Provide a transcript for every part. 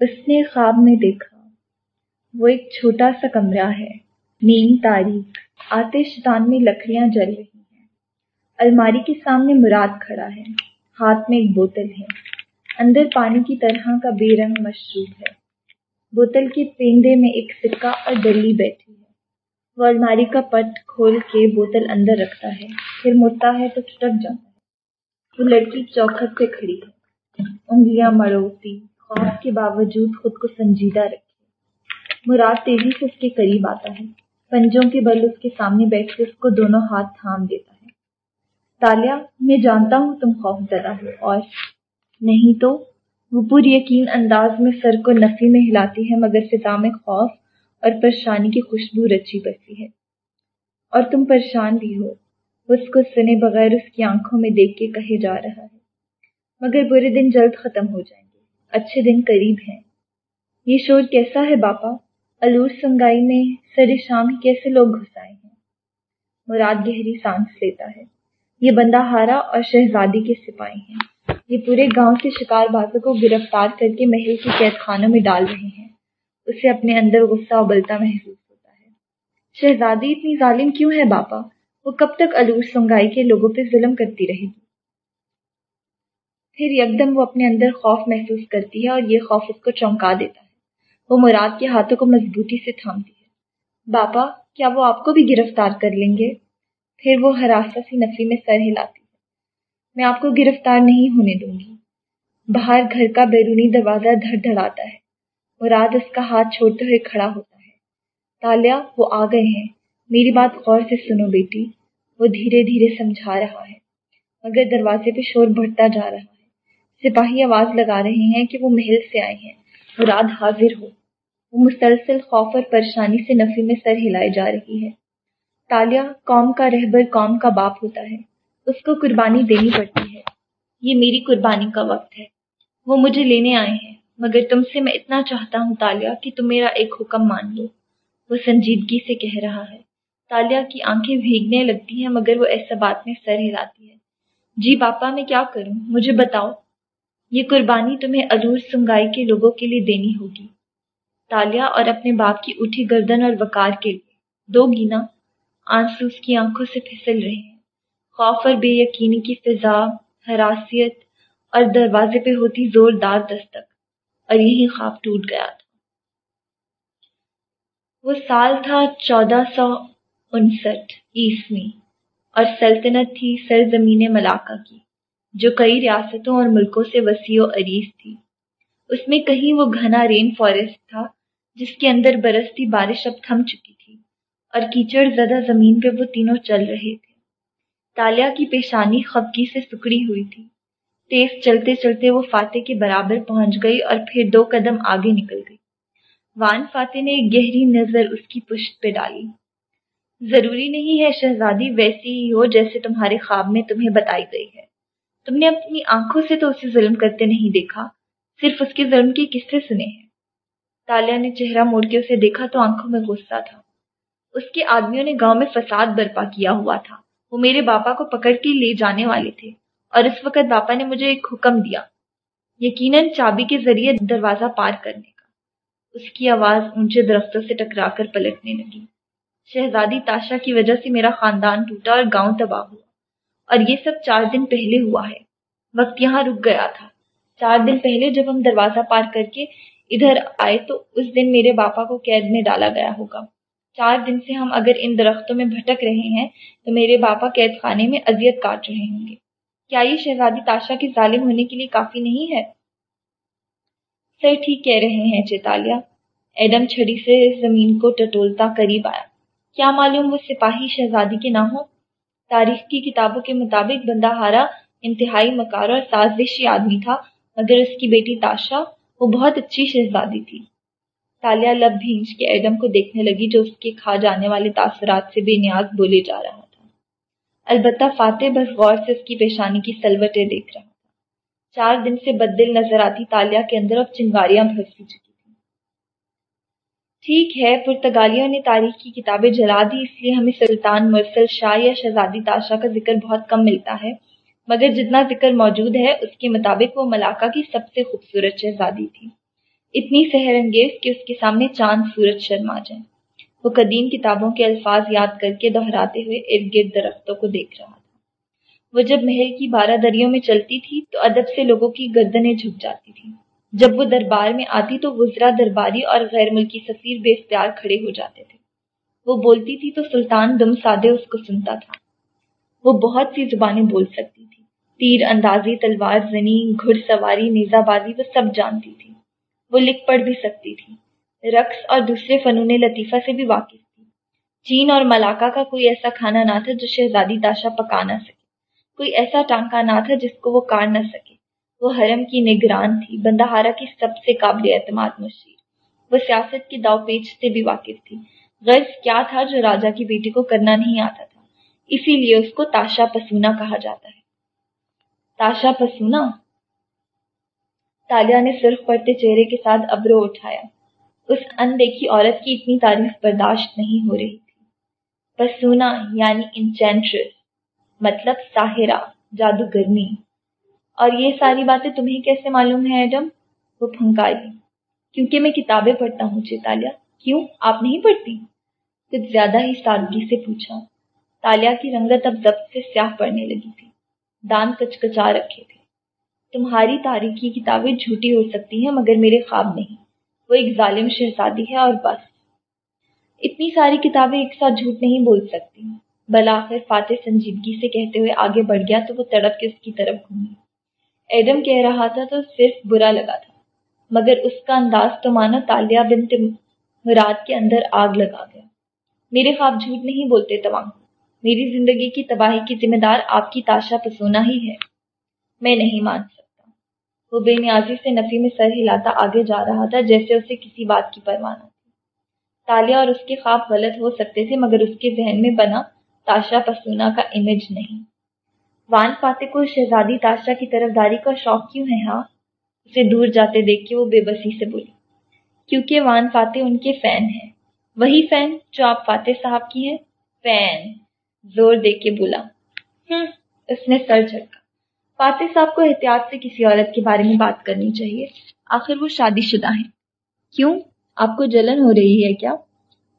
اس نے خواب میں دیکھا۔ وہ ایک چھوٹا سا کمرہ ہے۔ نیم تاریخ آتش دان میں لکڑیاں جل رہی ہیں۔ الماری کے سامنے مراد کھڑا ہے۔ ہاتھ میں ایک بوتل ہے۔ اندر پانی کی طرح کا بے رنگ مشروب ہے۔ بوتل کے پینڈے میں ایک سکہ اور دلی بیٹھی ہے۔ وہ الماری کا پٹ کھول کے بوتل اندر رکھتا ہے۔ پھر مڑتا ہے تو ٹھٹک جاتا ہے۔ وہ لڑکی چوکھٹ پہ کھڑی ہے۔ انگلیاں مڑوتی خوف کے باوجود خود کو سنجیدہ رکھے۔ مراد تیزی سے اس کے قریب آتا ہے۔ پنجوں کے بل اس کے سامنے بیٹھ کے اس کو دونوں ہاتھ تھام دیتا ہے۔ تالیا، میں جانتا ہوں تم خوف زدہ ہو اور نہیں تو وہ پر یقین انداز میں سر کو نفی میں ہلاتی ہے، مگر فضا میں خوف اور پریشانی کی خوشبو رچی بسی ہے۔ اور تم پریشان بھی ہو۔ اس کو سنے بغیر اس کی آنکھوں میں دیکھ کے کہے جا رہا ہے۔ مگر برے دن جلد ختم ہو جائیں۔ گے اچھے دن قریب ہیں۔ یہ شور کیسا ہے باپا؟ الور سنگائی میں سر شام ہی کیسے لوگ گھسائے ہیں؟ مراد گہری سانس لیتا ہے۔ یہ بندہ ہارا اور شہزادی کے سپاہی ہیں۔ یہ پورے گاؤں کے شکار بازوں کو گرفتار کر کے محل کے قید خانوں میں ڈال رہے ہیں۔ اسے اپنے اندر غصہ ابلتا محسوس ہوتا ہے۔ شہزادی اتنی ظالم کیوں ہے باپا؟ وہ کب تک الور سنگائی کے لوگوں پہ ظلم کرتی رہے گی؟ پھر یکدم وہ اپنے اندر خوف محسوس کرتی ہے اور یہ خوف اس کو چونکا دیتا ہے۔ وہ مراد کے ہاتھوں کو مضبوطی سے تھامتی ہے۔ باپا، کیا وہ آپ کو بھی گرفتار کر لیں گے؟ پھر وہ ہراسا سی نفی میں سر ہلاتی میں آپ کو گرفتار نہیں ہونے دوں گی۔ باہر گھر کا بیرونی دروازہ دھڑ دھڑاتا ہے۔ مراد اس کا ہاتھ چھوڑتے ہوئے کھڑا ہوتا ہے۔ تالیا، وہ آ گئے ہیں۔ میری بات غور سے سنو بیٹی۔ وہ دھیرے دھیرے سمجھا رہا ہے۔ مگر دروازے پہ شور بڑھتا جا رہا ہے۔ سپاہی آواز لگا رہے ہیں کہ وہ محل سے آئے ہیں۔ مراد حاضر ہو۔ وہ مسلسل خوف اور پریشانی سے نفی میں سر ہلائی جا رہی ہے۔ تالیا قوم کا رہبر قوم کا باپ ہوتا ہے۔ اس کو قربانی دینی پڑتی ہے۔ یہ میری قربانی کا وقت ہے۔ وہ مجھے لینے آئے ہیں۔ مگر تم سے میں اتنا چاہتا ہوں تالیا کہ تم میرا ایک حکم مان لو۔ وہ سنجیدگی سے کہہ رہا ہے۔ تالیا کی آنکھیں بھیگنے لگتی ہیں، مگر وہ ایسا بات میں سر ہلاتی ہے۔ جی باپا، میں کیا کروں؟ مجھے بتاؤ۔ یہ قربانی تمہیں ادور سنگائی کے لوگوں کے لیے دینی ہوگی۔ تالیا اور اپنے باپ کی اٹھی گردن اور وقار کے لیے۔ دو گینا۔ آنسو اس کی آنکھوں سے پھسل رہے ہیں۔ خوف اور بے یقینی کی فضا حراسیت اور دروازے پہ ہوتی زوردار دستک۔ اور یہی خواب ٹوٹ گیا تھا۔ وہ سال تھا چودہ سو انسٹھ عیسوی اور سلطنت تھی سرزمین ملاقہ کی۔ جو کئی ریاستوں اور ملکوں سے وسیع و عریض تھی۔ اس میں کہیں وہ گھنا رین فارسٹ تھا، جس کے اندر برستی بارش اب تھم چکی تھی اور کیچڑ زدہ زمین پہ وہ تینوں چل رہے تھے۔ تالیا کی پیشانی خبکی سے سکڑی ہوئی تھی۔ تیز چلتے چلتے وہ فاتح کے برابر پہنچ گئی اور پھر دو قدم آگے نکل گئی۔ وان فاتح نے ایک گہری نظر اس کی پشت پہ ڈالی۔ ضروری نہیں ہے شہزادی ویسی ہی ہو جیسے تمہارے خواب میں تمہیں بتائی گئی ہے۔ تم نے اپنی آنکھوں سے تو اسے ظلم کرتے نہیں دیکھا، صرف اس کے ظلم کے قصے سنے ہیں۔ تالیا نے چہرہ موڑ کے اسے دیکھا تو آنکھوں میں غصہ تھا۔ اس کے آدمیوں نے گاؤں میں فساد برپا کیا ہوا تھا۔ وہ میرے باپا کو پکڑ کے لے جانے والے تھے۔ اور اس وقت باپا نے مجھے ایک حکم دیا۔ یقیناً چابی کے ذریعے دروازہ پار کرنے کا۔ اس کی آواز اونچے درختوں سے ٹکرا کر پلٹنے لگی۔ شہزادی تاشا کی وجہ سے میرا خاندان ٹوٹا اور گاؤں تباہ ہوا۔ اور یہ سب چار دن پہلے ہوا ہے۔ وقت یہاں رک گیا تھا۔ چار دن پہلے جب ہم دروازہ پار کر کے ادھر آئے تو اس دن میرے باپا کو قید میں ڈالا گیا ہوگا۔ چار دن سے ہم اگر ان درختوں میں بھٹک رہے ہیں تو میرے باپا قید خانے میں اذیت کاٹ رہے ہوں گے۔ کیا یہ شہزادی تاشا کے ظالم ہونے کے لیے کافی نہیں ہے؟ سر ٹھیک کہہ رہے ہیں چیتالیہ ایڈم چھڑی سے زمین کو ٹٹولتا قریب آیا۔ کیا معلوم وہ سپاہی شہزادی کے نہ ہو تاریخ کی کتابوں کے مطابق بندہ ہارا انتہائی مکار اور سازشی آدمی تھا، مگر اس کی بیٹی تاشا وہ بہت اچھی شہزادی تھی۔ تالیا لب بھینج کے ایڈم کو دیکھنے لگی جو اس کے کھا جانے والے تاثرات سے بے نیاز بولے جا رہا تھا۔ البتہ فاتح بس غور سے اس کی پیشانی کی سلوٹیں دیکھ رہا تھا۔ چار دن سے بدل نظر آتی تالیا کے اندر اب چنگاریاں بھر سی چکی ٹھیک ہے پرتگالیوں نے تاریخ کی کتابیں جلا دی، اس لیے ہمیں سلطان مرسل شاہ یا شہزادی تاشا کا ذکر بہت کم ملتا ہے۔ مگر جتنا ذکر موجود ہے، اس کے مطابق وہ ملاقہ کی سب سے خوبصورت شہزادی تھی۔ اتنی سحر انگیز کہ اس کے سامنے چاند سورج شرما جائیں وہ قدیم کتابوں کے الفاظ یاد کر کے دہراتے ہوئے ارد گرد درختوں کو دیکھ رہا تھا۔ وہ جب محل کی بارہ دریوں میں چلتی تھی، تو ادب سے لوگوں کی گردنیں جھک جاتی تھی جب وہ دربار میں آتی تو وزرا درباری اور غیر ملکی سفیر بے اختیار کھڑے ہو جاتے تھے۔ وہ بولتی تھی تو سلطان دم سادے اس کو سنتا تھا۔ وہ بہت سی زبانیں بول سکتی تھی۔ تیر اندازی، تلوار زنی، گھڑ سواری نیزا بازی، وہ سب جانتی تھی۔ وہ لکھ پڑھ بھی سکتی تھی۔ رقص اور دوسرے فنون لطیفہ سے بھی واقف تھی۔ چین اور ملاقہ کا کوئی ایسا کھانا نہ تھا جو شہزادی تاشا پکا نہ سکے۔ کوئی ایسا ٹانکا نہ تھا جس کو وہ کاٹ نہ سکے۔ وہ حرم کی نگران تھی۔ بندہارا کی سب سے قابل اعتماد مشیر۔ وہ سیاست کی داؤ پیچ سے بھی واقف تھی۔ غرض کیا تھا جو راجا کی بیٹی کو کرنا نہیں آتا تھا؟ اسی لیے اس کو تاشا پسونا کہا جاتا ہے۔ تاشا پسونا؟ تالیا نے سرخ پڑتے چہرے کے ساتھ ابرو اٹھایا۔ اس اندیکھی عورت کی اتنی تعریف برداشت نہیں ہو رہی تھی۔ پسونا یعنی انچینٹرس مطلب ساحرہ، جادوگرنی۔ اور یہ ساری باتیں تمہیں کیسے معلوم ہے ایڈم؟ وہ پھنکائی کیونکہ میں کتابیں پڑھتا ہوں جی چیتالیہ کیوں؟ آپ نہیں پڑھتی؟ کچھ زیادہ ہی سادگی سے پوچھا۔ تالیا کی رنگت اب ضبط سے سیاہ پڑنے لگی تھی۔ دان کچ کچا رکھے تھے۔ تمہاری تاریخی کتابیں جھوٹی ہو سکتی ہیں، مگر میرے خواب نہیں۔ وہ ایک ظالم شہزادی ہے اور بس۔ اتنی ساری کتابیں ایک ساتھ جھوٹ نہیں بول سکتی۔ بلاخر فاتح سنجیدگی سے کہتے ہوئے آگے بڑھ گیا تو وہ تڑپ کے اس کی طرف گھومی۔ ایڈم کہہ رہا تھا تو صرف برا لگا تھا، مگر اس کا انداز تو مانا تالیہ بنت مراد کے اندر آگ لگا گیا۔ میرے خواب جھوٹ نہیں بولتے تمام۔ میری زندگی کی تباہی کی ذمہ دار آپ کی تاشا پسونا ہی ہے۔ میں نہیں مان سکتا۔ وہ بے نیازی سے نفی میں سر ہلاتا آگے جا رہا تھا، جیسے اسے کسی بات کی پرواہ نہ تھی۔ تالیہ اور اس کے خواب غلط ہو سکتے تھے، مگر اس کے ذہن میں بنا تاشا پسونا کا امیج نہیں۔ وان فاتح کو شہزادی تاشا کی طرف داری کا شوق کیوں ہے؟ ہاں اسے دور جاتے دیکھ کے وہ بے بسی سے بولی، کیونکہ وان فاتح ان کے فین ہیں۔ وہی فین جو آپ فاتح صاحب کی ہے فین، زور دے کے بولا۔ ہوں اس نے سر جھٹکا۔ فاتح صاحب کو احتیاط سے کسی عورت کے بارے میں بات کرنی چاہیے۔ آخر وہ شادی شدہ ہیں۔ کیوں؟ آپ کو جلن ہو رہی ہے کیا؟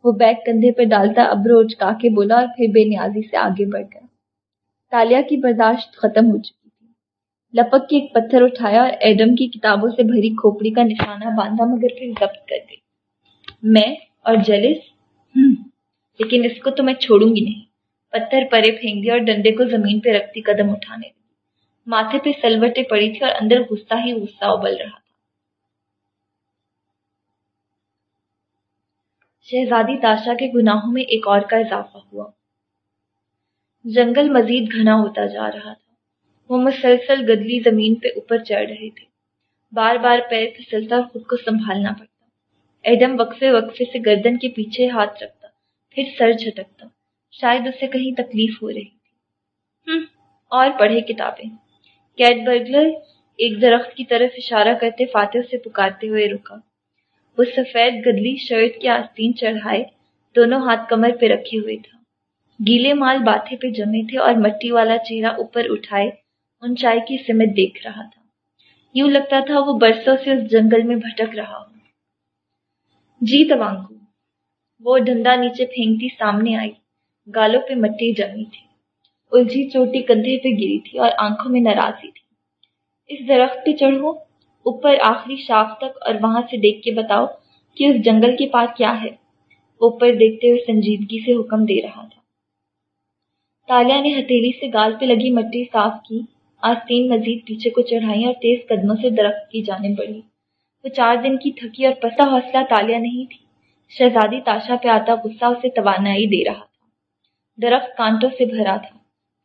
وہ بیگ کندھے پہ ڈالتا ابرو اچکا کے بولا اور پھر بے نیازی سے آگے بڑھ گیا۔ تالیا کی برداشت ختم ہو چکی تھی۔ لپک کے ایک پتھر اٹھایا اور ایڈم کی کتابوں سے بھری کھوپڑی کا نشانہ باندھا مگر پھر ضبط کر گئی میں اور جلس لیکن اس کو تو میں چھوڑوں گی نہیں۔ پتھر پرے پھینک دیا اور ڈنڈے کو زمین پہ رکھتی قدم اٹھانے لگی۔ ماتھے پہ سلوٹیں پڑی تھی اور اندر غصہ ہی غصہ ابل رہا تھا۔ شہزادی تاشا کے گناہوں میں ایک اور کا اضافہ ہوا۔ جنگل مزید گھنا ہوتا جا رہا تھا۔ وہ مسلسل گدلی زمین پہ اوپر چڑھ رہے تھے۔ بار بار پیر پھسلتا اور خود کو سنبھالنا پڑتا۔ ایڈم وقفے وقفے سے گردن کے پیچھے ہاتھ رکھتا، پھر سر جھٹکتا۔ شاید اسے کہیں تکلیف ہو رہی تھی۔ اور پڑھے کتابیں۔ کیٹ برگلر ایک درخت کی طرف اشارہ کرتے فاتح سے پکارتے ہوئے رکا۔ وہ سفید گدلی شرٹ کے آستین چڑھائے، دونوں ہاتھ کمر پہ رکھے ہوئے تھا۔ گیلے مال باتھے پہ جمے تھے اور مٹی والا چہرہ اوپر اٹھائے اونچائی کی سمت دیکھ رہا تھا۔ یوں لگتا تھا وہ برسوں سے اس جنگل میں بھٹک رہا ہو۔ جی توانگو، وہ ڈنڈا نیچے پھینکتی سامنے آئی، گالوں پہ مٹی جمی تھی۔ الجھی چوٹی کندھے پہ گری تھی اور آنکھوں میں ناراضی تھی۔ اس درخت پہ چڑھو، اوپر آخری شاخ تک اور وہاں سے دیکھ کے بتاؤ کہ اس جنگل کے پاس کیا ہے۔ اوپر دیکھتے ہوئے سنجیدگی سے حکم دے رہا تھا۔ تالیا نے ہتھیلی سے گال پہ لگی مٹی صاف کی آستین مزید پیچھے کو چڑھائی اور تیز قدموں سے درخت کی جانے بڑھی۔ وہ چار دن کی تھکی اور پسا حوصلہ تالیا نہیں تھی۔ شہزادی تاشا پہ آتا غصہ اسے توانائی دے رہا تھا۔ درخت کانٹوں سے بھرا تھا۔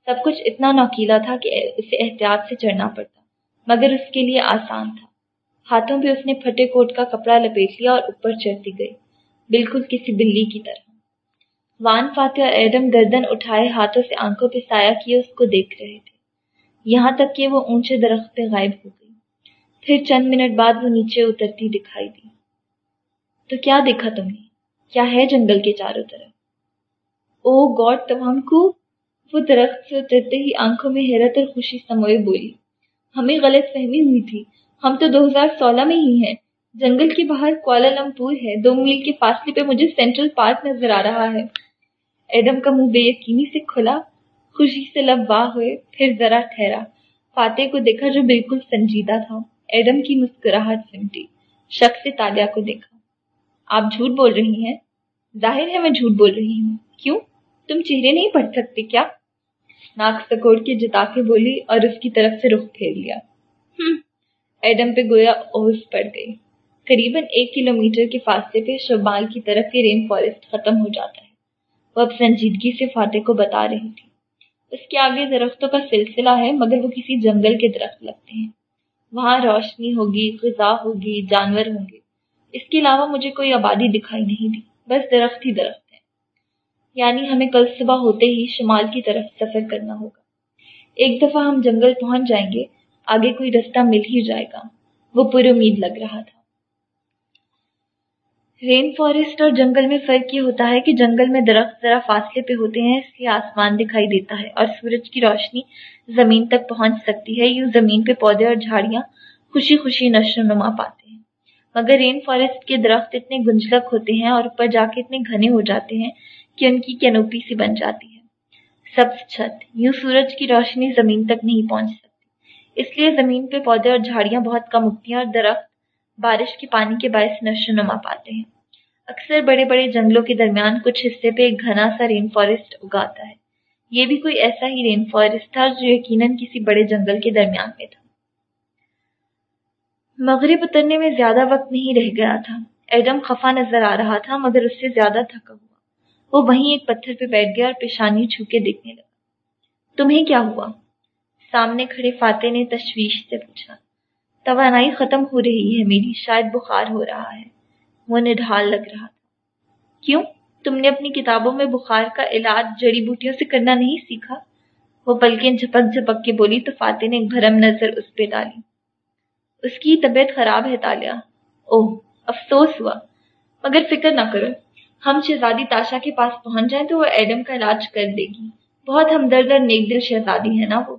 سب کچھ اتنا نوکیلا تھا کہ اسے احتیاط سے چڑھنا پڑتا، مگر اس کے لیے آسان تھا۔ ہاتھوں پہ اس نے پھٹے کوٹ کا کپڑا لپیٹ لیا اور اوپر چڑھتی گئی، بالکل کسی بلی کی طرح۔ وان فاتح اور ایڈم گردن اٹھائے ہاتھوں سے آنکھوں پہ سایہ کیے اس کو دیکھ رہے تھے۔ یہاں تک کہ وہ اونچے درخت پہ غائب ہو گئی۔ پھر چند منٹ بعد وہ نیچے اترتی دکھائی دی۔ تو کیا دیکھا تم نے؟ کیا ہے جنگل کے چاروں طرف؟ او گاڈ، تمام کو وہ درخت سے اترتے ہی آنکھوں میں حیرت اور خوشی سموئے بولی۔ ہمیں غلط فہمی ہوئی تھی۔ ہم تو دو ہزار سولہ میں ہی ہیں۔ جنگل کے باہر کوالالمپور ہے۔ دو میل کے فاصلے پہ مجھے سینٹرل پارک نظر آ رہا ہے۔ ایڈم کا منہ بے یقینی سے کھلا، خوشی سے لب واہ ہوئے، پھر ذرا ٹھہرا۔ فاتح کو دیکھا جو بالکل سنجیدہ تھا۔ ایڈم کی مسکراہٹ سمٹی۔ شخص سے تالیا کو دیکھا۔ آپ جھوٹ بول رہی ہیں؟ ظاہر ہے میں جھوٹ بول رہی ہوں۔ کیوں؟ تم چہرے نہیں پڑھ سکتے کیا؟ ناک سکوڑ کے جتا کے بولی اور اس کی طرف سے رخ پھیر لیا۔ ایڈم پہ گویا اوز پڑ گئی۔ قریباً ایک کلو میٹر کے فاصلے پہ شبال کی طرف یہ رین فارسٹ ختم ہو جاتا ہے۔ وہ اب سنجیدگی سے فاتح کو بتا رہی تھی۔ اس کے آگے درختوں کا سلسلہ ہے، مگر وہ کسی جنگل کے درخت لگتے ہیں۔ وہاں روشنی ہوگی، غذا ہوگی، جانور ہوں گے۔ اس کے علاوہ مجھے کوئی آبادی دکھائی نہیں دی، بس درخت ہی درخت ہیں۔ یعنی ہمیں کل صبح ہوتے ہی شمال کی طرف سفر کرنا ہوگا۔ ایک دفعہ ہم جنگل پہنچ جائیں گے، آگے کوئی رستہ مل ہی جائے گا۔ وہ پر امید لگ رہا تھا۔ رین فارسٹ اور جنگل میں فرق یہ ہوتا ہے کہ جنگل میں درخت ذرا فاصلے پہ ہوتے ہیں، اس لیے آسمان دکھائی دیتا ہے اور سورج کی روشنی زمین تک پہنچ سکتی ہے، یوں زمین پہ پودے اور جھاڑیاں خوشی خوشی نشو نما پاتے ہیں۔ مگر رین فارسٹ کے درخت اتنے گنجلک ہوتے ہیں اور اوپر جا کے اتنے گھنے ہو جاتے ہیں کہ ان کی کینوپی سی بن جاتی ہے۔ سبز چھت، یوں سورج کی روشنی زمین تک نہیں پہنچ سکتی۔ اس لیے زمین پہ پودے اور جھاڑیاں بہت کم اگتی ہیں اور درخت بارش کے پانی کے باعث نشو نما پاتے ہیں۔ اکثر بڑے بڑے جنگلوں کے درمیان کچھ حصے پہ ایک گھنا سا رین فارسٹ اگاتا ہے۔ یہ بھی کوئی ایسا ہی رین فارسٹ تھا جو یقیناً کسی بڑے جنگل کے درمیان میں تھا۔ مغرب اترنے میں زیادہ وقت نہیں رہ گیا تھا۔ ایڈم خفا نظر آ رہا تھا، مگر اس سے زیادہ تھکا ہوا۔ وہ وہیں ایک پتھر پہ بیٹھ گیا اور پیشانی چھو کے دیکھنے لگا۔ تمہیں کیا ہوا؟ سامنے کھڑے فاتح نے تشویش سے پوچھا۔ توانائی ختم ہو رہی ہے میری، شاید بخار ہو رہا ہے۔ وہ نڈھال لگ رہا تھا۔ کیوں؟ تم نے اپنی کتابوں میں بخار کا علاج جڑی بوٹیوں سے کرنا نہیں سیکھا؟ وہ پلکیں جھپک جھپک کے بولی، تو فاتح نے ایک بھرم نظر اس پہ ڈالی۔ اس کی طبیعت خراب ہے تالیا اوہ، افسوس ہوا۔ مگر فکر نہ کرو۔ ہم شہزادی تاشا کے پاس پہنچ جائیں تو وہ ایڈم کا علاج کر دے گی۔ بہت ہمدرد اور نیک دل شہزادی ہے نا وہ؟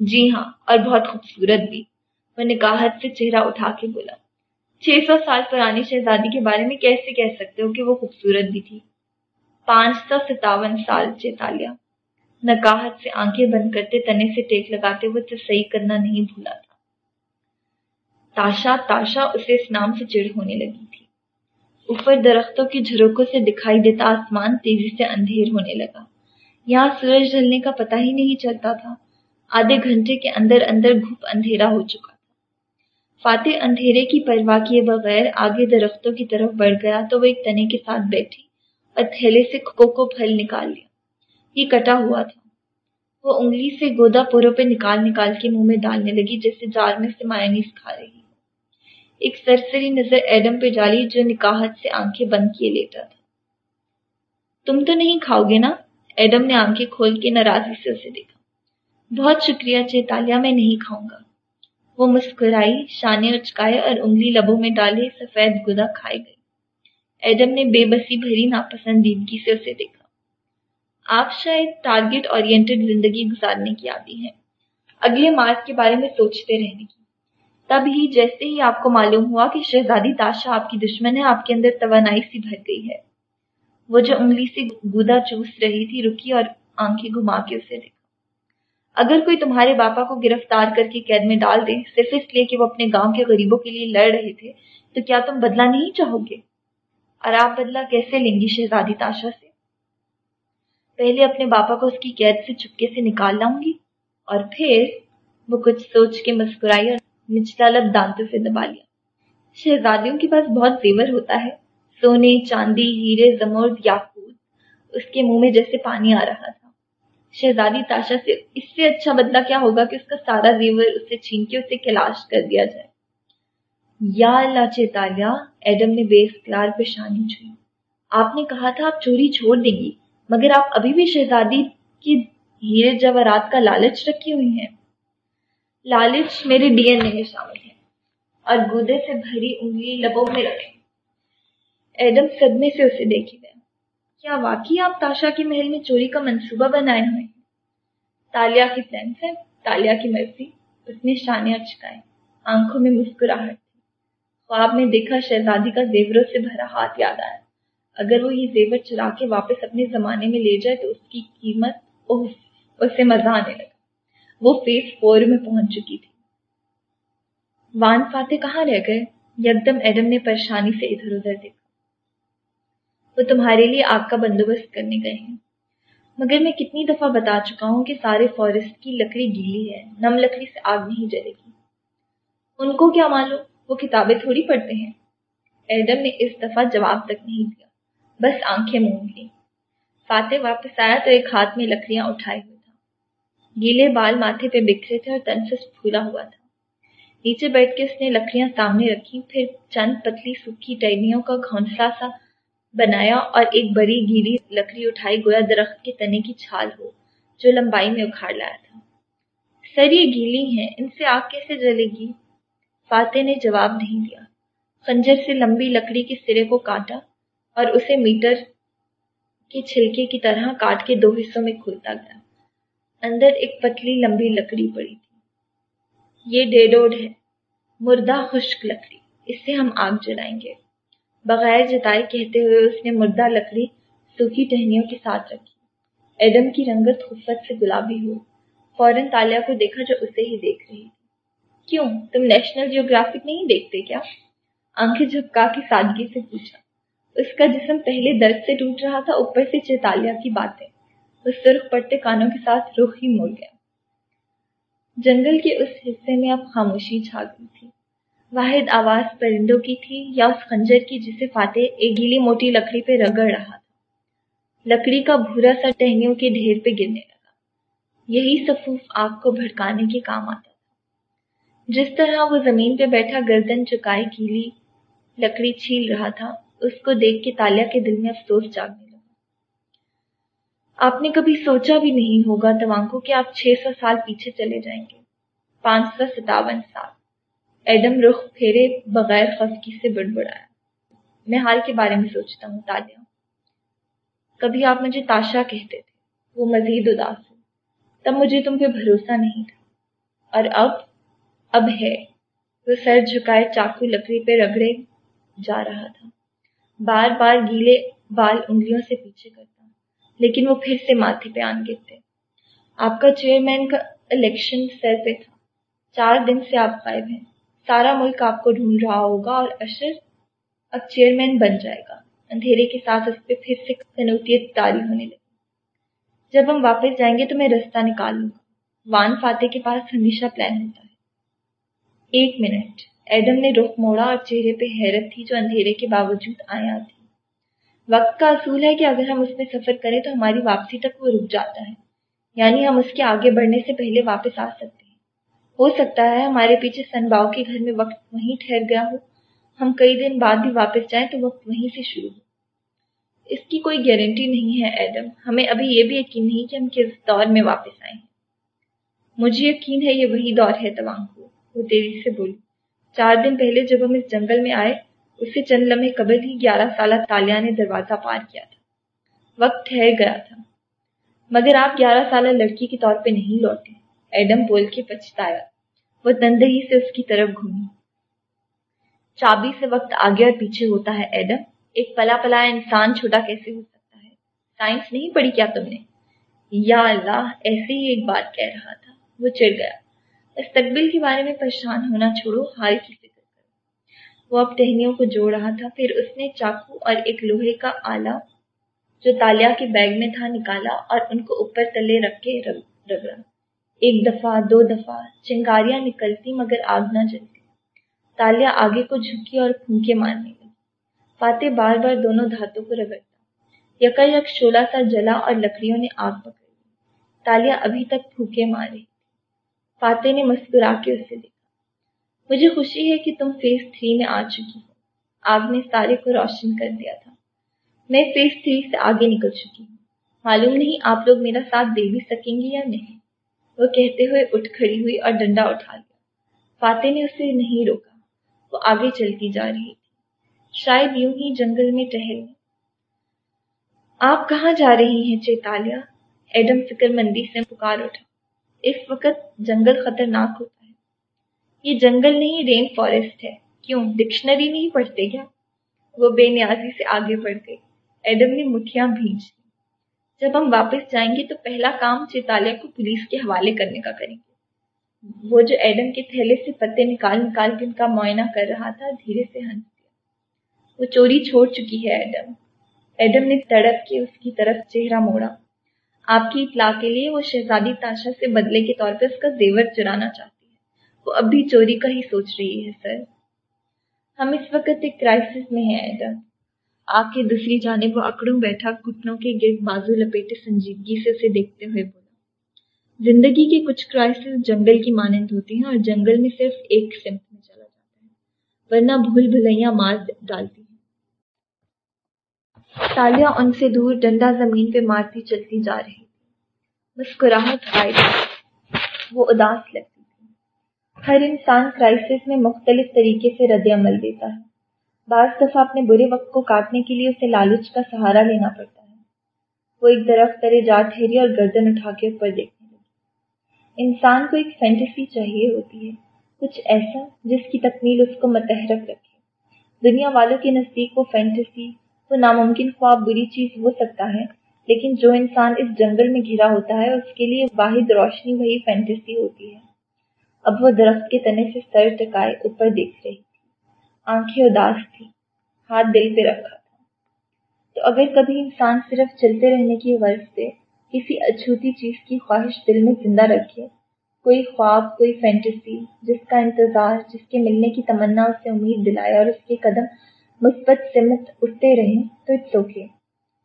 جی ہاں اور بہت خوبصورت بھی۔ وہ نکاہت سے چہرہ اٹھا کے بولا چھ سو سال پرانی شہزادی کے بارے میں کیسے کہہ سکتے ہو کہ وہ خوبصورت بھی تھی؟ پانچ سو ستاون سال چیتالیا نکاہت سے آنکھیں بند کرتے تنے سے ٹیک لگاتے ہوئے تو صحیح کرنا نہیں بھولا تھا۔ تاشا تاشا، اسے اس نام سے چڑ ہونے لگی تھی۔ اوپر درختوں کی جھروکوں سے دکھائی دیتا آسمان تیزی سے اندھیر ہونے لگا۔ یہاں سورج ڈھلنے کا پتہ ہی نہیں چلتا تھا۔ آدھے گھنٹے کے اندر اندر گھپ اندھیرا ہو چکا۔ فاتح اندھیرے کی پرواہ کیے بغیر آگے درختوں کی طرف بڑھ گیا تو وہ ایک تنے کے ساتھ بیٹھی اور تھیلے سے کوکو پھل نکال لیا۔ یہ کٹا ہوا تھا۔ وہ انگلی سے گودا پوروں پہ نکال نکال کے منہ میں ڈالنے لگی جیسے جار میں سے مایونیز کھا رہی۔ ایک سرسری نظر ایڈم پہ ڈالی جو نکاہت سے آنکھیں بند کیے لیتا تھا۔ تم تو نہیں کھاؤ گے نا؟ ایڈم نے آنکھیں کھول کے ناراضی سے اسے دیکھا۔ بہت شکریہ چیتالیہ، میں نہیں کھاؤں گا۔ وہ مسکرائی، شانے اچکائے اور انگلی لبوں میں ڈالے، سفید گدا کھائے گئی ایڈم نے بے بسی بھری ناپسندیدگی سے اسے دیکھا۔ آپ شاید ٹارگٹ اورینٹڈ زندگی گزارنے کی عادی ہیں۔ اگلے مارک کے بارے میں سوچتے رہنے کی۔ تب ہی جیسے ہی آپ کو معلوم ہوا کہ شہزادی تاشا آپ کی دشمن ہے آپ کے اندر توانائی سی بھر گئی ہے۔ وہ جو انگلی سے گودا چوس رہی تھی، رکی اور آنکھیں گھما کے اسے دیکھا۔ اگر کوئی تمہارے باپا کو گرفتار کر کے قید میں ڈال دے، صرف اس لیے کہ وہ اپنے گاؤں کے غریبوں کے لیے لڑ رہے تھے، تو کیا تم بدلہ نہیں چاہو گے؟ اور آپ بدلہ کیسے لیں گی شہزادی تاشا سے؟ پہلے اپنے باپا کو اس کی قید سے چپکے سے نکال لاؤں گی، اور پھر وہ کچھ سوچ کے مسکرائی اور نچلا لب دانتوں سے دبا لیا۔ شہزادیوں کے پاس بہت زیور ہوتا ہے، سونے، چاندی، ہیرے، زمرد یاقوت اس کے منہ میں جیسے پانی آ رہا تھا۔ شہزادی تاشا سے اس سے اچھا بدلہ کیا ہوگا کہ اس کا سارا زیور اسے چھین کے اسے کلاش کر دیا جائے؟ یا اللہ چیتالیہ ایڈم نے بے اختیار پیشانی چھوئی آپ نے کہا تھا آپ چوری چھوڑ دیں گی، مگر آپ ابھی بھی شہزادی کی ہیرے جواہرات کا لالچ رکھی ہوئی ہیں۔ لالچ میرے ڈی این اے میں شامل ہے اور گودے سے بھری انگلی لبوں میں رکھے ایڈم صدمے سے اسے دیکھے کیا واقعی آپ تاشا کے محل میں چوری کا منصوبہ بنائے ہوئے ہیں؟ تالیا کی پلانس ہے، تالیا کی مرضی، اس نے شانے اچکائے آنکھوں میں مسکراہٹ تھی۔ خواب میں دیکھا شہزادی کا زیوروں سے بھرا ہاتھ یاد آیا۔ اگر وہ یہ زیور چرا کے واپس اپنے زمانے میں لے جائے تو اس کی قیمت اسے مزہ آنے لگا۔ وہ فیس فور میں پہنچ چکی تھی۔ وان فاتح کہاں رہ گئے؟ یکدم ایڈم نے پریشانی سے ادھر ادھر دیکھا۔ وہ تمہارے لیے آگ کا بندوبست کرنے گئے ہیں۔ مگر میں کتنی دفعہ بتا چکا ہوں کہ سارے فارسٹ کی لکڑی گیلی ہے، نم لکڑی سے آگ نہیں جلے گی۔ ان کو کیا معلوم؟ وہ کتابیں تھوڑی پڑھتے ہیں۔ ایڈم نے اس دفعہ جواب تک نہیں دیا۔ بس آنکھیں مون لی فاتح واپس آیا تو ایک ہاتھ میں لکڑیاں اٹھائے ہوئے تھا۔ گیلے بال ماتھے پہ بکھرے تھے اور تن سے پھولا ہوا تھا۔ نیچے بیٹھ کے اس نے لکڑیاں سامنے رکھی پھر چند پتلی سوکھی ٹہنیوں کا گھونسلہ سا بنایا اور ایک بڑی گیلی لکڑی اٹھائی گویا درخت کے تنے کی چھال ہو، جو لمبائی میں اکھاڑ لایا تھا۔ سر یہ گیلی ہیں، ان سے آگ کیسے جلے گی؟ فاتح نے جواب نہیں دیا۔ خنجر سے لمبی لکڑی کے سرے کو کاٹا اور اسے میٹر کے چھلکے کی طرح کاٹ کے دو حصوں میں کھلتا گیا۔ اندر ایک پتلی لمبی لکڑی پڑی تھی۔ یہ ڈیڈوڈ ہے، مردہ خشک لکڑی، اس سے ہم آگ جلائیں گے۔ بغیر جتائے کہتے ہوئے اس نے مردہ لکڑی سوکھی ٹہنیوں کے ساتھ رکھی۔ ایڈم کی رنگت خفت سے گلابی ہو فوراً تالیا کو دیکھا جو اسے ہی دیکھ رہی تھی۔ کیوں؟ تم نیشنل جیوگرافک نہیں دیکھتے کیا؟ آنکھیں جھپکا کی سادگی سے پوچھا۔ اس کا جسم پہلے درد سے ٹوٹ رہا تھا، اوپر سے چیتالیا کی باتیں۔ اس سرخ پڑتے کانوں کے ساتھ رخ ہی مڑ گیا جنگل کے اس حصے میں اب خاموشی چھا گئی تھی۔ واحد آواز پرندوں کی تھی یا اس خنجر کی جسے فاتح ایک گیلی موٹی لکڑی پہ رگڑ رہا تھا۔ لکڑی کا بھورا سا ٹہنیوں کے ڈھیر پہ گرنے لگا۔ یہی صفوف آگ کو بھڑکانے کے کام آتا تھا۔ جس طرح وہ زمین پہ بیٹھا گردن چکائے گیلی لکڑی چھیل رہا تھا، اس کو دیکھ کے تالیا کے دل میں افسوس جاگنے لگا۔ آپ نے کبھی سوچا بھی نہیں ہوگا توانکو کہ آپ چھ سو سال پیچھے چلے جائیں گے، پانچ سو ستاون سال۔ ایڈم رخ پھیرے بغیر خفکی سے بڑبڑایا۔ میں حال کے بارے میں سوچتا ہوں، تالیا۔ کبھی آپ مجھے تاشا کہتے تھے، وہ مزید اداس ہو تب مجھے تم پہ بھروسہ نہیں تھا۔ اور اب اب ہے۔ وہ سر جھکائے چاقو لکڑی پہ رگڑے جا رہا تھا۔ بار بار گیلے بال انگلیوں سے پیچھے کرتا۔ لیکن وہ پھر سے ماتھے پہ آن گرتے۔ آپ کا چیئرمین کا الیکشن سر پہ تھا۔ چار دن سے آپ غائب ہیں۔ سارا ملک آپ کو ڈھونڈ رہا ہوگا اور اشر اب چیئرمین بن جائے گا۔ اندھیرے کے ساتھ اس پہ پھر سے کنوتیت تاری ہونے لگی۔ جب ہم واپس جائیں گے تو میں رستہ نکال لوں گا وان فاتح کے پاس ہمیشہ پلان ہوتا ہے۔ ایک منٹ۔ ایڈم نے رخ موڑا اور چہرے پہ حیرت تھی جو اندھیرے کے باوجود آیا تھی وقت کا اصول ہے کہ اگر ہم اس میں سفر کریں تو ہماری واپسی تک وہ رک جاتا ہے۔ یعنی ہم اس کے آگے بڑھنے سے پہلے واپس آ سکتے ہو سکتا ہے، ہمارے پیچھے سنباؤ کے گھر میں وقت وہیں ٹھہر گیا ہو۔ ہم کئی دن بعد بھی واپس جائیں تو وقت وہیں سے شروع ہو۔ اس کی کوئی گارنٹی نہیں ہے ایڈم۔ ہمیں ابھی یہ بھی یقین نہیں کہ ہم کس دور میں واپس آئیں۔ مجھے یقین ہے یہ وہی دور ہے، توانگ کو۔ وہ تیزی سے بولی۔ چار دن پہلے جب ہم اس جنگل میں آئے اس سے چند لمحے قبل ہی گیارہ سالہ تالیا نے دروازہ پار کیا تھا۔ وقت ٹھہر گیا تھا۔ مگر آپ گیارہ سالہ لڑکی کے طور پہ نہیں لوٹے ایڈم بول کے پچھتایا۔ وہ تندہی سے اس کی طرف گھومی۔ چابی سے وقت آگے اور پیچھے ہوتا ہے ایڈم۔ ایک پلا پلا انسان چھوٹا کیسے ہو سکتا ہے؟ سائنس نہیں پڑھی کیا تم نے؟ یا اللہ، ایسے ہی ایک بات کہہ رہا تھا۔ وہ چڑ گیا۔ مستقبل کے بارے میں پریشان ہونا چھوڑو، حال کی فکر کرو۔ وہ اب ٹہنیوں کو جوڑ رہا تھا۔ پھر اس نے چاقو اور ایک لوہے کا آلہ جو تالیا کے بیگ میں تھا نکالا اور ان کو اوپر تلے رکھ کے رگڑا۔ ایک دفعہ، دو دفعہ چنگاریاں نکلتی مگر آگ نہ جلتی۔ تالیا آگے کو جھکی اور پھونکے مارنے لگی۔ فاتح بار بار دونوں دھاتوں کو رگڑتا۔ یکا یک شولا سا جلا اور لکڑیوں نے آگ پکڑ لی۔ تالیا ابھی تک پھونکے مارے۔ فاتح نے مسکرا کے اسے دیکھا۔ مجھے خوشی ہے کہ تم فیس تھری میں آ چکی ہو۔ آگ نے سارے کو روشن کر دیا تھا۔ میں فیس تھری سے آگے نکل چکی ہوں۔ معلوم نہیں آپ لوگ میرا ساتھ دے بھی سکیں گے یا نہیں۔ وہ کہتے ہوئے اٹھ کھڑی ہوئی اور ڈنڈا اٹھا لیا۔ فاتح نے اسے نہیں روکا، وہ آگے چلتی جا رہی تھی۔ شاید یوں ہی جنگل میں ٹہل۔ آپ کہاں جا رہی ہیں چیتالیہ ایڈم فکر مندی سے پکار اٹھا۔ اس وقت جنگل خطرناک ہوتا ہے۔ یہ جنگل نہیں رین فارسٹ ہے۔ کیوں؟ ڈکشنری نہیں پڑھتے کیا؟ وہ بے نیازی سے آگے بڑھ گئی۔ ایڈم نے مٹھیاں بھیج دی۔ جب ہم واپس جائیں گے تو پہلا کام چیتالیہ کو پولیس کے حوالے کرنے کا کریں گے۔ وہ جو ایڈم کے تھیلے سے پتے نکال نکال کے ان کا معائنہ کر رہا تھا، دھیرے سے ہنس دیا۔ وہ چوری چھوڑ چکی ہے ایڈم۔ ایڈم نے تڑپ کے اس کی طرف چہرہ موڑا۔ آپ کی اطلاع کے لیے وہ شہزادی تاشا سے بدلے کے طور پہ اس کا زیور چرانا چاہتی ہے۔ وہ اب بھی چوری کا ہی سوچ رہی ہے، سر۔ ہم اس وقت ایک کرائسس میں ہیں، ایڈم۔ آپ کے دوسری جانب وہ اکڑوں بیٹھا گھٹنوں کے گرد بازو لپیٹے سنجیدگی سے اسے دیکھتے ہوئے بولا۔ زندگی کے کچھ کرائسس جنگل کی مانند ہوتی ہیں اور جنگل میں صرف ایک سمت میں چلا جاتا ہے، ورنہ بھول بھلیاں مار ڈالتی ہیں۔ تالیاں ان سے دور ڈنڈا زمین پہ مارتی چلتی جا رہی تھی مسکراہٹ غائب وہ اداس لگتی تھی ہر انسان کرائسس میں مختلف طریقے سے رد عمل دیتا ہے۔ بعض دفعہ اپنے برے وقت کو کاٹنے کے لیے اسے لالچ کا سہارا لینا پڑتا ہے۔ وہ ایک درخت ترے جا ٹھہری اور گردن اٹھا کے اوپر دیکھنے لگی۔ انسان کو ایک فینٹیسی چاہیے ہوتی ہے، کچھ ایسا جس کی تکمیل اس کو متحرک رکھے۔ دنیا والوں کے نزدیک وہ فینٹیسی وہ ناممکن خواب، بری چیز ہو سکتا ہے، لیکن جو انسان اس جنگل میں گھرا ہوتا ہے، اس کے لیے واحد روشنی وہی فینٹیسی ہوتی ہے۔ اب وہ درخت کے تنے سے سر ٹکائے اوپر دیکھ رہی۔ آنکھیں اداس تھی ہاتھ دل پہ رکھا تھا۔ تو اگر کبھی انسان صرف چلتے رہنے کی غرض سے کسی اچھوتی چیز کی خواہش دل میں زندہ رکھے، کوئی خواب، کوئی فینٹیسی جس کا انتظار، جس کے ملنے کی تمنا اسے امید دلائے اور اس کے قدم مثبت سمت اٹھتے رہیں، تو اٹس اوکے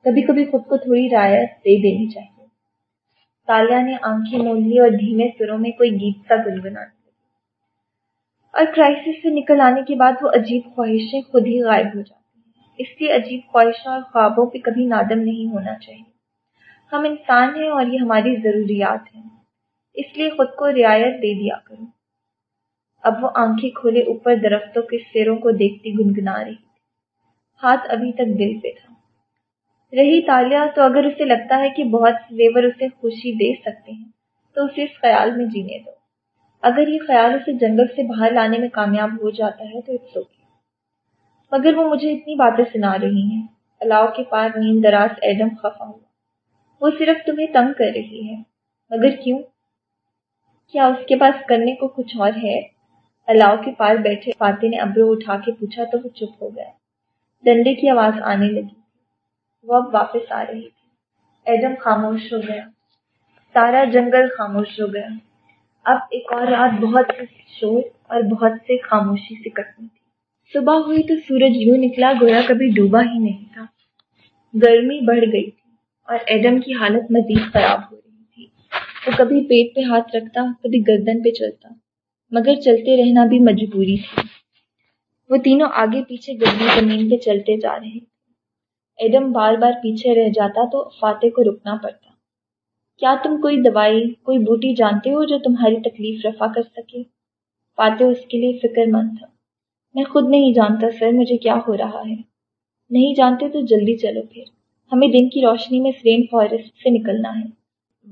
کبھی کبھی خود کو تھوڑی رعایت دے دینی چاہیے۔ تالیا نے آنکھیں مول لی اور دھیمے سروں میں کوئی گیت سا گنگنا اور کرائسس سے نکل آنے کے بعد وہ عجیب خواہشیں خود ہی غائب ہو جاتی ہیں۔ اس لیے عجیب خواہشوں اور خوابوں پہ کبھی نادم نہیں ہونا چاہیے۔ ہم انسان ہیں اور یہ ہماری ضروریات ہیں۔ اس لیے خود کو رعایت دے دیا کرو۔ اب وہ آنکھیں کھولے اوپر درختوں کے سیروں کو دیکھتی گنگنا رہی تھی۔ ہاتھ ابھی تک دل پہ تھا۔ رہی تالیا، تو اگر اسے لگتا ہے کہ بہت زیور اسے خوشی دے سکتے ہیں، تو اسے اس خیال میں جینے دو۔ اگر یہ خیال اسے جنگل سے باہر لانے میں کامیاب ہو جاتا ہے تو اٹس اوکے مگر وہ مجھے اتنی باتیں سنا رہی ہیں۔ الاؤ کے پار نیند دراز ایڈم خفا ہوا۔ وہ صرف تمہیں تنگ کر رہی ہے۔ مگر کیوں؟ کیا اس کے پاس کرنے کو کچھ اور ہے؟ الاؤ کے پار بیٹھے فاتح نے ابرو اٹھا کے پوچھا تو وہ چپ ہو گیا ڈنڈے کی آواز آنے لگی۔ وہ اب واپس آ رہی تھی۔ ایڈم خاموش ہو گیا۔ سارا جنگل خاموش ہو گیا۔ اب ایک اور رات بہت سے شور اور بہت سے خاموشی سے کٹنی تھی۔ صبح ہوئی تو سورج یوں نکلا گویا کبھی ڈوبا ہی نہیں تھا۔ گرمی بڑھ گئی تھی اور ایڈم کی حالت مزید خراب ہو رہی تھی۔ وہ کبھی پیٹ پہ ہاتھ رکھتا، کبھی گردن پہ چلتا، مگر چلتے رہنا بھی مجبوری تھی۔ وہ تینوں آگے پیچھے گرمی زمین پہ چلتے جا رہے ایڈم بار بار پیچھے رہ جاتا تو فاتح کو رکنا پڑتا۔ کیا تم کوئی دوائی، کوئی بوٹی جانتے ہو جو تمہاری تکلیف رفع کر سکے؟ فاتح اس کے لیے فکر مند تھا۔ میں خود نہیں جانتا سر مجھے کیا ہو رہا ہے۔ نہیں جانتے تو جلدی چلو پھر۔ ہمیں دن کی روشنی میں سرین فارسٹ سے نکلنا ہے۔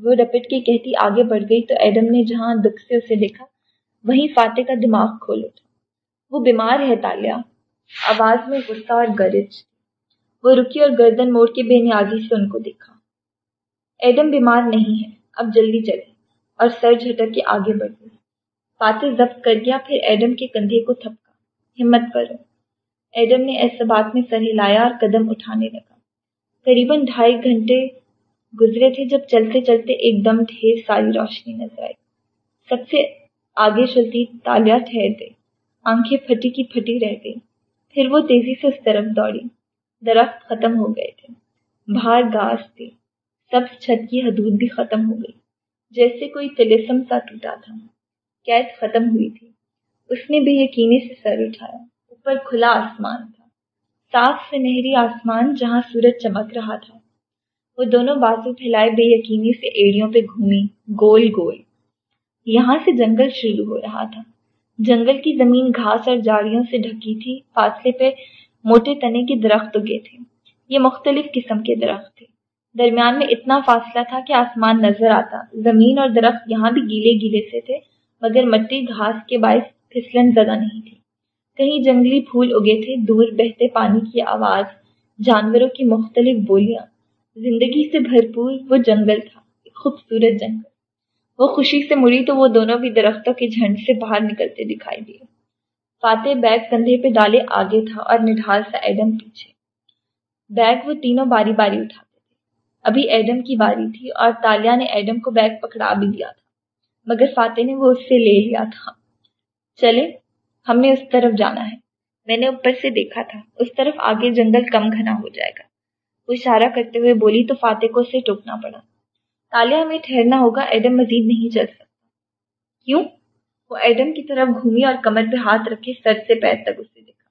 وہ ڈپٹ کے کہتی آگے بڑھ گئی تو ایڈم نے جہاں دکھ سے اسے دیکھا، وہیں فاتح کا دماغ کھول اٹھا۔ وہ بیمار ہے تالیا۔ آواز میں غصہ اور گرج۔ وہ رکی اور گردن موڑ کے بے نیازی سے ان کو دیکھا۔ ایڈم بیمار نہیں ہے۔ اب جلدی چلے اور سر جھٹک کے آگے بڑھ گئی فاتح ضبط کر گیا، پھر ایڈم کے کندھے کو تھپکا۔ ہمت کرو۔ ایڈم نے ایسے بات میں سر ہلایا اور قدم اٹھانے لگا۔ قریباً ڈھائی گھنٹے گزرے تھے جب چلتے چلتے ایک دم ڈھیر ساری روشنی نظر آئی۔ سب سے آگے چلتی تالیا ٹھہر گئی۔ آنکھیں پھٹی کی پھٹی رہ گئی۔ پھر وہ تیزی سے اس طرف دوڑی۔ درخت ختم ہو گئے تھے۔ باہر گھاس تھی۔ سب چھت کی حدود بھی ختم ہو گئی۔ جیسے کوئی تلسم سا ٹوٹا تھا۔ قید ختم ہوئی تھی۔ اس نے بے یقینی سے سر اٹھایا۔ اوپر کھلا آسمان تھا۔ صاف سنہری آسمان جہاں سورج چمک رہا تھا۔ وہ دونوں بازو پھیلائے بے یقینی سے ایڑیوں پہ گھومی، گول گول۔ یہاں سے جنگل شروع ہو رہا تھا۔ جنگل کی زمین گھاس اور جاڑیوں سے ڈھکی تھی، فاصلے پہ موٹے تنے کے درخت اگے تھے۔ یہ مختلف قسم کے درخت تھے۔ درمیان میں اتنا فاصلہ تھا کہ آسمان نظر آتا۔ زمین اور درخت یہاں بھی گیلے گیلے سے تھے، مگر مٹی گھاس کے باعث پھسلن زدہ نہیں تھی۔ کہیں جنگلی پھول اگے تھے، دور بہتے پانی کی آواز، جانوروں کی مختلف بولیاں۔ زندگی سے بھرپور وہ جنگل تھا، ایک خوبصورت جنگل۔ وہ خوشی سے مڑی تو وہ دونوں بھی درختوں کے جھنڈ سے باہر نکلتے دکھائی دیے۔ فاتح بیگ کندھے پہ ڈالے آگے تھا اور نڈھال سا ایڈم پیچھے۔ بیگ وہ تینوں باری باری اٹھاتے تھے ابھی ایڈم کی باری تھی اور تالیا نے ایڈم کو بیگ پکڑا بھی دیا تھا، مگر فاتح نے وہ اس سے لے لیا تھا۔ چلے، ہم نے اس طرف جانا ہے۔ میں نے اوپر سے دیکھا تھا، اس طرف آگے جنگل کم گھنا ہو جائے گا۔ وہ اشارہ کرتے ہوئے بولی، تو فاتح کو اسے ٹوکنا پڑا۔ تالیا، ہمیں ٹھہرنا ہوگا، ایڈم مزید نہیں چل سکتا۔ کیوں؟ وہ ایڈم کی طرف گھومی اور کمر پہ ہاتھ رکھے سر سے پیر تک اسے دیکھا۔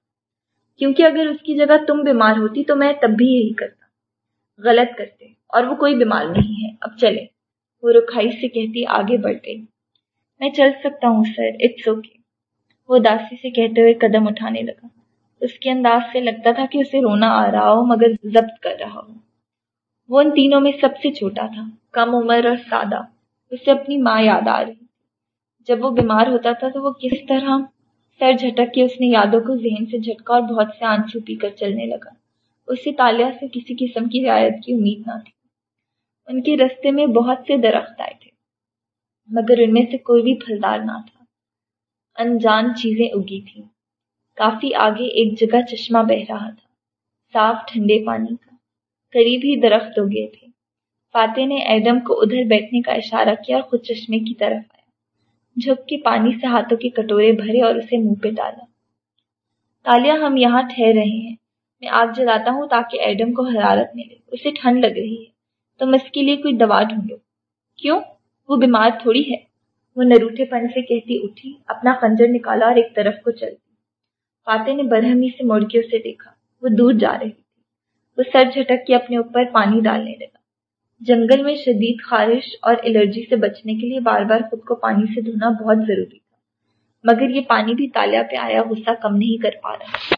کیونکہ اگر اس کی جگہ تم بیمار ہوتی، تو میں تب بھی یہی کرتا۔ غلط کرتے۔ اور وہ کوئی بیمار نہیں ہے۔ اب چلے۔ وہ رکھائی سے کہتی آگے بڑھ گئی۔ میں چل سکتا ہوں سر اٹس اوکے وہ داسی سے کہتے ہوئے قدم اٹھانے لگا۔ اس کے انداز سے لگتا تھا کہ اسے رونا آ رہا ہو، مگر ضبط کر رہا ہو۔ وہ ان تینوں میں سب سے چھوٹا تھا، کم عمر اور سادہ۔ اسے اپنی ماں یاد آ رہی جب وہ بیمار ہوتا تھا تو وہ کس طرح سر جھٹک کے اس نے یادوں کو ذہن سے جھٹکا اور بہت سے آنسو پی کر چلنے لگا۔ اسے تالیا سے کسی قسم کی رعایت کی امید نہ تھی۔ ان کے رستے میں بہت سے درخت آئے تھے، مگر ان میں سے کوئی بھی پھلدار نہ تھا۔ انجان چیزیں اگی تھیں۔ کافی آگے ایک جگہ چشمہ بہ رہا تھا، صاف ٹھنڈے پانی کا۔ قریب ہی درخت اگے تھے۔ فاتح نے ایڈم کو ادھر بیٹھنے کا اشارہ کیا اور خود چشمے کی طرف آیا۔ جھک کے پانی سے ہاتھوں کے کٹورے بھرے اور اسے منہ پہ ڈالا۔ تالیا ہم یہاں ٹھہر رہے ہیں۔ میں آگ جلاتا ہوں تاکہ ایڈم کو حرارت ملے۔ اسے ٹھنڈ لگ رہی ہے۔ تم اس کے لیے کوئی دوا ڈھونڈو۔ کیوں؟ وہ بیمار تھوڑی ہے۔ وہ نروٹھے پن سے کہتی اٹھی، اپنا خنجر نکالا اور ایک طرف کو چل فاتح نے برہمی سے مڑ کے اسے دیکھا۔ وہ دور جا رہی تھی۔ وہ سر جھٹک کے اپنے اوپر پانی ڈالنے لگا۔ جنگل میں شدید خارش اور الرجی سے بچنے کے لیے بار بار خود کو پانی سے دھونا بہت ضروری تھا۔ مگر یہ پانی بھی تالیا پہ آیا، غصہ کم نہیں کر پا رہا۔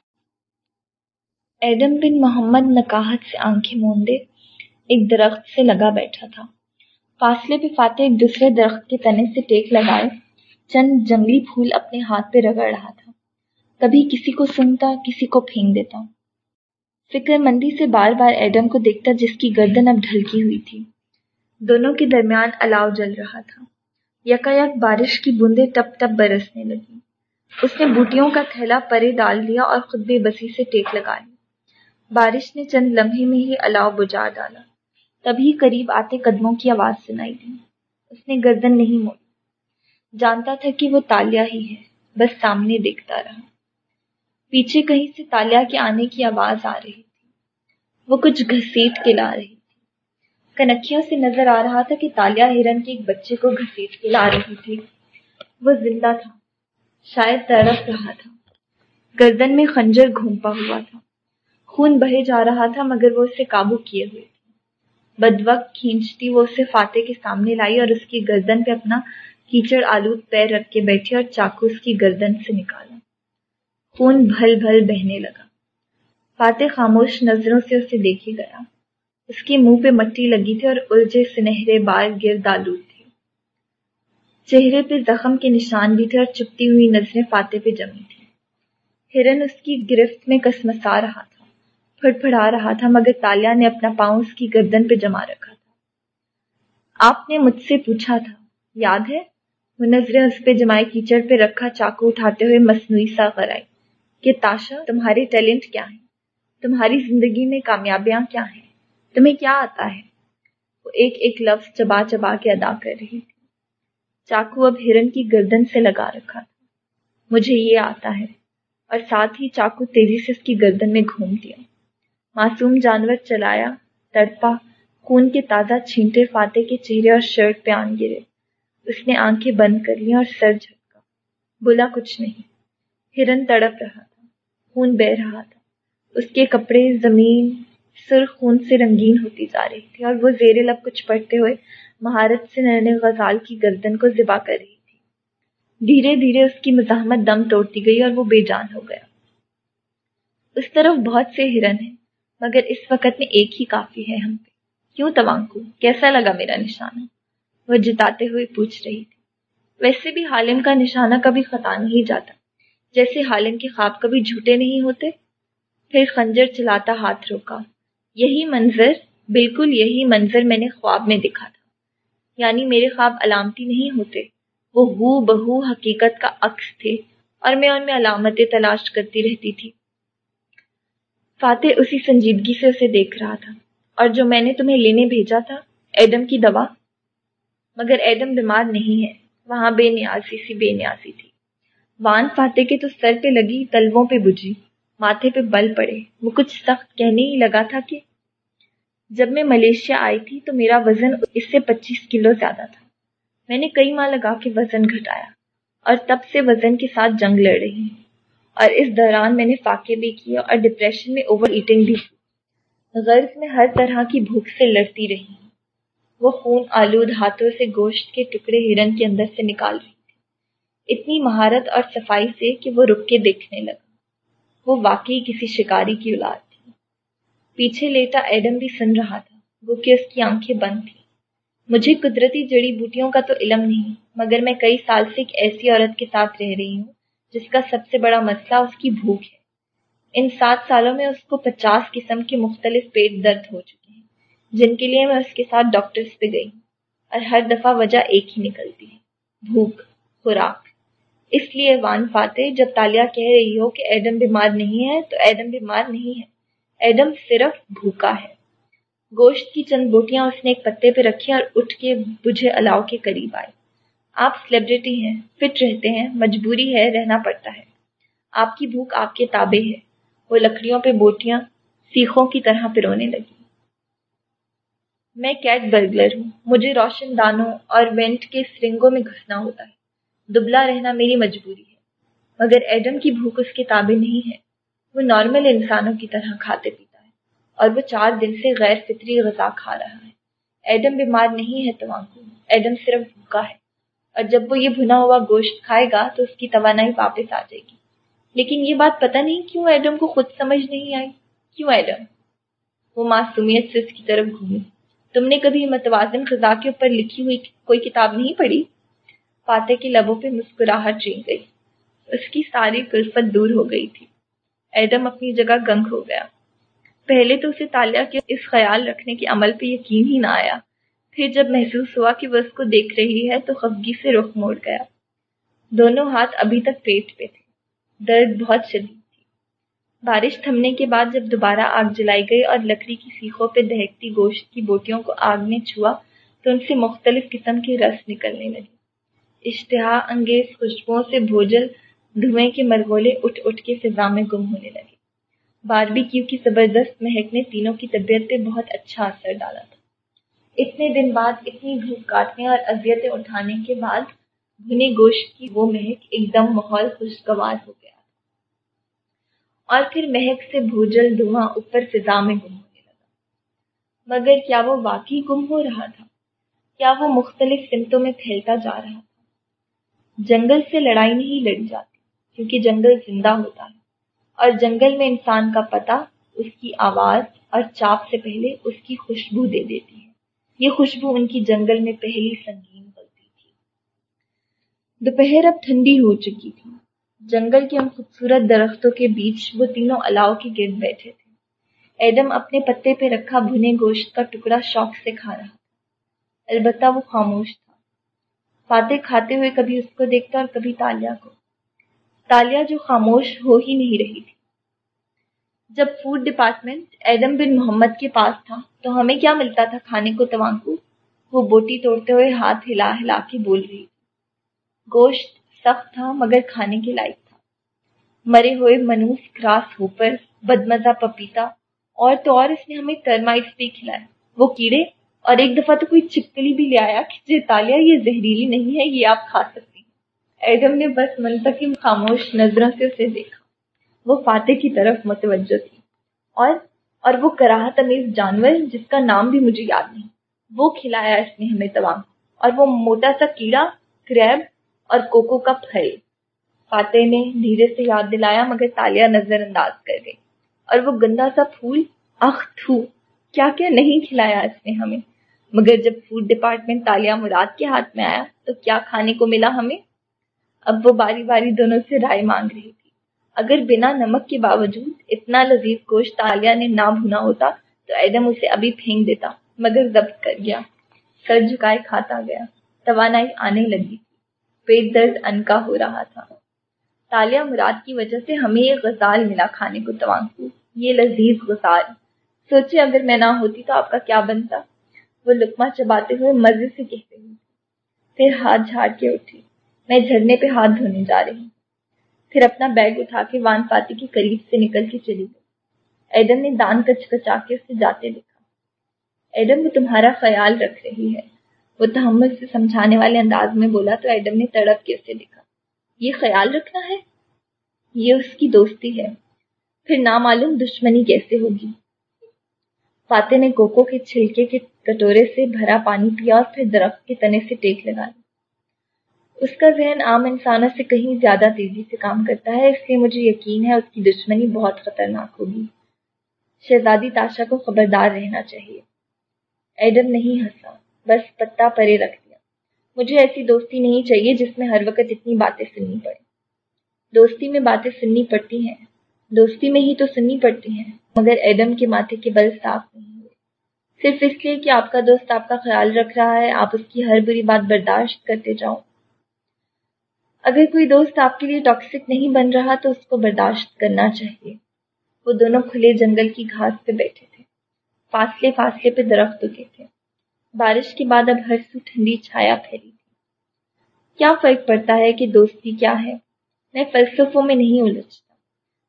ایڈم بن محمد نکاہت سے آنکھیں موندے ایک درخت سے لگا بیٹھا تھا۔ فاصلے پہ فاتح ایک دوسرے درخت کے تنے سے ٹیک لگائے، چند جنگلی پھول اپنے ہاتھ پہ رگڑ رہا تھا۔ کبھی کسی کو سنتا، کسی کو پھینک دیتا۔ فکر مندی سے بار بار ایڈم کو دیکھتا جس کی گردن اب ڈھلکی ہوئی تھی۔ دونوں کے درمیان الاؤ جل رہا تھا۔ یکا یک بارش کی بوندیں ٹپ ٹپ برسنے لگی اس نے بوٹیوں کا تھیلا پرے ڈال دیا اور خود بے بسی سے ٹیک لگا لی۔ بارش نے چند لمحے میں ہی الاؤ بجا ڈالا۔ تبھی قریب آتے قدموں کی آواز سنائی دی۔ اس نے گردن نہیں موڑی۔ جانتا تھا کہ وہ تالیا ہی ہے، بس سامنے دیکھتا رہا۔ پیچھے کہیں سے تالیا کے آنے کی آواز آ رہی تھی۔ وہ کچھ گھسیٹ کے لا رہی تھی۔ کنکھیوں سے نظر آ رہا تھا کہ تالیا ہرن کے ایک بچے کو گھسیٹ کے لا رہی تھی۔ وہ زندہ تھا، شاید تڑپ رہا تھا۔ گردن میں خنجر گھومپا ہوا تھا۔ خون بہے جا رہا تھا، مگر وہ اسے قابو کیے ہوئے تھے۔ بد وقت کھینچتی، وہ اسے فاتح کے سامنے لائی اور اس کی گردن پہ اپنا کیچڑ آلود پیر رکھ کے بیٹھی اور چاقو اس کی گردن سے نکالا۔ خون بھل بھل بہنے لگا۔ فاتح خاموش نظروں سے اسے دیکھے گیا۔ اس کے منہ پہ مٹی لگی تھی اور الجھے سنہرے بال گرد آلود تھے۔ چہرے پہ زخم کے نشان بھی تھے اور چپتی ہوئی نظریں فاتح پہ جمی تھی ہرن اس کی گرفت میں کسمسا رہا تھا۔ پھڑ پھڑا رہا تھا، مگر تالیا نے اپنا پاؤں اس کی گردن پہ جما رکھا تھا۔ آپ نے مجھ سے پوچھا تھا، یاد ہے؟ وہ نظریں اس پہ جمائے کیچڑ پہ رکھا چاقو اٹھاتے ہوئے مصنوعی سا کرائی کہ تاشا، تمہارے ٹیلنٹ کیا ہیں؟ تمہاری زندگی میں کامیابیاں کیا ہیں؟ تمہیں کیا آتا ہے؟ وہ ایک ایک لفظ چبا چبا کے ادا کر رہی تھی۔ چاقو اب ہرن کی گردن سے لگا رکھا تھا۔ مجھے یہ آتا ہے۔ اور ساتھ ہی چاقو تیزی سے اس کی گردن میں گھوم دیا۔ معصوم جانور چلایا، تڑپا، خون کے تازہ چھینٹے فاتح کے چہرے اور شرٹ پہ آن گرے۔ اس نے آنکھیں بند کر لی اور سر جھٹکا۔ بولا، کچھ نہیں۔ ہرن تڑپ رہا تھا، خون بہ رہا تھا۔ اس کے کپڑے، زمین سرخ خون سے رنگین ہوتی جا رہی تھی اور وہ زیر لب کچھ پڑھتے ہوئے مہارت سے نرنے غزال کی گردن کو ذبا کر رہی تھی۔ دھیرے دھیرے اس کی مزاحمت دم توڑتی گئی اور وہ بے جان ہو گیا۔ اس طرف بہت سے ہرن ہیں۔ مگر اس وقت میں ایک ہی کافی ہے ہم پہ۔ کیوں توانکو؟ کیسا لگا میرا نشانہ؟ وہ جتاتے ہوئے پوچھ رہی تھی۔ ویسے بھی حالم کا نشانہ کبھی خطا نہیں جاتا۔ جیسے حالن کے خواب کبھی جھوٹے نہیں ہوتے۔ پھر خنجر چلاتا ہاتھ روکا۔ یہی منظر، بالکل یہی منظر میں نے خواب میں دیکھا تھا۔ یعنی میرے خواب علامتی نہیں ہوتے۔ وہ ہو بہو حقیقت کا عکس تھے۔ اور میں ان میں علامتیں تلاش کرتی رہتی تھی۔ فاتح اسی سنجیدگی سے اسے دیکھ رہا تھا۔ اور جو میں نے تمہیں لینے بھیجا تھا، ایڈم کی دوا؟ مگر ایڈم بیمار نہیں ہے، وہاں بے نیازی سی بے نیازی تھی۔ وان فاتح کے تو سر پہ لگی، تلووں پہ بجھی، ماتھے پہ بل پڑے۔ وہ کچھ سخت کہنے ہی لگا تھا کہ جب میں ملیشیا آئی تھی تو میرا وزن اس سے پچیس کلو زیادہ تھا۔ میں نے کئی ماہ لگا کے وزن گھٹایا اور تب سے وزن کے ساتھ جنگ لڑ رہی۔ ہوں اور اس دوران میں نے فاقے بھی کیا اور ڈپریشن میں اوور ایٹنگ بھی کی۔ غرض میں ہر طرح کی بھوک سے لڑتی رہی۔ وہ خون آلود ہاتھوں سے گوشت کے ٹکڑے ہرن کے اندر سے نکال رہی تھی۔ اتنی مہارت اور صفائی سے کہ وہ رک کے دیکھنے لگا۔ وہ واقعی کسی شکاری کی اولاد تھی۔ پیچھے لیٹا ایڈم بھی سن رہا تھا۔ وہ کہ اس کی آنکھیں بند تھیں۔ مجھے قدرتی جڑی بوٹیوں کا تو علم نہیں، مگر میں کئی سال سے ایک ایسی عورت کے ساتھ رہ رہی ہوں جس کا سب سے بڑا مسئلہ اس کی بھوک ہے۔ ان سات سالوں میں اس کو پچاس قسم کے مختلف پیٹ درد ہو چکے ہیں، جن کے لیے میں اس کے ساتھ ڈاکٹرز پہ گئی۔ اور ہر دفعہ وجہ ایک ہی نکلتی ہے، بھوک، خوراک۔ اس لیے وان فاتح، جب تالیہ کہہ رہی ہو کہ ایڈم بیمار نہیں ہے، تو ایڈم بیمار نہیں ہے۔ ایڈم صرف بھوکا ہے۔ گوشت کی چند بوٹیاں اس نے ایک پتے پہ رکھی اور اٹھ کے بجھے الاؤ کے قریب آئے آپ سلیبریٹی ہیں فٹ رہتے ہیں، مجبوری ہے، رہنا پڑتا ہے۔ آپ کی بھوک آپ کے تابے ہے۔ وہ لکڑیوں پہ بوٹیاں سیخوں کی طرح پرونے لگی۔ میں کیٹ برگلر ہوں۔ مجھے روشن دانوں اور وینٹ کے سرنگوں میں گھسنا ہوتا ہے۔ دبلا رہنا میری مجبوری ہے۔ مگر ایڈم کی بھوک اس کے تابع نہیں ہے۔ وہ نارمل انسانوں کی طرح کھاتے پیتا ہے اور وہ چار دن سے غیر فطری غذا کھا رہا ہے۔ ایڈم بیمار نہیں ہے تماکو ایڈم صرف بھوکا ہے۔ اور جب وہ یہ بھنا ہوا گوشت کھائے گا تو اس کی توانائی واپس آ جائے گی۔ لیکن یہ بات پتہ نہیں کیوں ایڈم کو خود سمجھ نہیں آئی۔ کیوں ایڈم؟ وہ معصومیت سے اس کی طرف گھومی۔ تم نے کبھی متوازن غذا کے اوپر لکھی ہوئی کوئی کتاب نہیں پڑھی؟ فاتح کی لبوں پہ مسکراہٹ چین گئی۔ اس کی ساری کلفت دور ہو گئی تھی۔ ایڈم اپنی جگہ گنگ ہو گیا۔ پہلے تو اسے تالیہ کے اس خیال رکھنے کے عمل پہ یقین ہی نہ آیا۔ پھر جب محسوس ہوا کہ وہ اس کو دیکھ رہی ہے تو خفگی سے رخ موڑ گیا۔ دونوں ہاتھ ابھی تک پیٹ پہ تھے۔ درد بہت شدید تھی۔ بارش تھمنے کے بعد جب دوبارہ آگ جلائی گئی اور لکڑی کی سیخوں پہ دہکتی گوشت کی بوٹیوں کو آگ نے چھوا تو ان سے مختلف قسم کے رس نکلنے لگے۔ اشتہا، انگیز خوشبوؤں سے بھوجل، دھوئیں کے مرغولے اٹھ اٹھ کے فضا میں گم ہونے لگے۔ باربی کیو کی زبردست مہک نے تینوں کی طبیعت پہ بہت اچھا اثر ڈالا تھا۔ اتنے دن بعد اتنی بھوک کاٹنے اور اذیتیں اٹھانے کے بعد بھنے گوشت کی وہ مہک ایک دم ماحول خوشگوار ہو گیا اور پھر مہک سے بھوجل دھواں اوپر فضا میں گم ہونے لگا۔ مگر کیا وہ واقعی گم ہو رہا تھا؟ کیا وہ مختلف سمتوں میں پھیلتا جا رہا تھا؟ جنگل سے لڑائی نہیں لڑی جاتی، کیونکہ جنگل زندہ ہوتا ہے۔ اور جنگل میں انسان کا پتہ اس کی آواز اور چاپ سے پہلے اس کی خوشبو دے دیتی ہے۔ یہ خوشبو ان کی جنگل میں پہلی سنگین بلتی تھی۔ دوپہر اب ٹھنڈی ہو چکی تھی۔ جنگل کے ان خوبصورت درختوں کے بیچ وہ تینوں الاؤ کے گرد بیٹھے تھے۔ ایڈم اپنے پتے پہ رکھا بھنے گوشت کا ٹکڑا شوق سے کھا رہا تھا۔ البتہ وہ خاموش تھا۔ فاتح کھاتے ہوئے کبھی اس کو دیکھتا اور کبھی تالیہ کو۔ تالیہ جو خاموش ہو ہی نہیں رہی تھی۔ جب فوڈ ڈپارٹمنٹ ایڈم بن محمد کے پاس تھا تو ہمیں کیا ملتا تھا کھانے کو توانکو؟ وہ بوٹی توڑتے ہوئے ہاتھ ہلا ہلا کے بول رہی تھی۔ گوشت سخت تھا مگر کھانے کے لائق تھا۔ مرے ہوئے منوس کراس ہوپر، بدمزہ پپیتا اور تو اور اس نے ہمیں ٹرمائٹس بھی کھلائے۔ وہ کیڑے اور ایک دفعہ تو کوئی چپکلی بھی لے آیا کہ جیتالیہ یہ زہریلی نہیں ہے، یہ آپ کھا سکتی ایڈم نے بس منتقم خاموش نظروں سے اسے دیکھا۔ وہ فاتح کی طرف متوجہ تھی۔ اور اور وہ کراہت امیز جانور جس کا نام بھی مجھے یاد نہیں، وہ کھلایا اس نے ہمیں تمام۔ اور وہ موٹا سا کیڑا، کریب اور کوکو کا پھل۔ فاتح نے دھیرے سے یاد دلایا مگر تالیہ نظر انداز کر گئی۔ اور وہ گندا سا پھول، اخ تھو، کیا کیا نہیں کھلایا اس نے ہمیں۔ مگر جب فوڈ ڈپارٹمنٹ تالیہ مراد کے ہاتھ میں آیا تو کیا کھانے کو ملا ہمیں؟ اب وہ باری باری دونوں سے رائے مانگ رہی تھی۔ اگر بنا نمک کے باوجود اتنا لذیذ گوشت تالیا نے نہ بھونا ہوتا، تو ایڈم اسے ابھی پھینک دیتا، مگر ضبط کر گیا۔ سر جھکائے کھاتا گیا۔ توانائی آنے لگی۔ پیٹ درد انکا ہو رہا تھا۔ تالیا مراد کی وجہ سے ہمیں یہ غزال ملا کھانے کو توانکو یہ لذیذ غزال۔ سوچے اگر میں نہ ہوتی تو آپ کا کیا بنتا؟ وہ لکما چباتے ہوئے مزے سے کہتے ہوئے۔ پھر ہاتھ جھاڑ کے اٹھی۔ میں جھرنے پہ ہاتھ دھونے جا رہی۔ ہوں پھر اپنا بیگ اٹھا کے وان پاتی کے قریب سے نکل کے چلی گئی۔ ایڈم نے دان کچ کچا کے اسے جاتے دیکھا۔ ایڈم، وہ تمہارا خیال رکھ رہی ہے۔ وہ تحمل سے سمجھانے والے انداز میں بولا تو ایڈم نے تڑپ کے اسے دیکھا۔ یہ خیال رکھنا ہے؟ یہ اس کی دوستی ہے۔ پھر نامعلوم دشمنی کیسے ہوگی؟ فاتح نے کوکو کے چھلکے کے کٹورے سے بھرا پانی پیا اور پھر درخت کے تنے سے ٹیک لگا لی اس کا ذہن عام انسانوں سے کہیں زیادہ تیزی سے کام کرتا ہے، اس لیے مجھے یقین ہے اس کی دشمنی بہت خطرناک ہوگی۔ شہزادی تاشا کو خبردار رہنا چاہیے۔ ایڈم نہیں ہنسا، بس پتا پرے رکھ دیا۔ مجھے ایسی دوستی نہیں چاہیے جس میں ہر وقت اتنی باتیں سننی پڑے دوستی میں باتیں سننی پڑتی ہیں۔ دوستی میں ہی تو سننی پڑتی ہیں، مگر ایڈم کے ماتھے کے بل صاف نہیں ہوئے۔ صرف اس لیے کہ آپ کا دوست آپ کا خیال رکھ رہا ہے، آپ اس کی ہر بری بات برداشت کرتے جاؤ۔ اگر کوئی دوست آپ کے لیے ٹاکسک نہیں بن رہا تو اس کو برداشت کرنا چاہیے۔ وہ دونوں کھلے جنگل کی گھاس پہ بیٹھے تھے۔ فاصلے فاصلے پہ درخت اگے تھے۔ بارش کے بعد اب ہر سو ٹھنڈی چھایا پھیلی تھی۔ کیا فرق پڑتا ہے کہ دوستی کیا ہے؟ میں فلسفوں میں نہیں الجھتا۔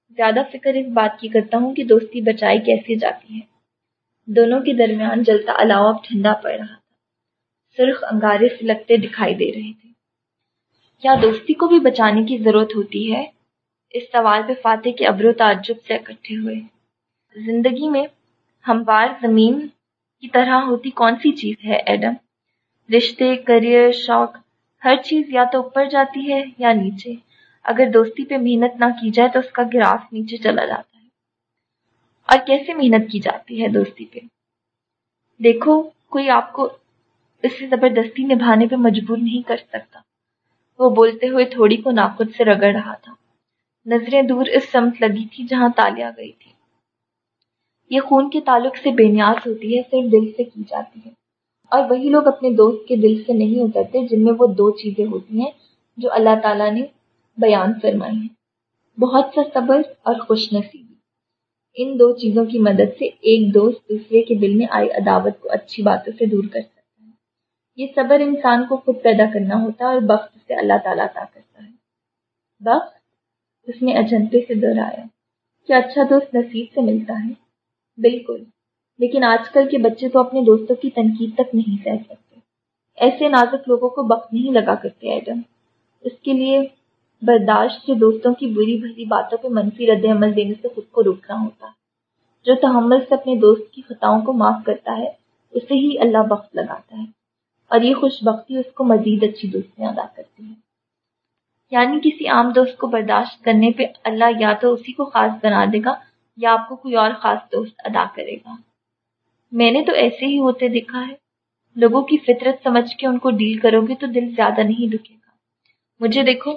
زیادہ فکر اس بات کی کرتا ہوں کہ دوستی بچائی کیسے جاتی ہے۔ دونوں کے درمیان جلتا علاوہ اب ٹھنڈا پڑ رہا تھا۔ سرخ انگارے سے لگتے دکھائی دے رہے تھے۔ کیا دوستی کو بھی بچانے کی ضرورت ہوتی ہے؟ اس سوال پہ فاتح کے ابر و تعجب سے اکٹھے ہوئے۔ زندگی میں ہموار زمین کی طرح ہوتی کون سی چیز ہے، ایڈم؟ رشتے کریئر شوق، ہر چیز یا تو اوپر جاتی ہے یا نیچے۔ اگر دوستی پہ محنت نہ کی جائے تو اس کا گراف نیچے چلا جاتا ہے۔ اور کیسے محنت کی جاتی ہے دوستی پہ؟ دیکھو، کوئی آپ کو اس سے زبردستی نبھانے پہ مجبور نہیں کر سکتا۔ وہ بولتے ہوئے تھوڑی کو ناخد سے رگڑ رہا تھا۔ نظریں دور اس سمت لگی تھی جہاں تالیا گئی تھی۔ یہ خون کے تعلق سے بے نیاز ہوتی ہے، صرف دل سے کی جاتی ہے۔ اور وہی لوگ اپنے دوست کے دل سے نہیں اترتے جن میں وہ دو چیزیں ہوتی ہیں جو اللہ تعالیٰ نے بیان فرمائی ہیں۔ بہت سا صبر اور خوش نصیبی۔ ان دو چیزوں کی مدد سے ایک دوست دوسرے کے دل میں آئی عداوت کو اچھی باتوں سے دور کر یہ صبر انسان کو خود پیدا کرنا ہوتا ہے اور بخت سے اللہ تعالیٰ عطا کرتا ہے۔ بخت اس نے اجنتے سے دہرایا کیا اچھا دوست نصیب سے ملتا ہے۔ بالکل، لیکن آج کل کے بچے تو اپنے دوستوں کی تنقید تک نہیں سہ سکتے۔ ایسے نازک لوگوں کو بخت نہیں لگا کرتے ایڈم۔ اس کے لیے برداشت سے دوستوں کی بری بھری باتوں پہ منفی رد عمل دینے سے خود کو روکنا ہوتا ہے۔ جو تحمل سے اپنے دوست کی خطاؤں کو معاف کرتا ہے، اسے ہی اللہ بخت لگاتا ہے۔ اور یہ خوش بختی اس کو مزید اچھی دوستیاں ادا کرتی ہیں یعنی کسی عام دوست کو برداشت کرنے پہ اللہ یا تو اسی کو خاص بنا دے گا یا آپ کو کوئی اور خاص دوست ادا کرے گا۔ میں نے تو ایسے ہی ہوتے دیکھا ہے۔ لوگوں کی فطرت سمجھ کے ان کو ڈیل کرو گے تو دل زیادہ نہیں دکھے گا۔ مجھے دیکھو،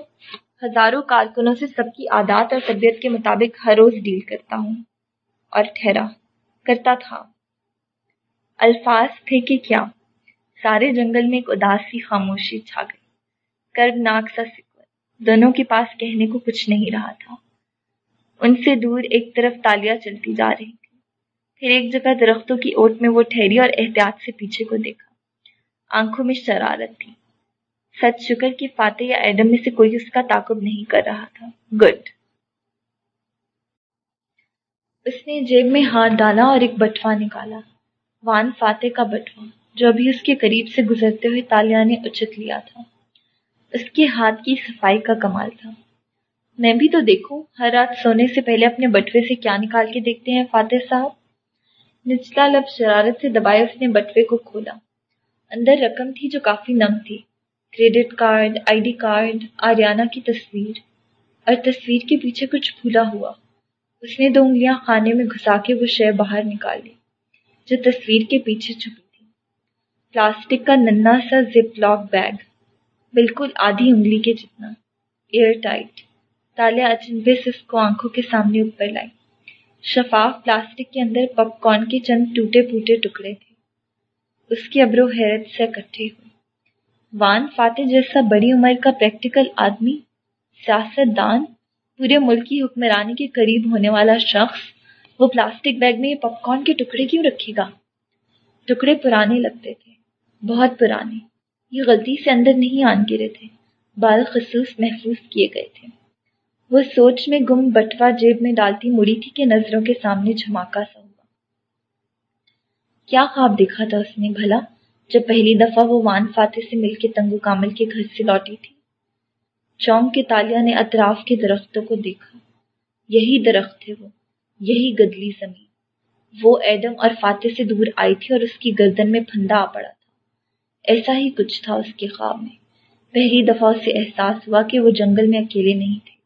ہزاروں کارکنوں سے سب کی عادات اور طبیعت کے مطابق ہر روز ڈیل کرتا ہوں۔ اور ٹھہرا، کرتا تھا۔ الفاظ تھے کہ کیا؟ سارے جنگل میں ایک اداسی خاموشی چھا گئی۔ کرب ناک سا دونوں کے پاس کہنے کو کچھ نہیں رہا تھا۔ ان سے دور ایک طرف تالیاں چلتی جا رہی تھی۔ پھر ایک جگہ درختوں کی اوٹ میں وہ ٹھہری اور احتیاط سے پیچھے کو دیکھا۔ آنکھوں میں شرارت تھی۔ سچ شکر کہ فاتح یا ایڈم میں سے کوئی اس کا تعقب نہیں کر رہا تھا۔ گڈ۔ اس نے جیب میں ہاتھ ڈالا اور ایک بٹوا نکالا۔ وان فاتح کا بٹوا۔ جو ابھی اس کے قریب سے گزرتے ہوئے تالیہ نے اچت لیا تھا۔ اس کے ہاتھ کی صفائی کا کمال تھا۔ میں بھی تو دیکھوں، ہر رات سونے سے پہلے اپنے بٹوے سے کیا نکال کے دیکھتے ہیں فاتح صاحب۔ نچلا لب شرارت سے دبائے اس نے بٹوے کو کھولا۔ اندر رقم تھی جو کافی نم تھی۔ Credit card, I D card, Ariana کی تصویر۔ اور تصویر کے پیچھے کچھ پھولا ہوا۔ اس نے دو انگلیاں خانے میں گھسا کے وہ شے باہر نکال لی، جو تصویر کے پیچھے چھپی۔ پلاسٹک کا ننا سا زپ لاک بیگ بالکل آدھی انگلی کے جتنا ایئر ٹائٹ تالیا اچنبے سے اس کو آنکھوں کے سامنے اوپر لائی۔ شفاف پلاسٹک کے اندر پاپ کارن کے چند ٹوٹے پوٹے ٹکڑے تھے۔ اس کی ابرو حیرت سے اکٹھے ہوئی۔ وان فاتح جیسا بڑی عمر کا پریکٹیکل آدمی سیاست دان پورے ملک کی حکمرانی کے قریب ہونے والا شخص، وہ پلاسٹک بیگ میں یہ پاپ کارن کے ٹکڑے کیوں رکھے گا؟ ٹکڑے پرانے لگتے تھے۔ بہت پرانے۔ یہ غلطی سے اندر نہیں آن گرے تھے، بال خصوص محفوظ کیے گئے تھے۔ وہ سوچ میں گم بٹوا جیب میں ڈالتی مڑی تھی کہ نظروں کے سامنے جھماکا سا ہوا۔ کیا خواب دیکھا تھا اس نے بھلا، جب پہلی دفعہ وہ وان فاتح سے مل کے تنگو کامل کے گھر سے لوٹی تھی۔ چونک کے تالیا نے اطراف کے درختوں کو دیکھا۔ یہی درخت تھے وہ، یہی گدلی زمین۔ وہ ایڈم اور فاتح سے دور آئی تھی اور اس کی گردن میں پھندا آ پڑا۔ ایسا ہی کچھ تھا اس کے خواب میں۔ پہلی دفعہ اسے احساس ہوا کہ وہ جنگل میں اکیلے نہیں تھے۔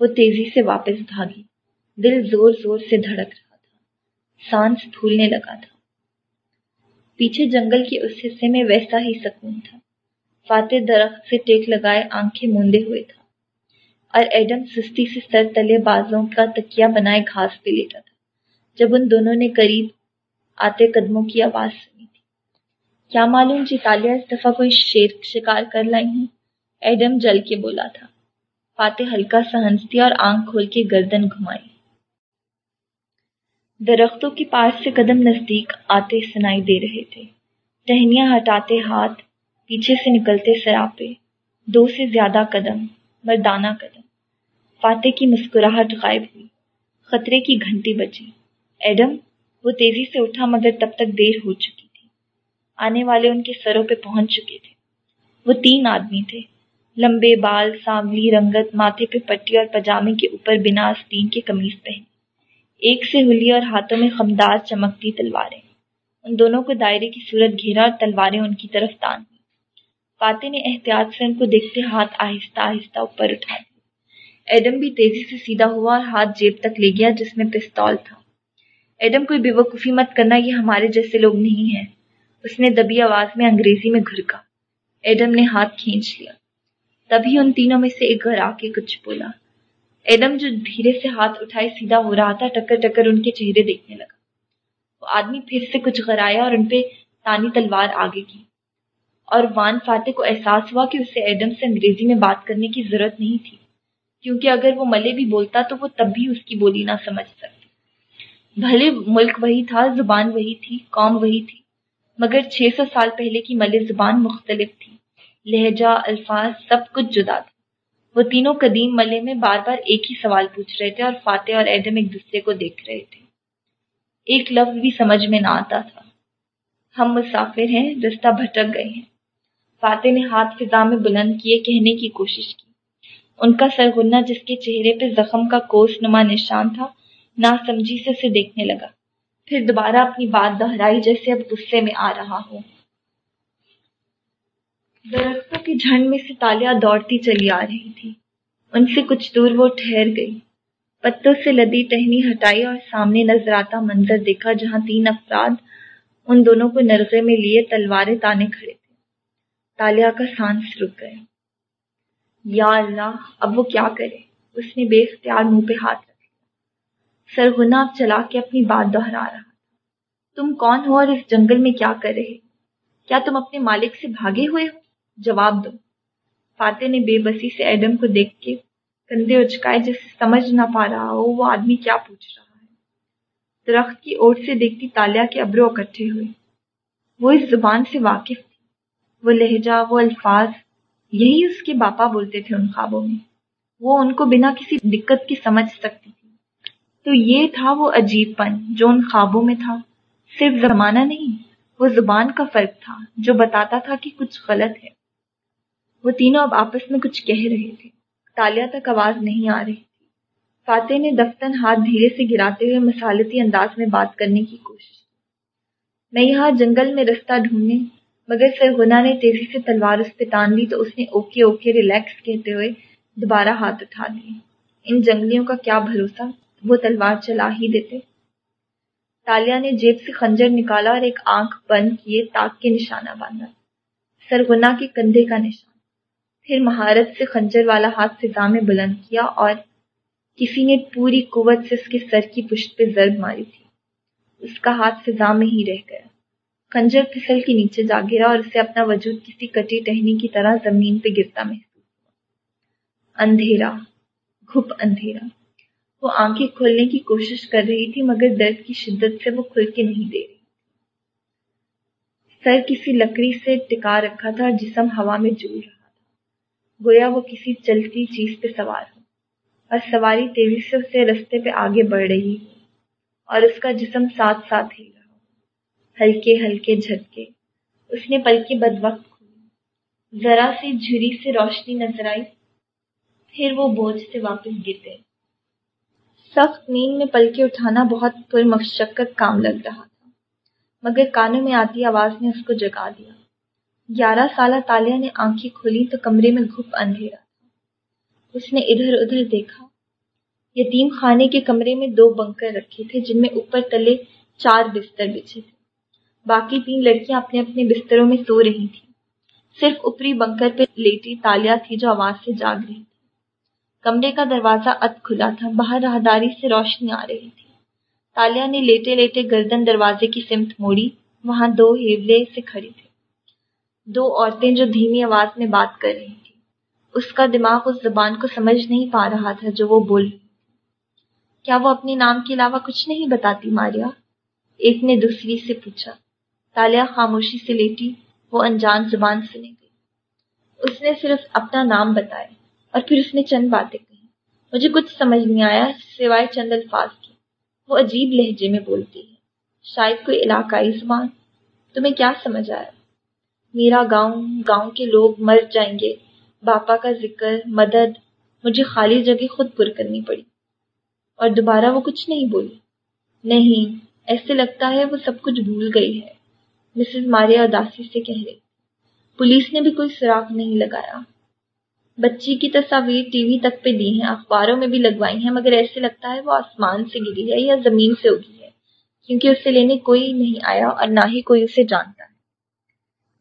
وہ تیزی سے واپس بھاگی۔ دل زور زور سے دھڑک رہا تھا۔ سانس پھولنے لگا تھا۔ پیچھے جنگل کے اس حصے میں ویسا ہی سکون تھا۔ فاتح درخت سے ٹیک لگائے آنکھیں موندے ہوئے تھا۔ اور ایڈم سستی سے سر تلے بازوں کا تکیا بنائے گھاس پہ لیٹا تھا۔ جب ان دونوں نے قریب آتے قدموں کی آواز سنی۔ کیا معلوم جی اس دفعہ کوئی شیر شکار کر لائی ہوں ایڈم جل کے بولا تھا۔ فاتح ہلکا سا دیا اور آنکھ کھول کے گردن گھمائی۔ درختوں کے پاس سے قدم نزدیک آتے سنائی دے رہے تھے۔ ٹہنیاں ہٹاتے ہاتھ پیچھے سے نکلتے سراپے۔ دو سے زیادہ قدم، مردانہ قدم۔ فاتح کی مسکراہٹ غائب ہوئی۔ خطرے کی گھنٹی بجی۔ ایڈم، وہ تیزی سے اٹھا مگر تب تک دیر ہو چکی۔ آنے والے ان کے سروں پہ پہنچ چکے تھے۔ وہ تین آدمی تھے۔ لمبے بال، سانولی رنگت، ماتھے پہ پٹی اور پجامے کے اوپر بنا آستین کے قمیض پہنے۔ ایک سے ہولی اور ہاتھوں میں خمدار چمکتی تلواریں۔ ان دونوں کو دائرے کی صورت گھیرا اور تلواریں ان کی طرف تان ہوئی فاتح نے احتیاط سے ان کو دیکھتے ہاتھ آہستہ آہستہ اوپر اٹھا دیا ایڈم بھی تیزی سے سیدھا ہوا اور ہاتھ جیب تک لے گیا جس میں پستول تھا۔ ایڈم، کوئی بے وقوفی مت کرنا، یہ ہمارے جیسے لوگ نہیں ہیں۔ اس نے دبی آواز میں انگریزی میں گھرکا ایڈم نے ہاتھ کھینچ لیا۔ تبھی ان تینوں میں سے ایک گھر آ کے کچھ بولا۔ ایڈم جو دھیرے سے ہاتھ اٹھائے سیدھا ہو رہا تھا ٹکر ٹکر ان کے چہرے دیکھنے لگا۔ وہ آدمی پھر سے کچھ غرایا اور ان پہ تانی تلوار آگے کی۔ اور وان فاتح کو احساس ہوا کہ اسے ایڈم سے انگریزی میں بات کرنے کی ضرورت نہیں تھی، کیونکہ اگر وہ ملے بھی بولتا تو وہ تب بھی اس کی بولی نہ سمجھ سکتی۔ بھلے ملک وہی تھا، زبان وہی تھی، قوم وہی تھی۔ مگر چھ سو سال پہلے کی ملے زبان مختلف تھی۔ لہجہ، الفاظ، سب کچھ جدا تھا۔ وہ تینوں قدیم ملے میں بار بار ایک ہی سوال پوچھ رہے تھے اور فاتح اور ایڈم ایک دوسرے کو دیکھ رہے تھے۔ ایک لفظ بھی سمجھ میں نہ آتا تھا۔ ہم مسافر ہیں، رستہ بھٹک گئے ہیں۔ فاتح نے ہاتھ فضا میں بلند کیے، کہنے کی کوشش کی۔ ان کا سرگنا جس کے چہرے پہ زخم کا کوس نما نشان تھا نہ سمجھی سے اسے دیکھنے لگا۔ پھر دوبارہ اپنی بات دہرائی جیسے اب غصے میں آ رہا ہوں۔ درختوں کے جھنڈ میں سے تالیاں دوڑتی چلی آ رہی تھی۔ ان سے کچھ دور وہ ٹھہر گئی۔ پتوں سے لدی ٹہنی ہٹائی اور سامنے نظر آتا منظر دیکھا جہاں تین افراد ان دونوں کو نرغے میں لیے تلواریں تانے کھڑے تھے۔ تالیا کا سانس رک گئے یا اللہ، اب وہ کیا کرے؟ اس نے بے اختیار منہ پہ ہاتھ رکھ لیا سرگنا اب چلا کے اپنی بات دہرا رہا تم کون ہو اور اس جنگل میں کیا کر رہے؟ کیا تم اپنے مالک سے بھاگے ہوئے ہو؟ جواب دو۔ فاتح نے بے بسی سے ایڈم کو دیکھ کے کندھے اچکائے جسے سمجھ نہ پا رہا ہو، وہ آدمی کیا پوچھ رہا ہے؟ درخت کی اوٹ سے دیکھتی تالیا کے ابرو اکٹھے ہوئے۔ وہ اس زبان سے واقف تھی۔ وہ لہجہ، وہ الفاظ، یہی اس کے باپا بولتے تھے ان خوابوں میں۔ وہ ان کو بنا کسی دقت کی سمجھ سکتی۔ تو یہ تھا وہ عجیب پن جو ان خوابوں میں تھا۔ صرف زمانہ نہیں، وہ زبان کا فرق تھا جو بتاتا تھا کہ کچھ غلط ہے۔ وہ تینوں اب آپس میں کچھ کہہ رہے تھے۔ تالیا تک آواز نہیں آ رہی تھی۔ فاتح نے دفتن ہاتھ دھیرے سے گراتے ہوئے مسالتی انداز میں بات کرنے کی کوشش میں یہاں جنگل میں رستہ ڈھونڈنے، مگر سرگنا نے تیزی سے تلوار اس پہ تان لی تو اس نے اوکے اوکے ریلیکس کہتے ہوئے دوبارہ ہاتھ اٹھا دیے ان جنگلیوں کا کیا بھروسہ؟ وہ تلوار چلا ہی دیتے۔ تالیا نے جیب سے خنجر نکالا اور ایک آنکھ بند کیے تاک کے نشانہ باندھا۔ سرگنا کے کندھے کا نشان۔ پھر مہارت سے خنجر والا ہاتھ فضا میں بلند کیا اور کسی نے پوری قوت سے اس کے سر کی پشت پہ ضرب ماری تھی۔ اس کا ہاتھ فضا میں ہی رہ گیا۔ خنجر پھسل کے نیچے جا گرا اور اسے اپنا وجود کسی کٹی ٹہنی کی طرح زمین پہ گرتا محسوس ہوا۔ اندھیرا، گھپ اندھیرا۔ وہ آنکھیں کھولنے کی کوشش کر رہی تھی، مگر درد کی شدت سے وہ کھل کے نہیں دے رہی سر کسی لکڑی سے ٹکا رکھا تھا اور جسم ہوا میں جول رہا تھا۔ گویا وہ کسی چلتی چیز پہ سوار ہو۔ اور سواری تیزی سے اسے رستے پہ آگے بڑھ رہی اور اس کا جسم ساتھ ساتھ ہی رہا ہلکے ہلکے جھٹکے۔ اس نے پل کے بد وقت کھولی۔ ذرا سی جھری سے روشنی نظر آئی۔ پھر وہ بوجھ سے واپس گر گئے۔ سخت نیند میں پلکے اٹھانا بہت پر مشقت کام لگ رہا تھا۔ مگر کانوں میں آتی آواز نے اس کو جگا دیا۔ گیارہ سالہ تالیہ نے آنکھیں کھولی تو کمرے میں گھپ اندھیرا تھا۔ اس نے ادھر ادھر دیکھا۔ یتیم خانے کے کمرے میں دو بنکر رکھے تھے جن میں اوپر تلے چار بستر بچھے تھے۔ باقی تین لڑکیاں اپنے اپنے بستروں میں سو رہی تھیں۔ صرف اوپری بنکر پہ لیٹی تالیا تھی جو آواز سے جاگ رہی کمرے کا دروازہ ات کھلا تھا، باہر راہداری سے روشنی آ رہی تھی۔ تالیا نے لیٹے لیٹے گردن دروازے کی سمت موڑی، وہاں دو ہیولے سے کھڑی تھی دو عورتیں جو دھیمی آواز میں بات کر رہی تھی اس کا دماغ اس زبان کو سمجھ نہیں پا رہا تھا جو وہ بول۔ رہی کیا وہ اپنے نام کے علاوہ کچھ نہیں بتاتی ماریا؟ ایک نے دوسری سے پوچھا۔ تالیا خاموشی سے لیٹی، وہ انجان زبان سنے گئی اس نے صرف اپنا نام بتایا۔ اور پھر اس نے چند باتیں کہی مجھے کچھ سمجھ نہیں آیا، سوائے چند الفاظ کی وہ عجیب لہجے میں بولتی ہے۔ شاید کوئی علاقائی زبان۔ تمہیں کیا سمجھ آیا؟ میرا گاؤں گاؤں کے لوگ مر جائیں گے۔ باپا کا ذکر، مدد۔ مجھے خالی جگہ خود پر کرنی پڑی۔ اور دوبارہ وہ کچھ نہیں بولی۔ نہیں، ایسے لگتا ہے وہ سب کچھ بھول گئی ہے۔ مسز ماریا اداسی سے کہہ رہی پولیس نے بھی کوئی سراغ نہیں لگایا۔ بچی کی تصاویر ٹی وی تک پہ دی ہیں، اخباروں میں بھی لگوائی ہیں، مگر ایسے لگتا ہے وہ آسمان سے گری ہے یا زمین سے اگی ہے، کیونکہ اسے لینے کوئی نہیں آیا اور نہ ہی کوئی اسے جانتا۔ ہے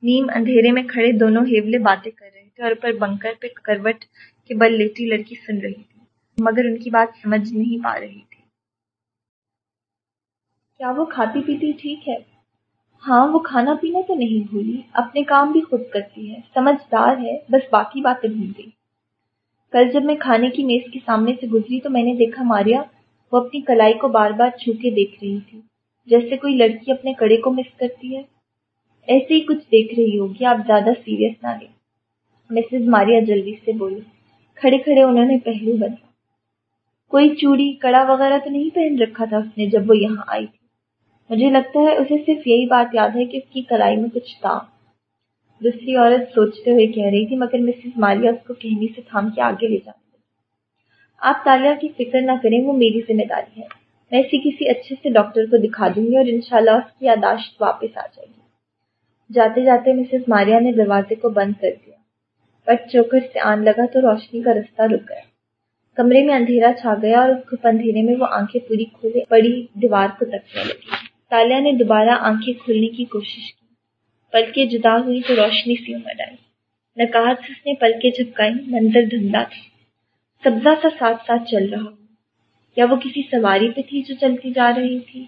نیم اندھیرے میں کھڑے دونوں ہیولے باتیں کر رہے تھے اور اوپر بنکر پہ کروٹ کے بل لیٹی لڑکی سن رہی تھی، مگر ان کی بات سمجھ نہیں پا رہی تھی۔ کیا وہ کھاتی پیتی ٹھیک ہے؟ ہاں وہ کھانا پینا تو نہیں بھولی، اپنے کام بھی خود کرتی ہے، سمجھدار ہے، بس باقی باتیں بھول گئی۔ کل جب میں کھانے کی میز کے سامنے سے گزری تو میں نے دیکھا ماریا، وہ اپنی کلائی کو بار بار چھو کے دیکھ رہی تھی، جیسے کوئی لڑکی اپنے کڑے کو مس کرتی ہے۔ ایسے ہی کچھ دیکھ رہی ہوگی، آپ زیادہ سیریس نہ لیں۔ مسز ماریا جلدی سے بولی، کھڑے کھڑے انہوں نے پہلو بدلا کوئی چوڑی، کڑا وغیرہ تو نہیں پہن رکھا تھا اس نے جب وہ یہاں آئی تھی؟ مجھے لگتا ہے اسے صرف یہی بات یاد ہے کہ اس کی کلائی میں کچھ تھا۔ دوسری عورت سوچتے ہوئے کہہ رہی تھی، مگر مسز ماریا اس کو کہنی سے تھام کے آگے لے جانے آپ تالیہ کی فکر نہ کریں، وہ میری ذمہ داری ہے۔ میں اسے کسی اچھے سے ڈاکٹر کو دکھا دوں گی اور انشاءاللہ اس کی یاداشت واپس آ جائے گی۔ جاتے جاتے مسز ماریا نے دروازے کو بند کر دیا۔ بٹ چوکر سے آن لگا تو روشنی کا رستہ رک گیا۔ کمرے میں اندھیرا چھا گیا اور اس کو اندھیرے میں وہ آنکھیں پوری کھولے، بڑی دیوار کو تکنے لگی۔ تالیا نے دوبارہ آنکھیں کھولنے کی کوشش کی۔ پلکیں جدا ہوئی تو روشنی سی امر آئی نکاہت سے اس نے پلکیں جھپکائی منظر دھندلا تھا سبزہ سا ساتھ ساتھ چل رہا۔ ہو یا وہ کسی سواری پہ تھی جو چلتی جا رہی تھی؟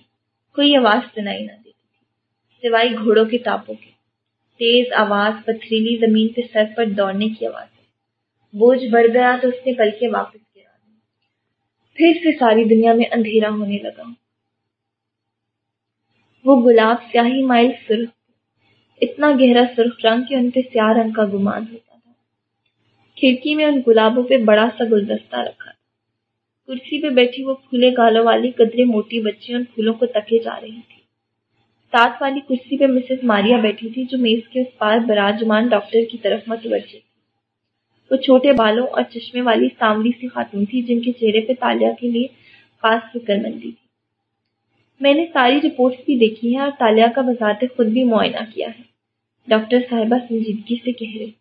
کوئی آواز سنائی نہ دیتی تھی۔ سوائے گھوڑوں کے تاپوں کے۔ تیز آواز پتھریلی زمین پہ سر پر دوڑنے کی آواز۔ بوجھ بڑھ گیا تو اس نے پلکیں واپس گرا دی۔ پھر سے ساری دنیا میں اندھیرا ہونے لگا۔ وہ گلاب سیاہی مائل سرخ اتنا گہرا سرخ رنگ کہ ان پہ سیاہ رنگ کا گمان ہوتا تھا۔ کھڑکی میں ان گلابوں پہ بڑا سا گلدستہ رکھا تھا۔ کرسی پہ بیٹھی وہ پھولے گالوں والی قدرے موٹی بچی ان پھولوں کو تکے جا رہی تھی ساتھ والی کرسی پہ مسز ماریا بیٹھی تھی جو میز کے اس پار براجمان ڈاکٹر کی طرف متوجہ تھی۔ وہ چھوٹے بالوں اور چشمے والی سانولی سی خاتون تھی جن کے چہرے پہ تالیا کے لیے خاص فکر مندی میں نے ساری رپورٹس بھی دیکھی ہیں اور تالیہ کا بذات خود بھی معائنہ کیا ہے۔ ڈاکٹر صاحبہ سنجیدگی سے کہہ رہے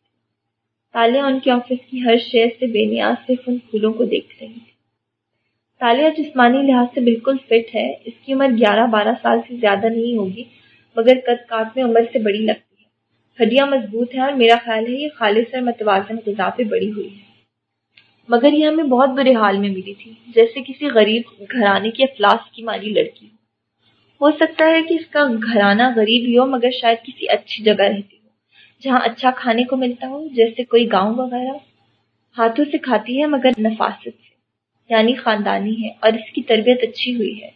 تالیہ ان کے آفس کی ہر شہر سے بے نیاز صرف ان پھولوں کو دیکھ رہی تھی تالیہ جسمانی لحاظ سے بالکل فٹ ہے۔ اس کی عمر گیارہ بارہ سال سے زیادہ نہیں ہوگی، مگر قد کاٹ میں عمر سے بڑی لگتی ہے۔ ہڈیاں مضبوط ہیں اور میرا خیال ہے یہ خالص اور متوازن غذا پہ بڑی ہوئی ہے۔ مگر یہ ہمیں بہت برے حال میں ملی تھی۔ جیسے کسی غریب گھرانے کی افلاس کی ماری لڑکی۔ ہو سکتا ہے کہ اس کا گھرانہ غریب ہی ہو، مگر شاید کسی اچھی جگہ رہتی ہو، جہاں اچھا کھانے کو ملتا ہو، جیسے کوئی گاؤں وغیرہ۔ ہاتھوں سے کھاتی ہے، مگر نفاست سے یعنی خاندانی ہے، اور اس کی تربیت اچھی ہوئی ہے۔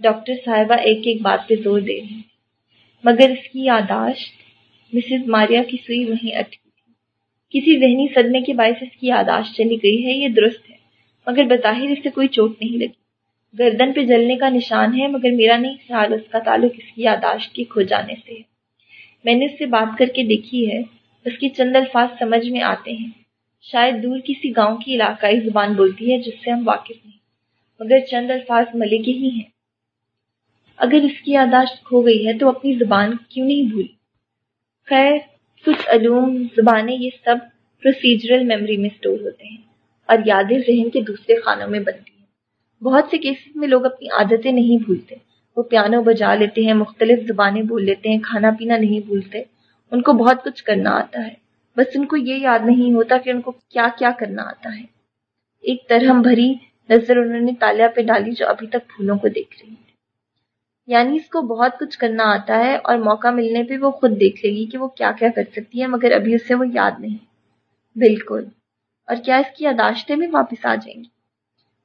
ڈاکٹر صاحبہ ایک ایک بات پہ زور دے رہی مگر اس کی یاداشت مسز ماریا کی سوئی وہیں اٹکی تھی کسی ذہنی صدمے کے باعث اس کی یاداشت چلی گئی ہے، یہ درست ہے، مگر بظاہر اس سے کوئی چوٹ نہیں لگی۔ گردن پہ جلنے کا نشان ہے، مگر میرا نہیں خیال اس کا تعلق اس کی یاداشت کے کھو جانے سے۔ ہے میں نے اس سے بات کر کے دیکھی ہے، اس کی چند الفاظ سمجھ میں آتے ہیں۔ شاید دور کسی گاؤں کی علاقائی زبان بولتی ہے، جس سے ہم واقف نہیں مگر چند الفاظ ملے کے ہی ہیں۔ اگر اس کی یاداشت کھو گئی ہے تو اپنی زبان کیوں نہیں بھولی خیر، کچھ علوم، زبانیں یہ سب پروسیجرل میموری میں سٹور ہوتے ہیں اور یادیں ذہن کے دوسرے خانوں میں بنتی بہت سے کیسز میں لوگ اپنی عادتیں نہیں بھولتے۔ وہ پیانو بجا لیتے ہیں، مختلف زبانیں بھول لیتے ہیں، کھانا پینا نہیں بھولتے۔ ان کو بہت کچھ کرنا آتا ہے۔ بس ان کو یہ یاد نہیں ہوتا کہ ان کو کیا کیا کرنا آتا ہے۔ ایک طرح بھری نظر انہوں نے تالیا پہ ڈالی جو ابھی تک پھولوں کو دیکھ رہی ہے۔ یعنی اس کو بہت کچھ کرنا آتا ہے اور موقع ملنے پہ وہ خود دیکھ لے گی کہ وہ کیا کیا کر سکتی ہے، مگر ابھی اسے وہ یاد نہیں۔ بالکل۔ اور کیا اس کی یاداشتیں بھی واپس آ جائیں گی؟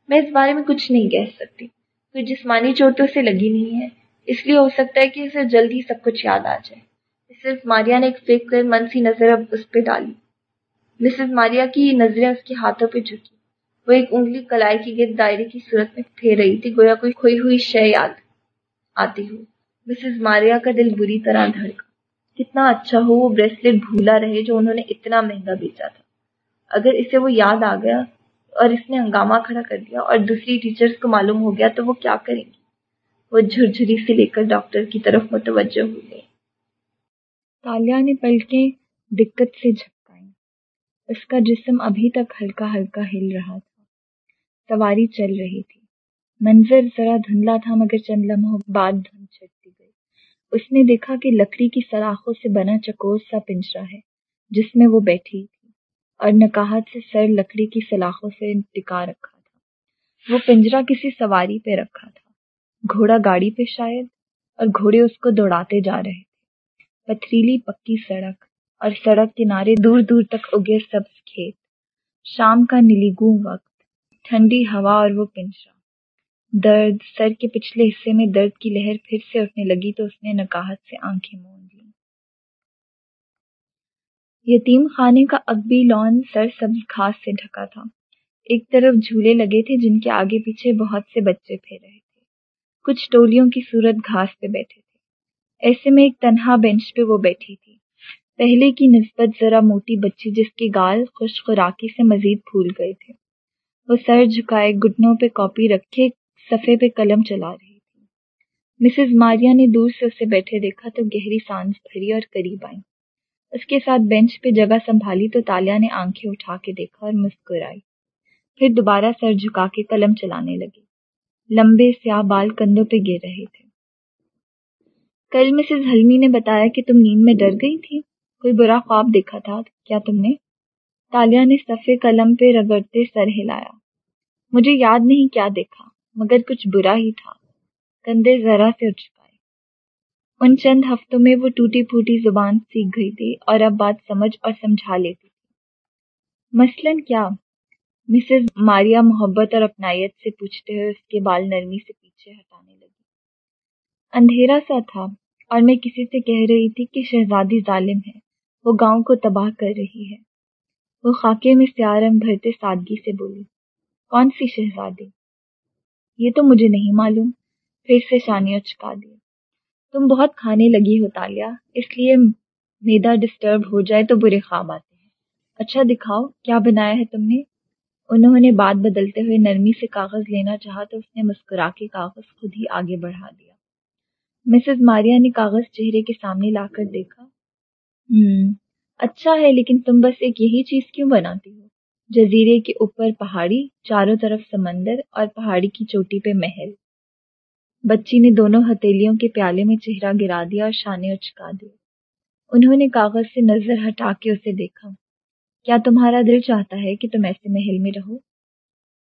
میں اس بارے میں کچھ نہیں کہہ سکتی۔ کوئی جسمانی چوٹ تو اسے لگی نہیں ہے۔ اس لیے ہو سکتا ہے کہ اسے جلد ہی سب کچھ یاد آ جائے۔ صرف ماریا نے ایک فکر من سی نظر اب اس پہ ڈالی۔ مسز ماریا کی نظریں اس کے ہاتھوں پہ جھکی۔ وہ ایک انگلی کلائی کی گرد دائرے کی صورت میں پھیر رہی تھی، گویا کوئی کھوئی ہوئی شے یاد آتی ہو۔ مسز ماریا کا دل بری طرح دھڑکا۔ کتنا اچھا ہو وہ بریسلیٹ بھولا رہے جو انہوں نے اتنا مہنگا بیچا تھا۔ اگر اسے وہ یاد آ گیا اور اس نے ہنگامہ کھڑا کر دیا اور دوسری ٹیچرز کو معلوم ہو گیا تو وہ کیا کریں گی؟ وہ جھرجھری سے لے کر ڈاکٹر کی طرف متوجہ ہو گئی تالیہ نے پلکیں دقت سے جھپکائیں اس کا جسم ابھی تک ہلکا ہلکا ہل رہا تھا۔ سواری چل رہی تھی۔ منظر ذرا دھندلا تھا مگر چند لمحوں بعد دھند چھٹتی گئی۔ اس نے دیکھا کہ لکڑی کی سلاخوں سے بنا چکور سا پنجرا ہے، جس میں وہ بیٹھی۔ اور نکاہت سے سر لکڑی کی سلاخوں سے ٹکا رکھا تھا۔ وہ پنجرا کسی سواری پہ رکھا تھا۔ گھوڑا گاڑی پہ شاید اور گھوڑے اس کو دوڑاتے جا رہے تھے۔ پتھریلی پکی سڑک اور سڑک کنارے دور دور تک اگے سبز کھیت۔ شام کا نلیگوں وقت، ٹھنڈی ہوا اور وہ پنجرا درد، سر کے پچھلے حصے میں درد کی لہر پھر سے اٹھنے لگی تو اس نے نکاہت سے آنکھیں مون لی یتیم خانے کا اگبی لان سر سبز گھاس سے ڈھکا تھا۔ ایک طرف جھولے لگے تھے جن کے آگے پیچھے بہت سے بچے پھیر رہے تھے۔ کچھ ٹولیوں کی صورت گھاس پہ بیٹھے تھے۔ ایسے میں ایک تنہا بینچ پہ وہ بیٹھی تھی۔ پہلے کی نسبت ذرا موٹی بچی جس کی گال خوش خوراکی سے مزید پھول گئے تھے وہ سر جھکائے گٹنوں پہ کاپی رکھے صفحے پہ قلم چلا رہی تھی۔ مسز ماریا نے دور سے اسے بیٹھے دیکھا تو گہری سانس بھری اور قریب آئی اس کے ساتھ بینچ پہ جگہ سنبھالی تو تالیا نے آنکھیں اٹھا کے دیکھا اور مسکرائی۔ پھر دوبارہ سر جھکا کے قلم چلانے لگی۔ لمبے سیاہ بال کندھوں پہ گر رہے تھے۔ کل مسز ہلمی نے بتایا کہ تم نیند میں ڈر گئی تھی۔ کوئی برا خواب دیکھا تھا؟ کیا تم نے؟ تالیا نے صفحے قلم پہ رگڑتے سر ہلایا۔ مجھے یاد نہیں کیا دیکھا، مگر کچھ برا ہی تھا۔ کندھے ذرا سے اٹھ پائے ان چند ہفتوں میں وہ ٹوٹی پھوٹی زبان سیکھ گئی تھی اور اب بات سمجھ اور سمجھا لیتی تھی۔ مثلاً کیا مسز ماریا محبت اور اپنائیت سے پوچھتے ہوئے اس کے بال نرمی سے پیچھے ہٹانے لگی اندھیرا سا تھا اور میں کسی سے کہہ رہی تھی کہ شہزادی ظالم ہے، وہ گاؤں کو تباہ کر رہی ہے۔ وہ خاکے میں سیاہ رنگ بھرتے سادگی سے بولی، کون سی شہزادی؟ یہ تو مجھے نہیں معلوم۔ پھر سے شانیہ چکا دی تم بہت کھانے لگی ہو تالیا، اس لیے میدا ڈسٹرب ہو جائے تو برے خواب آتے ہیں۔ اچھا دکھاؤ، کیا بنایا ہے تم نے؟ انہوں نے بات بدلتے ہوئے نرمی سے کاغذ لینا چاہا تو اس نے مسکرا کے کاغذ خود ہی آگے بڑھا دیا۔ مسز ماریا نے کاغذ چہرے کے سامنے لا کر دیکھا۔ ہم اچھا ہے، لیکن تم بس ایک یہی چیز کیوں بناتی ہو؟ جزیرے کے اوپر پہاڑی، چاروں طرف سمندر اور پہاڑی کی چوٹی پہ محل۔ بچی نے دونوں ہتھیلیوں کے پیالے میں چہرہ گرا دیا اور شانے اچکا دیا انہوں نے کاغذ سے نظر ہٹا کے اسے دیکھا۔ کیا تمہارا دل چاہتا ہے کہ تم ایسے محل میں رہو؟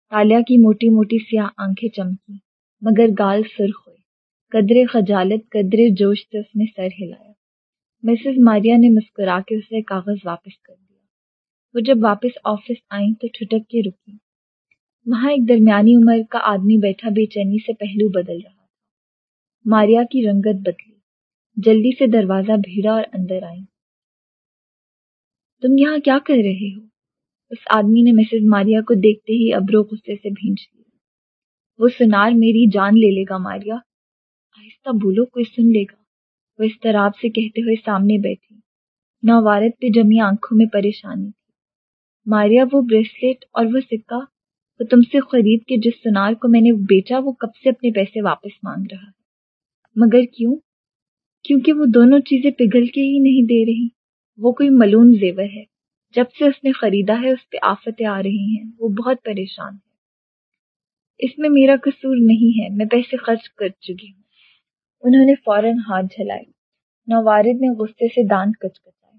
تالیا کی موٹی موٹی سیاہ آنکھیں چمکی مگر گال سرخ ہوئے قدرے خجالت، قدرے جوش سے اس نے سر ہلایا۔ مسز ماریا نے مسکرا کے اسے کاغذ واپس کر دیا۔ وہ جب واپس آفس آئیں تو ٹھٹک کے رکی وہاں ایک درمیانی عمر کا آدمی بیٹھا بے چینی سے پہلو بدل رہا۔ ماریا کی رنگت بدلی۔ جلدی سے دروازہ بھیڑا اور اندر آئی تم یہاں کیا کر رہے ہو؟ اس آدمی نے مسز ماریا کو دیکھتے ہی ابرو غصے سے بھینج لیا۔ وہ سنار میری جان لے لے گا ماریا۔ آہستہ بولو، کوئی سن لے گا؟ وہ استراب سے کہتے ہوئے سامنے بیٹھی۔ نوارت پہ جمی آنکھوں میں پریشانی تھی۔ ماریا، وہ بریسلیٹ اور وہ سکہ۔ وہ تم سے خرید کے جس سنار کو میں نے بیچا، وہ کب سے اپنے پیسے واپس مانگ رہا ہے مگر کیوں؟ کیونکہ وہ دونوں چیزیں پگھل کے ہی نہیں دے رہی۔ وہ کوئی ملون زیور ہے۔ جب سے اس نے خریدا ہے، اس پہ آفتیں آ رہی ہیں۔ وہ بہت پریشان ہے۔ اس میں میرا قصور نہیں ہے۔ میں پیسے خرچ کر چکی ہوں۔ انہوں نے فوراً ہاتھ جھلائے نوارد نے غصے سے دانت کچ کچائے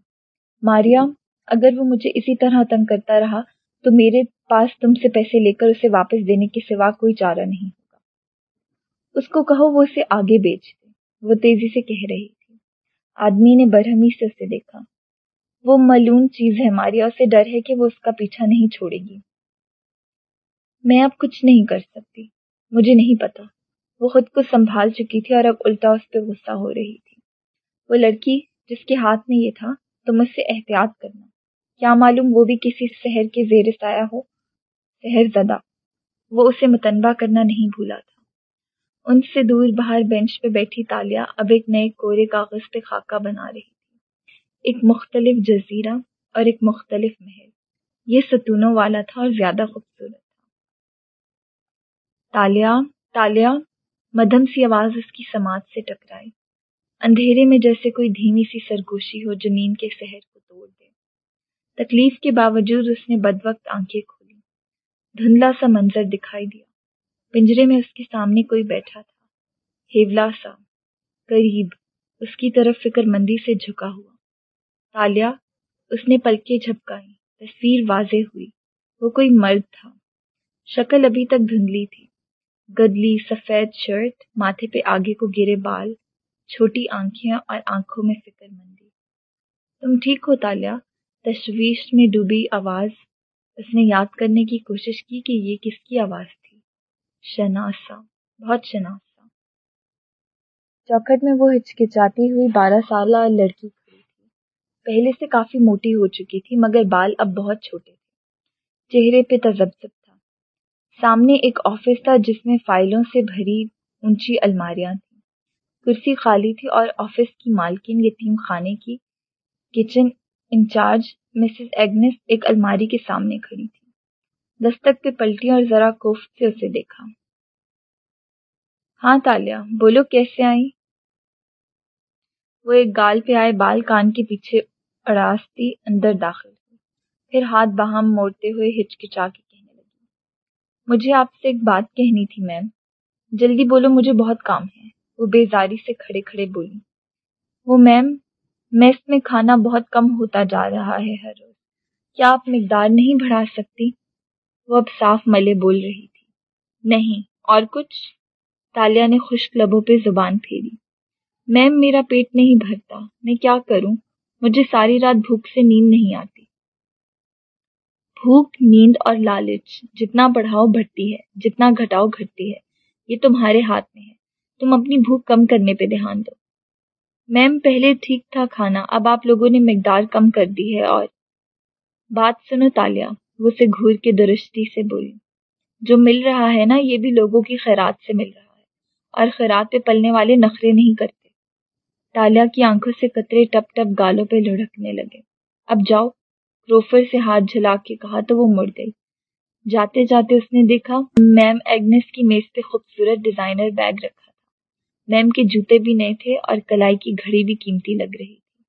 ماریا اگر وہ مجھے اسی طرح تنگ کرتا رہا، تو میرے پاس تم سے پیسے لے کر اسے واپس دینے کے سوا کوئی چارہ نہیں۔ ہوگا اس کو کہو وہ اسے آگے بیچ دے وہ تیزی سے کہہ رہی تھی۔ آدمی نے برہمی سے اسے دیکھا۔ وہ ملون چیز ہے ماریا اسے ڈر ہے کہ وہ اس کا پیچھا نہیں چھوڑے گی۔ میں اب کچھ نہیں کر سکتی۔ مجھے نہیں پتا۔ وہ خود کو سنبھال چکی تھی اور اب الٹا اس پہ غصہ ہو رہی تھی۔ وہ لڑکی جس کے ہاتھ میں یہ تھا، تم اس سے احتیاط کرنا۔ کیا معلوم وہ بھی کسی شہر کے زیر سایہ ہو؟ شہر زدہ۔ وہ اسے متنوع کرنا نہیں بھولا تھا۔ ان سے دور باہر بینچ پہ بیٹھی تالیا اب ایک نئے کورے کاغذ پہ خاکہ بنا رہی تھی۔ ایک مختلف جزیرہ اور ایک مختلف محل۔ یہ ستونوں والا تھا اور زیادہ خوبصورت تھا۔ تالیا تالیا، مدھم سی آواز اس کی سماج سے ٹکرائی۔ اندھیرے میں جیسے کوئی دھیمی سی سرگوشی ہو جو نیند کے شہر کو توڑ دے۔ تکلیف کے باوجود اس نے بد وقت آنکھیں کھولی۔ دھندلا سا منظر دکھائی دیا۔ پنجرے میں اس کے سامنے کوئی بیٹھا تھا۔ ہیولا سا قریب اس کی طرف فکر مندی سے جھکا ہوا۔ تالیا، اس نے پلکے جھپکائی تصویر واضح ہوئی۔ وہ کوئی مرد تھا۔ شکل ابھی تک دھندلی تھی۔ گدلی، سفید شرٹ، ماتھے پہ آگے کو گرے بال، چھوٹی آنکھیں اور آنکھوں میں فکر مندی۔ تم ٹھیک ہو تالیا؟ تشویش میں ڈوبی آواز۔ اس نے یاد کرنے کی کوشش کی کہ یہ کس کی آواز تھی؟ شناسا، بہت شناسا۔ چوکھٹ میں وہ ہچکچاتی ہوئی بارہ سالہ لڑکی کھڑی تھی۔ پہلے سے کافی موٹی ہو چکی تھی، مگر بال اب بہت چھوٹے تھے۔ چہرے پہ تذبذب تھا۔ سامنے ایک آفس تھا جس میں فائلوں سے بھری اونچی الماریاں تھیں۔ کرسی خالی تھی اور آفس کی مالکن یتیم خانے کی کچن انچارج مسز ایگنس ایک الماری کے سامنے کھڑی تھی۔ دستک پہ پلٹی اور ذرا کوفت سے اسے دیکھا۔ ہاں تالیا، بولو کیسے آئی وہ ایک گال پہ آئے، بال کان کے پیچھے اڑاستی اندر داخل ہوئی۔ پھر ہاتھ باہم موڑتے ہوئے ہچکچا کے کہنے لگی، مجھے آپ سے ایک بات کہنی تھی میم۔ جلدی بولو، مجھے بہت کام ہے۔ وہ بیزاری سے کھڑے کھڑے بولی، وہ میم میس میں کھانا بہت کم ہوتا جا رہا ہے ہر روز۔ کیا آپ مقدار نہیں بڑھا سکتی؟ وہ اب صاف ملے بول رہی تھی۔ نہیں، اور کچھ؟ تالیا نے خشک لبوں پہ زبان پھیری۔ میم، میرا پیٹ نہیں بھرتا، میں کیا کروں؟ مجھے ساری رات بھوک سے نیند نہیں آتی۔ بھوک، نیند اور لالچ، جتنا بڑھاؤ بڑھتی ہے، جتنا گھٹاؤ گھٹتی ہے، یہ تمہارے ہاتھ میں ہے۔ تم اپنی بھوک کم کرنے پہ دھیان دو۔ میم، پہلے ٹھیک تھا کھانا، اب آپ لوگوں نے مقدار کم کر دی ہے اور بات سنو تالیا۔ وہ اسے گھور کے درستی سے بولی جو مل رہا ہے نا، یہ بھی لوگوں کی خیرات سے مل رہا ہے۔ اور خیرات پہ پلنے والے نخرے نہیں کرتے۔ تالیا کی آنکھوں سے قطرے ٹپ ٹپ گالوں پہ لڑکنے لگے۔ اب جاؤ۔ کروفر سے ہاتھ جھلا کے کہا تو وہ مڑ گئی۔ جاتے جاتے اس نے دیکھا، میم ایگنس کی میز پہ خوبصورت ڈیزائنر بیگ رکھا تھا۔ میم کے جوتے بھی نئے تھے اور کلائی کی گھڑی بھی قیمتی لگ رہی تھی۔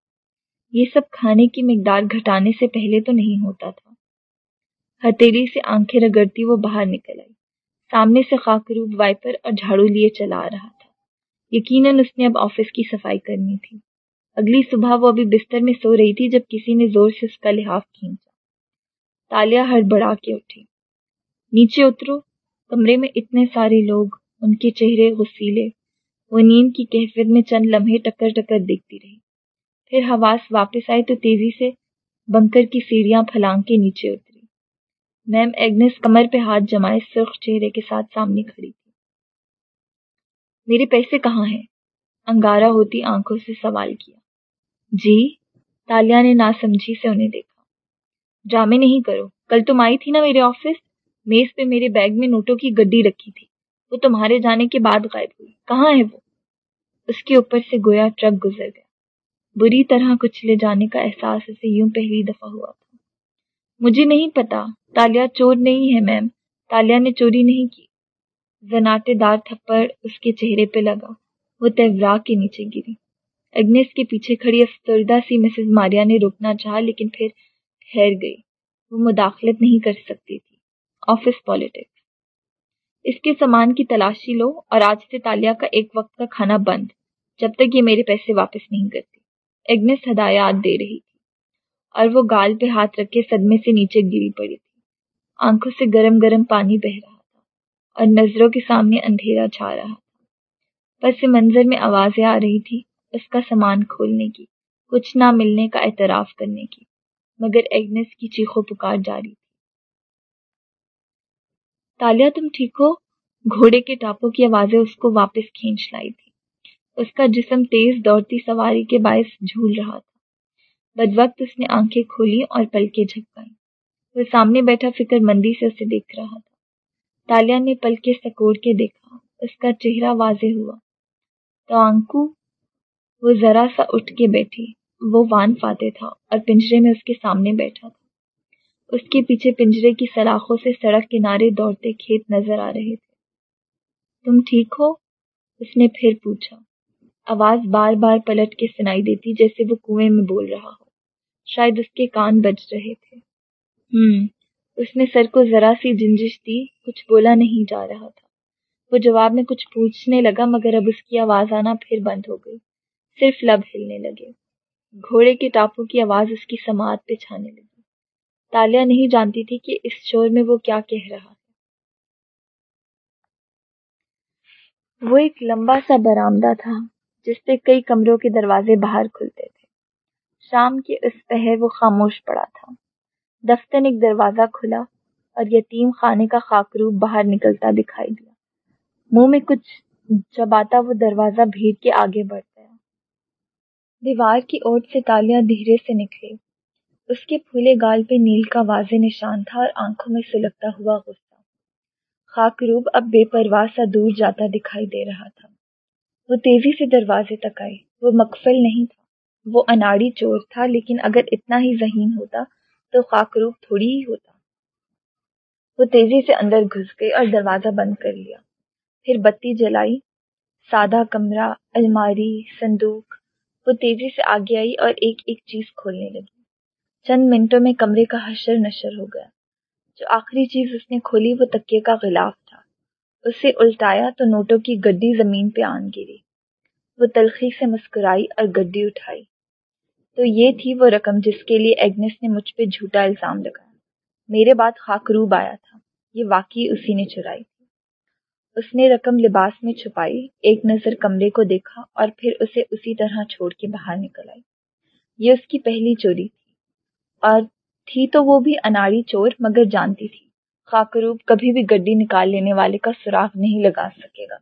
یہ سب کھانے کی مقدار گھٹانے سے پہلے تو نہیں ہوتا تھا۔ ہتیلی سے آنکھیں رگڑتی وہ باہر نکل آئی۔ سامنے سے خاکروب وائپر اور جھاڑو لیے چلا آ رہا تھا۔ یقیناً اس نے اب آفس کی صفائی کرنی تھی۔ اگلی صبح وہ ابھی بستر میں سو رہی تھی جب کسی نے زور سے اس کا لحاظ کھینچا۔ تالیا ہڑبڑا کے اٹھی۔ نیچے اترو۔ کمرے میں اتنے سارے لوگ، ان کے چہرے غسیلے۔ وہ نیند کی کیفیت میں چند لمحے ٹکر ٹکر دیکھتی رہی۔ پھر حواس واپس آئے تو تیزی سے بنکر کی سیڑھیاں پھلانگ کے نیچے اتری میم، ایگنس کمر پہ ہاتھ جمائے سرخ چہرے کے ساتھ سامنے کھڑی تھی۔ میرے پیسے کہاں ہیں؟ انگارا ہوتی آنکھوں سے سوال کیا۔ جی تالیا نے ناسمجھی سے انہیں دیکھا۔ ڈرامے نہیں کرو۔ کل تم آئی تھی نا میرے آفس؟ میز پہ میرے بیگ میں نوٹوں کی گڈی رکھی تھی۔ وہ تمہارے جانے کے بعد غائب ہوئی۔ کہاں ہے وہ؟ اس کے اوپر سے گویا ٹرک گزر گیا۔ بری طرح کچلے جانے کا احساس اسے یوں پہلی دفعہ ہوا تھا۔ مجھے نہیں پتا تالیا چور نہیں ہے میم تالیا نے چوری نہیں کی۔ زناٹے دار تھپڑ اس کے چہرے پہ لگا۔ وہ تیورا کے نیچے گری۔ اگنیس کے پیچھے کھڑی افسردہ سی مسز ماریا نے روکنا چاہا، لیکن پھر ٹھہر گئی۔ وہ مداخلت نہیں کر سکتی تھی۔ آفس پالیٹکس اس کے سامان کی تلاشی لو اور آج سے تالیا کا ایک وقت کا کھانا بند، جب تک یہ میرے پیسے واپس نہیں کرتی۔ ایگنس ہدایات دے رہی تھی اور وہ گال پہ ہاتھ رکھ کے صدمے سے نیچے گری پڑی تھی۔ آنکھوں سے گرم گرم پانی بہ رہا تھا اور نظروں کے سامنے اندھیرا چھا رہا تھا۔ پس منظر میں آوازیں آ رہی تھی، اس کا سامان کھولنے کی، کچھ نہ ملنے کا اعتراف کرنے کی، مگر ایگنس کی چیخو پکار جاری تھی۔ تالیا، تم ٹھیک ہو؟ گھوڑے کے ٹاپوں کی آوازیں اس کو واپس کھینچ لائی تھی۔ اس کا جسم تیز دوڑتی سواری کے باعث جھول رہا تھا۔ بد وقت اس نے آنکھیں کھولی اور پل کے جھپکائی وہ سامنے بیٹھا فکر مندی سے اسے دیکھ رہا تھا۔ تالیا نے پل کے سکوڑ کے دیکھا، اس کا چہرہ واضح ہوا۔ تو آنکو وہ ذرا سا اٹھ کے بیٹھی۔ وہ وان فاتح تھا اور پنجرے میں اس کے سامنے بیٹھا تھا۔ اس کے پیچھے پنجرے کی سلاخوں سے سڑک کنارے دوڑتے کھیت نظر آ رہے تھے۔ تم ٹھیک ہو؟ اس نے پھر پوچھا۔ آواز بار بار پلٹ کے سنائی دیتی، جیسے وہ کنویں میں بول رہا ہو۔ شاید اس کے کان بج رہے تھے۔ اس نے سر کو ذرا سی جنجش دی، کچھ بولا نہیں جا رہا تھا۔ وہ جواب میں کچھ پوچھنے لگا، مگر اب اس کی آواز آنا پھر بند ہو گئی۔ صرف لب ہلنے لگے۔ گھوڑے کے ٹاپوں کی آواز اس کی سماعت پہ چھانے لگی۔ تالیا نہیں جانتی تھی کہ اس شور میں وہ کیا کہہ رہا ہے۔ وہ ایک لمبا سا برآمدہ تھا، جس سے کئی کمروں کے دروازے باہر کھلتے تھے۔ شام کے اس پہر وہ خاموش پڑا تھا۔ دفتر ایک دروازہ کھلا اور یتیم خانے کا خاکروب باہر نکلتا دکھائی دیا۔ منہ میں کچھ جب آتا وہ دروازہ بھیڑ کے آگے بڑھ گیا۔ دیوار کی اوٹ سے تالیاں دھیرے سے نکلے اس کے پھولے گال پہ نیل کا واضح نشان تھا اور آنکھوں میں سلگتا ہوا غصہ۔ خاکروب اب بے پرواہ سا دور جاتا دکھائی دے رہا تھا۔ وہ تیزی سے دروازے تک آئی۔ وہ مقفل نہیں تھا۔ وہ اناڑی چور تھا، لیکن اگر اتنا ہی ذہین ہوتا تو خاکروب تھوڑی ہی ہوتا۔ وہ تیزی سے اندر گھس گئی اور دروازہ بند کر لیا۔ پھر بتی جلائی، سادہ کمرہ، الماری، صندوق۔ وہ تیزی سے آگے آئی اور ایک ایک چیز کھولنے لگی۔ چند منٹوں میں کمرے کا حشر نشر ہو گیا۔ جو آخری چیز اس نے کھولی وہ تکیے کا غلاف تھا۔ اسے الٹایا تو نوٹوں کی گڈی زمین پہ آن گری۔ وہ تلخی سے مسکرائی اور گڈی اٹھائی۔ تو یہ تھی وہ رقم جس کے لیے ایگنس نے مجھ پہ جھوٹا الزام لگایا۔ میرے بعد خاکروب آیا تھا۔ یہ واقعی اسی نے چرائی تھی۔ اس نے رقم لباس میں چھپائی، ایک نظر کمرے کو دیکھا اور پھر اسے اسی طرح چھوڑ کے باہر نکل آئی۔ یہ اس کی پہلی چوری تھی۔ اور تھی تو وہ بھی اناڑی چور مگر جانتی تھی۔ خاکروب کبھی بھی گڈی نکال لینے والے کا سراغ نہیں لگا سکے گا۔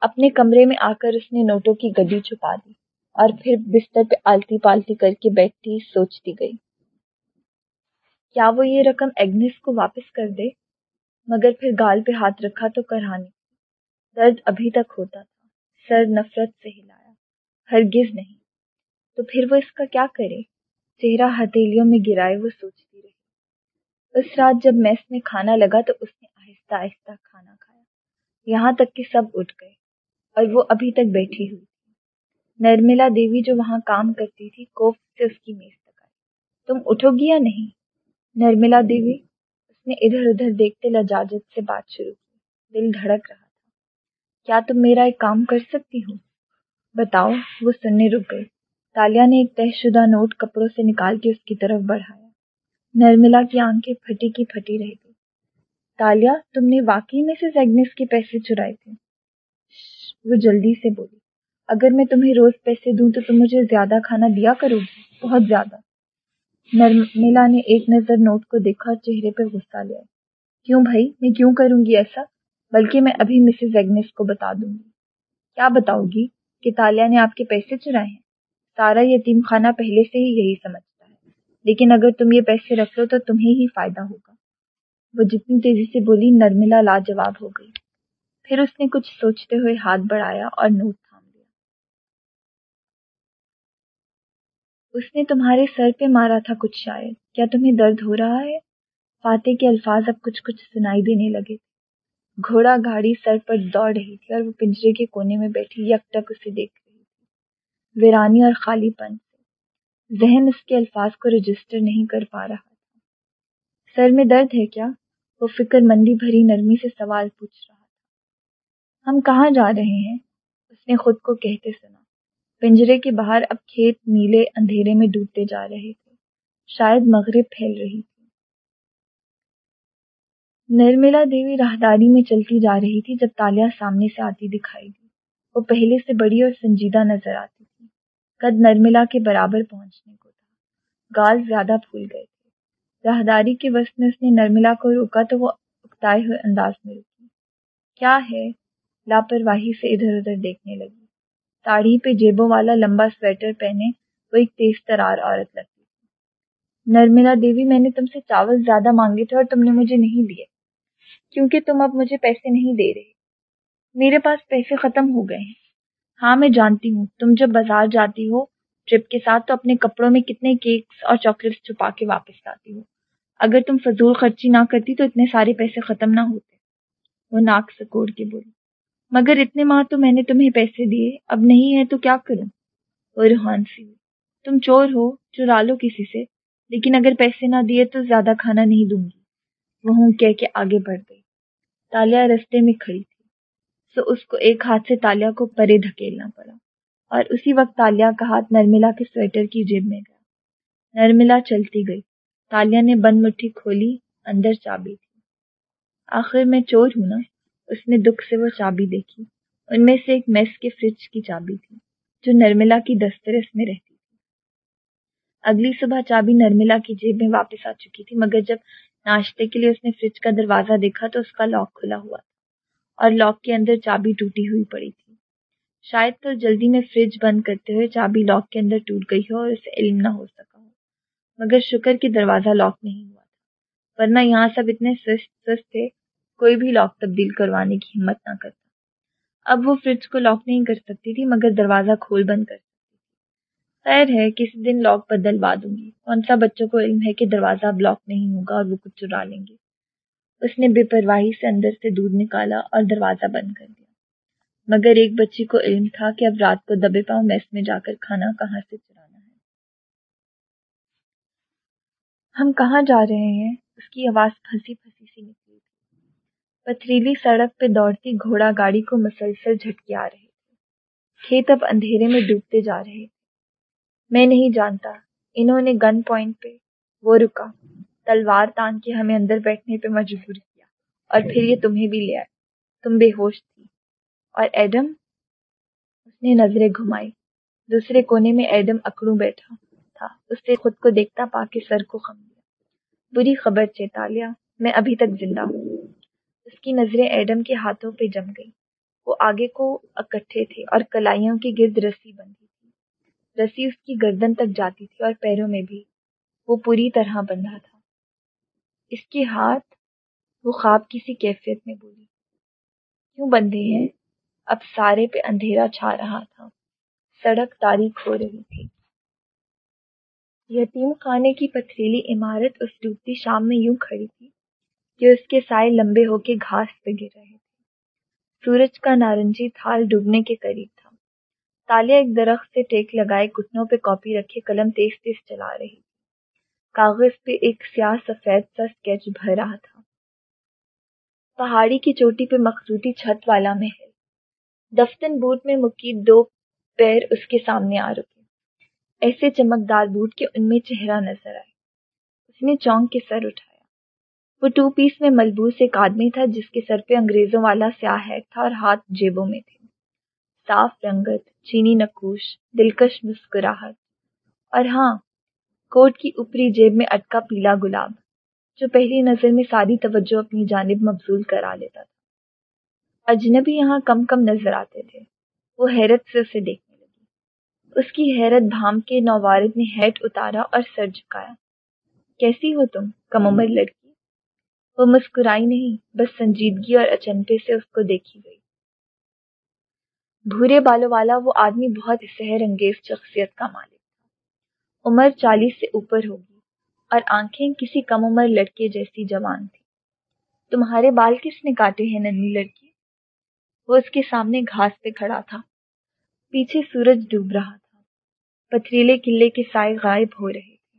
اپنے کمرے میں آ کر اس نے نوٹوں کی گڈی چھپا دی۔ اور پھر بستر پہ آلتی پالتی کر کے بیٹھتی سوچتی گئی۔ کیا وہ یہ رقم ایگنس کو واپس کر دے؟ مگر پھر گال پہ ہاتھ رکھا تو کرانی درد ابھی تک ہوتا تھا۔ سر نفرت سے ہلایا۔ ہرگز نہیں۔ تو پھر وہ اس کا کیا کرے؟ چہرہ ہتھیلیوں میں گرائے وہ سوچتی رہی۔ اس رات جب میس میں کھانا لگا تو اس نے آہستہ آہستہ کھانا کھایا۔ یہاں تک کہ سب اٹھ گئے اور وہ ابھی تک بیٹھی ہوئی نرملا دیوی جو وہاں کام کرتی تھی، کوف سے اس کی میز تک آئی۔ تم اٹھو گی یا نہیں؟ نرملا دیوی، اس نے ادھر ادھر دیکھتے لجاجت سے بات شروع کی۔ دل دھڑک رہا تھا۔ کیا تم میرا ایک کام کر سکتی ہو؟ بتاؤ، وہ سننے رک گئی تالیا نے ایک طے شدہ نوٹ کپڑوں سے نکال کے اس کی طرف بڑھایا۔ نرملا کی آنکھیں پھٹی کی پھٹی رہ گئی تالیا، تم نے واقعی میں سے ایگنس کے پیسے چرائے تھے؟ وہ جلدی سے بولی۔ اگر میں تمہیں روز پیسے دوں تو تم مجھے زیادہ کھانا دیا کرو گی، بہت زیادہ۔ نرملا نے ایک نظر نوٹ کو دیکھا اور چہرے پہ غصہ لیا کیوں بھائی؟ میں کیوں کروں گی ایسا؟ بلکہ میں ابھی مسز ایگنس کو بتا دوں گی۔ کیا بتاؤ گی کہ تالیا نے آپ کے پیسے چرائے ہیں؟ سارا یتیم خانہ پہلے سے ہی یہی سمجھتا ہے۔ لیکن اگر تم یہ پیسے رکھ لو تو تمہیں ہی فائدہ ہوگا۔ وہ جتنی تیزی سے بولی، نرملا لاجواب ہو گئی۔ پھر اس نے کچھ سوچتے ہوئے ہاتھ بڑھایا اور نوٹ تھام لیا اس نے تمہارے سر پہ مارا تھا کچھ شاید۔ کیا تمہیں درد ہو رہا ہے؟ فاتح کے الفاظ اب کچھ کچھ سنائی دینے لگے۔ گھوڑا گاڑی سر پر دوڑ رہی تھی اور وہ پنجرے کے کونے میں بیٹھی یک تک اسے دیکھ رہی تھی۔ ویرانی اور خالی پن سے۔ ذہن اس کے الفاظ کو رجسٹر نہیں کر پا رہا تھا۔ سر میں درد ہے کیا؟ وہ فکر مندی بھری نرمی سے سوال پوچھ رہا تھا۔ ہم کہاں جا رہے ہیں؟ اس نے خود کو کہتے سنا۔ پنجرے کے باہر اب کھیت نیلے اندھیرے میں ڈوبتے جا رہے تھے۔ شاید مغرب پھیل رہی تھی۔ نرملا دیوی راہداری میں چلتی جا رہی تھی جب تالیا سامنے سے آتی دکھائی دی۔ وہ پہلے سے بڑی اور سنجیدہ نظر آتی تھی۔ قد نرملا کے برابر پہنچنے کو تھا۔ گال زیادہ پھول گئے تھے۔ راہداری کے وسط میں اس نے نرملا کو روکا تو وہ اکتائے ہوئے انداز میں رکی۔ کیا ہے؟ لاپرواہی سے ادھر ادھر دیکھنے لگی۔ ساڑی پہ جیبوں والا لمبا سویٹر پہنے وہ ایک تیز ترار عورت لگتی تھی۔ نرملا دیوی، میں نے تم سے چاول زیادہ مانگے تھے اور تم نے مجھے نہیں دیے۔ کیونکہ تم اب مجھے پیسے نہیں دے رہے۔ میرے پاس پیسے ختم ہو گئے ہیں۔ ہاں میں جانتی ہوں، تم جب بازار جاتی ہو، ٹرپ کے ساتھ تو اپنے کپڑوں میں کتنے کیکس اور چاکلیٹس چھپا کے واپس لاتی ہو۔ اگر تم فضول خرچی نہ کرتی تو اتنے سارے پیسے ختم نہ ہوتے۔ وہ ناک سکوڑ کے بولی۔ مگر اتنے ماہ تو میں نے تمہیں پیسے دیے، اب نہیں ہے تو کیا کروں؟ وہ روحان سی، تم چور ہو، چرا لو کسی سے، لیکن اگر پیسے نہ دیے تو زیادہ کھانا نہیں دوں گی۔ وہ ہوں کہہ کے آگے بڑھ گئی۔ تالیا رستے میں کھڑی تھی۔ سو اس کو ایک ہاتھ سے تالیا کو پرے دھکیلنا پڑا۔ اور اسی وقت تالیا کا ہاتھ نرملا کے سویٹر کی جیب میں گیا۔ نرملا چلتی گئی۔ تالیا نے بند مٹھی کھولی، اندر چابی تھی۔ آخر میں چور ہوں نا؟ اس نے دکھ سے وہ چابی دیکھی۔ ان میں سے ایک میس کے فریج کی چابی تھی، جو نرملا کی دسترس میں رہتی تھی۔ اگلی صبح چابی نرملا کی جیب میں واپس آ چکی تھی، مگر جب ناشتے کے لیے اس نے فریج کا دروازہ دیکھا تو اس کا لاک کھلا ہوا تھا اور لاک کے اندر چابی ٹوٹی ہوئی پڑی تھی۔ شاید تو جلدی میں فریج بند کرتے ہوئے چابی لاک کے اندر ٹوٹ گئی ہو اور اسے علم نہ ہو سکا ہو، مگر شکر کہ دروازہ لاک نہیں ہوا تھا، ورنہ یہاں سب اتنے سست سست تھے۔ کوئی بھی لاک تبدیل کروانے کی ہمت نہ کرتا۔ اب وہ فریج کو لاک نہیں کر سکتی تھی، مگر دروازہ کھول بند کر سکتی تھی۔ خیر ہے، کسی دن لاک بدلوا دوں گی۔ کون سا بچوں کو علم ہے کہ دروازہ اب لاک نہیں ہوگا اور وہ کچھ چرا لیں گے؟ اس نے بے پرواہی سے اندر سے دودھ نکالا اور دروازہ بند کر دیا۔ مگر ایک بچی کو علم تھا کہ اب رات کو دبے پاؤں میس میں جا کر کھانا کہاں سے چرانا ہے۔ ہم کہاں جا رہے ہیں؟ اس کی آواز پھنسی پھنسی۔ پتھریلی سڑک پہ دوڑتی گھوڑا گاڑی کو مسلسل جھٹکے آ رہے تھے۔ کھیت اب اندھیرے میں ڈوبتے جا رہے تھے۔ میں نہیں جانتا۔ انہوں نے گن پوائنٹ پہ وہ رکا۔ تلوار تان کے ہمیں اندر بیٹھنے پہ مجبور کیا۔ اور پھر یہ تمہیں بھی لے آئے۔ تم بے ہوش تھی۔ اور ایڈم؟ اس نے نظریں گھمائی۔ دوسرے کونے میں ایڈم اکڑوں بیٹھا تھا۔ اس سے خود کو دیکھتا پا کے سر کو خم دیا۔ بری خبر چیتالیا میں ابھی تک زندہ ہوں۔ اس کی نظریں ایڈم کے ہاتھوں پہ جم گئی وہ آگے کو اکٹھے تھے اور کلائیوں کے گرد رسی بندھی تھی۔ رسی اس کی گردن تک جاتی تھی اور پیروں میں بھی۔ وہ پوری طرح بندھا تھا۔ اس کے ہاتھ وہ خواب کسی کیفیت میں بولی۔ کیوں بندھے ہیں؟ اب سارے پہ اندھیرا چھا رہا تھا۔ سڑک تاریخ ہو رہی تھی۔ یتیم خانے کی پتھریلی عمارت اس ڈوبتی شام میں یوں کھڑی تھی۔ کہ اس کے سائے لمبے ہو کے گھاس پہ گر رہے تھے۔ سورج کا نارنجی تھال ڈوبنے کے قریب تھا۔ تالیا ایک درخت سے ٹیک لگائے گھٹنوں پہ کاپی رکھے قلم تیز تیز چلا رہی تھی۔ کاغذ پہ ایک سیاہ سفید سا اسکیچ بھر رہا تھا۔ پہاڑی کی چوٹی پہ مخصوصی چھت والا محل۔ دفتن بوٹ میں مکی دو پیر اس کے سامنے آ رکے۔ ایسے چمکدار بوٹ کے ان میں چہرہ نظر آئے۔ اس نے چونک کے سر اٹھایا وہ ٹو پیس میں ملبوس ایک آدمی تھا جس کے سر پہ انگریزوں والا سیاہ ہیٹ تھا اور ہاتھ جیبوں میں تھے۔ صاف رنگت، چینی نقوش، دلکش مسکراہٹ۔ اور ہاں کوٹ کی اوپری جیب میں اٹکا پیلا گلاب، جو پہلی نظر میں ساری توجہ اپنی جانب مبزول کرا لیتا تھا۔ اجنبی یہاں کم کم نظر آتے تھے۔ وہ حیرت سے اسے دیکھنے لگی۔ اس کی حیرت بھام کے نوارد نے ہیٹ اتارا اور سر جھکایا۔ کیسی ہو تم، کم عمر لڑکی؟ وہ مسکرائی نہیں، بس سنجیدگی اور اچنپے سے اس کو دیکھی گئی۔ بھورے بالوں والا وہ آدمی بہت سحر انگیز شخصیت کا مالک تھا۔ عمر چالیس سے اوپر ہوگی اور آنکھیں کسی کم عمر لڑکے جیسی جوان تھی تمہارے بال کس نے کاٹے ہیں ننی لڑکی وہ اس کے سامنے گھاس پہ کھڑا تھا۔ پیچھے سورج ڈوب رہا تھا۔ پتھریلے قلعے کے سائے غائب ہو رہے تھے۔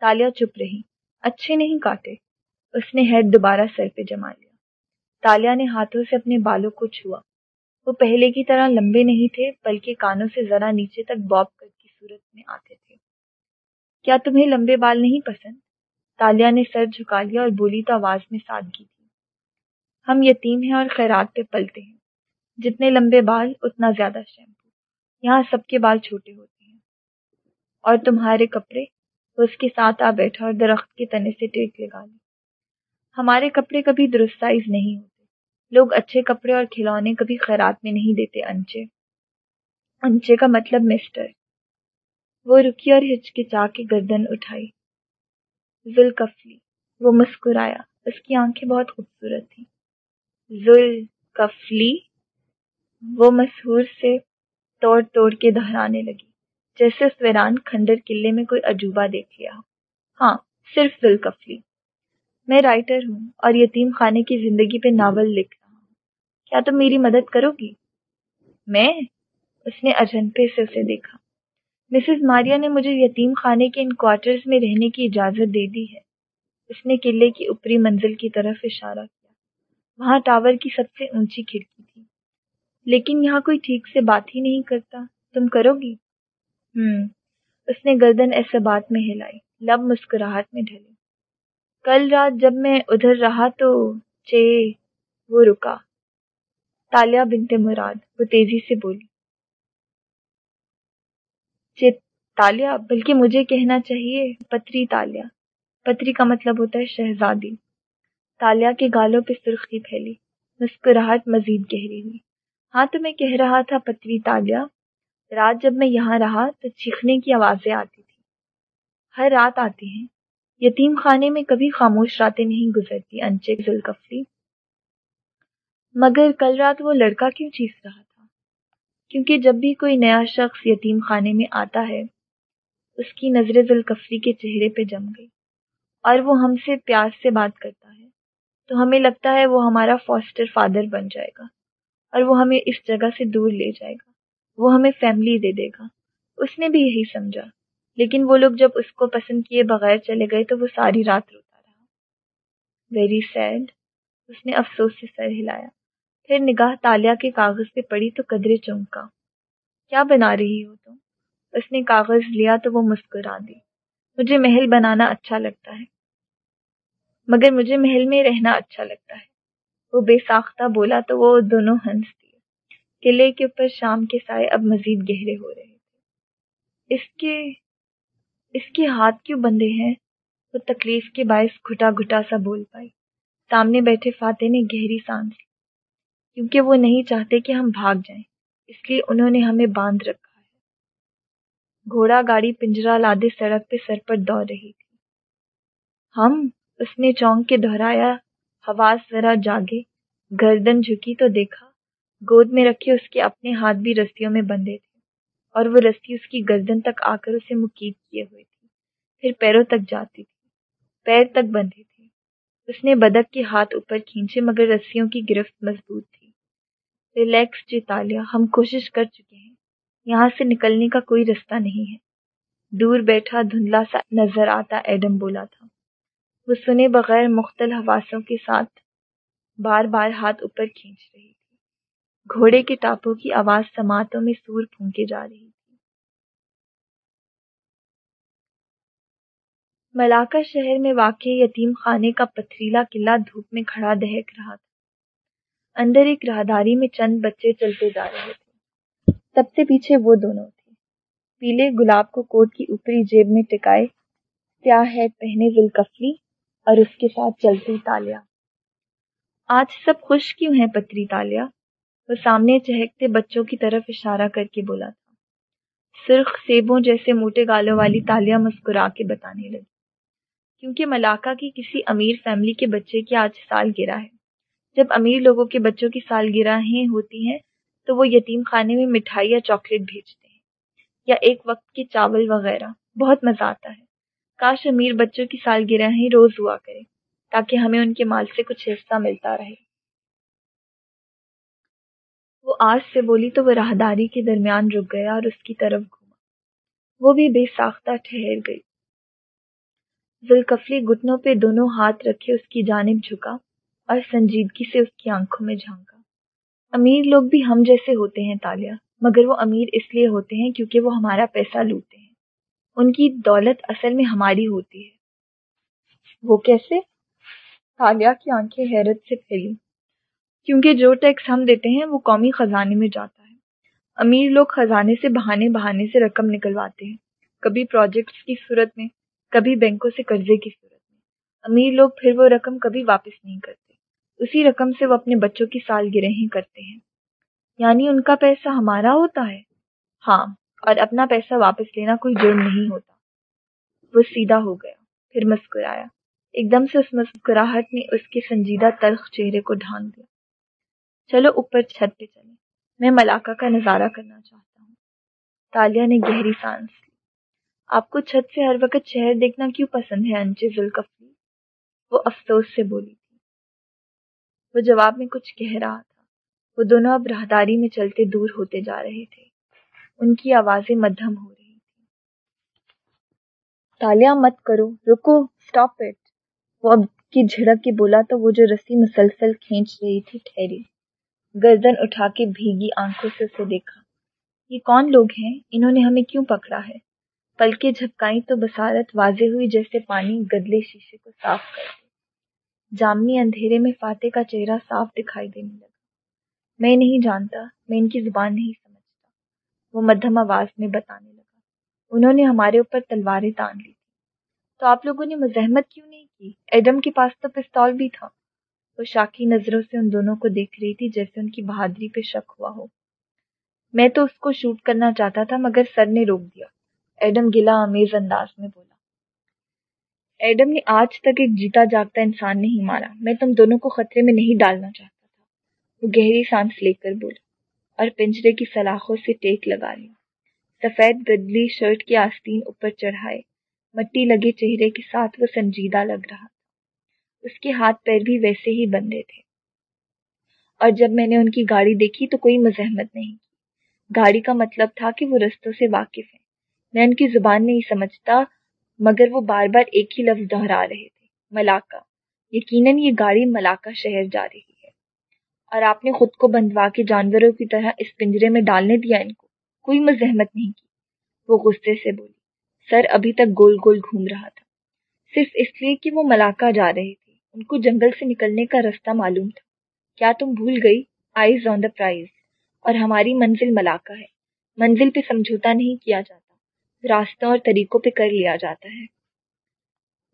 تالیا چپ رہی اچھے نہیں کاٹے۔ اس نے ہیڈ دوبارہ سر پہ جما لیا۔ تالیا نے ہاتھوں سے اپنے بالوں کو چھوا۔ وہ پہلے کی طرح لمبے نہیں تھے، بلکہ کانوں سے ذرا نیچے تک باب کر کی صورت میں آتے تھے۔ کیا تمہیں لمبے بال نہیں پسند؟ تالیا نے سر جھکا لیا اور بولی تو آواز میں سادگی تھی۔ ہم یتیم ہیں اور خیرات پہ پلتے ہیں۔ جتنے لمبے بال، اتنا زیادہ شیمپو۔ یہاں سب کے بال چھوٹے ہوتے ہیں۔ اور تمہارے کپڑے؟ وہ اس کے ساتھ آ بیٹھا اور درخت کے تنے سے ٹیک لگا لی۔ ہمارے کپڑے کبھی درست سائز نہیں ہوتے۔ لوگ اچھے کپڑے اور کھلونے کبھی خیرات میں نہیں دیتے، انچے۔ انچے کا مطلب مسٹر۔ وہ رکی اور ہچکچا کے گردن اٹھائی۔ ذوالکفلی۔ وہ مسکرایا۔ اس کی آنکھیں بہت خوبصورت تھیں۔ ذوالکفلی۔ وہ مسحور سے توڑ توڑ کے دہرانے لگی۔ جیسے اس ویران کھنڈر قلعے میں کوئی عجوبہ دیکھ لیا ہاں صرف ذوالکفلی۔ میں رائٹر ہوں اور یتیم خانے کی زندگی پہ ناول لکھ رہا ہوں۔ کیا تم میری مدد کرو گی؟ میں؟ اس نے اجنپے سے اسے دیکھا۔ مسز ماریا نے مجھے یتیم خانے کے ان کوارٹرز میں رہنے کی اجازت دے دی ہے۔ اس نے قلعے کی اوپری منزل کی طرف اشارہ کیا۔ وہاں ٹاور کی سب سے اونچی کھڑکی تھی۔ لیکن یہاں کوئی ٹھیک سے بات ہی نہیں کرتا۔ تم کرو گی؟ ہم اس نے گردن ایسے بات میں ہلائی۔ لب مسکراہٹ میں ڈھلے کل رات جب میں ادھر رہا تو چے، وہ رکا۔ تالیا بنتے مراد، وہ تیزی سے بولی۔ تالیا بلکہ مجھے کہنا چاہیے، پتری تالیا پتری کا مطلب ہوتا ہے شہزادی۔ تالیا کے گالوں پہ سرخی پھیلی، مسکراہٹ مزید گہری ہوئی۔ ہاں تو میں کہہ رہا تھا پتری تالیا رات جب میں یہاں رہا تو چیخنے کی آوازیں آتی تھی ہر رات آتی ہیں۔ یتیم خانے میں کبھی خاموش راتیں نہیں گزرتی، انچے ذوالکفلی۔ مگر کل رات وہ لڑکا کیوں چیخ رہا تھا؟ کیونکہ جب بھی کوئی نیا شخص یتیم خانے میں آتا ہے، اس کی نظر ذوالکفری کے چہرے پہ جم گئی۔ اور وہ ہم سے پیار سے بات کرتا ہے۔ تو ہمیں لگتا ہے وہ ہمارا فاسٹر فادر بن جائے گا، اور وہ ہمیں اس جگہ سے دور لے جائے گا۔ وہ ہمیں فیملی دے دے گا۔ اس نے بھی یہی سمجھا۔ لیکن وہ لوگ جب اس کو پسند کیے بغیر چلے گئے تو وہ ساری رات روتا رہا۔ ویری سیڈ اس نے افسوس سے سر ہلایا۔ پھر نگاہ تالیا کے کاغذ پہ پڑی تو قدرے چونکا۔ کیا بنا رہی ہو تم؟ اس نے کاغذ لیا تو وہ مسکرا دی۔ مجھے محل بنانا اچھا لگتا ہے۔ مگر مجھے محل میں رہنا اچھا لگتا ہے۔ وہ بے ساختہ بولا تو وہ دونوں ہنس دیے۔ قلعے کے اوپر شام کے سائے اب مزید گہرے ہو رہے تھے۔ اس کے اس کے ہاتھ کیوں بندے ہیں؟ وہ تکلیف کے باعث گھٹا گھٹا سا بول پائی۔ سامنے بیٹھے فاتح نے گہری سانس لی۔ کیونکہ وہ نہیں چاہتے کہ ہم بھاگ جائیں، اس لیے انہوں نے ہمیں باندھ رکھا ہے۔ گھوڑا گاڑی پنجرا لادے سڑک پہ سر پر دوڑ رہی تھی۔ ہم، اس نے چونک کے دہرایا حواس ذرا جاگے، گردن جھکی تو دیکھا، گود میں رکھے اس کے اپنے ہاتھ بھی رسیوں میں بندھے تھے۔ اور وہ رسی اس کی گردن تک آ کر اسے مقید کیے ہوئے تھی۔ پھر پیروں تک جاتی تھی، پیر تک بندھے تھے۔ اس نے بدک کے ہاتھ اوپر کھینچے مگر رسیوں کی گرفت مضبوط تھی۔ ریلیکس جی ہم کوشش کر چکے ہیں۔ یہاں سے نکلنے کا کوئی رستہ نہیں ہے۔ دور بیٹھا دھندلا سا نظر آتا ایڈم بولا تھا۔ وہ سنے بغیر مختل حواسوں کے ساتھ بار بار ہاتھ اوپر کھینچ رہی۔ گھوڑے کے ٹاپوں کی آواز سماعتوں میں سور پھونکے جا رہی تھی۔ ملاقہ شہر میں واقع یتیم خانے کا پتھریلا قلعہ دھوپ میں کھڑا دہک رہا تھا۔ اندر ایک راہداری میں چند بچے چلتے جا رہے تھے۔ سب سے پیچھے وہ دونوں تھے۔ پیلے گلاب کو کوٹ کی اوپری جیب میں ٹکائے، سیاہ ہے پہنے ذلکفلی اور اس کے ساتھ چلتی تالیا۔ آج سب خوش کیوں ہیں پتری تالیا؟ وہ سامنے چہکتے بچوں کی طرف اشارہ کر کے بولا تھا۔ سرخ سیبوں جیسے موٹے گالوں والی تالیا مسکرا کے بتانے لگی۔ کیونکہ ملاقہ کی کسی امیر فیملی کے بچے کی آج سال گرا ہے۔ جب امیر لوگوں کے بچوں کی سال گراہیں ہوتی ہیں، تو وہ یتیم خانے میں مٹھائی یا چاکلیٹ بھیجتے ہیں یا ایک وقت کے چاول وغیرہ۔ بہت مزہ آتا ہے۔ کاش امیر بچوں کی سال گراہیں روز ہوا کرے، تاکہ ہمیں ان کے مال سے کچھ حصہ ملتا رہے۔ وہ آج سے بولی تو وہ راہداری کے درمیان رک گیا اور اس کی طرف گھوما۔ وہ بھی بے ساختہ ٹھہر گئی۔ ذوالکفلی گھٹنوں پہ دونوں ہاتھ رکھے اس کی جانب جھکا اور سنجیدگی سے اس کی آنکھوں میں جھانکا۔ امیر لوگ بھی ہم جیسے ہوتے ہیں تالیا مگر وہ امیر اس لیے ہوتے ہیں کیونکہ وہ ہمارا پیسہ لوٹتے ہیں۔ ان کی دولت اصل میں ہماری ہوتی ہے۔ وہ کیسے؟ تالیا کی آنکھیں حیرت سے پھیلی کیونکہ جو ٹیکس ہم دیتے ہیں وہ قومی خزانے میں جاتا ہے۔ امیر لوگ خزانے سے بہانے بہانے سے رقم نکلواتے ہیں۔ کبھی پروجیکٹس کی صورت میں، کبھی بینکوں سے قرضے کی صورت میں۔ امیر لوگ پھر وہ رقم کبھی واپس نہیں کرتے۔ اسی رقم سے وہ اپنے بچوں کی سالگرہیں کرتے ہیں۔ یعنی ان کا پیسہ ہمارا ہوتا ہے۔ ہاں اور اپنا پیسہ واپس لینا کوئی جرم نہیں ہوتا۔ وہ سیدھا ہو گیا، پھر مسکرایا۔ ایک دم سے اس مسکراہٹ نے اس کے سنجیدہ تلخ چہرے کو ڈھانک دیا۔ چلو اوپر چھت پہ چلے میں ملاقہ کا نظارہ کرنا چاہتا ہوں۔ تالیا نے گہری سانس لی۔ آپ کو چھت سے ہر وقت شہر دیکھنا کیوں پسند ہے انچے ذوالکفلی؟ وہ افسوس سے بولی تھی۔ وہ جواب میں کچھ کہہ رہا تھا۔ وہ دونوں اب راہداری میں چلتے دور ہوتے جا رہے تھے۔ ان کی آوازیں مدھم ہو رہی تھی تالیا، مت کرو۔ رکو اسٹاپ اٹ وہ اب کی جھڑک کے بولا تو وہ جو رسی مسلسل کھینچ رہی تھی، ٹھہری۔ گردن اٹھا کے بھیگی آنکھوں سے اسے دیکھا۔ یہ کون لوگ ہیں؟ انہوں نے ہمیں کیوں پکڑا ہے؟ پلکیں جھپکائیں تو بسارت واضح ہوئی جیسے پانی گدلے شیشے کو صاف کر دے۔ جامنی اندھیرے میں فاتح کا چہرہ صاف دکھائی دینے لگا۔ میں نہیں جانتا، میں ان کی زبان نہیں سمجھتا۔ وہ مدھم آواز میں بتانے لگا۔ انہوں نے ہمارے اوپر تلواریں تان لی تھی تو آپ لوگوں نے مزاحمت کیوں نہیں کی؟ ایڈم کے پاس تو پستول بھی تھا۔ وہ شاکی نظروں سے ان دونوں کو دیکھ رہی تھی جیسے ان کی بہادری پہ شک ہوا ہو۔ میں تو اس کو شوٹ کرنا چاہتا تھا، مگر سر نے روک دیا۔ ایڈم گلا امیز انداز میں بولا۔ ایڈم نے آج تک ایک جیتا جاگتا انسان نہیں مارا۔ میں تم دونوں کو خطرے میں نہیں ڈالنا چاہتا تھا۔ وہ گہری سانس لے کر بولا۔ اور پنجرے کی سلاخوں سے ٹیک لگا لیا سفید گدلی شرٹ کی آستین اوپر چڑھائے۔ مٹی لگے چہرے کے ساتھ وہ سنجیدہ لگ رہا۔ تھا اس کے ہاتھ پیر بھی ویسے ہی بندے تھے۔ اور جب میں نے ان کی گاڑی دیکھی تو کوئی مزاحمت نہیں کی۔ گاڑی کا مطلب تھا کہ وہ رستوں سے واقف ہیں۔ میں ان کی زبان نہیں سمجھتا، مگر وہ بار بار ایک ہی لفظ دہرا رہے تھے ملاقہ یقیناً یہ گاڑی ملاقہ شہر جا رہی ہے۔ اور آپ نے خود کو بندوا کے جانوروں کی طرح اس پنجرے میں ڈالنے دیا ان کو۔ کوئی مزاحمت نہیں کی۔ وہ غصے سے بولی، سر ابھی تک گول گول گھوم رہا تھا۔ صرف اس لیے کہ وہ ملاقہ جا رہے تھے۔ ان کو جنگل سے نکلنے کا رستہ معلوم تھا۔ کیا تم بھول گئی؟ آئیز آن دا پرائز اور ہماری منزل ملاقہ ہے۔ منزل پہ سمجھوتا نہیں کیا جاتا۔ راستوں اور طریقوں پہ کر لیا جاتا ہے۔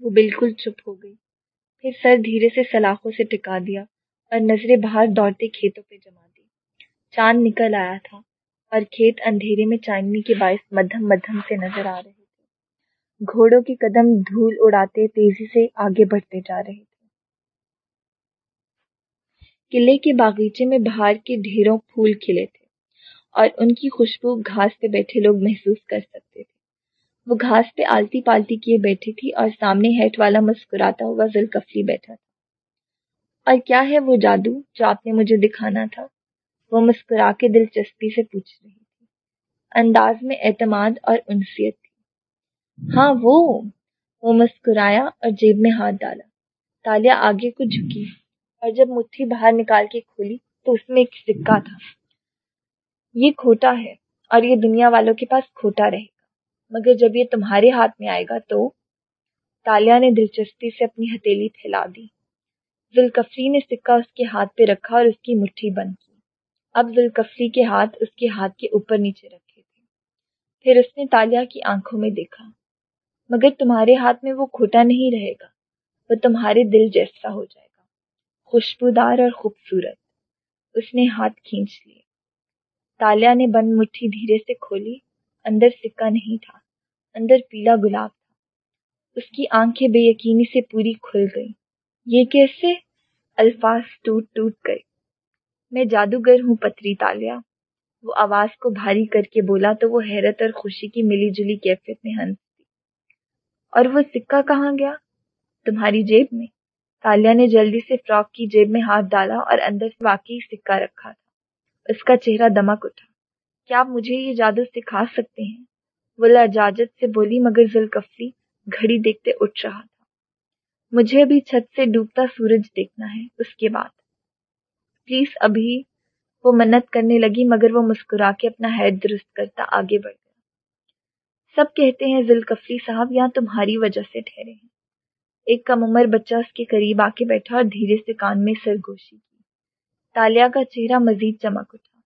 وہ بالکل چپ ہو گئی۔ پھر سر دھیرے سے سلاخوں سے ٹکا دیا اور نظریں باہر دوڑتے کھیتوں پہ جما دی۔ چاند نکل آیا تھا اور کھیت اندھیرے میں چاندنی کے باعث مدھم مدھم سے نظر آ رہے تھے۔ گھوڑوں کے قدم دھول اڑاتے تیزی سے آگے بڑھتے جا رہے تھے۔ قلعے کے باغیچے میں بہار کے ڈھیروں پھول کھلے تھے اور ان کی خوشبو گھاس پہ بیٹھے لوگ محسوس کر سکتے تھے۔ وہ گھاس پہ آلتی پالتی کیے بیٹھی تھی اور سامنے ہیٹ والا مسکراتا ہوا ذلکفلی بیٹھا تھا۔ اور کیا ہے وہ جادو جو آپ نے مجھے دکھانا تھا؟ وہ مسکرا کے دلچسپی سے پوچھ رہی تھی۔ انداز میں اعتماد اور انسیت تھی۔ ہاں وہ وہ مسکرایا اور جیب میں ہاتھ ڈالا۔ تالیا آگے کو جھکی۔ اور جب مٹھی باہر نکال کے کھولی تو اس میں ایک سکہ تھا۔ یہ کھوٹا ہے اور یہ دنیا والوں کے پاس کھوٹا رہے گا۔ مگر جب یہ تمہارے ہاتھ میں آئے گا تو تالیا نے دلچسپی سے اپنی ہتھیلی پھیلا دی۔ ذوالکفری نے سکہ اس کے ہاتھ پہ رکھا اور اس کی مٹھی بند کی۔ اب ذوالکفری کے ہاتھ اس کے ہاتھ کے اوپر نیچے رکھے تھے۔ پھر اس نے تالیا کی آنکھوں میں دیکھا۔ مگر تمہارے ہاتھ میں وہ کھوٹا نہیں رہے گا، وہ تمہارے دل جیسا ہو جائے گا۔ خوشبودار اور خوبصورت۔ اس نے ہاتھ کھینچ لیے۔ تالیا نے بند مٹھی دھیرے سے کھولی۔ اندر سکہ نہیں تھا، اندر پیلا گلاب تھا۔ اس کی آنکھیں بے یقینی سے پوری کھل گئی یہ کیسے؟ الفاظ ٹوٹ ٹوٹ گئے۔ میں جادوگر ہوں پتری تالیا۔ وہ آواز کو بھاری کر کے بولا تو وہ حیرت اور خوشی کی ملی جلی کیفیت میں ہنس دی۔ اور وہ سکہ کہاں گیا؟ تمہاری جیب میں۔ تالیا نے جلدی سے فراک کی جیب میں ہاتھ ڈالا اور اندر سے واقعی سکہ رکھا تھا۔ اس کا چہرہ دمک اٹھا۔ کیا آپ مجھے یہ جادو سکھا سکتے ہیں؟ وہ لجاجت سے بولی مگر ذوالکفری گھڑی دیکھتے اٹھ رہا تھا۔ مجھے ابھی چھت سے ڈوبتا سورج دیکھنا ہے۔ اس کے بعد۔ پلیز ابھی وہ منت کرنے لگی مگر وہ مسکرا کے اپنا ہیڈ درست کرتا آگے بڑھ گیا۔ سب کہتے ہیں ذوالکفری صاحب، یہاں تمہاری وجہ سے ٹھہرے ہیں۔ ایک کم عمر بچہ اس کے قریب آ کے بیٹھا اور دھیرے سے کان میں سرگوشی کی۔ تالیا کا چہرہ مزید چمک اٹھا،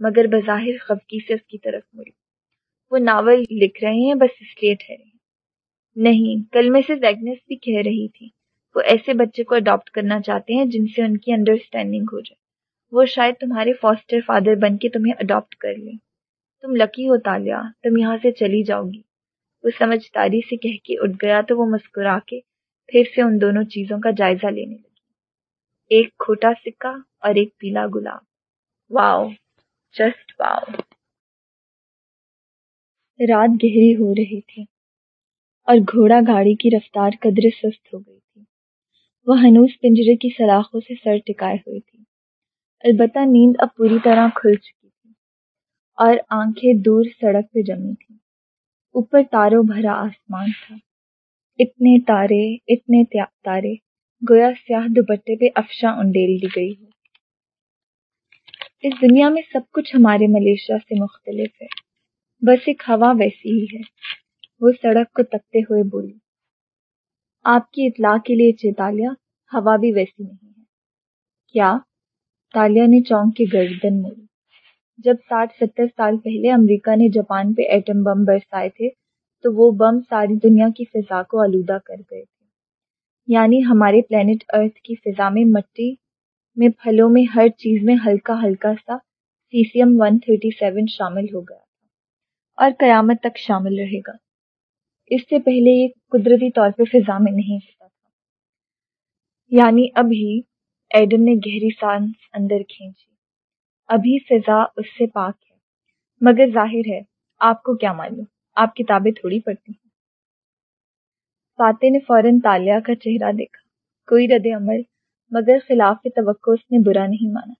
مگر بظاہر خفکی سے اس کی طرف مڑی۔ وہ ناول لکھ رہے ہیں، بس اس لیے ٹھہرے ہیں۔ نہیں، کل میں سے زیگنس بھی کہہ رہی تھی۔ وہ ایسے بچے کو اڈاپٹ کرنا چاہتے ہیں جن سے ان کی انڈرسٹینڈنگ ہو جائے۔ وہ شاید تمہارے فاسٹر فادر بن کے تمہیں اڈاپٹ کر لیں۔ تم لکی ہو تالیا، تم یہاں سے چلی جاؤ گی۔ وہ سمجھداری سے کہہ کے اٹھ گیا تو وہ مسکرا کے پھر سے ان دونوں چیزوں کا جائزہ لینے لگی۔ ایک کھوٹا سکہ اور ایک پیلا گلاب۔ Wow, just wow. رات گہری ہو رہی تھی اور گھوڑا گاڑی کی رفتار قدر سست ہو گئی تھی۔ وہ ہنوز پنجرے کی سلاخوں سے سر ٹکائے ہوئی تھی۔ البتہ نیند اب پوری طرح کھل چکی تھی اور آنکھیں دور سڑک پہ جمی تھی اوپر تاروں بھرا آسمان تھا۔ اتنے تارے اتنے تارے، گویا سیاہ دوپٹے پہ افشاں انڈیل دی گئی ہو اس دنیا میں سب کچھ ہمارے ملیشیا سے مختلف ہے۔ بس ایک ہوا ویسی ہی ہے۔ وہ سڑک کو تکتے ہوئے بولی، آپ کی اطلاع کے لیے چیتالیہ ہوا بھی ویسی نہیں ہے۔ کیا؟ تالیہ نے چونک کے گردن موڑی۔ جب ساٹھ ستر سال پہلے امریکہ نے جاپان پہ ایٹم بم برسائے تھے تو وہ بم ساری دنیا کی فضا کو آلودہ کر گئے تھے۔ یعنی ہمارے پلانٹ ارتھ کی فضا میں مٹی میں پھلوں میں ہر چیز میں ہلکا ہلکا سا سیسیم ون تھرٹی سیون شامل ہو گیا تھا اور قیامت تک شامل رہے گا۔ اس سے پہلے یہ قدرتی طور پہ فضا میں نہیں ہوتا تھا۔ یعنی ابھی ایڈم نے گہری سانس اندر کھینچی۔ ابھی فضا اس سے پاک ہے، مگر ظاہر ہے آپ کو کیا معلوم۔ آپ کتابیں تھوڑی پڑھتی ہیں فاتح نے فوراً تالیہ کا چہرہ دیکھا۔ کوئی رد عمل مگر خلاف توقع اس نے برا نہیں مانا۔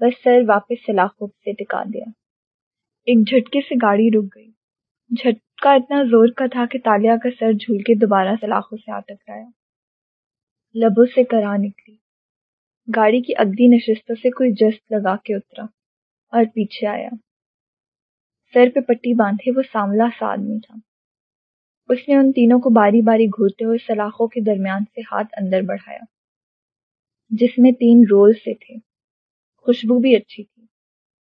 بس سر واپس سلاخوں سے ٹکا دیا۔ ایک جھٹکے سے گاڑی رک گئی۔ جھٹکا اتنا زور کا تھا کہ تالیا کا سر جھول کے دوبارہ سلاخوں سے آ ٹکرایا لبوں سے کرا نکلی۔ گاڑی کی اگلی نشستوں سے کوئی جست لگا کے اترا اور پیچھے آیا۔ سر پہ پٹی باندھے وہ ساملا سا آدمی تھا۔ اس نے ان تینوں کو باری باری گھورتے ہوئے سلاخوں کے درمیان سے ہاتھ اندر بڑھایا، جس میں تین رول سے تھے۔ خوشبو بھی اچھی تھی۔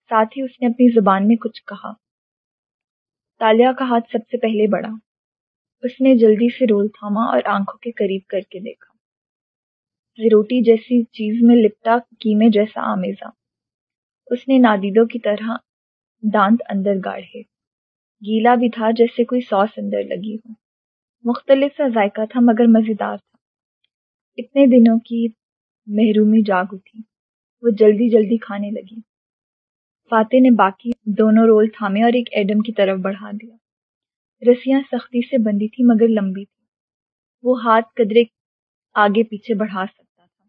ساتھ ہی اس نے اپنی زبان میں کچھ کہا۔ تالیا کا ہاتھ سب سے پہلے بڑھا۔ اس نے جلدی سے رول تھاما اور آنکھوں کے قریب کر کے دیکھا۔ روٹی جیسی چیز میں لپٹا کیمے جیسا آمیزا اس نے نادیدوں کی طرح دانت اندر گاڑھے گیلا بھی تھا جیسے کوئی سوس اندر لگی ہو۔ مختلف سا ذائقہ تھا مگر مزیدار تھا۔ اتنے دنوں کی محرومی جاگ اٹھی۔ وہ جلدی جلدی کھانے لگی۔ فاتح نے باقی دونوں رول تھامے اور ایک ایڈم کی طرف بڑھا دیا۔ رسیاں سختی سے بندی تھی مگر لمبی تھی۔ وہ ہاتھ قدرے آگے پیچھے بڑھا سکتا تھا۔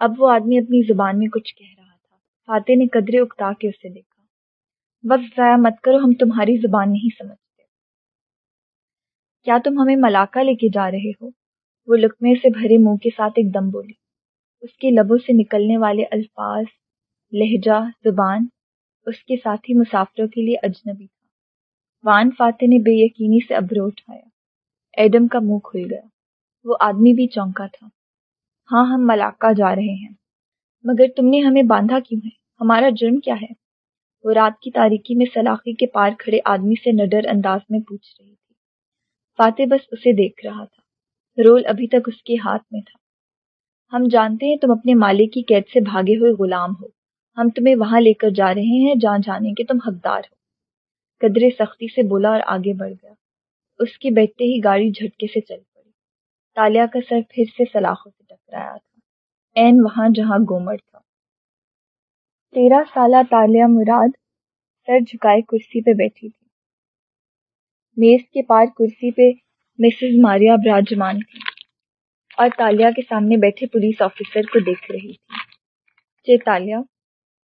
اب وہ آدمی اپنی زبان میں کچھ کہہ رہا تھا۔ فاتح نے قدرے اکتا کے اسے دیکھا۔ وقت ضائع مت کرو، ہم تمہاری زبان نہیں سمجھتے۔ کیا تم ہمیں ملاقہ لے کے جا رہے ہو؟ وہ لکمے سے بھرے منہ کے ساتھ ایک دم بولی۔ اس کے لبوں سے نکلنے والے الفاظ، لہجہ، زبان، اس کے ساتھی مسافروں کے لیے اجنبی تھا۔ وان فاتح نے بے یقینی سے ابرو اٹھایا۔ ایڈم کا منہ کھل گیا۔ وہ آدمی بھی چونکا تھا۔ ہاں ہم ملاقہ جا رہے ہیں۔ مگر تم نے ہمیں باندھا کیوں ہے؟ ہمارا جرم کیا ہے؟ وہ رات کی تاریکی میں سلاخی کے پار کھڑے آدمی سے نڈر انداز میں پوچھ رہی تھی۔ فاتح بس اسے دیکھ رہا تھا۔ رول ابھی تک اس کے ہاتھ میں تھا۔ ہم جانتے ہیں تم اپنے مالک کی قید سے بھاگے ہوئے غلام ہو۔ ہم تمہیں وہاں لے کر جا رہے ہیں جہاں جانے کے تم حقدار ہو۔ قدرے سختی سے بولا اور آگے بڑھ گیا۔ اس کے بیٹھتے ہی گاڑی جھٹکے سے چل پڑی۔ تالیا کا سر پھر سے سلاخوں سے ٹکرایا تھا۔ این وہاں جہاں گومر تھا۔ تیرہ سالہ تالیا مراد سر جھکائے کرسی پہ بیٹھی تھی۔ میز کے پار کرسی پہ مسز ماریا براجمان تھی اور تالیا کے سامنے بیٹھے پولیس آفیسر کو دیکھ رہی تھی۔ تالیا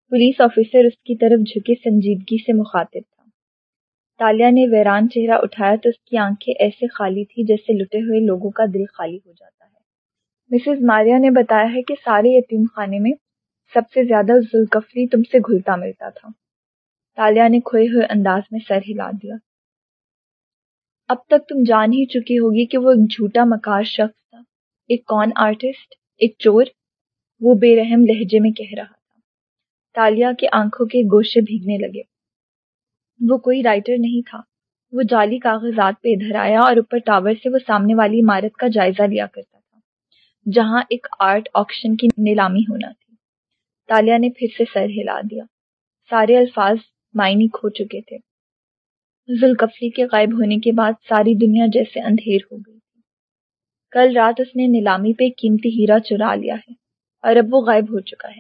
پولیس آفیسر اس کی طرف جھکے سنجیدگی سے مخاطب تھا۔ تالیا نے ویران چہرہ اٹھایا تو اس کی آنکھیں ایسے خالی تھی جیسے لٹے ہوئے لوگوں کا دل خالی ہو جاتا ہے۔ مسز ماریا نے بتایا ہے کہ سارے یتیم خانے میں سب سے زیادہ ذوالکفری تم سے گھلتا ملتا تھا۔ تالیا نے کھوئے ہوئے انداز میں سر ہلا دیا۔ اب تک تم جان ہی چکی ہوگی کہ وہ ایک جھوٹا مکار شخص تھا۔ ایک کون آرٹسٹ؟ ایک چور؟ وہ بے رحم لہجے میں کہہ رہا تھا۔ تالیا کے آنکھوں کے گوشے بھیگنے لگے۔ وہ کوئی رائٹر نہیں تھا۔ وہ جعلی کاغذات پہ ادھر آیا اور اوپر ٹاور سے وہ سامنے والی عمارت کا جائزہ لیا کرتا تھا، جہاں ایک آرٹ آکشن کی نیلامی ہونا تھی۔ تالیا نے پھر سے سر ہلا دیا۔ سارے الفاظ معنی کھو چکے تھے۔ ذوالکفلی کے غائب ہونے کے بعد ساری دنیا جیسے اندھیر ہو گئی تھی۔ کل رات اس نے نیلامی پہ قیمتی ہیرا چرا لیا ہے اور اب وہ غائب ہو چکا ہے۔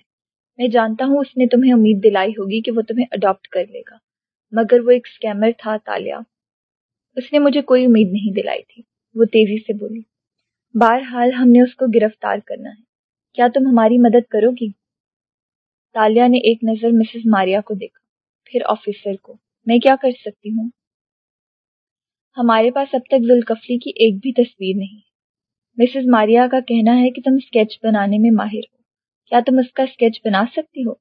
میں جانتا ہوں اس نے تمہیں امید دلائی ہوگی کہ وہ تمہیں اڈاپٹ کر لے گا، مگر وہ ایک اسکیمر تھا تالیا۔ اس نے مجھے کوئی امید نہیں دلائی تھی۔ وہ تیزی سے بولی، بہرحال ہم نے اس کو گرفتار کرنا ہے۔ کیا تم ہماری مدد کرو گی؟ تالیا نے ایک نظر مسز ماریا کو دیکھا، پھر آفیسر کو، میں کیا کر سکتی ہوں؟ ہمارے پاس اب تک ذوالکفلی کی ایک بھی تصویر نہیں۔ مسز ماریا کا کہنا ہے کہ تم اسکیچ بنانے میں ماہر ہو۔ کیا تم اس کا اسکیچ بنا سکتی ہو؟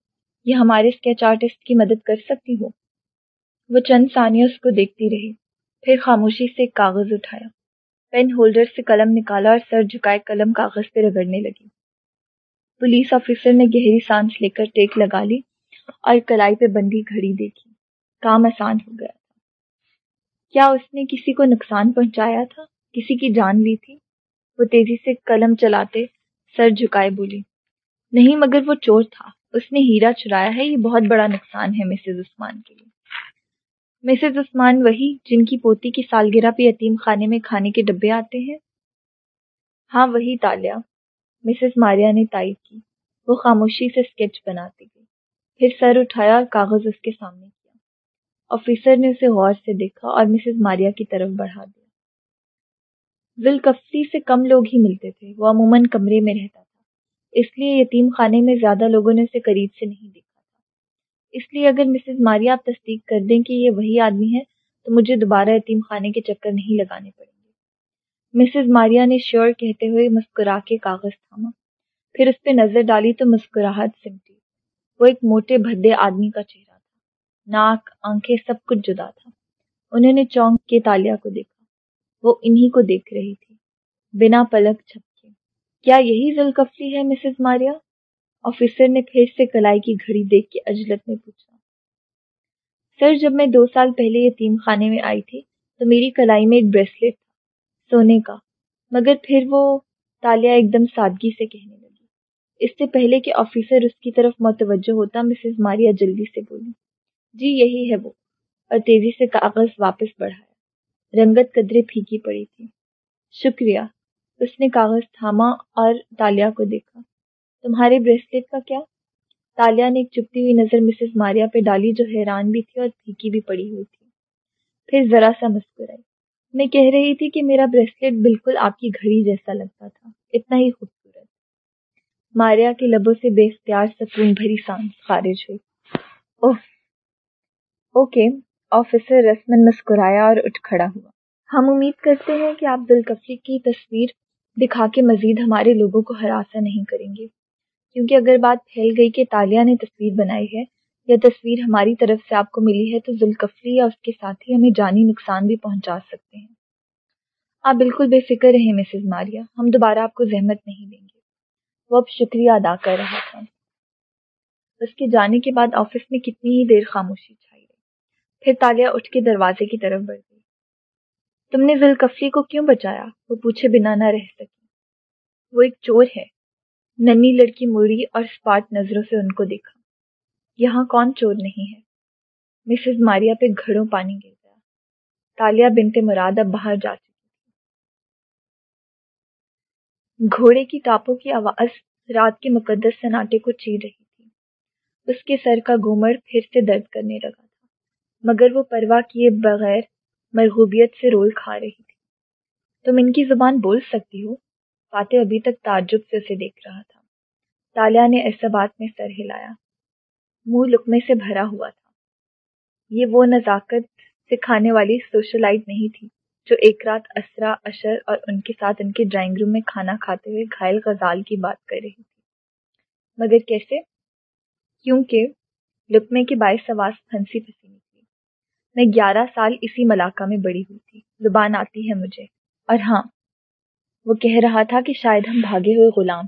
یا ہمارے اسکیچ آرٹسٹ کی مدد کر سکتی ہو؟ وہ چند ثانیہ اس کو دیکھتی رہی، پھر خاموشی سے ایک کاغذ اٹھایا۔ پین ہولڈر سے قلم نکالا اور سر جھکائے قلم کاغذ پہ رگڑنے لگی۔ پولیس آفیسر نے گہری سانس لے کر ٹیک لگا لی اور کلائی پہ بندی گھڑی دیکھی۔ کام آسان ہو گیا تھا۔ کیا اس نے کسی کو نقصان پہنچایا تھا؟ کسی کی جان لی تھی؟ وہ تیزی سے قلم چلاتے سر جھکائے بولی، نہیں، مگر وہ چور تھا۔ اس نے ہیرا چرایا ہے۔ یہ بہت بڑا نقصان ہے مسز عثمان کے لیے۔ مسز عثمان وہی جن کی پوتی کی سالگرہ پہ یتیم خانے میں کھانے کے ڈبے آتے ہیں؟ ہاں وہی تالیا۔ مسز ماریا نے تائید کی۔ وہ خاموشی سے اسکیچ بناتی گئی۔ پھر سر اٹھایا اور کاغذ اس کے سامنے کیا۔ آفیسر نے اسے غور سے دیکھا اور مسز ماریا کی طرف بڑھا دیا۔ ذوالکفری سے کم لوگ ہی ملتے تھے۔ وہ عموماً کمرے میں رہتا تھا۔ اس لیے یتیم خانے میں زیادہ لوگوں نے اسے قریب سے نہیں دیکھا تھا۔ اس لیے اگر مسز ماریا آپ تصدیق کر دیں کہ یہ وہی آدمی ہے، تو مجھے دوبارہ یتیم خانے کے چکر نہیں لگانے پڑیں گے مسز ماریا نے شیور کہتے ہوئے مسکرا کے کاغذ تھاما۔ پھر اس پہ نظر ڈالی تو مسکراہٹ سمٹی۔ وہ ایک موٹے بھدے آدمی کا چہرہ تھا۔ ناک، آنکھیں سب کچھ جدا تھا۔ انہوں نے چونک کے تالیا کو دیکھا۔ وہ انہی کو دیکھ رہی تھی۔ بنا پلک چھپکے۔ کیا یہی ذوالکفلی ہے مسز ماریا؟ آفیسر نے پھر سے کلائی کی گھڑی دیکھ کے اجلت میں پوچھا۔ سر، جب میں دو سال پہلے یتیم خانے میں آئی تھی تو میری کلائی میں ایک بریسلیٹ سونے کا۔ مگر پھر وہ تالیا ایک دم سادگی سے کہنے لگی۔ اس سے پہلے کہ آفیسر اس کی طرف متوجہ ہوتا، مسز ماریا جلدی سے بولی جی یہی ہے وہ۔ اور تیزی سے کاغذ واپس بڑھایا۔ رنگت قدرے پھیکی پڑی تھی۔ شکریہ۔ اس نے کاغذ تھاما اور تالیا کو دیکھا۔ تمہارے بریسلیٹ کا کیا؟ تالیا نے ایک چپتی ہوئی نظر مسز ماریا پہ ڈالی جو حیران بھی تھی اور پھیکی بھی پڑی ہوئی تھی۔ پھر ذرا سا مسکرائی۔ میں کہہ رہی تھی کہ میرا بریسلیٹ بالکل آپ کی گھڑی جیسا لگتا تھا، اتنا ہی خوبصورت۔ ماریا کے لبوں سے بے اختیار سکون بھری سانس خارج ہوئی۔ اوہ، اوکے، آفیسر رسمن مسکرایا اور اٹھ کھڑا ہوا۔ ہم امید کرتے ہیں کہ آپ دلکفی کی تصویر دکھا کے مزید ہمارے لوگوں کو ہراساں نہیں کریں گے۔ کیونکہ اگر بات پھیل گئی کہ تالیہ نے تصویر بنائی ہے یا تصویر ہماری طرف سے آپ کو ملی ہے تو ذوالکفری یا اس کے ساتھی ہمیں جانی نقصان بھی پہنچا سکتے ہیں۔ آپ بالکل بے فکر رہیں مسز ماریا۔ ہم دوبارہ آپ کو زحمت نہیں دیں گے۔ وہ اب شکریہ ادا کر رہا تھا۔ اس کے جانے کے بعد آفس میں کتنی ہی دیر خاموشی چھائی رہی۔ پھر تالیا اٹھ کے دروازے کی طرف بڑھ گئی۔ تم نے ذلکفلی کو کیوں بچایا؟ وہ پوچھے بنا نہ رہ سکی وہ ایک چور ہے۔ ننی لڑکی مڑی اور اسپاٹ نظروں سے ان کو دیکھا۔ یہاں کون چور نہیں ہے۔ مسز ماریا پہ گھڑوں پانی گر گیا۔ تالیا بنتے مراد اب باہر جا چکی تھی۔ گھوڑے کی ٹاپوں کی آواز رات کے مقدس سناٹے کو چیر رہی تھی۔ اس کے سر کا گھومر پھر سے درد کرنے لگا تھا، مگر وہ پرواہ کیے بغیر مرغوبیت سے رول کھا رہی تھی۔ تم ان کی زبان بول سکتی ہو؟ فاتح ابھی تک تعجب سے اسے دیکھ رہا تھا۔ تالیا نے ایسا بات میں سر ہلایا۔ منہ لکمے سے بھرا ہوا تھا۔ یہ وہ نزاکت سکھانے والی سوشلائٹ نہیں تھی جو ایک رات اسرا، اشر اور ان کے ساتھ ان کے ڈرائنگ روم میں کھانا کھاتے ہوئے گھائل غزال کی بات کر رہی تھی۔ مگر کیسے؟ کیونکہ لکمے کے باعث آواز پھنسی پھنسی نکلی۔ میں گیارہ سال اسی ملاقہ میں بڑی ہوئی تھی۔ زبان آتی ہے مجھے۔ اور ہاں وہ کہہ رہا تھا کہ شاید ہم بھاگے ہوئے غلام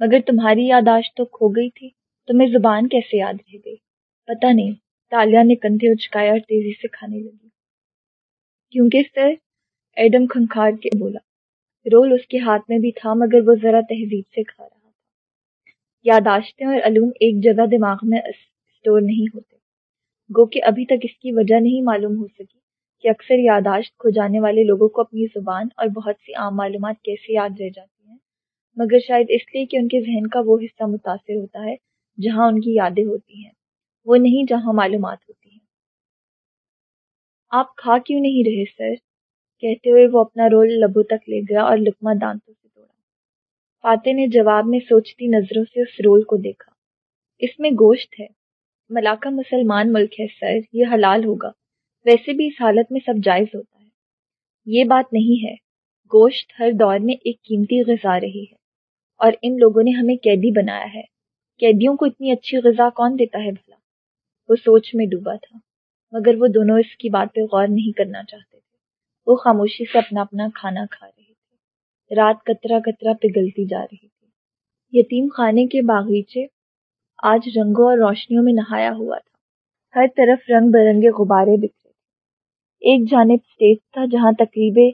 مگر تمہاری یاداشت تو کھو گئی تھی۔ تمہیں زبان کیسے یاد رہ گئی؟ پتہ نہیں۔ تالیا نے کندھے اچکایا اور تیزی سے کھانے لگی۔ کیونکہ سر؟ ایڈم کھنکھار کے بولا۔ رول اس کے ہاتھ میں بھی تھا مگر وہ ذرا تہذیب سے کھا رہا تھا۔ یاداشتیں اور علوم ایک جگہ دماغ میں اسٹور نہیں ہوتے۔ گو کہ ابھی تک اس کی وجہ نہیں معلوم ہو سکی کہ اکثر یاداشت کھو جانے والے لوگوں کو اپنی زبان اور بہت سی عام معلومات کیسے یاد رہ جاتی ہیں۔ مگر شاید اس لیے کہ ان کے ذہن کا وہ حصہ متاثر ہوتا ہے جہاں ان کی یادیں ہوتی ہیں، وہ نہیں جہاں معلومات ہوتی ہیں۔ آپ کھا کیوں نہیں رہے سر؟ کہتے ہوئے وہ اپنا رول لبوں تک لے گیا اور لکما دانتوں سے توڑا۔ فاتح نے جواب میں سوچتی نظروں سے اس رول کو دیکھا۔ اس میں گوشت ہے۔ ملاقہ مسلمان ملک ہے سر، یہ حلال ہوگا۔ ویسے بھی اس حالت میں سب جائز ہوتا ہے۔ یہ بات نہیں ہے۔ گوشت ہر دور میں ایک قیمتی غذا رہی ہے۔ اور ان لوگوں نے ہمیں قیدی بنایا ہے۔ قیدیوں کو اتنی اچھی غذا کون دیتا ہے بھلا؟ وہ سوچ میں ڈوبا تھا، مگر وہ دونوں اس کی بات پہ غور نہیں کرنا چاہتے تھے۔ وہ خاموشی سے اپنا اپنا کھانا کھا رہے تھے۔ رات کترا کترا پگھلتی جا رہی تھی۔ یتیم خانے کے باغیچے آج رنگوں اور روشنیوں میں نہایا ہوا تھا۔ ہر طرف رنگ برنگے غبارے بکھرے تھے۔ ایک جانب اسٹیج تھا جہاں تقریبیں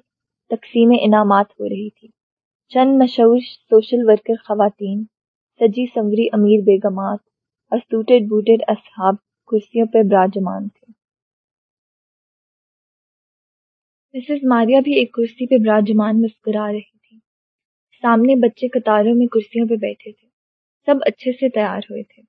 تقسیم انعامات ہو رہی تھی۔ چند مشہور سوشل ورکر خواتین سجی سنوری امیر بیگمات اور سوٹڈ بوٹڈ اصحاب کرسیوں پہ براجمان تھے۔ مسز ماریا بھی ایک کرسی پہ براجمان مسکرا رہی تھی۔ سامنے بچے قطاروں میں کرسیوں پہ بیٹھے تھے۔ سب اچھے سے تیار ہوئے تھے۔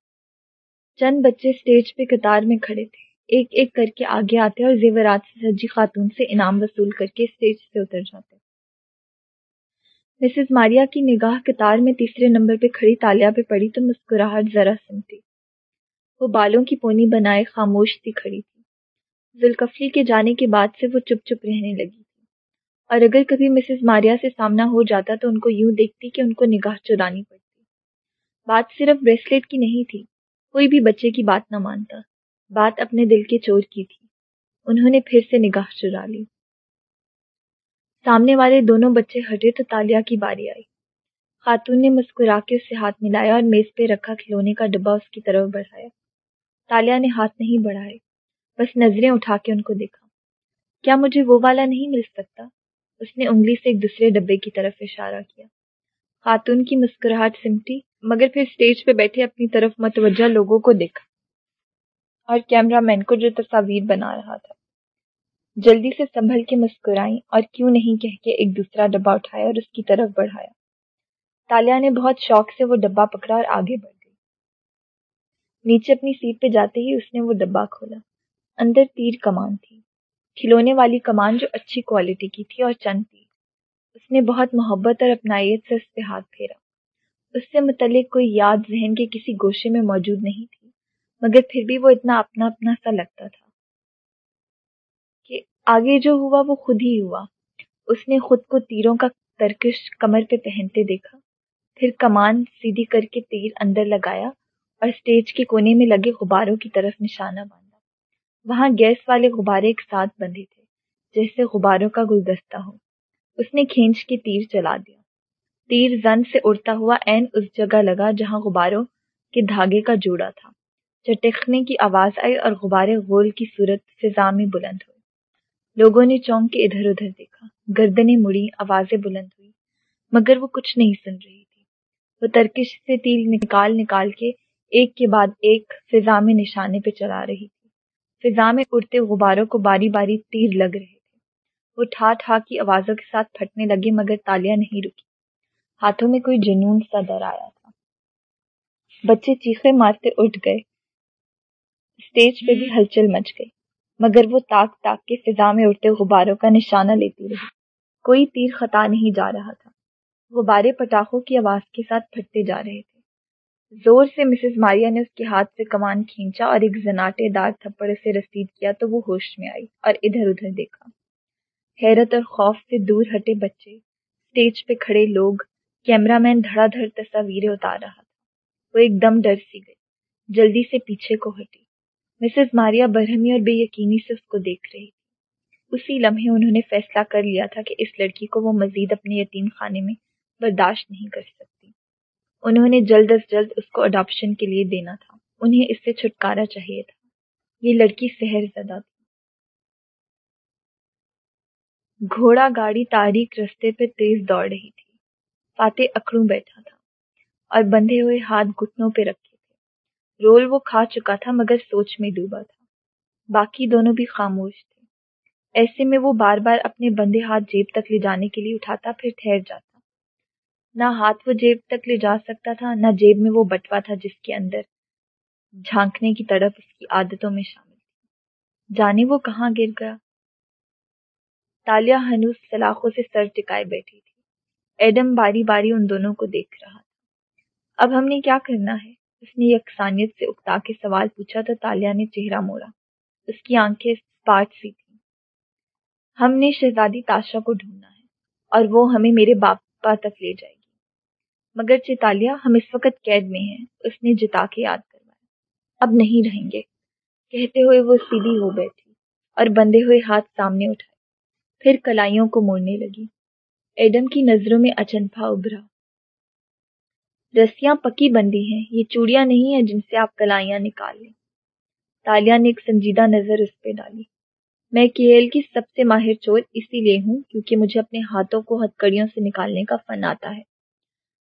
چند بچے اسٹیج پہ قطار میں کھڑے تھے۔ ایک ایک کر کے آگے آتے اور زیورات سے سجی خاتون سے انعام وصول کر کے اسٹیج سے اتر جاتے۔ مسز ماریا کی نگاہ قطار میں تیسرے نمبر پہ کھڑی تالیا پہ پڑی تو مسکراہٹ ذرا سنتی وہ بالوں کی پونی بنائے خاموش تھی کھڑی تھی۔ ذوالکفلی کے جانے کے بعد سے وہ چپ چپ رہنے لگی تھی۔ اور اگر کبھی مسز ماریا سے سامنا ہو جاتا تو ان کو یوں دیکھتی کہ ان کو نگاہ چرانی پڑتی۔ بات صرف بریسلیٹ کی نہیں تھی، کوئی بھی بچے کی بات نہ مانتا۔ بات اپنے دل کے چور کی تھی۔ انہوں نے پھر سے نگاہ چرا لی۔ سامنے والے دونوں بچے ہٹے تو تالیا کی باری آئی۔ خاتون نے مسکرا کے اس سے ہاتھ ملایا اور میز پہ رکھا کھلونے کا ڈبا اس کی طرف بڑھایا۔ تالیا نے ہاتھ نہیں بڑھائے، بس نظریں اٹھا کے ان کو دیکھا۔ کیا مجھے وہ والا نہیں مل سکتا؟ اس نے انگلی سے ایک دوسرے ڈبے کی طرف اشارہ کیا۔ خاتون کی مسکراہٹ سمٹی، مگر پھر اسٹیج پہ بیٹھے اپنی طرف متوجہ لوگوں کو دیکھا۔ اور کیمرہ مین کو جو تصاویر بنا رہا تھا۔ جلدی سے سنبھل کے مسکرائیں اور کیوں نہیں کہہ کے ایک دوسرا ڈبا اٹھایا اور اس کی طرف بڑھایا۔ تالیا نے بہت شوق سے وہ ڈبا پکڑا اور آگے بڑھ گئی۔ نیچے اپنی سیٹ پہ جاتے ہی اس نے وہ ڈبا کھولا۔ اندر تیر کمان تھی۔ کھلونے والی کمان جو اچھی کوالٹی کی تھی اور چند تیر۔ اس نے بہت محبت اور اپنائیت سے اس پہ ہاتھ پھیرا۔ اس سے متعلق کوئی یاد ذہن کے کسی گوشے میں موجود نہیں تھی، مگر پھر بھی وہ اتنا اپنا اپنا سا لگتا تھا۔ آگے جو ہوا وہ خود ہی ہوا۔ اس نے خود کو تیروں کا ترکش کمر پہ پہنتے دیکھا۔ پھر کمان سیدھی کر کے تیر اندر لگایا اور اسٹیج کے کونے میں لگے غباروں کی طرف نشانہ باندھا۔ وہاں گیس والے غبارے ایک ساتھ بندھے تھے، جیسے غباروں کا گلدستہ ہو۔ اس نے کھینچ کے تیر چلا دیا۔ تیر زن سے اڑتا ہوا این اس جگہ لگا جہاں غباروں کے دھاگے کا جوڑا تھا۔ چٹکنے کی آواز آئی اور غبارے غول کی صورت فضا میں بلند ہوئے لوگوں نے چونک کے ادھر ادھر دیکھا۔ گردنیں مڑی، آوازیں بلند ہوئی، مگر وہ کچھ نہیں سن رہی تھی۔ وہ ترکش سے تیر نکال نکال کے ایک کے بعد ایک فضا میں نشانے پہ چلا رہی تھی۔ فضا میں اڑتے غباروں کو باری باری تیر لگ رہے تھے۔ وہ ٹھا ٹھا کی آوازوں کے ساتھ پھٹنے لگے، مگر تالیاں نہیں رکی۔ ہاتھوں میں کوئی جنون سا در آیا تھا۔ بچے چیخے مارتے اٹھ گئے۔ اسٹیج پہ بھی ہلچل مچ گئی۔ مگر وہ تاک تاک کے فضا میں اڑتے غباروں کا نشانہ لیتی رہی۔ کوئی تیر خطا نہیں جا رہا تھا۔ غبارے پٹاخوں کی آواز کے ساتھ پھٹتے جا رہے تھے۔ زور سے مسز ماریا نے اس کے ہاتھ سے کمان کھینچا اور ایک زناٹے دار تھپڑ سے رسید کیا تو وہ ہوش میں آئی اور ادھر ادھر دیکھا۔ حیرت اور خوف سے دور ہٹے بچے۔ اسٹیج پہ کھڑے لوگ۔ کیمرہ مین دھڑا دھڑ تصاویریں اتار رہا تھا۔ وہ ایک دم ڈر سی گئی۔ جلدی سے پیچھے کو ہٹی۔ مسز ماریا برہمی اور بے یقینی سے اس کو دیکھ رہی تھی۔ اسی لمحے انہوں نے فیصلہ کر لیا تھا کہ اس لڑکی کو وہ مزید اپنے یتیم خانے میں برداشت نہیں کر سکتی۔ انہوں نے جلد از جلد اس کو اڈاپشن کے لیے دینا تھا۔ انہیں اس سے چھٹکارا چاہیے تھا۔ یہ لڑکی سحر زدہ تھی۔ گھوڑا گاڑی تاریخ رستے پہ تیز دوڑ رہی تھی۔ فاتح اکڑوں بیٹھا تھا اور بندھے ہوئے ہاتھ گھٹنوں پہ رکھے۔ رول وہ کھا چکا تھا مگر سوچ میں ڈوبا تھا۔ باقی دونوں بھی خاموش تھے۔ ایسے میں وہ بار بار اپنے بندے ہاتھ جیب تک لے جانے کے لیے اٹھاتا، پھر ٹھہر جاتا۔ نہ ہاتھ وہ جیب تک لے جا سکتا تھا، نہ جیب میں وہ بٹوا تھا جس کے اندر جھانکنے کی طرف اس کی عادتوں میں شامل تھی۔ جانے وہ کہاں گر گیا۔ تالیا ہنوس سلاخوں سے سر ٹکائے بیٹھی تھی۔ ایڈم باری باری ان دونوں کو دیکھ رہا تھا۔ اب ہم نے کیا کرنا ہے؟ اس نے یکسانیت سے اکتا کے سوال پوچھا تو تالیا نے چہرہ موڑا۔ اس کی آنکھیں پاٹ سی تھیں۔ ہم نے شہزادی تاشا کو ڈھونڈنا ہے اور وہ ہمیں میرے باپا تک لے جائے گی۔ مگر چیتالیہ ہم اس وقت قید میں ہیں، اس نے جتا کے یاد کروایا۔ اب نہیں رہیں گے۔ کہتے ہوئے وہ سیدھی ہو بیٹھی اور بندے ہوئے ہاتھ سامنے اٹھائے۔ پھر کلائیوں کو موڑنے لگی۔ ایڈم کی نظروں میں اچنفا ابھرا۔ رسیاں پکی بندی ہیں، یہ چوڑیاں نہیں ہیں جن سے آپ کلائیاں نکال لیں۔ تالیا نے ایک سنجیدہ نظر اس پہ ڈالی۔ میں کیل کی سب سے ماہر چور اسی لیے ہوں کیونکہ مجھے اپنے ہاتھوں کو ہتکڑیوں سے نکالنے کا فن آتا ہے۔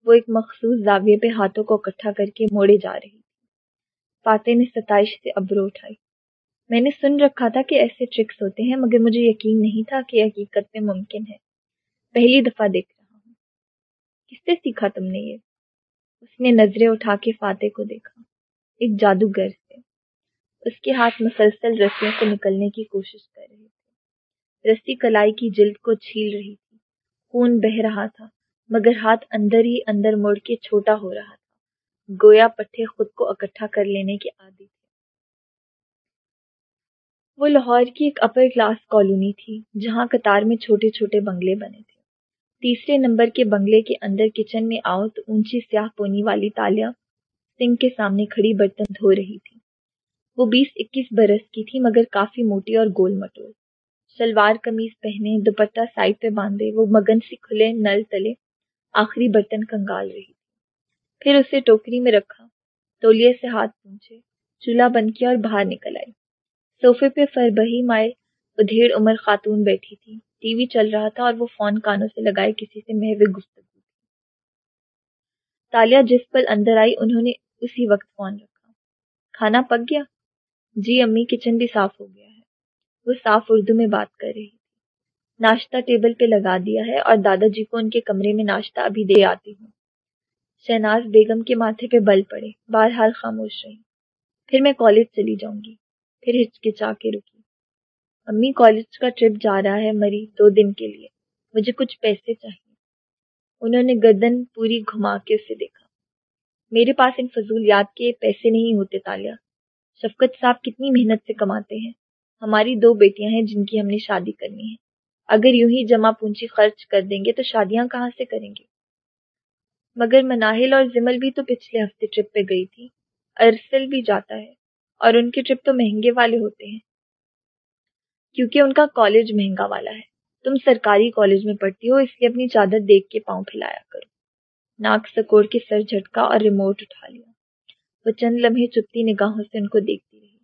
وہ ایک مخصوص زاویے پہ ہاتھوں کو اکٹھا کر کے موڑے جا رہی تھی۔ فاتح نے ستائش سے ابرو اٹھائی۔ میں نے سن رکھا تھا کہ ایسے ٹرکس ہوتے ہیں، مگر مجھے یقین نہیں تھا کہ حقیقت میں ممکن ہے۔ پہلی دفعہ دیکھ رہا ہوں۔ کس سے سیکھا تم نے یہ؟ نے نظریں اٹھا کے فاتح کو دیکھا۔ ایک جادوگر سے اس کے ہاتھ مسلسل رسیوں سے نکلنے کی کوشش کر رہے تھے۔ رسی کلائی کی جلد کو چھیل رہی تھی۔ خون بہ رہا تھا، مگر ہاتھ اندر ہی اندر مڑ کے چھوٹا ہو رہا تھا۔ گویا پٹھے خود کو اکٹھا کر لینے کے عادی تھے۔ وہ لاہور کی ایک اپر کلاس کالونی تھی، جہاں قطار میں چھوٹے چھوٹے بنگلے بنے تھے۔ تیسرے نمبر کے بنگلے کے اندر کچن میں آؤ تو اونچی سیاہ پونی والی تالیا سنگھ کے سامنے کھڑی برتن دھو رہی تھی۔ وہ بیس اکیس برس کی تھی مگر کافی موٹی اور گول مٹول۔ شلوار قمیض پہنے، دوپٹہ سائڈ پہ باندھے، وہ مگن سے کھلے نل تلے آخری برتن کنگال رہی پھر اسے ٹوکری میں رکھا، تولیے سے ہاتھ پونچھے، چولہا بند کیا اور باہر نکل آئی۔ صوفے پہ فربہی مائل ادھیڑ عمر خاتون بیٹھی تھی۔ ٹی وی چل رہا تھا اور وہ فون کانوں سے لگائے کسی سے محو گفتگو تالیا جس پل اندر آئی، انہوں نے اسی وقت فون رکھا۔ کھانا پک گیا؟ جی امی، کچن بھی صاف ہو گیا ہے۔ وہ صاف اردو میں بات کر رہی تھی۔ ناشتہ ٹیبل پہ لگا دیا ہے اور دادا جی کو ان کے کمرے میں ناشتہ ابھی دے آتی ہوں۔ شہناز بیگم کے ماتھے پہ بل پڑے۔ بہرحال خاموش رہی۔ پھر میں کالج چلی جاؤں گی۔ پھر ہچکچا کے رکی۔ امی کالج کا ٹرپ جا رہا ہے مری دو دن کے لیے۔ مجھے کچھ پیسے چاہیے۔ انہوں نے گردن پوری گھما کے اسے دیکھا۔ میرے پاس ان فضولیات کے پیسے نہیں ہوتے تالیا شفقت صاحب کتنی محنت سے کماتے ہیں۔ ہماری دو بیٹیاں ہیں جن کی ہم نے شادی کرنی ہے۔ اگر یوں ہی جمع پونچی خرچ کر دیں گے تو شادیاں کہاں سے کریں گے؟ مگر مناہل اور زمل بھی تو پچھلے ہفتے ٹرپ پہ گئی تھی۔ ارسل بھی جاتا ہے اور ان کے ٹرپ تو مہنگے والے ہوتے ہیں۔ کیونکہ ان کا کالج مہنگا والا ہے۔ تم سرکاری کالج میں پڑھتی ہو، اس لیے اپنی چادر دیکھ کے پاؤں پھیلایا کرو۔ ناک سکوڑ کے سر جھٹکا اور ریموٹ اٹھا لیا۔ وہ چند لمحے چپتی نگاہوں سے ان کو دیکھتی رہی۔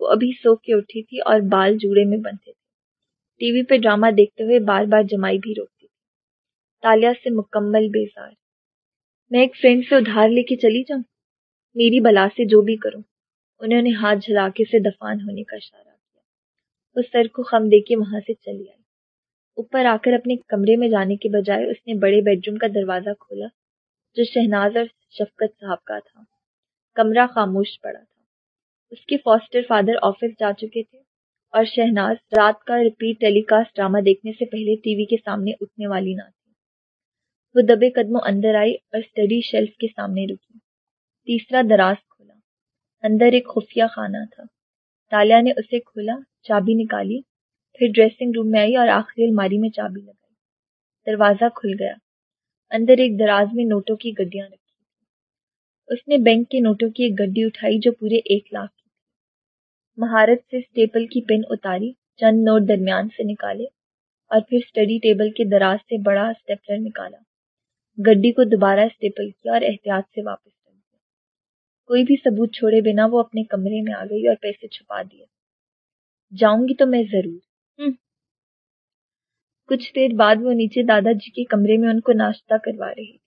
وہ ابھی سو کے اٹھی تھی اور بال جوڑے میں بندھے تھے۔ ٹی وی پہ ڈرامہ دیکھتے ہوئے بار بار جمائی بھی روکتی تھی۔ تالیا سے مکمل بیزار۔ میں ایک فرینڈ سے ادھار لے کے چلی جاؤں؟ میری بلا سے جو بھی کروں۔ انہوں نے ہاتھ جھلاکے سے دفان ہونے کا اشارہ وہ سر کو خم دے کے وہاں سے چلی آئی۔ اوپر آ کر اپنے کمرے میں جانے کے بجائے اس نے بڑے بیڈ روم کا دروازہ کھولا، جو شہناز اور شفقت صاحب کا تھا۔ کمرہ خاموش پڑا تھا۔ اس کے فاسٹر فادر آفس جا چکے تھے اور شہناز رات کا ریپیٹ ٹیلی کاسٹ ڈرامہ دیکھنے سے پہلے ٹی وی کے سامنے اٹھنے والی نہ تھی۔ وہ دبے قدموں اندر آئی اور اسٹڈی شیلف کے سامنے رکی۔ تیسرا دراز کھولا۔ اندر ایک خفیہ خانہ تھا۔ تالیا نے اسے کھولا۔ چابی نکالی۔ پھر ڈریسنگ روم میں آئی اور آخری الماری میں چابی لگائی۔ دروازہ کھل گیا۔ اندر ایک دراز میں نوٹوں کی گڈیاں رکھی اس نے بینک کے نوٹوں کی ایک گڈی اٹھائی جو پورے ایک لاکھ کی تھی۔ مہارت سے اسٹیپل کی پن اتاری، چند نوٹ درمیان سے نکالے اور پھر اسٹڈی ٹیبل کے دراز سے بڑا اسٹیپلر نکالا۔ گڈی کو دوبارہ اسٹیپل کیا اور احتیاط سے واپس کر دیا۔ کوئی بھی ثبوت چھوڑے بنا وہ اپنے کمرے میں آ گئی اور پیسے چھپا دیے۔ جاؤں گی تو میں ضرور۔ کچھ دیر بعد وہ نیچے دادا جی کے کمرے میں ان کو ناشتہ کروا رہی تھی۔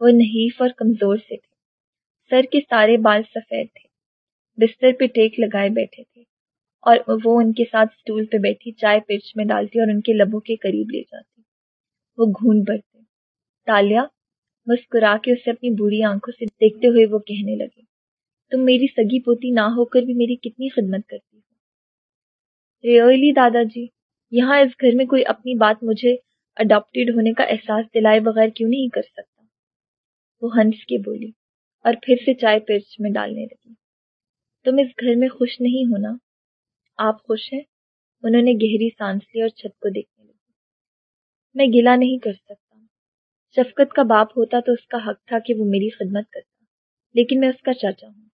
وہ نحیف اور کمزور سے تھے۔ سر کے سارے بال سفید تھے۔ بستر پہ ٹیک لگائے بیٹھے تھے۔ اور وہ ان کے ساتھ اسٹول پہ بیٹھی چائے پرچ میں ڈالتی اور ان کے لبوں کے قریب لے جاتی۔ وہ گھون بھرتے تالیا مسکرا کے اسے اپنی بری آنکھوں سے دیکھتے ہوئے وہ کہنے لگے، تم میری سگی پوتی نہ ہو کر بھی میری کتنی خدمت کرتی ریئلی دادا جی یہاں اس گھر میں کوئی اپنی بات مجھے اڈاپٹیڈ ہونے کا احساس دلائے بغیر کیوں نہیں کر سکتا؟ وہ ہنس کے بولی، اور پھر سے چائے پرچ میں ڈالنے لگی۔ تم اس گھر میں خوش نہیں ہونا؟ آپ خوش ہیں؟ انہوں نے گہری سانس لی اور چھت کو دیکھنے لگی۔ میں گلا نہیں کر سکتا۔ شفقت کا باپ ہوتا تو اس کا حق تھا کہ وہ میری خدمت کرتا، لیکن میں اس کا چاچا ہوں۔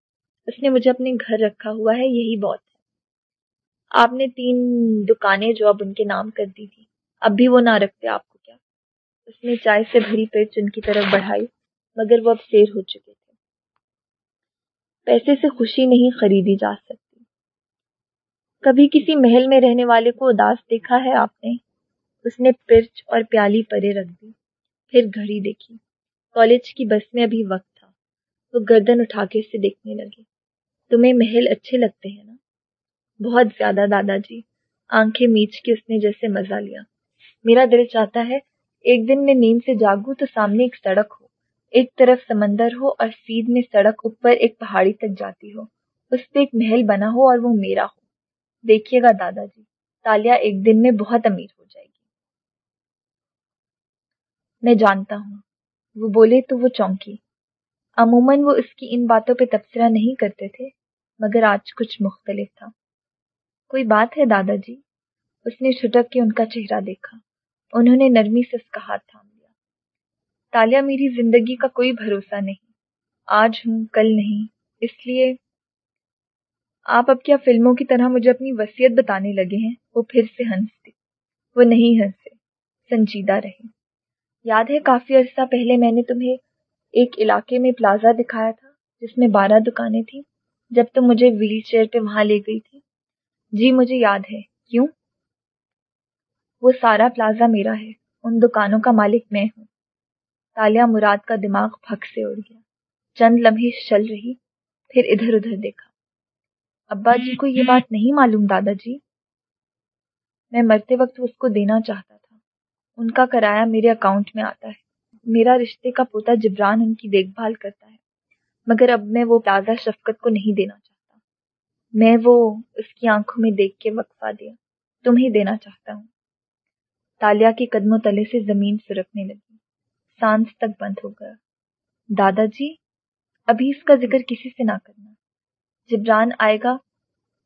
اس نے مجھے اپنے گھر رکھا ہوا ہے، یہی بہت آپ نے تین دکانیں جو اب ان کے نام کر دی تھی، اب بھی وہ نہ رکھتے، آپ کو کیا؟ اس نے چائے سے بھری پیٹ ان کی طرف بڑھائی، مگر وہ اب سیر ہو چکے تھے۔ پیسے سے خوشی نہیں خریدی جا سکتی۔ کبھی کسی محل میں رہنے والے کو اداس دیکھا ہے آپ نے؟ اس نے پرچ اور پیالی پرے رکھ دی، پھر گھڑی دیکھی۔ کالج کی بس میں ابھی وقت تھا، وہ گردن اٹھا کے اسے دیکھنے لگے۔ تمہیں محل اچھے لگتے ہیں نا؟ بہت زیادہ دادا جی۔ آنکھیں میچ کے اس نے جیسے مزہ لیا۔ میرا دل چاہتا ہے ایک دن میں نیند سے جاگوں تو سامنے ایک سڑک ہو۔ ایک طرف سمندر ہو اور سیدھ میں سڑک اوپر ایک پہاڑی تک جاتی ہو۔ اس پہ ایک محل بنا ہو اور وہ میرا ہو۔ دیکھیے گا دادا جی تالیا ایک دن میں بہت امیر ہو جائے گی۔ میں جانتا ہوں۔ وہ بولے تو وہ چونکی۔ عموماً وہ اس کی ان باتوں پہ تبصرہ نہیں کرتے تھے، مگر آج کچھ مختلف تھا۔ کوئی بات ہے دادا جی اس نے چھٹک کے ان کا چہرہ دیکھا۔ انہوں نے نرمی سے اس کا ہاتھ تھام لیا۔ تالیا، میری زندگی کا کوئی بھروسہ نہیں۔ آج ہوں، کل نہیں۔ اس لیے آپ اب کیا فلموں کی طرح مجھے اپنی وصیت بتانے لگے ہیں؟ وہ پھر سے ہنستے وہ نہیں ہنسے، سنجیدہ رہے یاد ہے، کافی عرصہ پہلے میں نے تمہیں ایک علاقے میں پلازا دکھایا تھا، جس میں بارہ دکانیں تھیں۔ جب تم مجھے ویل چیئر پہ وہاں لے گئی تھی جی مجھے یاد ہے۔ کیوں؟ وہ سارا پلازا میرا ہے۔ ان دکانوں کا مالک میں ہوں۔ تالیا مراد کا دماغ پھک سے اڑ گیا۔ چند لمحے چل رہی، پھر ادھر ادھر دیکھا۔ ابا جی کو یہ بات نہیں معلوم، دادا جی۔ میں مرتے وقت اس کو دینا چاہتا تھا۔ ان کا کرایہ میرے اکاؤنٹ میں آتا ہے۔ میرا رشتے کا پوتا جبران ان کی دیکھ بھال کرتا ہے۔ مگر اب میں وہ تازہ شفقت کو نہیں دینا چاہتا۔ میں وہ اس کی آنکھوں میں دیکھ کے وقفہ دیا۔ تمہیں دینا چاہتا ہوں۔ تالیا کے قدموں تلے سے زمین سرکنے لگی۔ سانس تک بند ہو گیا۔ دادا جی ابھی اس کا ذکر کسی سے نہ کرنا۔ جبران آئے گا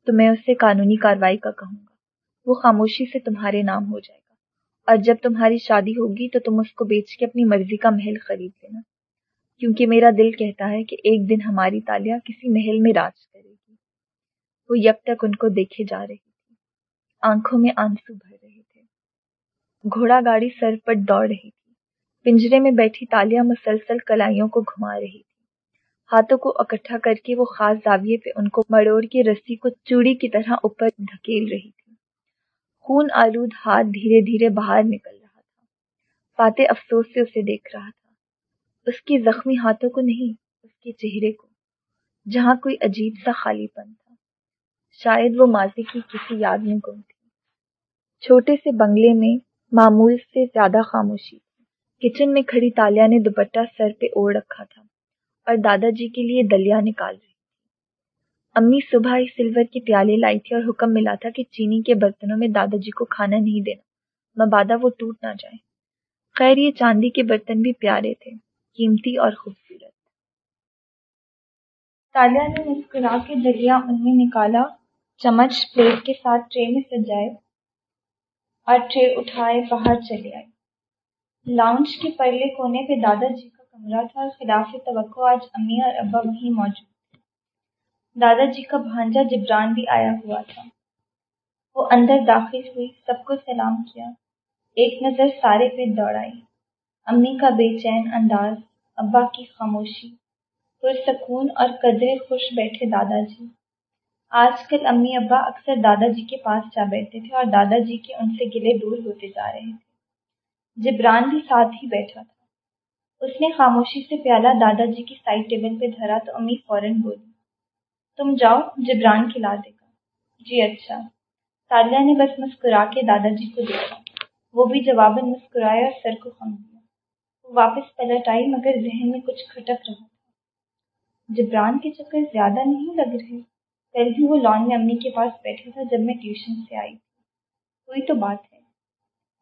تو میں اسے قانونی کاروائی کا کہوں گا۔ وہ خاموشی سے تمہارے نام ہو جائے گا۔ اور جب تمہاری شادی ہوگی تو تم اس کو بیچ کے اپنی مرضی کا محل خرید لینا۔ کیونکہ میرا دل کہتا ہے کہ ایک دن ہماری تالیا کسی محل میں راج کرے۔ وہ یب تک ان کو دیکھے جا رہی تھی۔ آنکھوں میں آنسو بھر رہے تھے۔ گھوڑا گاڑی سر پر دوڑ رہی تھی۔ پنجرے میں بیٹھی تالیاں مسلسل کلائیوں کو گھما رہی تھی۔ ہاتھوں کو اکٹھا کر کے وہ خاص زاویے پہ ان کو مڑوڑ کے رسی کو چوڑی کی طرح اوپر دھکیل رہی تھی۔ خون آلود ہاتھ دھیرے دھیرے باہر نکل رہا تھا۔ فاتح افسوس سے اسے دیکھ رہا تھا۔ اس کی زخمی ہاتھوں کو نہیں، اس کے چہرے کو۔ جہاں کوئی عجیب سا خالی پن تھا۔ شاید وہ ماضی کی کسی یاد میں گم تھی۔ چھوٹے سے بنگلے میں معمول سے زیادہ خاموشی تھی۔ کچن میں کھڑی تالیا نے دوپٹہ سر پہ اوڑھ رکھا تھا اور دادا جی کے لیے دلیا نکال رہی تھی۔ امی صبح ہی سلور کے پیالے لائی تھی اور حکم ملا تھا کہ چینی کے برتنوں میں دادا جی کو کھانا نہیں دینا۔ مبادہ وہ ٹوٹ نہ جائے۔ خیر، یہ چاندی کے برتن بھی پیارے تھے، قیمتی اور خوبصورت۔ تالیا نے مسکرا کے دلیا ان میں نکالا۔ چمچ پلیٹ کے ساتھ ٹرے میں سجائے اور ٹرے اٹھائے باہر چلے آئی لاؤنج کے پرلے کونے پہ دادا جی کا کمرہ تھا اور خلاف توقع آج امی اور ابا وہیں موجود تھے۔ دادا جی کا بھانجا جبران بھی آیا ہوا تھا۔ وہ اندر داخل ہوئی، سب کو سلام کیا۔ ایک نظر سارے پہ دوڑائی امی کا بے چین انداز، ابا کی خاموشی، پرسکون اور قدرے خوش بیٹھے دادا جی۔ آج کل امی ابا اکثر دادا جی کے پاس جا بیٹھتے تھے اور دادا جی کے ان سے گلے دور ہوتے جا رہے تھے۔ جبران بھی ساتھ ہی بیٹھا تھا۔ اس نے خاموشی سے پیالہ دادا جی کی سائڈ ٹیبل پہ دھرا تو امی فوراً بولی، تم جاؤ، جبران کھلا دے گا۔ جی اچھا۔ تالیہ نے بس مسکرا کے دادا جی کو دیکھا۔ وہ بھی جواباً مسکرایا اور سر کو خم دیا۔ وہ واپس پلٹ آئی مگر ذہن میں کچھ کھٹک رہا تھا۔ جبران کے چکر زیادہ نہیں لگ رہے؟ کل بھی وہ لان میں امی کے پاس بیٹھا تھا جب میں ٹیوشن سے آئی تھی۔ کوئی تو بات ہے۔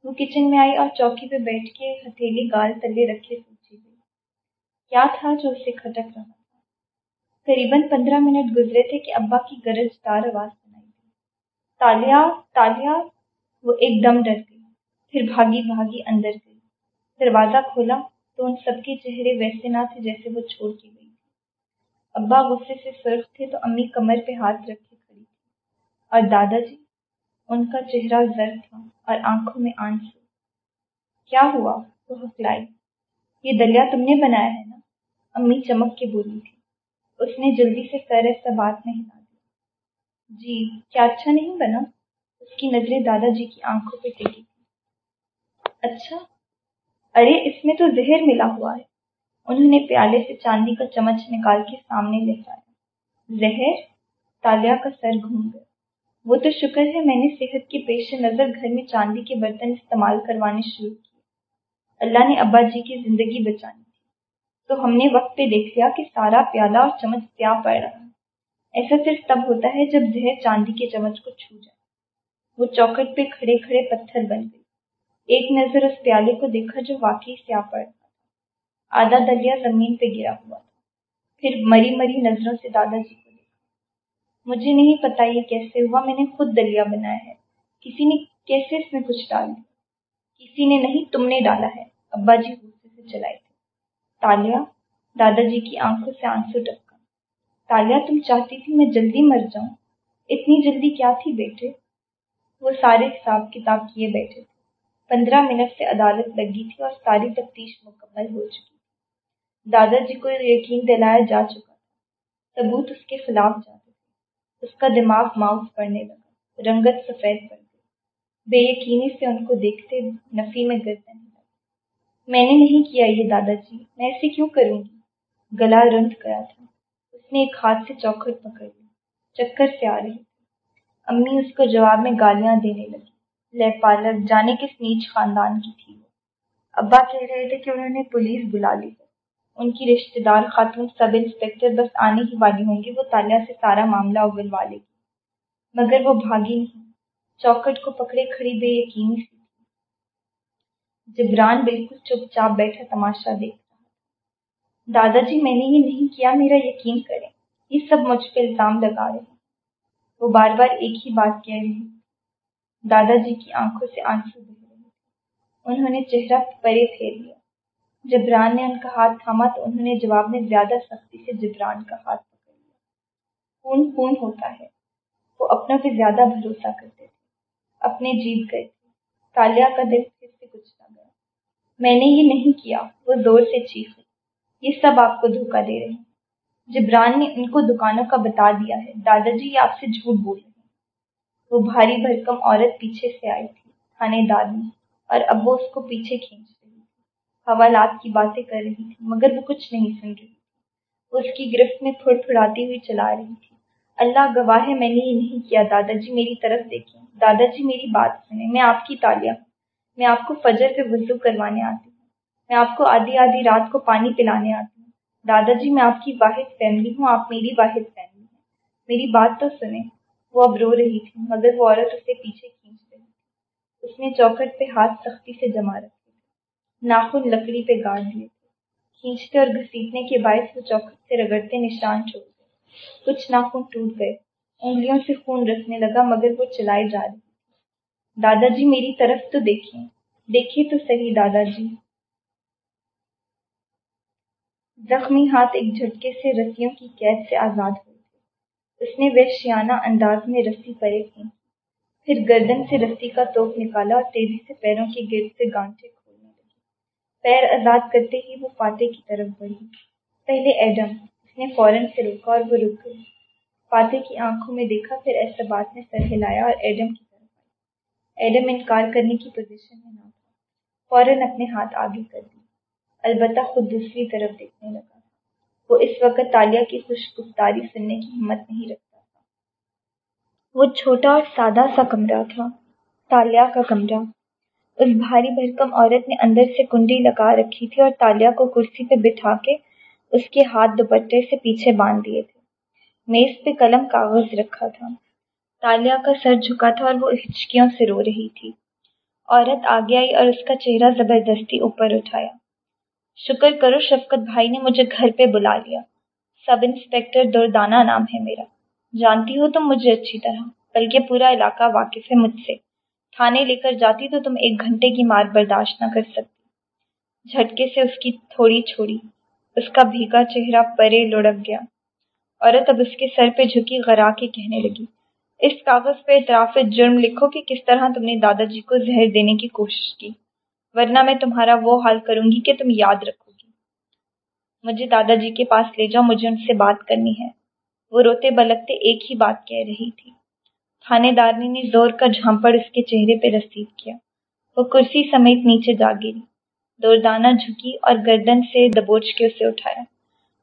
وہ کچن میں آئی اور چوکی پہ بیٹھ کے ہتھیلی گال تلے رکھے سوچی گئی۔ کیا تھا جو اسے کھٹک رہا تھا؟ قریباً پندرہ منٹ گزرے تھے کہ ابا کی گرج دار آواز سنائی دی۔ تالیا تالیا۔ وہ ایک دم ڈر گئی۔ پھر بھاگی بھاگی اندر گئی۔ دروازہ کھولا تو ان سب کے چہرے ویسے نہ تھے جیسے وہ چھوڑ کے گئی۔ ابا غصے سے سرخ تھے تو امی کمر پہ ہاتھ رکھے کھڑی تھی اور دادا جی ان کا چہرہ زرد تھا اور آنکھوں میں آنسو۔ کیا ہوا؟ وہ ہکلائی یہ دلیا تم نے بنایا ہے نا؟ امی چمک کے بولی تھی۔ اس نے جلدی سے سر ایسا بات میں ہلا جی کیا اچھا نہیں بنا؟ اس کی نظریں دادا جی کی آنکھوں پہ ٹکی تھی اچھا؟ ارے، اس میں تو زہر ملا ہوا ہے۔ انہوں نے پیالے سے چاندی کا چمچ نکال کے سامنے لہرایا زہر تالیا کا سر گھوم گیا۔ وہ تو شکر ہے میں نے صحت کے پیش نظر گھر میں چاندی کے برتن استعمال کروانے شروع کیے۔ اللہ نے ابا جی کی زندگی بچانی تھی۔ تو ہم نے وقت پہ دیکھ لیا کہ سارا پیالہ اور چمچ کیا پڑ رہا ایسا صرف تب ہوتا ہے جب زہر چاندی کے چمچ کو چھو جائے۔ وہ چوکٹ پہ کھڑے کھڑے پتھر بن گئی۔ ایک نظر اس پیالے کو دیکھا جو واقعی سیاہ پڑ رہا آدھا دلیا زمین پہ گرا ہوا تھا۔ پھر مری مری نظروں سے دادا جی کو دیکھا۔ مجھے نہیں پتا یہ کیسے ہوا، میں نے خود دلیا بنایا ہے۔ کسی نے کیسے اس میں کچھ ڈال دیا؟ کسی نے نہیں، تم نے ڈالا ہے۔ ابا جی غصے سے چلائے تھے۔ تالیا دادا جی کی آنکھوں سے آنسو ٹپکا۔ تالیا، تم چاہتی تھی میں جلدی مر جاؤں؟ اتنی جلدی کیا تھی بیٹے؟ وہ سارے حساب کتاب کیے بیٹھے تھے۔ پندرہ منٹ سے عدالت لگی تھی اور ساری تفتیش مکمل ہو چکی۔ دادا جی کو یقین دلایا جا چکا تھا۔ ثبوت اس کے خلاف جاتے تھے۔ اس کا دماغ ماؤس پڑنے لگا۔ رنگت سفید پڑ گئی۔ بے یقینی سے ان کو دیکھتے نفی میں گردن لگا۔ میں نے نہیں کیا یہ دادا جی میں ایسے کیوں کروں گی؟ گلا رنٹ گیا تھا۔ اس نے ایک ہاتھ سے چوکھٹ پکڑ لی۔ چکر سے آ رہی تھی۔ امی اس کو جواب میں گالیاں دینے لگی۔ لہ پالک، جانے کس نیچ خاندان کی تھی وہ۔ ابا کہہ رہے تھے کہ انہوں نے پولیس بلا لی۔ ان کی رشتہ دار خاتون سب انسپکٹر بس آنے ہی والی ہوں گی، وہ تالیہ سے سارا معاملہ اگلوا لے گی مگر وہ بھاگی نہیں۔ چوکٹ کو پکڑے کھڑی بے یقینی سی۔ تھی جبران بالکل چپ چاپ بیٹھا تماشا دیکھ۔ رہا دادا جی میں نے یہ نہیں کیا، میرا یقین کریں۔ یہ سب مجھ پہ الزام لگا رہے ہیں۔ وہ بار بار ایک ہی بات کہہ رہی دادا جی کی آنکھوں سے آنسو بہ رہے انہوں نے چہرہ پرے پھیر لیا۔ جبران نے ان کا ہاتھ تھاما تو انہوں نے جواب میں زیادہ سختی سے جبران کا ہاتھ پکڑ لیا۔ خون خون ہوتا ہے۔ وہ اپنوں پہ زیادہ بھروسہ کرتے تھے۔ اپنے جیت گئے تھے۔ تالیہ کا دل پھر میں نے یہ نہیں کیا۔ وہ زور سے چیخی یہ سب آپ کو دھوکہ دے رہے ہیں۔ جبران نے ان کو دکانوں کا بتا دیا ہے۔ دادا جی یہ آپ سے جھوٹ بول رہے ہیں۔ وہ بھاری بھرکم عورت پیچھے سے آئی تھی، تھانے دار میں اور اب وہ اس کو پیچھے کھینچ حوالات کی باتیں کر رہی تھی، مگر وہ کچھ نہیں سن رہی تھی۔ وہ اس کی گرفت میں پھڑ پھڑاتی ہوئی چلا رہی تھی۔ اللہ گواہ ہے، میں نے یہ نہیں کیا۔ دادا جی میری طرف دیکھیں۔ دادا جی میری بات سنیں۔ میں آپ کی تالیاں ہوں میں آپ کو فجر پہ وضو کروانے آتی ہوں۔ میں آپ کو آدھی آدھی رات کو پانی پلانے آتی ہوں۔ دادا جی میں آپ کی واحد فیملی ہوں، آپ میری واحد فیملی ہیں۔ میری بات تو سنیں۔ وہ اب رو رہی تھی، مگر وہ عورت اسے پیچھے کھینچ رہی تھی۔ اس نے چوکھٹ پہ ہاتھ سختی سے جما رکھے تھے ناخن لکڑی پہ گاڑ دیے تھے کھینچتے اور گھسیٹنے کے باعث وہ چوکھٹ سے رگڑتے نشان چھوڑ گئے کچھ ناخن ٹوٹ گئے۔ انگلیوں سے خون رسنے لگا، مگر وہ چلائے جا رہی دادا جی میری طرف تو دیکھیں۔ دیکھیے تو صحیح دادا جی زخمی ہاتھ ایک جھٹکے سے رسیوں کی قید سے آزاد ہوئے تھے۔ اس نے وحشیانہ انداز میں رسی پرے کی۔ پھر گردن سے رسی کا توپ نکالا اور تیزی سے پیروں کے گرد سے گانٹے کھولنے پیر آزاد کرتے ہی وہ فاتح کی طرف بڑھی۔ پہلے ایڈم، اس نے فوراً سے روکا اور وہ رک گئی۔ فاتح کی آنکھوں میں دیکھا، پھر ایسا بات نے سر ہلایا اور ایڈم کی طرف ایڈم انکار کرنے کی پوزیشن میں نہ تھا۔ فوراً اپنے ہاتھ آگے کر دی۔ البتہ خود دوسری طرف دیکھنے لگا۔ وہ اس وقت تالیہ کی خوش گفتاری سننے کی ہمت نہیں رکھتا تھا۔ وہ چھوٹا اور سادہ سا کمرہ تھا۔ تالیہ کا کمرہ۔ اس بھاری بھرکم عورت نے اندر سے کنڈی لگا رکھی تھی اور تالیہ کو کرسی پہ بٹھا کے اس کے ہاتھ دوپٹے سے پیچھے باندھ دیے تھے۔ میز پہ قلم کاغذ رکھا تھا۔ تالیہ کا سر جھکا تھا اور وہ ہچکیوں سے رو رہی تھی۔ عورت آگے آئی اور اس کا چہرہ زبردستی اوپر اٹھایا۔ شکر کرو شفقت بھائی نے مجھے گھر پہ بلا لیا۔ سب انسپیکٹر دردانہ نام ہے میرا۔ جانتی ہو تم مجھے اچھی طرح، بلکہ پورا علاقہ واقف ہے مجھ سے۔ تھانے لے کر جاتی تو تم ایک گھنٹے کی مار برداشت نہ کر سکتی۔ جھٹکے سے اس کی تھوڑی چھوڑی۔ اس کا بھیگا چہرہ پرے لڑک گیا۔ عورت اب اس کے سر پہ جھکی غرا کے کہنے لگی۔ اس کاغذ پہ اعتراف جرم لکھو کہ کس طرح تم نے دادا جی کو زہر دینے کی کوشش کی۔ ورنہ میں تمہارا وہ حال کروں گی کہ تم یاد رکھو گی۔ مجھے دادا جی کے پاس لے جاؤ، مجھے ان سے بات کرنی ہے۔ وہ روتے بلکتے ایک ہی بات کہہ رہی تھی۔ تھانے دارنی نے زور کا جھانپڑ اس کے چہرے پہ رسید کیا۔ وہ کرسی سمیت نیچے جا گری۔ دوردانہ جھکی اور گردن سے دبوچ کے اسے اٹھایا۔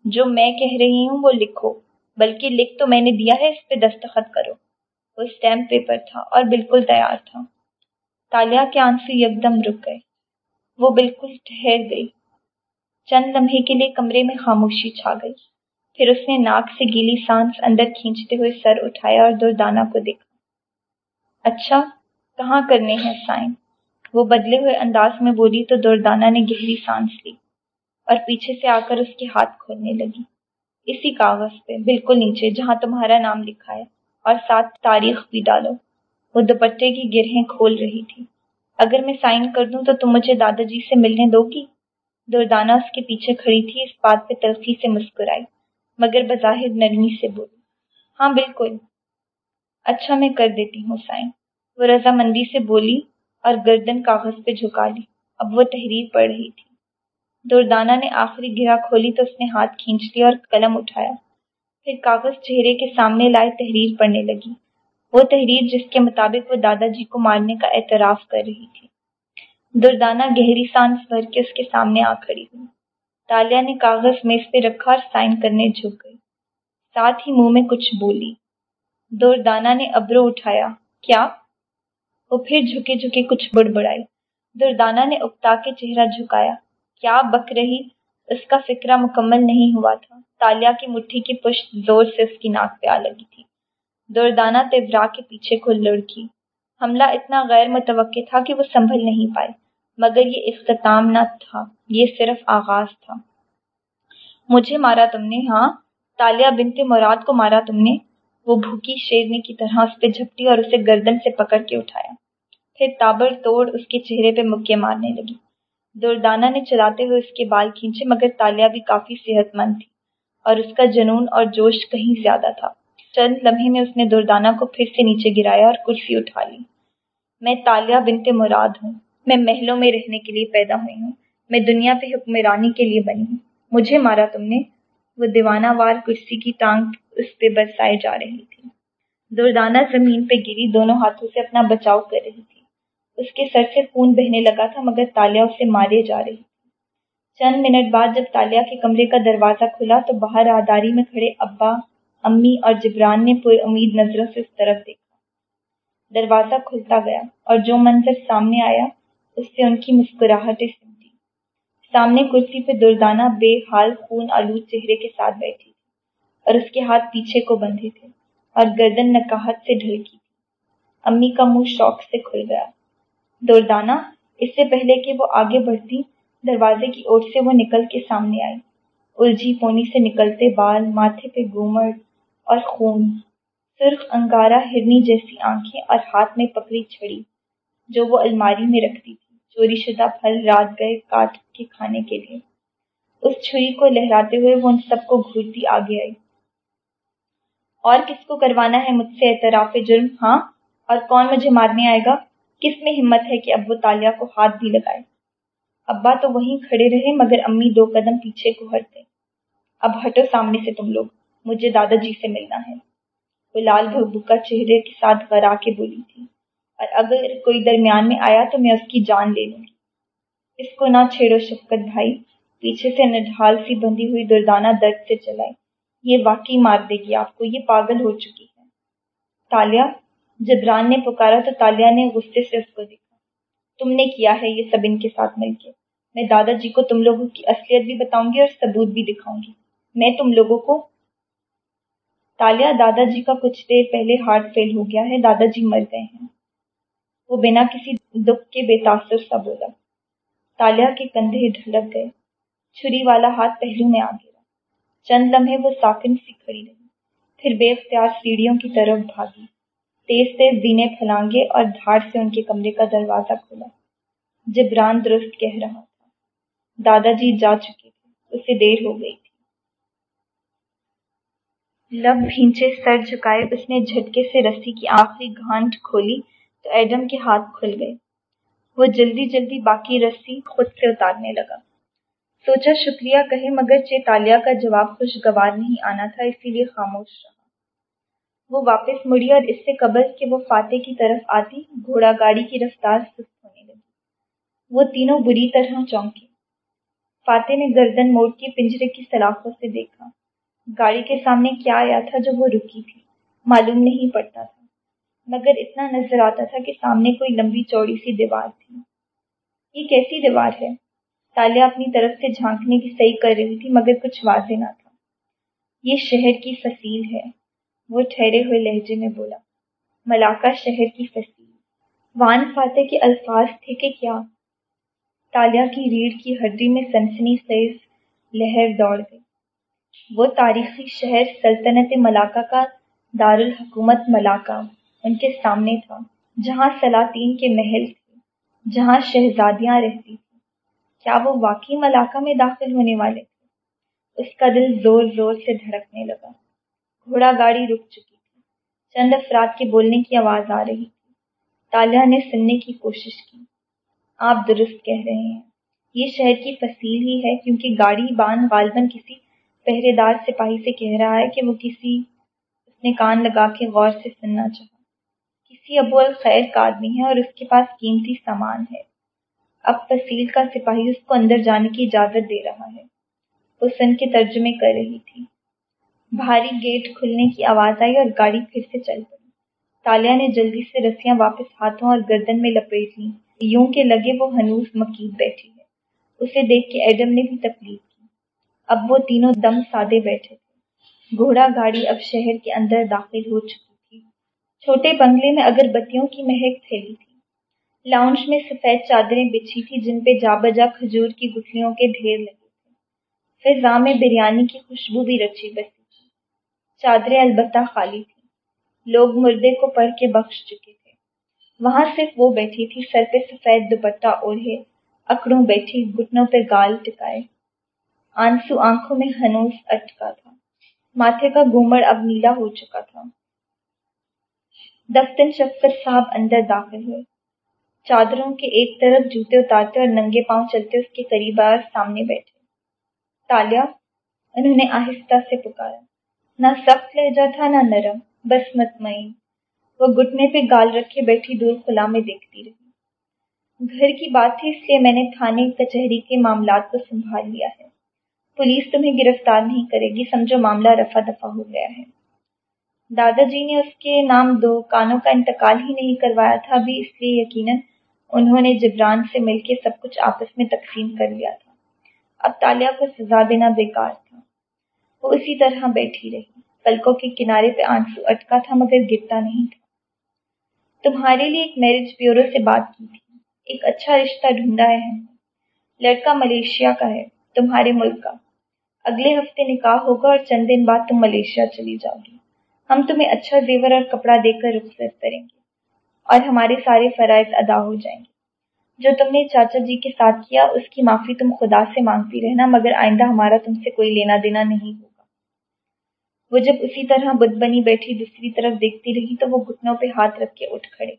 جو میں کہہ رہی ہوں وہ لکھو، بلکہ لکھ تو میں نے دیا ہے، اس پہ دستخط کرو۔ وہ اسٹیمپ پیپر تھا اور بالکل تیار تھا۔ تالیہ کے آنسو یکدم رک گئے۔ وہ بالکل ٹھہر گئی۔ چند لمحے کے لیے کمرے میں خاموشی چھا گئی۔ پھر اس نے ناک سے گیلی سانس اندر کھینچتے ہوئے سر اٹھایا اور دردانہ کو دیکھا۔ اچھا کہاں کرنے ہیں سائن؟ وہ بدلے ہوئے انداز میں بولی، تو دردانہ نے گہری سانس لی اور پیچھے سے آ کر اس کے ہاتھ کھولنے لگی۔ اسی کاغذ پہ، بالکل نیچے، جہاں تمہارا نام لکھا ہے اور ساتھ تاریخ بھی ڈالو۔ وہ دوپٹے کی گرہیں کھول رہی تھی۔ اگر میں سائن کر دوں تو تم مجھے دادا جی سے ملنے دو گی؟ دردانہ اس کے پیچھے کھڑی تھی، اس بات پہ تلخی سے مسکرائی، مگر بظاہر نرمی سے بولی ہاں بالکل۔ اچھا میں کر دیتی ہوں سائن۔ وہ رضامندی سے بولی اور گردن کاغذ پہ جھکا لی۔ اب وہ تحریر پڑھ رہی تھی۔ دردانہ نے آخری گرا کھولی تو اس نے ہاتھ کھینچ لیا اور قلم اٹھایا۔ پھر کاغذ چہرے کے سامنے لائے تحریر پڑھنے لگی۔ وہ تحریر جس کے مطابق وہ دادا جی کو مارنے کا اعتراف کر رہی تھی۔ دردانہ گہری سانس بھر کے اس کے سامنے آ کھڑی ہوئی۔ تالیہ نے کاغذ میز پہ رکھا اور سائن کرنے جھک گئی۔ ساتھ ہی منہ میں کچھ بولی۔ دردانہ نے ابرو اٹھایا، کیا؟ وہ پھر جھکے جھکے کچھ بڑبڑائی۔ دردانہ نے اکتا کے چہرہ جھکایا، کیا بک رہی؟ اس کا فکرہ مکمل نہیں ہوا تھا۔ تالیہ کی مٹھی کی پشت زور سے اس کی ناک پہ آ لگی تھی۔ دردانہ تیورا کے پیچھے کو لڑکی۔ حملہ اتنا غیر متوقع تھا کہ وہ سنبھل نہیں پائے مگر یہ اختتام نہ تھا، یہ صرف آغاز تھا۔ مجھے مارا تم نے ہاں؟ تالیہ بنت مراد کو مارا تم نے؟ وہ بھوکی شیرنی کی طرح اس پہ جھپٹی اور اسے گردن سے پکڑ کے اٹھایا۔ پھر تابڑ توڑ اس کے چہرے پہ مکے مارنے لگی۔ دردانہ نے چلاتے ہوئے اس کے بال کھینچے، مگر تالیہ بھی کافی صحت مند تھی اور اس کا جنون اور جوش کہیں زیادہ تھا۔ چند لمحے میں اس نے دردانہ کو پھر سے نیچے گرایا اور کرسی اٹھا لی۔ میں تالیہ بنت مراد ہوں۔ میں محلوں میں رہنے کے لیے پیدا ہوئی ہوں۔ میں دنیا پہ حکمرانی کے لیے بنی ہوں۔ مجھے مارا تم نے۔ وہ دیوانہ وار کرسی کی ٹانگ اس پہ برسائے جا رہی تھی۔ دردانہ زمین پہ گری، دونوں ہاتھوں سے اپنا بچاؤ کر رہی تھی۔ اس کے سر سے خون بہنے لگا تھا، مگر تالیا اسے مارے جا رہی تھی۔ چند منٹ بعد جب تالیا کے کمرے کا دروازہ کھلا، تو باہر آداری میں کھڑے ابا، امی اور جبران نے پر امید نظروں سے اس طرف دیکھا۔ دروازہ کھلتا گیا اور جو منظر سامنے آیا، اس سے ان کی مسکراہٹیں سنتی۔ سامنے کرسی پہ دردانہ بے حال خون آلود چہرے کے ساتھ بیٹھی۔ اور اس کے ہاتھ پیچھے کو بندھے تھے اور گردن نکاہت سے ڈھلکی تھی۔ امی کا منہ شوق سے کھل گیا۔ دردانہ اس سے پہلے کہ وہ آگے بڑھتی، دروازے کی اوٹ سے وہ نکل کے سامنے آئی۔ الجھی پونی سے نکلتے بال، ماتھے پہ گومر اور خون۔ سرخ انگارہ ہرنی جیسی آنکھیں اور ہاتھ میں پکڑی چھڑی جو وہ الماری میں رکھتی تھی۔ چوری شدہ پھل رات گئے کاٹ کے کھانے کے لیے۔ اس چھری کو لہراتے ہوئے وہ ان سب کو گھورتی آگے آئی۔ اور کس کو کروانا ہے مجھ سے اعتراف جرم؟ ہاں اور کون مجھے مارنے آئے گا؟ کس میں ہمت ہے کہ اب وہ تالیا کو ہاتھ بھی لگائے؟ ابا تو وہیں کھڑے رہے مگر امی دو قدم پیچھے کو ہٹتے اب ہٹو سامنے سے تم لوگ، مجھے دادا جی سے ملنا ہے۔ وہ لال بھگو کا چہرے کے ساتھ غرا کے بولی تھی، اور اگر کوئی درمیان میں آیا تو میں اس کی جان لے لوں۔ گی اس کو نہ چھیڑو شفقت بھائی، پیچھے سے نڈھال سی بندی ہوئی دردانہ درد سے چلائے۔ یہ واقعی مار دے گی، آپ کو یہ پاگل ہو چکی ہے۔ تالیا جبران نے پکارا تو تالیا نے غصے سے اس کو دیکھا۔ تم نے کیا ہے یہ سب ان کے ساتھ مل کے؟ میں دادا جی کو تم لوگوں کی اصلیت بھی بتاؤں گی اور ثبوت بھی دکھاؤں گی۔ میں تم لوگوں کو تالیا، دادا جی کا کچھ دیر پہلے ہارٹ فیل ہو گیا ہے، دادا جی مر گئے ہیں۔ وہ بنا کسی دکھ کے بے تاثر سا بولا۔ تالیا کے کندھے ڈھلک گئے۔ چھری والا ہاتھ پہلو میں آ گیا چند لمحے وہ ساکن سی کھڑی رہی۔ پھر بے اختیار سیڑھیوں کی طرف بھاگی۔ تیز تیز دینے پھلانگے اور دھاڑ سے ان کے کمرے کا دروازہ کھولا۔ جبران درست کہہ رہا تھا۔ دادا جی جا چکے تھے۔ اسے دیر ہو گئی تھی۔ لب بھینچے سر جھکائے اس نے جھٹکے سے رسی کی آخری گھانٹ کھولی تو ایڈم کے ہاتھ کھل گئے۔ وہ جلدی جلدی باقی رسی خود سے اتارنے لگا۔ سوچا شکریہ کہے، مگر چیتالیہ کا جواب خوشگوار نہیں آنا تھا، اسی لیے خاموش رہا۔ وہ واپس مڑی اور اس سے قبل کہ وہ فاتح کی طرف آتی، گھوڑا گاڑی کی رفتار سست ہونے لگی۔ وہ تینوں بری طرح چونکے۔ فاتح نے گردن موڑ کے پنجرے کی سلاخوں سے دیکھا۔ گاڑی کے سامنے کیا آیا تھا جو وہ رکی تھی؟ معلوم نہیں پڑتا تھا۔ مگر اتنا نظر آتا تھا کہ سامنے کوئی لمبی چوڑی سی دیوار تھی۔ یہ کیسی دیوار ہے؟ تالیا اپنی طرف سے جھانکنے کی صحیح کر رہی تھی، مگر کچھ واضح نہ تھا۔ یہ شہر کی فصیل ہے، وہ ٹھہرے ہوئے لہجے میں بولا۔ ملاقہ شہر کی فصیل۔ وان فاتح کے الفاظ تھے کہ کیا؟ تالیا کی ریڑھ کی ہڈی میں سنسنی سیز لہر دوڑ گئی۔ وہ تاریخی شہر سلطنت ملاقہ کا دارالحکومت ملاقہ ان کے سامنے تھا، جہاں سلاطین کے محل تھے، جہاں شہزادیاں رہتی تھیں۔ کیا وہ واقعی ملاقہ میں داخل ہونے والے تھے؟ اس کا دل زور زور سے دھڑکنے لگا۔ گھوڑا گاڑی رک چکی تھی۔ چند افراد کے بولنے کی آواز آ رہی تھی۔ تالیہ نے سننے کی کوشش کی۔ آپ درست کہہ رہے ہیں۔ یہ شہر کی فصیل ہی ہے کیونکہ گاڑی بان غالباً کسی پہرے دار سپاہی سے کہہ رہا ہے کہ وہ کسی، اس نے کان لگا کے غور سے سننا چاہا۔ کسی ابو الخیر کا آدمی ہے اور اس کے پاس قیمتی سامان ہے۔ اب تحصیل کا سپاہی اس کو اندر جانے کی اجازت دے رہا ہے۔ وہ سن کے ترجمے کر رہی تھی۔ بھاری گیٹ کھلنے کی آواز آئی اور گاڑی پھر سے چل پڑی۔ تالیا نے جلدی سے رسیاں واپس ہاتھوں اور گردن میں لپیٹ لی یوں کے لگے وہ ہنوس مکید بیٹھی ہے۔ اسے دیکھ کے ایڈم نے بھی تکلیف کی۔ اب وہ تینوں دم سادے بیٹھے تھے۔ گھوڑا گاڑی اب شہر کے اندر داخل ہو چکی تھی۔ چھوٹے بنگلے میں اگر بتیوں کی مہک پھیلی تھی۔ لاؤنج میں سفید چادریں بچھی تھی جن پہ جا بجا کھجور کی گٹھلیوں کے ڈھیر لگے تھے۔ فضا میں بریانی کی خوشبو بھی رچی بسی۔ تھی چادریں البتہ خالی تھی لوگ مردے کو پڑھ کے بخش چکے تھے۔ وہاں صرف وہ بیٹھی تھی، سر پہ سفید دوپٹہ اوڑھے، اکڑوں بیٹھی گٹنوں پہ گال ٹکائے۔ آنسو آنکھوں میں ہنوس اٹکا تھا۔ ماتھے کا گھومڑ اب نیلا ہو چکا تھا۔ دفتن شفقت صاحب اندر داخل ہوئے۔ چادروں کے ایک طرف جوتے اتارتے اور ننگے پاؤں چلتے اس کے قریب آئے اور سامنے بیٹھے۔ تالیا، انہوں نے آہستہ سے پکارا۔ نہ سخت لہجہ تھا، نہ نرم۔ بس مطمئن۔ وہ گھٹنے پہ گال رکھے بیٹھی دور خلا میں دیکھتی رہی۔ گھر کی بات تھی، اس لیے میں نے تھانے، کچہری کے معاملات کو سنبھال لیا ہے۔ پولیس تمہیں گرفتار نہیں کرے گی، سمجھو معاملہ رفع دفع ہو گیا ہے۔ دادا جی نے اس کے نام دو، کانوں کا انتقال ہی نہیں کروایا تھا، ابھی اس لیے یقیناً انہوں نے جبران سے مل کے سب کچھ آپس میں تقسیم کر لیا تھا۔ اب تالیہ کو سزا دینا بیکار تھا۔ وہ اسی طرح بیٹھی رہی۔ پلکوں کے کنارے پہ آنسو اٹکا تھا مگر گرتا نہیں تھا۔ تمہارے لیے ایک میرج بیورو سے بات کی تھی۔ ایک اچھا رشتہ ڈھونڈا ہے ہم۔ نے لڑکا ملیشیا کا ہے، تمہارے ملک کا۔ اگلے ہفتے نکاح ہوگا اور چند دن بعد تم ملیشیا چلی جاؤ گی۔ ہم تمہیں اچھا زیور اور کپڑا دے کر رخصت کریں گے۔ اور ہمارے سارے فرائض ادا ہو جائیں گے۔ جو تم نے چاچا جی کے ساتھ کیا، اس کی معافی تم خدا سے مانگتی رہنا، مگر آئندہ ہمارا تم سے کوئی لینا دینا نہیں ہوگا۔ وہ جب اسی طرح بد بنی بیٹھی دوسری طرف دیکھتی رہی، تو وہ گھٹنوں پہ ہاتھ رکھ کے اٹھ کھڑے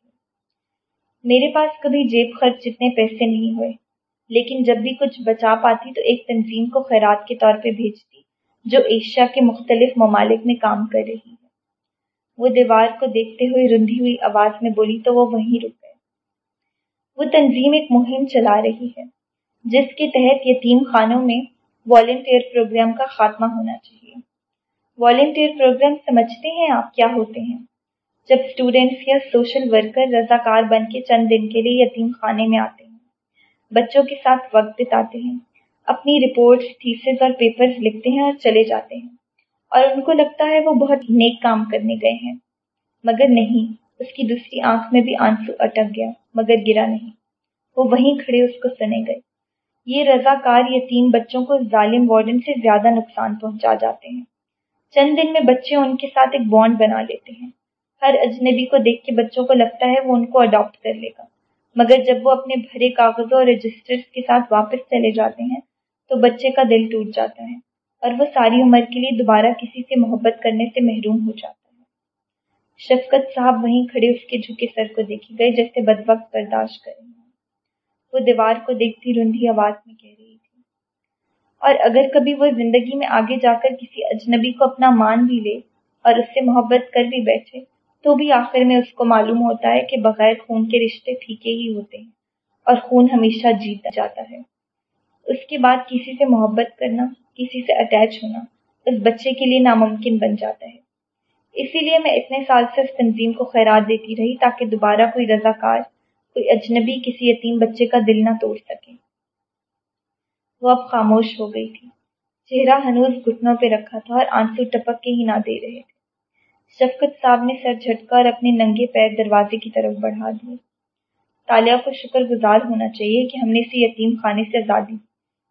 میرے پاس کبھی جیب خرچ جتنے پیسے نہیں ہوئے، لیکن جب بھی کچھ بچا پاتی، تو ایک تنظیم کو خیرات کے طور پہ بھیجتی، جو ایشیا کے مختلف ممالک میں کام کر رہی۔ ہے وہ دیوار کو دیکھتے ہوئے رندھی ہوئی آواز میں بولی، تو وہ وہیں رک گئے۔ وہ تنظیم ایک مہم چلا رہی ہے، جس کے تحت یتیم خانوں میں والنٹیئر پروگرام کا خاتمہ ہونا چاہیے۔ والنٹیئر پروگرام سمجھتے ہیں آپ کیا ہوتے ہیں؟ جب اسٹوڈینٹس یا سوشل ورکر رضاکار بن کے چند دن کے لیے یتیم خانے میں آتے ہیں، بچوں کے ساتھ وقت بتاتے ہیں، اپنی رپورٹس تھیسز اور پیپرز لکھتے ہیں اور چلے جاتے ہیں۔ اور ان کو لگتا ہے وہ بہت نیک کام کرنے گئے ہیں۔ مگر نہیں، اس کی دوسری آنکھ میں بھی آنسو اٹک گیا، مگر گرا نہیں۔ وہ وہیں کھڑے اس کو سنے گئے۔ یہ رضاکار یتیم بچوں کو ظالم وارڈن سے زیادہ نقصان پہنچا جاتے ہیں۔ چند دن میں بچے ان کے ساتھ ایک بانڈ بنا لیتے ہیں۔ ہر اجنبی کو دیکھ کے بچوں کو لگتا ہے وہ ان کو اڈاپٹ کر لے گا۔ مگر جب وہ اپنے بھرے کاغذوں اور رجسٹر کے ساتھ واپس چلے جاتے ہیں، تو بچے کا دل ٹوٹ جاتا ہے۔ اور وہ ساری عمر کے لیے دوبارہ کسی سے محبت کرنے سے محروم ہو جاتا ہے۔ شفقت صاحب وہیں کھڑے اس کے جھکے سر کو دیکھی گئے، جیسے بد وقت برداشت کریں وہ دیوار کو دیکھتی رندھی آواز میں کہہ رہی تھی۔ اور اگر کبھی وہ زندگی میں آگے جا کر کسی اجنبی کو اپنا مان بھی لے اور اس سے محبت کر بھی بیٹھے، تو بھی آخر میں اس کو معلوم ہوتا ہے کہ بغیر خون کے رشتے پھیکے ہی ہوتے ہیں اور خون ہمیشہ جیتا جاتا ہے۔ اس کے بعد کسی سے محبت کرنا کسی سے اٹیچ ہونا اس بچے کے لیے ناممکن بن جاتا ہے۔ اسی لیے میں اتنے سال سے اس تنظیم کو خیرات دیتی رہی تاکہ دوبارہ کوئی رضاکار، کوئی اجنبی کسی یتیم بچے کا دل نہ توڑ سکے۔ وہ اب خاموش ہو گئی تھی۔ چہرہ ہنوز گھٹنوں پہ رکھا تھا اور آنسو ٹپک کے ہی نہ دے رہے تھے۔ شفقت صاحب نے سر جھٹکا اور اپنے ننگے پیر دروازے کی طرف بڑھا دیے تالیہ کو شکر گزار ہونا چاہیے کہ ہم نے اسے یتیم خانے سے آزادی،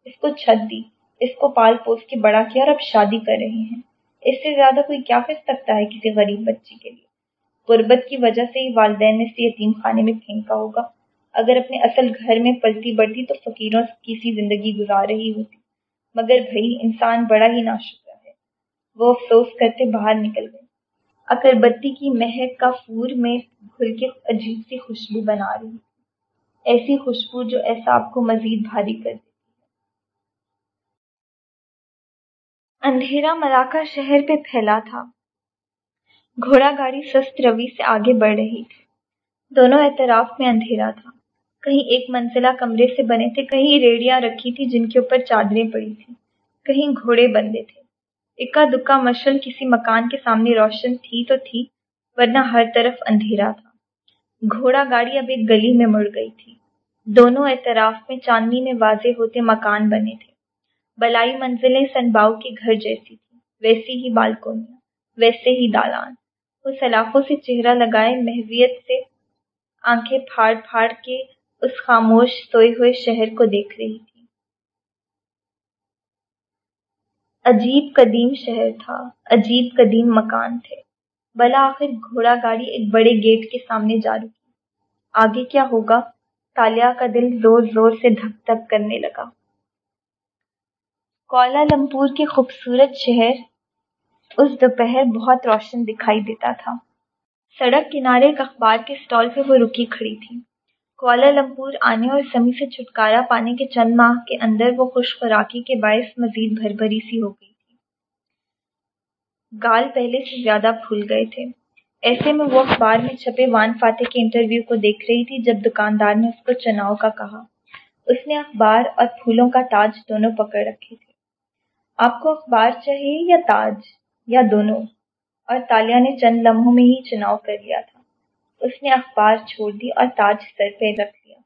اس کو چھت دی۔ اس کو پال پوس کے بڑا کیا اور اب شادی کر رہے ہیں۔ اس سے زیادہ کوئی کیا کر سکتا ہے کسی غریب بچی کے لیے؟ غربت کی وجہ سے ہی والدین نے اسے یتیم خانے میں پھینکا ہوگا۔ اگر اپنے اصل گھر میں پلتی بڑھتی تو فقیروں کی سی زندگی گزار رہی ہوتی۔ مگر بھائی، انسان بڑا ہی ناشکرا ہے۔ وہ افسوس کرتے باہر نکل گئے۔ اگر بتی کی مہک کا پور میں گھل کے عجیب سی خوشبو بنا رہی۔ ایسی خوشبو جو احساب کو مزید بھاری کر دیتی اندھیرا ملاقہ شہر پہ پھیلا تھا۔ گھوڑا گاڑی سست روی سے آگے بڑھ رہی تھی۔ دونوں اعتراف میں اندھیرا تھا۔ کہیں ایک منزلہ کمرے سے بنے تھے، کہیں ریڑیاں رکھی تھی جن کے اوپر چادریں پڑی تھی کہیں گھوڑے بندے تھے۔ اکا دکا مشل کسی مکان کے سامنے روشن تھی تو تھی، ورنہ ہر طرف اندھیرا تھا۔ گھوڑا گاڑی اب ایک گلی میں مڑ گئی تھی۔ دونوں اعتراف میں چاندنی میں واضح ہوتے مکان بنے تھے۔ بلائی منزلیں سنباؤ کے گھر جیسی تھی ویسی ہی بالکونیاں، ویسے ہی دالان۔ وہ سلاخوں سے چہرہ لگائے محویت سے آنکھیں پھاڑ پھاڑ کے اس خاموش سوئے ہوئے شہر کو دیکھ رہی تھی۔ عجیب قدیم شہر تھا، عجیب قدیم مکان تھے۔ بلا آخر گھوڑا گاڑی ایک بڑے گیٹ کے سامنے جا رکی۔ آگے کیا ہوگا؟ تالیا کا دل زور زور سے دھک دھک کرنے لگا۔ لمپور کے خوبصورت شہر اس دوپہر بہت روشن دکھائی دیتا تھا۔ سڑک کنارے ایک اخبار کے اسٹال پہ وہ رکی کھڑی تھی۔ کوالالمپور آنے اور سمی سے چھٹکارا پانے کے چند ماہ کے اندر وہ خوش خوراکی کے باعث مزید بھر بھری سی ہو گئی تھی۔ گال پہلے سے زیادہ پھول گئے تھے۔ ایسے میں وہ اخبار میں چھپے وان فاتح کے انٹرویو کو دیکھ رہی تھی جب دکاندار نے اس کو چناؤ کا کہا۔ اس نے اخبار اور پھولوں کا تاج دونوں پکڑ رکھے تھے۔ آپ کو اخبار چاہیے یا تاج یا دونوں؟ اور تالیا نے چند لمحوں میں ہی چناؤ کر لیا تھا۔ اس نے اخبار چھوڑ دی اور تاج سر پہ رکھ لیا۔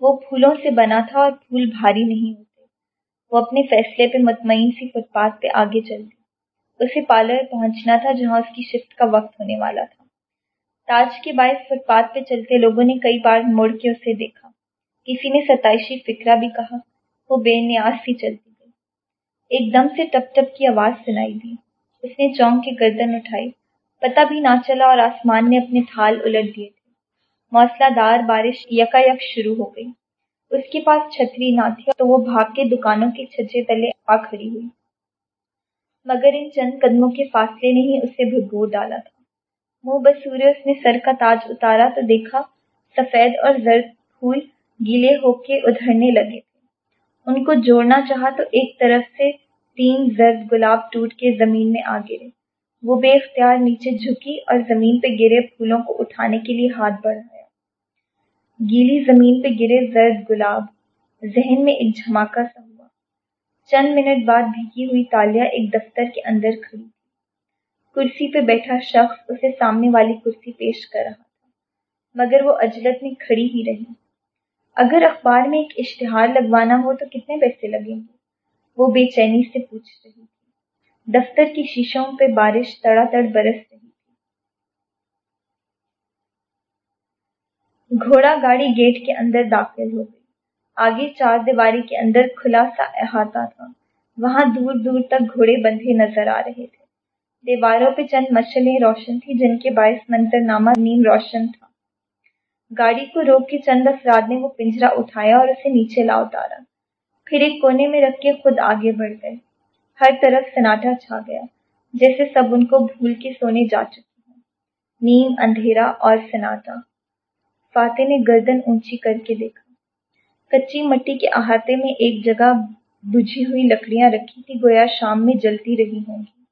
وہ پھولوں سے بنا تھا اور پھول بھاری نہیں ہوتے۔ وہ اپنے فیصلے پہ مطمئن سی فٹ پاتھ پہ آگے چل دی۔ اسے پارلر پہنچنا تھا جہاں اس کی شفٹ کا وقت ہونے والا تھا۔ تاج کے باعث فٹ پاتھ پہ چلتے لوگوں نے کئی بار مڑ کے اسے دیکھا۔ کسی نے ستائشی فکرہ بھی کہا، وہ بے نیاز سی چلتی۔ ایک دم سے ٹپ ٹپ کی آواز سنائی دی۔ اس نے چونک کے گردن اٹھائی۔ پتہ بھی نہ چلا اور آسمان نے اپنے تھال الٹ دیے تھے۔ موسلا دار بارش یکا یک شروع ہو گئی۔ اس کے پاس چھتری نہ تھی تو وہ بھاگ کے دکانوں کے چھجے تلے آ کھڑی ہوئی۔ مگر ان چند قدموں کے فاصلے نے ہی اسے بھگو ڈالا تھا۔ منہ بسورے اس نے سر کا تاج اتارا تو دیکھا سفید اور زرد پھول گیلے ہو کے ادھرنے لگے تھے۔ ان کو جوڑنا چاہا تو ایک طرف سے تین زرد گلاب ٹوٹ کے زمین میں آ گرے۔ وہ بے اختیار نیچے جھکی اور زمین پہ گرے پھولوں کو اٹھانے کے لیے ہاتھ بڑھایا۔ گیلی زمین پہ گرے زرد گلاب ذہن میں ایک جھماکا سا ہوا۔ چند منٹ بعد بھیگی ہوئی تالیا ایک دفتر کے اندر کھڑی تھی کرسی پہ بیٹھا شخص اسے سامنے والی کرسی پیش کر رہا تھا، مگر وہ اجلت میں کھڑی ہی رہی۔ اگر اخبار میں ایک اشتہار لگوانا ہو تو کتنے پیسے لگیں گے؟ وہ بے چینی سے پوچھ رہی تھی۔ دفتر کی شیشوں پہ بارش تڑا تڑ برس رہی تھی۔ گھوڑا گاڑی گیٹ کے اندر داخل ہو گئی۔ آگے چار دیواری کے اندر کھلا سا احاطہ تھا۔ وہاں دور دور تک گھوڑے بندھے نظر آ رہے تھے۔ دیواروں پہ چند مشلیں روشن تھی جن کے باعث منظر نامہ نیم روشن تھا۔ گاڑی کو روک کے چند افراد نے وہ پنجرا اٹھایا اور اسے نیچے لا اتارا۔ پھر ایک کونے میں رکھ کے خود آگے بڑھ گئے۔ ہر طرف سناٹا چھا گیا، جیسے سب ان کو بھول کے سونے جا چکے ہیں نیم، اندھیرا اور سناٹا فاتح نے گردن اونچی کر کے دیکھا۔ کچی مٹی کے احاطے میں ایک جگہ بجھی ہوئی لکڑیاں رکھی تھی گویا شام میں جلتی رہی ہوں گی۔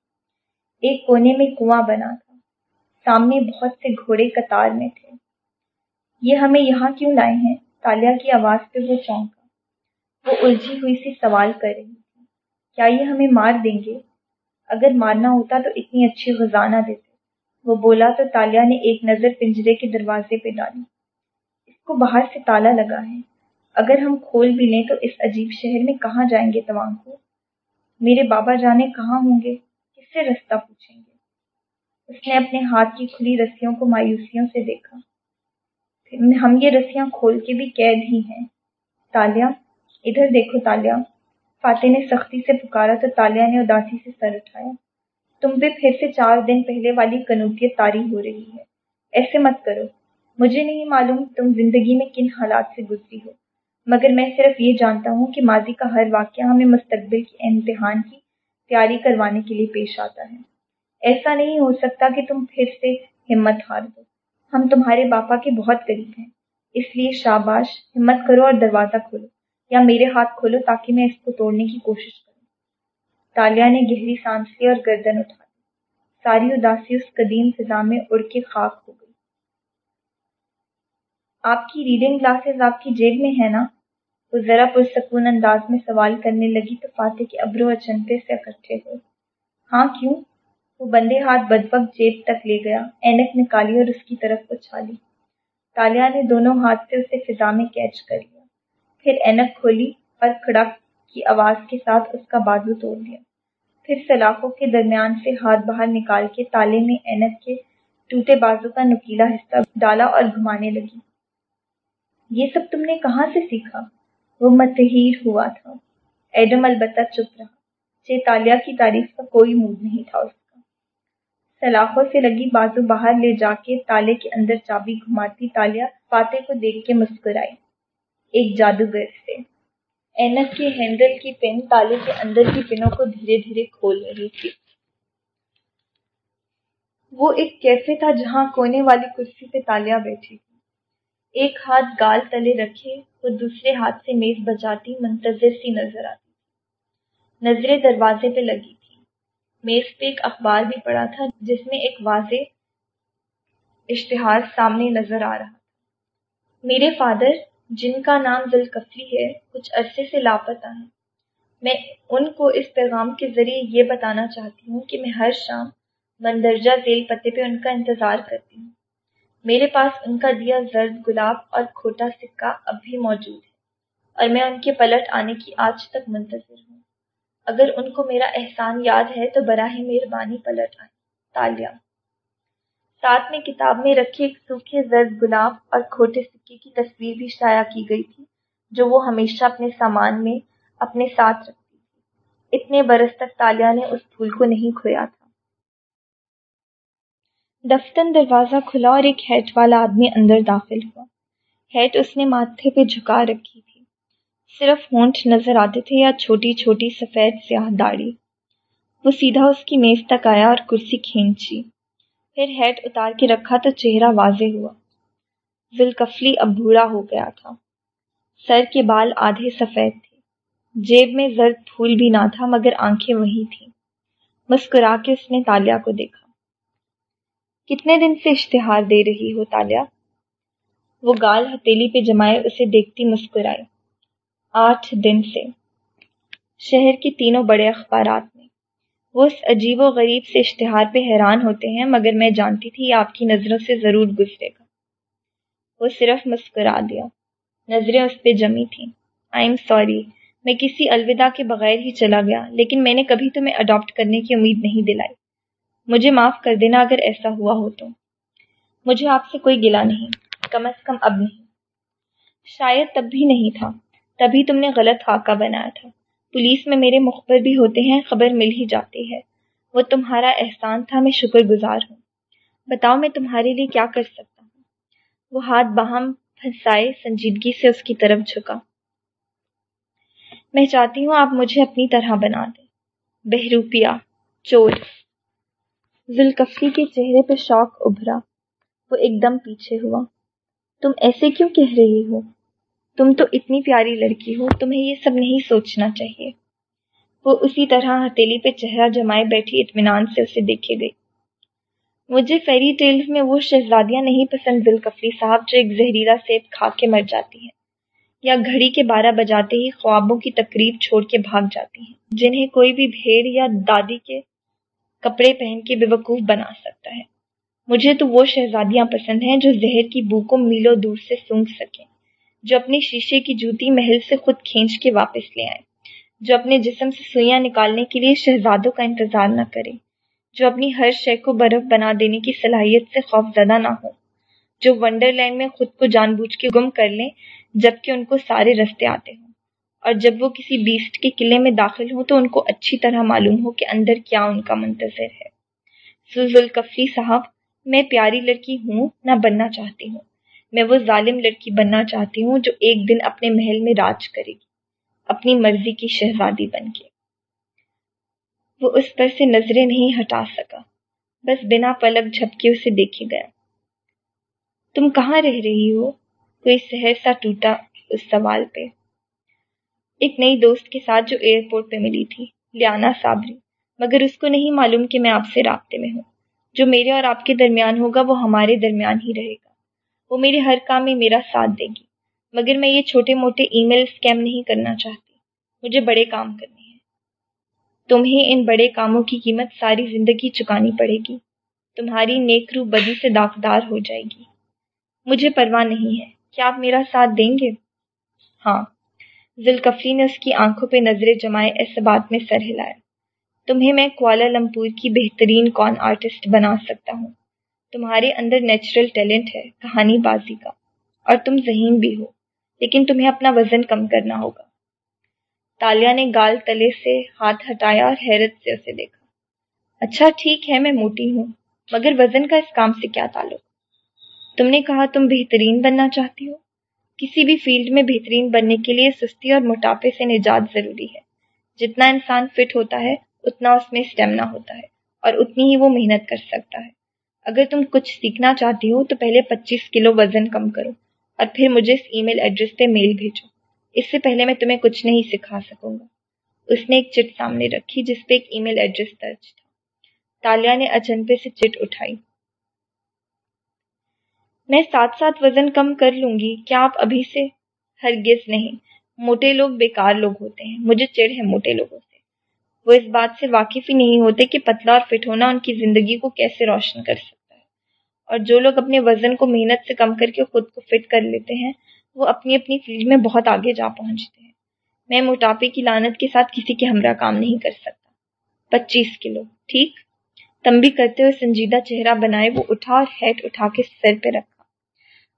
ایک کونے میں کنواں بنا تھا۔ سامنے بہت سے گھوڑے قطار میں تھے۔ یہ ہمیں یہاں کیوں لائے ہیں؟ تالیا کی آواز پہ وہ چونکا وہ الجھی ہوئی سی سوال کر رہی تھی، کیا یہ ہمیں مار دیں گے؟ اگر مارنا ہوتا تو اتنی اچھی غذا نہ دیتے۔ وہ بولا تو تالیا نے ایک نظر پنجرے کے دروازے پہ ڈالی۔ اس کو باہر سے تالا لگا ہے۔ اگر ہم کھول بھی لیں تو اس عجیب شہر میں کہاں جائیں گے توان کو؟ میرے بابا جانے کہاں ہوں گے؟ کس سے رستہ پوچھیں گے؟ اس نے اپنے ہاتھ کی کھلی رسیوں کو مایوسیوں سے دیکھا۔ ہم یہ رسیاں کھول کے بھی قید ہی ہیں۔ تالیا ادھر دیکھو تالیا۔ فاتح نے سختی سے پکارا تو تالیا نے اداسی سے سر اٹھایا۔ تم پہ پھر سے چار دن پہلے والی کنوتیت تاری ہو رہی ہے۔ ایسے مت کرو۔ مجھے نہیں معلوم تم زندگی میں کن حالات سے گزری ہو۔ مگر میں صرف یہ جانتا ہوں کہ ماضی کا ہر واقعہ ہمیں مستقبل کے امتحان کی تیاری کروانے کے لیے پیش آتا ہے۔ ایسا نہیں ہو سکتا کہ تم پھر سے ہمت ہار دو۔ ہم تمہارے باپا کے بہت قریب ہیں۔ اس لیے شاباش، ہمت کرو اور دروازہ کھولو۔ یا میرے ہاتھ کھولو تاکہ میں اس کو توڑنے کی کوشش کروں۔ تالیا نے گہری سانس لی اور گردن اٹھا دی ساری اداسی اس قدیم فضا میں اڑ کے خاک ہو گئی۔ آپ کی ریڈنگ گلاسز آپ کی جیب میں ہے نا؟ وہ ذرا پرسکون انداز میں سوال کرنے لگی تو فاتح کے ابرو اچنتے سے اکٹھے ہوئے۔ ہاں کیوں؟ وہ بندے ہاتھ بد وقت جیب تک لے گیا، اینک نکالی اور اس کی طرف کو چھالی تالیا نے دونوں ہاتھ سے اسے فضا میں کیچ کر لیا۔ پھر اینک کھولی اور کھڑک کی آواز کے ساتھ اس کا بازو توڑ دیا۔ پھر سلاخوں کے درمیان سے ہاتھ باہر نکال کے تالے میں اینک کے ٹوٹے بازو کا نکیلا حصہ ڈالا اور گھمانے لگی۔ یہ سب تم نے کہاں سے سیکھا؟ وہ متحیر ہوا تھا۔ ایڈم البتہ چپ رہا۔ چیتالیہ کی تعریف کا کوئی موڈ نہیں تھا اس کا۔ سلاخوں سے لگی بازو باہر لے جا کے تالے کے اندر چابی گھماتی تالیا فاتح کو دیکھ کے مسکرائی ایک جادوگر سے اینک کے ہینڈل کی پن تالے کے اندر کی پنوں کو دھیرے دھیرے کھول رہی تھی۔ وہ ایک کیفے تھا جہاں کونے والی کرسی پہ تالیا بیٹھی تھی ایک ہاتھ گال تلے رکھے وہ دوسرے ہاتھ سے میز بجاتی منتظر سی نظر آتی نظریں دروازے پہ لگی تھی میز پہ ایک اخبار بھی پڑا تھا جس میں ایک واضح اشتہار سامنے نظر آ رہا میرے فادر جن کا نام ذوالکفلی ہے، کچھ عرصے سے لاپتہ ہیں۔ میں ان کو اس پیغام کے ذریعے یہ بتانا چاہتی ہوں کہ میں ہر شام مندرجہ ذیل پتے پہ ان کا انتظار کرتی ہوں۔ میرے پاس ان کا دیا زرد گلاب اور کھوٹا سکہ اب بھی موجود ہے اور میں ان کے پلٹ آنے کی آج تک منتظر ہوں۔ اگر ان کو میرا احسان یاد ہے تو براہ مہربانی پلٹ آئیں۔ تالیہ ساتھ میں کتاب میں رکھے ایک سوکھے زرد گلاب اور کھوٹے سکے کی تصویر بھی شائع کی گئی تھی، جو وہ ہمیشہ اپنے سامان میں اپنے ساتھ رکھتی تھی۔ اتنے برس تک تالیہ نے اس پھول کو نہیں کھویا تھا۔ دفتن دروازہ کھلا اور ایک ہیٹ والا آدمی اندر داخل ہوا۔ ہیٹ اس نے ماتھے پہ جھکا رکھی تھی۔ صرف ہونٹ نظر آتے تھے یا چھوٹی چھوٹی سفید سیاہ داڑھی۔ وہ سیدھا اس کی میز تک آیا اور کرسی کھینچی۔ پھر ہیٹ اتار کے رکھا تو چہرہ واضح ہوا۔ ذوالکفلی اب بوڑھا ہو گیا تھا۔ سر کے بال آدھے سفید تھے۔ جیب میں زرد پھول بھی نہ تھا، مگر آنکھیں وہی تھیں۔ مسکرا کے اس نے تالیا کو دیکھا۔ کتنے دن سے اشتہار دے رہی ہو تالیا؟ وہ گال ہتیلی پہ جمائے اسے دیکھتی مسکرائی۔ آٹھ دن سے۔ شہر کے تینوں بڑے اخبارات میں۔ وہ اس عجیب و غریب سے اشتہار پہ حیران ہوتے ہیں، مگر میں جانتی تھی آپ کی نظروں سے ضرور گزرے گا۔ وہ صرف مسکرا دیا۔ نظریں اس پہ جمی تھیں۔ آئی ایم سوری میں کسی الوداع کے بغیر ہی چلا گیا، لیکن میں نے کبھی تمہیں اڈاپٹ کرنے کی امید نہیں دلائی۔ مجھے معاف کر دینا اگر ایسا ہوا ہو تو۔ مجھے آپ سے کوئی گلا نہیں، کم از کم اب نہیں۔ شاید تب بھی نہیں تھا۔ تبھی تم نے غلط خاکہ بنایا تھا۔ پولیس میں میرے مخبر بھی ہوتے ہیں، خبر مل ہی جاتی ہے۔ وہ تمہارا احسان تھا، میں شکر گزار ہوں۔ بتاؤ میں تمہارے لیے کیا کر سکتا ہوں؟ وہ ہاتھ باہم پھنسائے سنجیدگی سے اس کی طرف جھکا۔ میں چاہتی ہوں آپ مجھے اپنی طرح بنا دیں۔ بہروپیہ چور۔ ذوالکفلی کے چہرے پہ شوق ابھرا۔ وہ ایک دم پیچھے ہوا۔ تم ایسے کیوں کہہ رہی ہو؟ تم تو اتنی پیاری لڑکی ہو، تمہیں یہ سب نہیں سوچنا چاہیے۔ وہ اسی طرح ہتیلی پہ چہرہ جمائے بیٹھی اطمینان سے اسے دیکھے گئی۔ مجھے فیری ٹیلز میں وہ شہزادیاں نہیں پسند، ذوالکفلی صاحب جو ایک زہریلا سیب کھا کے مر جاتی ہیں، یا گھڑی کے بارہ بجاتے ہی خوابوں کی تقریب چھوڑ کے بھاگ جاتی ہیں، جنہیں کوئی بھی بھیڑ یا دادی کے کپڑے پہن کے بے وقوف بنا سکتا ہے۔ مجھے تو وہ شہزادیاں پسند ہیں جو زہر کی بو کو میلوں دور سے سونگ سکیں۔ جو اپنی شیشے کی جوتی محل سے خود کھینچ کے واپس لے آئیں۔ جو اپنے جسم سے سوئیاں نکالنے کے لیے شہزادوں کا انتظار نہ کرے جو اپنی ہر شے کو برف بنا دینے کی صلاحیت سے خوف زدہ نہ ہو جو ونڈر لینڈ میں خود کو جان بوجھ کے گم کر لیں جبکہ ان کو سارے رستے آتے ہوں۔ اور جب وہ کسی بیسٹ کے قلعے میں داخل ہوں تو ان کو اچھی طرح معلوم ہو کہ اندر کیا ان کا منتظر ہے۔ الکفری صاحب، میں پیاری لڑکی ہوں، نہ بننا چاہتی ہوں۔ میں وہ ظالم لڑکی بننا چاہتی ہوں جو ایک دن اپنے محل میں راج کرے گی، اپنی مرضی کی شہزادی بن کے۔ وہ اس پر سے نظریں نہیں ہٹا سکا، بس بنا پلک جھپکے اسے دیکھے گیا۔ تم کہاں رہ رہی ہو؟ کوئی سہر سا ٹوٹا اس سوال پہ۔ ایک نئی دوست کے ساتھ جو ایئرپورٹ پہ ملی تھی، لیانا صابری۔ مگر اس کو نہیں معلوم کہ میں آپ سے رابطے میں ہوں۔ جو میرے اور آپ کے درمیان ہوگا، وہ ہمارے درمیان ہی رہے گا۔ وہ میرے ہر کام میں میرا ساتھ دے گی۔ مگر میں یہ چھوٹے موٹے ای میل اسکیم نہیں کرنا چاہتی۔ مجھے بڑے کام کرنے ہیں۔ تمہیں ان بڑے کاموں کی قیمت ساری زندگی چکانی پڑے گی۔ تمہاری نیک رو بدی سے داغدار ہو جائے گی۔ مجھے پرواہ نہیں ہے۔ کیا آپ میرا ساتھ دیں گے؟ ہاں۔ ذوالکفری نے اس کی آنکھوں پہ نظریں جمائے ایسے بات میں سر ہلایا۔ تمہیں میں کوالا لمپور کی بہترین کون آرٹسٹ بنا سکتا ہوں۔ تمہارے اندر نیچرل ٹیلنٹ ہے، کہانی بازی کا۔ اور تم ذہین بھی ہو، لیکن تمہیں اپنا وزن کم کرنا ہوگا۔ تالیا نے گال تلے سے ہاتھ ہٹایا اور حیرت سے اسے دیکھا۔ اچھا ٹھیک ہے، میں موٹی ہوں، مگر وزن کا اس کام سے کیا تعلق؟ تم نے کہا، تم بہترین بننا چاہتی ہو۔ کسی بھی فیلڈ میں بہترین بننے کے لیے سستی اور موٹاپے سے نجات ضروری ہے۔ جتنا انسان فٹ ہوتا ہے، اتنا اس میں اسٹیمنا ہوتا ہے، اور اتنی ہی وہ محنت کر سکتا ہے۔ اگر تم کچھ سیکھنا چاہتی ہو تو پہلے پچیس کلو وزن کم کرو اور پھر مجھے اس ای میل ایڈریس پہ میل بھیجو۔ اس سے پہلے میں تمہیں کچھ نہیں سکھا سکوں گا۔ اس نے ایک چٹ سامنے رکھی جس پہ ایک ای میل ایڈریس درج تھا۔ تالیا نے اچنپے سے چٹ اٹھائی۔ میں ساتھ ساتھ وزن کم کر لوں گی، کیا آپ ابھی سے؟ ہرگز نہیں۔ موٹے لوگ بیکار لوگ ہوتے ہیں۔ مجھے چڑ ہے موٹے لوگوں سے۔ وہ اس بات سے واقف ہی نہیں ہوتے کہ پتلا اور فٹ ہونا ان کی زندگی کو کیسے روشن کر سکتا اور جو لوگ اپنے وزن کو محنت سے کم کر کے خود کو فٹ کر لیتے ہیں، وہ اپنی اپنی فیلڈ میں بہت آگے جا پہنچتے ہیں۔ میں موٹاپے کی لانت کے ساتھ کسی کے ہمراہ کام نہیں کر سکتا۔ پچیس کلو، ٹھیک؟ تمبی کرتے ہوئے سنجیدہ چہرہ بنائے، وہ اٹھا اور ہیٹ اٹھا کے سر پہ رکھا۔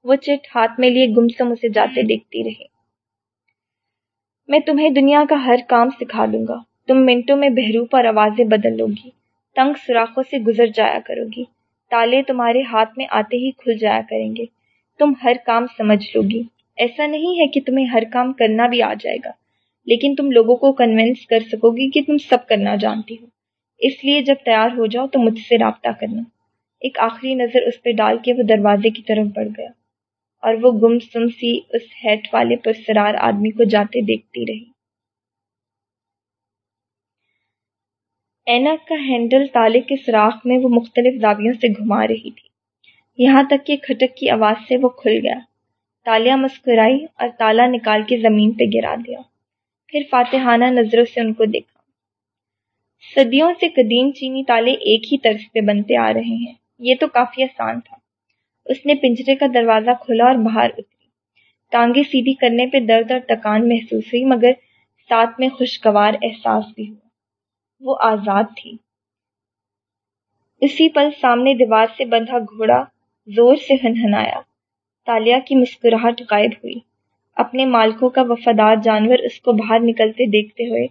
وہ چٹ ہاتھ میں لیے گمسم اسے جاتے دیکھتی رہی۔ میں تمہیں دنیا کا ہر کام سکھا دوں گا۔ تم منٹوں میں بہرو پر آوازیں بدل لو گی۔ تنگ سوراخوں سے گزر جایا کرو گی۔ تالے تمہارے ہاتھ میں آتے ہی کھل جایا کریں گے۔ تم ہر کام سمجھ لو گی۔ ایسا نہیں ہے کہ تمہیں ہر کام کرنا بھی آ جائے گا، لیکن تم لوگوں کو کنونس کر سکو گی کہ تم سب کرنا جانتی ہو۔ اس لیے جب تیار ہو جاؤ تو مجھ سے رابطہ کرنا۔ ایک آخری نظر اس پہ ڈال کے وہ دروازے کی طرف بڑھ گیا اور وہ گم سم سی اس ہیٹ والے پرسرار آدمی کو جاتے دیکھتی رہی۔ اینک کا ہینڈل تالے کے سوراخ میں وہ مختلف زاویوں سے گھما رہی تھی۔ یہاں تک کہ کھٹک کی آواز سے وہ کھل گیا۔ تالیا مسکرائی اور تالا نکال کے زمین پہ گرا دیا۔ پھر فاتحانہ نظروں سے ان کو دیکھا۔ صدیوں سے قدیم چینی تالے ایک ہی طرز پہ بنتے آ رہے ہیں۔ یہ تو کافی آسان تھا۔ اس نے پنجرے کا دروازہ کھولا اور باہر اتری۔ ٹانگیں سیدھی کرنے پہ درد اور تکان محسوس ہوئی، مگر ساتھ میں خوشگوار احساس بھی ہوا۔ وہ آزاد تھی۔ اسی پل سامنے دیوار سے بندھا گھوڑا زور سے ہنہنایا۔ تالیا کی مسکراہٹ غائب ہوئی۔ اپنے مالکوں کا وفادار جانور اس کو باہر نکلتے دیکھتے ہوئے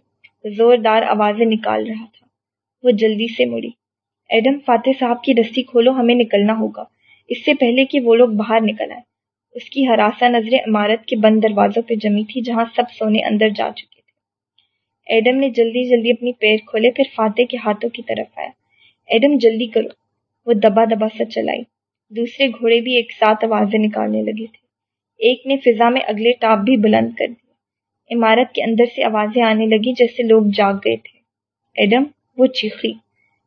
زوردار آوازیں نکال رہا تھا۔ وہ جلدی سے مڑی۔ ایڈم، فاتح صاحب کی رسی کھولو، ہمیں نکلنا ہوگا۔ اس سے پہلے کہ وہ لوگ باہر نکل آئے اس کی ہراساں نظریں عمارت کے بند دروازوں پہ جمی تھی جہاں سب سونے اندر جا چکے۔ ایڈم نے جلدی جلدی اپنی پیر کھولے، پھر فاتح کے ہاتھوں کی طرف آیا۔ ایڈم، جلدی کرو۔ وہ دبا دبا سا چلائی۔ دوسرے گھوڑے بھی ایک ساتھ آوازیں نکالنے لگے تھے۔ ایک نے فضا میں اگلے ٹاپ بھی بلند کر دی عمارت کے اندر سے آوازیں آنے لگی جیسے لوگ جاگ گئے تھے۔ ایڈم، وہ چیخی۔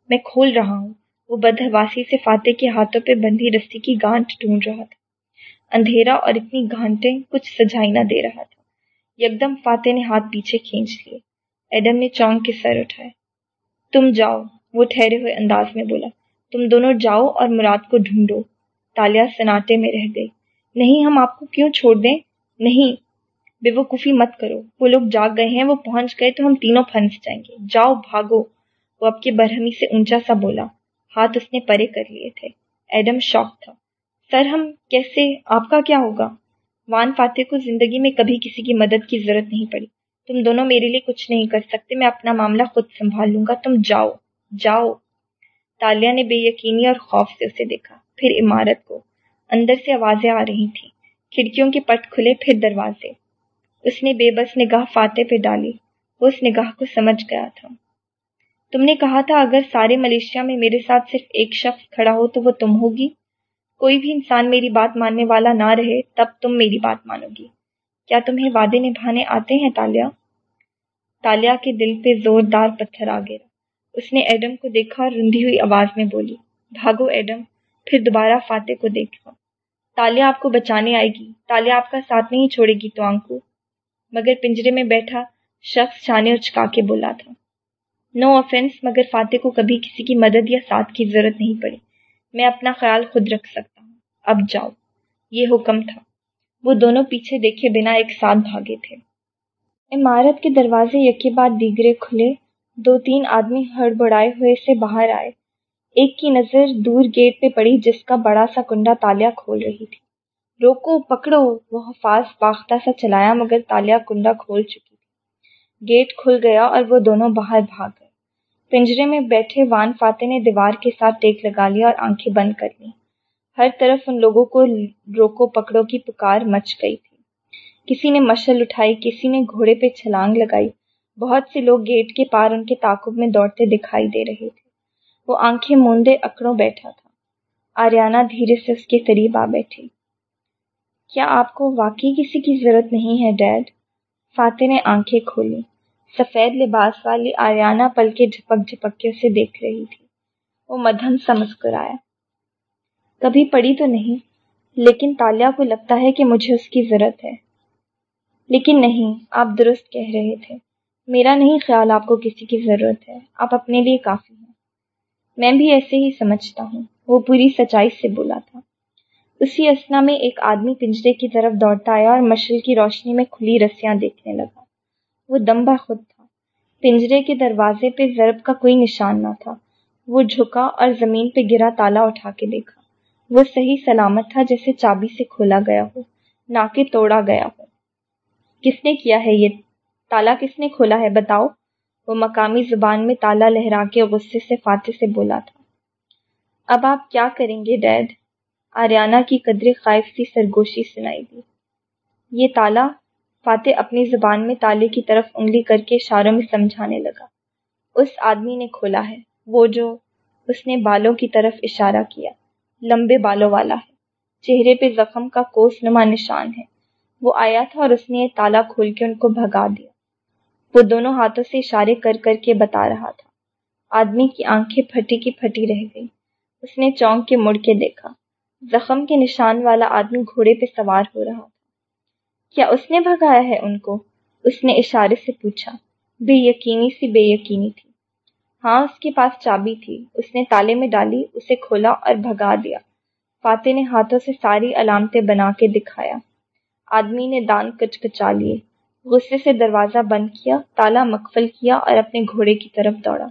میں کھول رہا ہوں۔ وہ بدہواسی سے فاتح کے ہاتھوں پہ بندھی رسی کی گانٹ ڈھونڈ رہا تھا۔ اندھیرا اور اتنی گھانٹیں کچھ سجائی نہ دے رہا تھا۔ یکدم فاتح نے ہاتھ پیچھے کھینچ لیے۔ ایڈم نے چونک کے سر اٹھائے۔ تم جاؤ، وہ ٹھہرے ہوئے انداز میں بولا۔ تم دونوں جاؤ اور مراد کو ڈھونڈو۔ تالیا سناٹے میں رہ گئی۔ نہیں، ہم آپ کو کیوں چھوڑ دیں؟ نہیں بے وقوفی مت کرو۔ وہ لوگ جاگ گئے ہیں، وہ پہنچ گئے تو ہم تینوں پھنس جائیں گے۔ جاؤ، بھاگو۔ وہ اب کی برہمی سے اونچا سا بولا۔ ہاتھ اس نے پرے کر لیے تھے۔ ایڈم شوق تھا۔ سر، ہم کیسے؟ آپ کا کیا ہوگا؟ وان فاتح کو زندگی میں کبھی کسی کی مدد کی ضرورت نہیں پڑی۔ تم دونوں میرے لیے کچھ نہیں کر سکتے، میں اپنا معاملہ خود سنبھال لوں گا۔ تم جاؤ جاؤ۔ تالیا نے بے یقینی اور خوف سے اسے دیکھا، پھر عمارت کو۔ اندر سے آوازیں آ رہی تھیں، کھڑکیوں کے پٹ کھلے، پھر دروازے۔ اس نے بے بس نگاہ فاتح پہ ڈالی، وہ اس نگاہ کو سمجھ گیا تھا۔ تم نے کہا تھا، اگر سارے ملیشیا میں میرے ساتھ صرف ایک شخص کھڑا ہو تو وہ تم ہوگی۔ کوئی بھی انسان میری بات ماننے والا نہ رہے، تب تم میری بات مانو گی۔ کیا تمہیں وعدے نبھانے آتے ہیں تالیا؟ تالیا کے دل پہ زوردار پتھر آ گیا۔ اس نے ایڈم کو دیکھا اور رندی ہوئی آواز میں بولی، بھاگو ایڈم، پھر دوبارہ فاتح کو دیکھا تالیا آپ کو بچانے آئے گی۔ تالیا آپ کا ساتھ نہیں چھوڑے گی تو آنکو مگر پنجرے میں بیٹھا شخص چانے اور چکا کے بولا تھا۔ نو no افینس مگر فاتح کو کبھی کسی کی مدد یا ساتھ کی ضرورت نہیں پڑی۔ میں اپنا خیال خود رکھ سکتا ہوں۔ اب جاؤ۔ یہ حکم تھا۔ وہ دونوں پیچھے دیکھے بنا ایک ساتھ بھاگے تھے۔ عمارت کے دروازے یکے بعد دیگرے کھلے۔ دو تین آدمی ہڑبڑائے ہوئے سے باہر آئے۔ ایک کی نظر دور گیٹ پہ پڑی جس کا بڑا سا کنڈا تالیا کھول رہی تھی۔ روکو، پکڑو۔ وہ حفاظ باختہ سا چلایا مگر تالیا کنڈا کھول چکی تھی۔ گیٹ کھل گیا اور وہ دونوں باہر بھاگ گئے۔ پنجرے میں بیٹھے وان فاتح نے دیوار کے ساتھ ٹیک لگا لیا اور آنکھیں بند کر لی ہر طرف ان لوگوں کو روکو پکڑو کی پکار مچ گئی تھی۔ کسی نے مشل اٹھائی، کسی نے گھوڑے پہ چھلانگ لگائی۔ بہت سے لوگ گیٹ کے پار ان کے تعاقب میں دوڑتے دکھائی دے رہے تھے۔ وہ آنکھیں موندے اکڑوں بیٹھا تھا۔ آریانہ دھیرے سے اس کے قریب آ بیٹھی کیا آپ کو واقعی کسی کی ضرورت نہیں ہے، ڈیڈ؟ فاتح نے آنکھیں کھولی۔ سفید لباس والی آریانہ پل کے جھپک جھپک کے اسے دیکھ رہی تھی۔ وہ مدھم سا مسکرایا۔ کبھی پڑی تو نہیں، لیکن تالیہ کو لگتا ہے کہ مجھے اس کی ضرورت ہے۔ لیکن نہیں، آپ درست کہہ رہے تھے۔ میرا نہیں خیال آپ کو کسی کی ضرورت ہے، آپ اپنے لیے کافی ہیں۔ میں بھی ایسے ہی سمجھتا ہوں، وہ پوری سچائی سے بولا تھا۔ اسی اسنا میں ایک آدمی پنجرے کی طرف دوڑتا آیا اور مشل کی روشنی میں کھلی رسیاں دیکھنے لگا۔ وہ دمبا خود تھا۔ پنجرے کے دروازے پہ ضرب کا کوئی نشان نہ تھا۔ وہ جھکا اور زمین پہ گرا تالا اٹھا کے دیکھا۔ وہ صحیح سلامت تھا جیسے چابی سے کھولا گیا ہو، نہ کہ توڑا گیا ہو۔ کس نے کیا ہے یہ؟ تالا کس نے کھولا ہے بتاؤ؟ وہ مقامی زبان میں تالا لہرا کے غصے سے فاتح سے بولا تھا۔ اب آپ کیا کریں گے ڈیڈ؟ آریانہ کی قدر خائف سی سرگوشی سنائی دی۔ یہ تالا فاتح اپنی زبان میں تالے کی طرف انگلی کر کے اشاروں میں سمجھانے لگا۔ اس آدمی نے کھولا ہے، وہ جو اس نے بالوں کی طرف اشارہ کیا۔ لمبے بالوں والا ہے۔ چہرے پہ زخم کا کوس نما نشان ہے۔ وہ آیا تھا اور اس نے یہ تالا کھول کے ان کو بھگا دیا۔ وہ دونوں ہاتھوں سے اشارے کر کر کے بتا رہا تھا۔ آدمی کی آنکھیں پھٹی کی پھٹی رہ گئی اس نے چونک کے مڑ کے دیکھا۔ زخم کے نشان والا آدمی گھوڑے پہ سوار ہو رہا تھا۔ کیا اس نے بھگایا ہے ان کو؟ اس نے اشارے سے پوچھا۔ بے یقینی سی، بے یقینی تھی۔ ہاں اس کے پاس چابی تھی۔ اس نے تالے میں ڈالی، اسے کھولا اور بھگا دیا۔ فاتح نے ہاتھوں سے ساری علامتیں بنا کے دکھایا۔ آدمی نے دان کچ کچا لیے۔ غصے سے دروازہ بند کیا، تالا مقفل کیا اور اپنے گھوڑے کی طرف دوڑا۔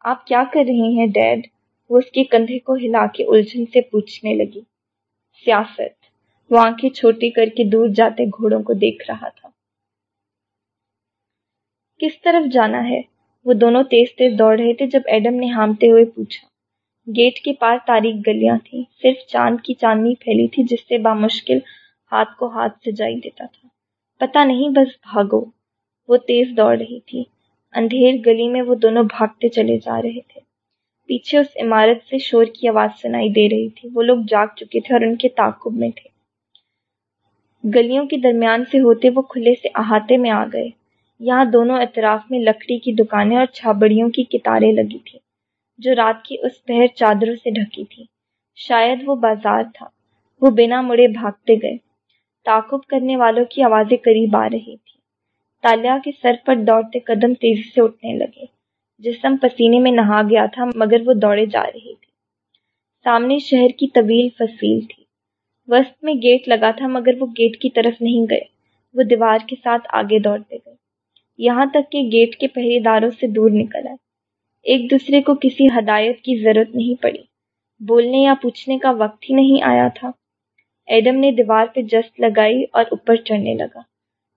آپ کیا کر رہے ہیں، ڈیڈ؟ وہ اس کے کندھے کو ہلا کے الجھن سے پوچھنے لگی۔ سیاست۔ وہ آنکھیں چھوٹی کر کے دور جاتے گھوڑوں کو دیکھ رہا تھا۔ کس طرف جانا ہے؟ وہ دونوں تیز تیز دوڑ رہے تھے جب ایڈم نے ہامتے ہوئے پوچھا۔ گیٹ کے پاس تاریخ گلیاں تھیں، صرف چاند کی چاندنی پھیلی تھی جس سے بامشکل ہاتھ کو ہاتھ سجائی دیتا تھا۔ پتا نہیں بس بھاگو۔ وہ تیز دوڑ رہی تھی۔ اندھیر گلی میں وہ دونوں بھاگتے چلے جا رہے تھے۔ پیچھے اس عمارت سے شور کی آواز سنائی دے رہی تھی۔ وہ لوگ جاگ چکے تھے اور ان کے تعقب میں تھے۔ گلیوں کے درمیان سے ہوتے وہ کھلے سے احاطے میں آ گئے۔ یہاں دونوں اطراف میں لکڑی کی دکانیں اور چھابڑیوں کی کتاریں لگی تھی جو رات کی اس پہر چادروں سے ڈھکی تھی شاید وہ بازار تھا۔ وہ بنا مڑے بھاگتے گئے۔ تعقب کرنے والوں کی آوازیں قریب آ رہی تھی تالیا کے سر پر دوڑتے قدم تیزی سے اٹھنے لگے۔ جسم پسینے میں نہا گیا تھا، مگر وہ دوڑے جا رہی تھی۔ سامنے شہر کی طویل فصیل تھی۔ وسط میں گیٹ لگا تھا، مگر وہ گیٹ کی طرف نہیں گئے۔ وہ دیوار کے ساتھ آگے دوڑتے گئے۔ یہاں تک کہ گیٹ کے پہرے داروں سے دور نکل آئے۔ ایک دوسرے کو کسی ہدایت کی ضرورت نہیں پڑی۔ بولنے یا پوچھنے کا وقت ہی نہیں آیا تھا۔ ایڈم نے دیوار پہ جست لگائی اور اوپر چڑھنے لگا۔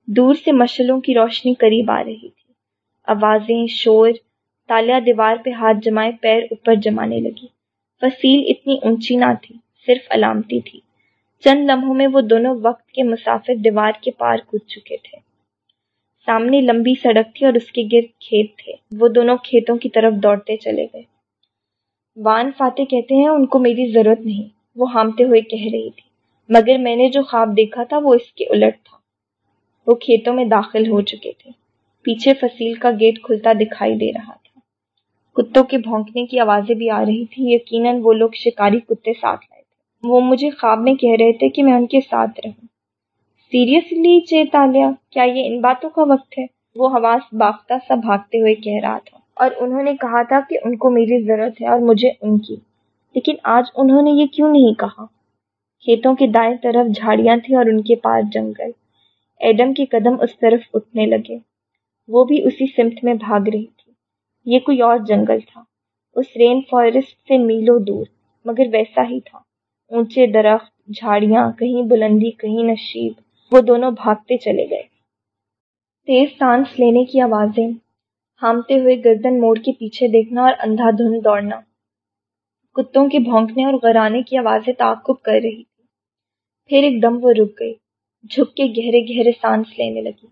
دور سے مشلوں کی روشنی قریب آ رہی تھی۔ آوازیں، شور تالیا دیوار پہ ہاتھ جمائے پیر اوپر جمانے لگی فصیل اتنی اونچی نہ تھی، صرف علامتی تھی۔ چند لمحوں میں وہ دونوں وقت کے مسافر دیوار کے پار کود چکے تھے۔ سامنے لمبی سڑک تھی اور اس کے گرد کھیت تھے۔ وہ دونوں کھیتوں کی طرف دوڑتے چلے گئے۔ وان فاتح کہتے ہیں، ان کو میری ضرورت نہیں۔ وہ ہامتے ہوئے کہہ رہی تھی۔ مگر میں نے جو خواب دیکھا تھا، وہ اس کے الٹ تھا۔ وہ کھیتوں میں داخل ہو چکے تھے۔ پیچھے فصیل کا گیٹ کھلتا دکھائی دے رہا تھا۔ کتوں کے بھونکنے کی آوازیں بھی آ رہی تھی یقیناً وہ لوگ شکاری کتے ساتھ لائے تھے۔ وہ مجھے خواب میں کہہ رہے تھے کہ میں ان کے ساتھ رہوں۔ سیریسلی چے کیا یہ ان باتوں کا وقت ہے؟ وہ حواس باختہ سا بھاگتے ہوئے کہہ رہا تھا۔ اور انہوں نے کہا تھا کہ ان کو میری ضرورت ہے اور مجھے ان کی۔ لیکن آج انہوں نے یہ کیوں نہیں کہا؟ کھیتوں کے دائیں طرف جھاڑیاں تھیں اور ان کے پاس جنگل ایڈم کے قدم اس طرف اٹھنے لگے۔ وہ بھی اسی سمت میں بھاگ رہی تھی۔ یہ کوئی اور جنگل تھا۔ اس رین فارسٹ سے میلوں دور، مگر ویسا ہی تھا۔ اونچے درخت، جھاڑیاں، کہیں بلندی، کہیں نشیب۔ وہ دونوں بھاگتے چلے گئے۔ تیز سانس لینے کی آوازیں، ہامتے ہوئے گردن موڑ کے پیچھے دیکھنا اور اندھا دھند دوڑنا۔ کتوں کے بھونکنے اور غرانے کی آوازیں تعقب کر رہی تھی۔ پھر ایک دم وہ رک گئی، جھک کے گہرے گہرے سانس لینے لگی۔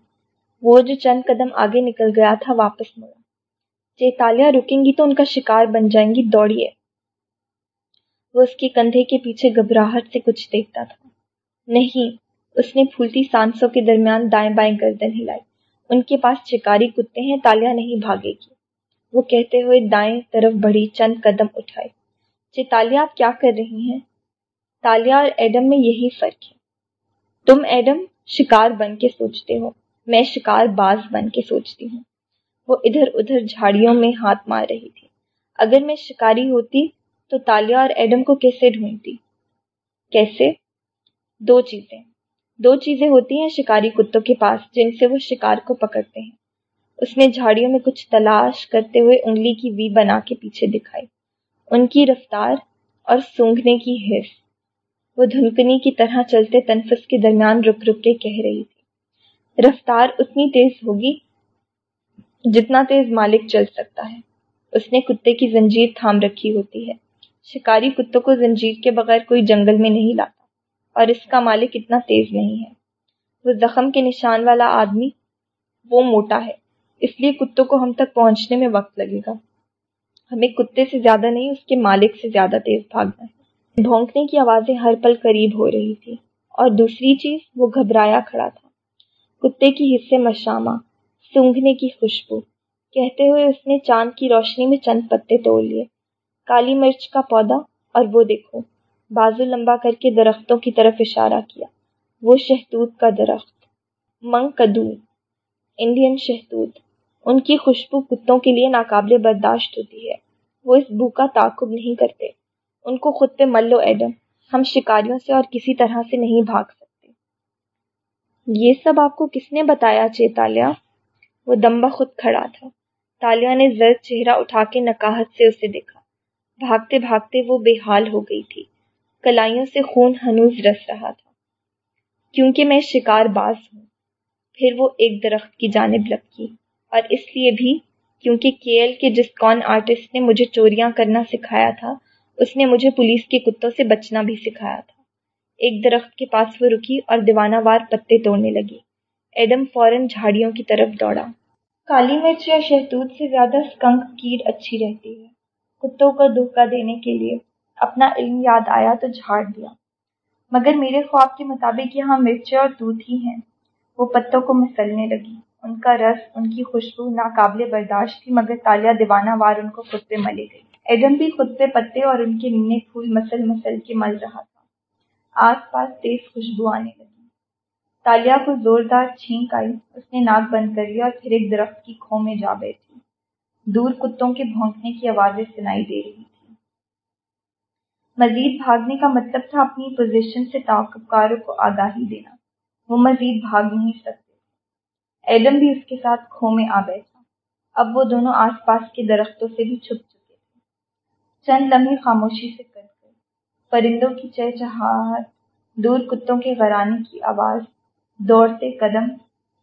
وہ جو چند قدم آگے نکل گیا تھا واپس مڑا چیتالیاں رکیں گی تو ان کا شکار بن جائیں گی، دوڑیے۔ وہ اس کے کندھے کے پیچھے گھبراہٹ سے کچھ دیکھتا تھا۔ نہیں اس نے پھولتی سانسوں کے درمیان دائیں بائیں گردن ہلائی۔ ان کے پاس شکاری کتے ہیں تالیا نہیں بھاگے گی۔ وہ کہتے ہوئے دائیں طرف بڑھی چند قدم اٹھائے چیتالیہ آپ کیا کر رہی ہیں؟ تالیا اور ایڈم میں یہی فرق ہے۔ تم ایڈم شکار بن کے سوچتے ہو۔ میں شکار باز بن کے سوچتی ہوں۔ وہ ادھر ادھر جھاڑیوں میں ہاتھ مار رہی تھی۔ اگر میں شکاری ہوتی تو تالیا اور ایڈم کو کیسے ڈھونڈتی؟ کیسے؟ دو چیزیں۔ دو چیزیں ہوتی ہیں شکاری کتوں کے پاس جن سے وہ شکار کو پکڑتے ہیں۔ اس نے جھاڑیوں میں کچھ تلاش کرتے ہوئے انگلی کی وی بنا کے پیچھے دکھائی۔ ان کی رفتار اور سونگنے کی حص وہ دھنکنی کی طرح چلتے تنفس کے درمیان رک رک کے کہہ رہی تھی۔ رفتار اتنی تیز ہوگی جتنا تیز مالک چل سکتا ہے۔ اس نے کتے کی زنجیر تھام رکھی ہوتی ہے۔ شکاری کتوں کو زنجیر کے بغیر کوئی جنگل میں نہیں لاتا۔ اور اس کا مالک اتنا تیز نہیں ہے۔ وہ زخم کے نشان والا آدمی، وہ موٹا ہے۔ اس لیے کتوں کو ہم تک پہنچنے میں وقت لگے گا۔ ہمیں کتے سے زیادہ نہیں، اس کے مالک سے زیادہ تیز بھاگنا ہے۔ بھونکنے کی آوازیں ہر پل قریب ہو رہی تھی۔ اور دوسری چیز، وہ گھبرایا کھڑا تھا۔ کتے کی حصے مشامہ، سونگھنے کی خوشبو۔ کہتے ہوئے اس نے چاند کی روشنی میں چند پتے توڑ لیے۔ کالی مرچ کا پودا، اور وہ دیکھو۔ بازو لمبا کر کے درختوں کی طرف اشارہ کیا۔ وہ شہتوت کا درخت منگ کدو انڈین شہتوت ان کی خوشبو کتوں کے لیے ناقابل برداشت ہوتی ہے۔ وہ اس بو کا تعقب نہیں کرتے۔ ان کو خود پہ مل لو ایڈم، ہم شکاریوں سے اور کسی طرح سے نہیں بھاگ سکتے۔ یہ سب آپ کو کس نے بتایا چیتالیہ وہ دمبا خود کھڑا تھا۔ تالیا نے زرد چہرہ اٹھا کے نکاہت سے اسے دیکھا۔ بھاگتے بھاگتے وہ بے حال ہو گئی تھی۔ کلائیوں سے خون ہنوز رس رہا تھا۔ کیونکہ میں شکار باز ہوں، پھر وہ ایک درخت کی جانب لپکی۔ اور اس لیے بھی کیونکہ کیل کے جس کون آرٹسٹ نے مجھے چوریاں کرنا سکھایا تھا، اس نے مجھے پولیس کے کتوں سے بچنا بھی سکھایا تھا۔ ایک درخت کے پاس وہ رکی اور دیوانہ وار پتے توڑنے لگی۔ ایڈم فوراً جھاڑیوں کی طرف دوڑا۔ کالی مرچ یا شہتوت سے زیادہ اسکنک کیڑ اچھی رہتی ہے، کتوں کو دھوکہ دینے کے لیے۔ اپنا علم یاد آیا تو جھاڑ دیا۔ مگر میرے خواب کے مطابق یہاں مرچیں اور دودھ ہی ہیں۔ وہ پتوں کو مسلنے لگی۔ ان کا رس، ان کی خوشبو ناقابل برداشت تھی، مگر تالیا دیوانہ وار ان کو خود پہ ملے گئی ایڈم بھی خود پہ پتے اور ان کے نینے پھول مسل مسل کے مل رہا تھا۔ آس پاس تیز خوشبو آنے لگی۔ تالیا کو زوردار چھینک آئی۔ اس نے ناک بند کر لیا اور پھر ایک درخت کی کھو میں جا بیٹھی۔ دور کتوں کے بھونکنے کی آوازیں سنائی دے رہی مزید بھاگنے کا مطلب تھا اپنی پوزیشن سے تعاقب کاروں کو آگاہی دینا۔ وہ مزید بھاگ نہیں سکتے۔ ایڈم بھی اس کے ساتھ کھو میں آ بیٹھا۔ اب وہ دونوں آس پاس کے درختوں سے بھی چھپ چکے تھے۔ چند لمحے خاموشی سے کر گئے۔ پرندوں کی چہچہاہٹ، دور کتوں کے غرانے کی آواز، دوڑتے قدم،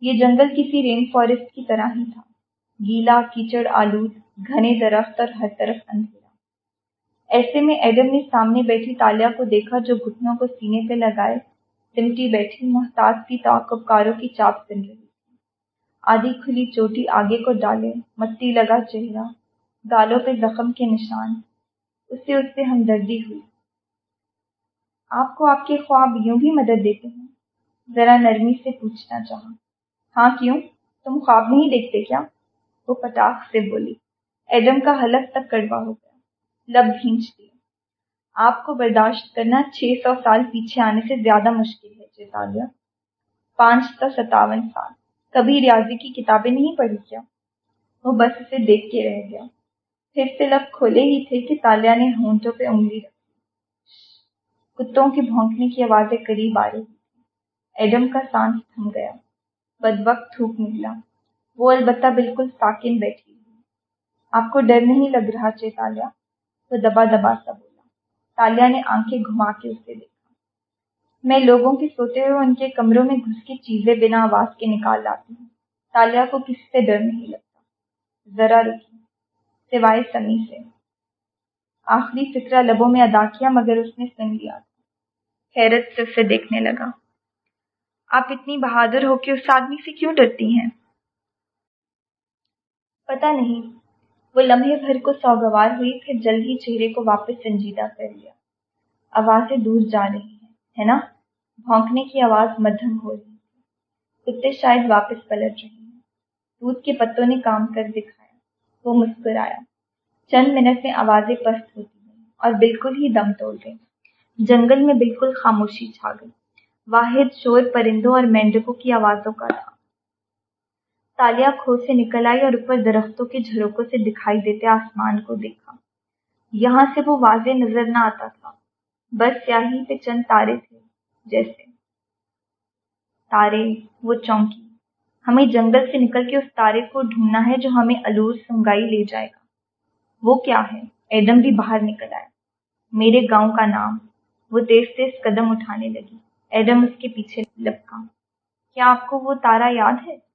یہ جنگل کسی رین فارسٹ کی طرح ہی تھا۔ گیلا، کیچڑ، آلود، گھنے درخت اور ہر طرف اندھیرا۔ ایسے میں ایڈم نے سامنے بیٹھی تالیا کو دیکھا جو گھٹنوں کو سینے پہ لگائے۔ سمٹی بیٹھی محتاط کی تعقب کاروں کی چاپ سن رہی تھی۔ آدھی کھلی چوٹی آگے کو ڈالے، مٹی لگا چہرہ، گالوں پہ زخم کے نشان۔ اس اس سے ہمدردی ہوئی۔ آپ کو آپ کے خواب یوں بھی مدد دیتے ہیں؟ ذرا نرمی سے پوچھنا چاہا۔ ہاں کیوں؟ تم خواب نہیں دیکھتے کیا؟ وہ پٹاخ سے بولی۔ ایڈم کا حلق تک کڑوا ہو گیا۔ لب بھینچ دی۔ آپ کو برداشت کرنا چھ سو سال پیچھے آنے سے زیادہ مشکل ہے چیتالیہ پانچ سو ستاون سال۔ کبھی ریاضی کی کتابیں نہیں پڑھی کیا؟ وہ بس اسے دیکھ کے رہ گیا۔ پھر سے لب کھولے ہی تھے کہ تالیا نے ہونٹوں پہ انگلی رکھی کتوں کے بھونکنے کی آوازیں قریب آ رہی تھی ایڈم کا سانس تھم گیا۔ بد وقت تھوک نکلا۔ وہ البتہ بالکل ساکن بیٹھی۔ آپ کو ڈر نہیں لگ رہا چیتالیہ وہ دبا دبا سا بولا۔ تالیا نے آنکھیں گھما کے اسے دیکھا۔ میں لوگوں کے سوتے ہوئے ان کے کمروں میں گھس کی چیزیں بنا آواز کے نکال لاتی ہوں۔ تالیا کو کسی سے ڈر نہیں لگتا۔ ذرا رکی سوائے سمی سے۔ آخری فکرہ لبوں میں ادا کیا مگر اس نے سن لیا۔ حیرت سے اسے دیکھنے لگا۔ آپ اتنی بہادر ہو کے اس آدمی سے کیوں ڈرتی ہیں؟ پتا نہیں۔ وہ لمحے بھر کو سوگوار ہوئی، پھر جلد ہی چہرے کو واپس سنجیدہ کر لیا۔ آوازیں دور جا رہی ہیں، ہے نا؟ بھونکنے کی آواز مدھم ہو رہی تھی۔ کتے شاید واپس پلٹ رہے ہیں۔ دودھ کے پتوں نے کام کر دکھایا۔ وہ مسکرایا۔ چند منٹ میں آوازیں پست ہوتی گئیں اور بالکل ہی دم توڑ گئی جنگل میں بالکل خاموشی چھا گئی۔ واحد شور پرندوں اور مینڈکوں کی آوازوں کا تھا۔ تالیا کھو سے نکل آئی اور اوپر درختوں کے جھروکوں سے دکھائی دیتے آسمان کو دیکھا۔ یہاں سے وہ واضح نظر نہ آتا تھا۔ بس سیاہی پہ چند تارے تھے جیسے۔ تارے، وہ چونکی۔ ہمیں جنگل سے نکل کے اس تارے کو ڈھونڈنا ہے جو ہمیں الور سنگائی لے جائے گا۔ وہ کیا ہے؟ ایڈم بھی باہر نکل آیا میرے گاؤں کا نام۔ وہ تیز تیز قدم اٹھانے لگی۔ ایڈم اس کے پیچھے لپکا۔ کیا آپ کو وہ تارا یاد ہے؟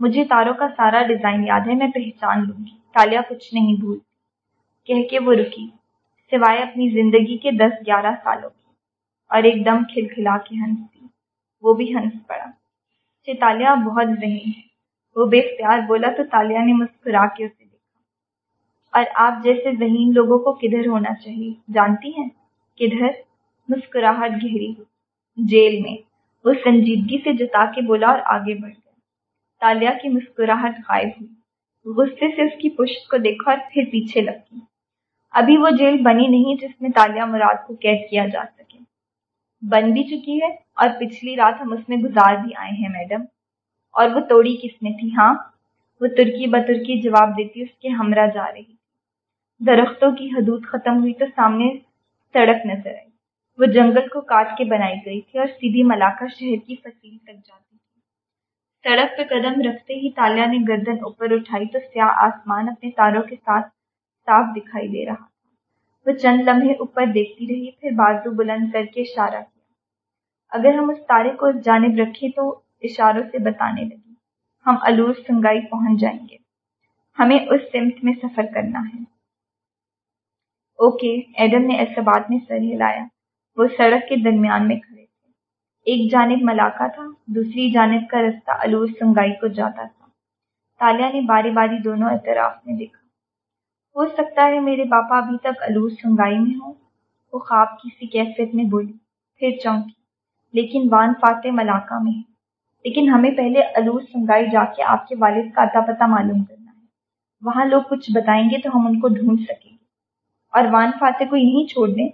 مجھے تاروں کا سارا ڈیزائن یاد ہے، میں پہچان لوں گی۔ تالیا کچھ نہیں بھول۔ کہہ کے وہ رکی، سوائے اپنی زندگی کے دس گیارہ سالوں کی۔ اور ایک دم کھلکھلا کے ہنستی وہ بھی ہنس پڑا۔ جی، تالیا بہت ذہین ہے۔ وہ بے اختیار بولا تو تالیا نے مسکرا کے اسے دیکھا۔ اور آپ جیسے ذہین لوگوں کو کدھر ہونا چاہیے؟ جانتی ہیں؟ کدھر؟ مسکراہٹ گہری جیل میں۔ وہ سنجیدگی سے جتا کے بولا اور آگے بڑھ گیا تالیا کی مسکراہٹ غائب ہوئی غصے سے اس کی پشت کو دیکھا اور پھر پیچھے لگی ابھی وہ جیل بنی نہیں جس میں تالیا مراد کو قید کیا جا سکے بن بھی چکی ہے اور پچھلی رات ہم اس میں گزار بھی آئے ہیں میڈم اور وہ توڑی کس میں تھی ہاں وہ ترکی بترکی جواب دیتی اس کے ہمراہ جا رہی درختوں کی حدود ختم ہوئی تو سامنے سڑک نظر آئی وہ جنگل کو کاٹ کے بنائی گئی تھی اور سیدھی ملاقہ شہر کی فصیل تک جاتی سڑک پہ قدم رکھتے ہی تالیا نے گردن اوپر اٹھائی تو سیاہ آسمان اپنے تاروں کے ساتھ صاف دکھائی دے رہا وہ چند لمحے اوپر دیکھتی رہی، پھر بازو بلند کر کے اشارہ کیا۔ اگر ہم اس تارے کو اس جانب رکھے تو اشاروں سے بتانے لگی، ہم الور سنگائی پہنچ جائیں گے۔ ہمیں اس سمت میں سفر کرنا ہے۔ اوکے، ایڈم نے ایسا بات میں سر ہلایا۔ وہ سڑک کے درمیان میں کھڑے۔ ایک جانب ملاقہ تھا، دوسری جانب کا رستہ الور سنگائی کو جاتا تھا۔ تالیا نے باری باری دونوں اعتراف میں دیکھا ہو سکتا ہے میرے باپا ابھی تک الوس سنگائی میں ہوں؟ وہ خواب کی سی کیفیت میں بولی، پھر چونکی، لیکن وان فاتح ملاقہ میں ہے۔ لیکن ہمیں پہلے الوس سنگائی جا کے آپ کے والد کا اتا پتہ معلوم کرنا ہے۔ وہاں لوگ کچھ بتائیں گے تو ہم ان کو ڈھونڈ سکیں گے۔ اور وان فاتح کو یہیں چھوڑ دیں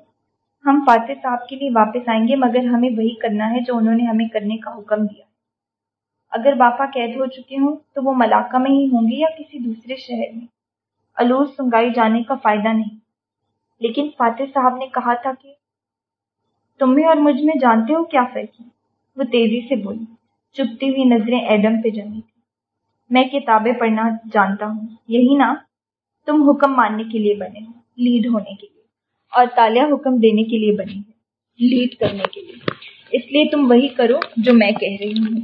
ہم فاتح صاحب کے لیے واپس آئیں گے، مگر ہمیں وہی کرنا ہے جو انہوں نے ہمیں کرنے کا حکم دیا۔ اگر باپا قید ہو چکے ہوں تو وہ ملاقہ میں ہی ہوں گے یا کسی دوسرے شہر میں؟ الور سنگائی جانے کا فائدہ نہیں۔ لیکن فاتح صاحب نے کہا تھا کہ تمہیں اور مجھ میں جانتے ہو کیا فرق ہے؟ وہ تیزی سے بولی، چپتی ہوئی نظریں ایڈم پہ جمی تھی میں کتابیں پڑھنا جانتا ہوں، یہی نا؟ تم حکم ماننے کے لیے بنے ہو لیڈ ہونے کے لیے۔ اور تالیہ حکم دینے کے لیے بنی ہے لیڈ کرنے کے لیے۔ اس لیے تم وہی کرو جو میں کہہ رہی ہوں۔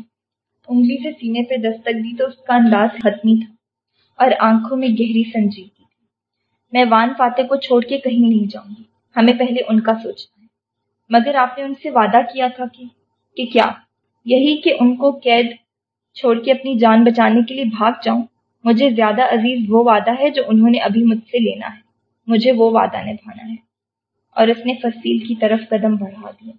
انگلی سے سینے پہ دستک دی تو اس کا انداز حتمی تھا اور آنکھوں میں گہری سنجیدگی تھی۔ میں وان فاتح کو چھوڑ کے کہیں نہیں جاؤں گی۔ ہمیں پہلے ان کا سوچنا ہے۔ مگر آپ نے ان سے وعدہ کیا تھا کہ کہ کیا؟ یہی کہ ان کو قید چھوڑ کے اپنی جان بچانے کے لیے بھاگ جاؤں؟ مجھے زیادہ عزیز وہ وعدہ ہے جو انہوں نے ابھی مجھ سے لینا ہے۔ مجھے وہ وعدہ نبھانا ہے۔ اور اس نے فصیل کی طرف قدم بڑھا دیا۔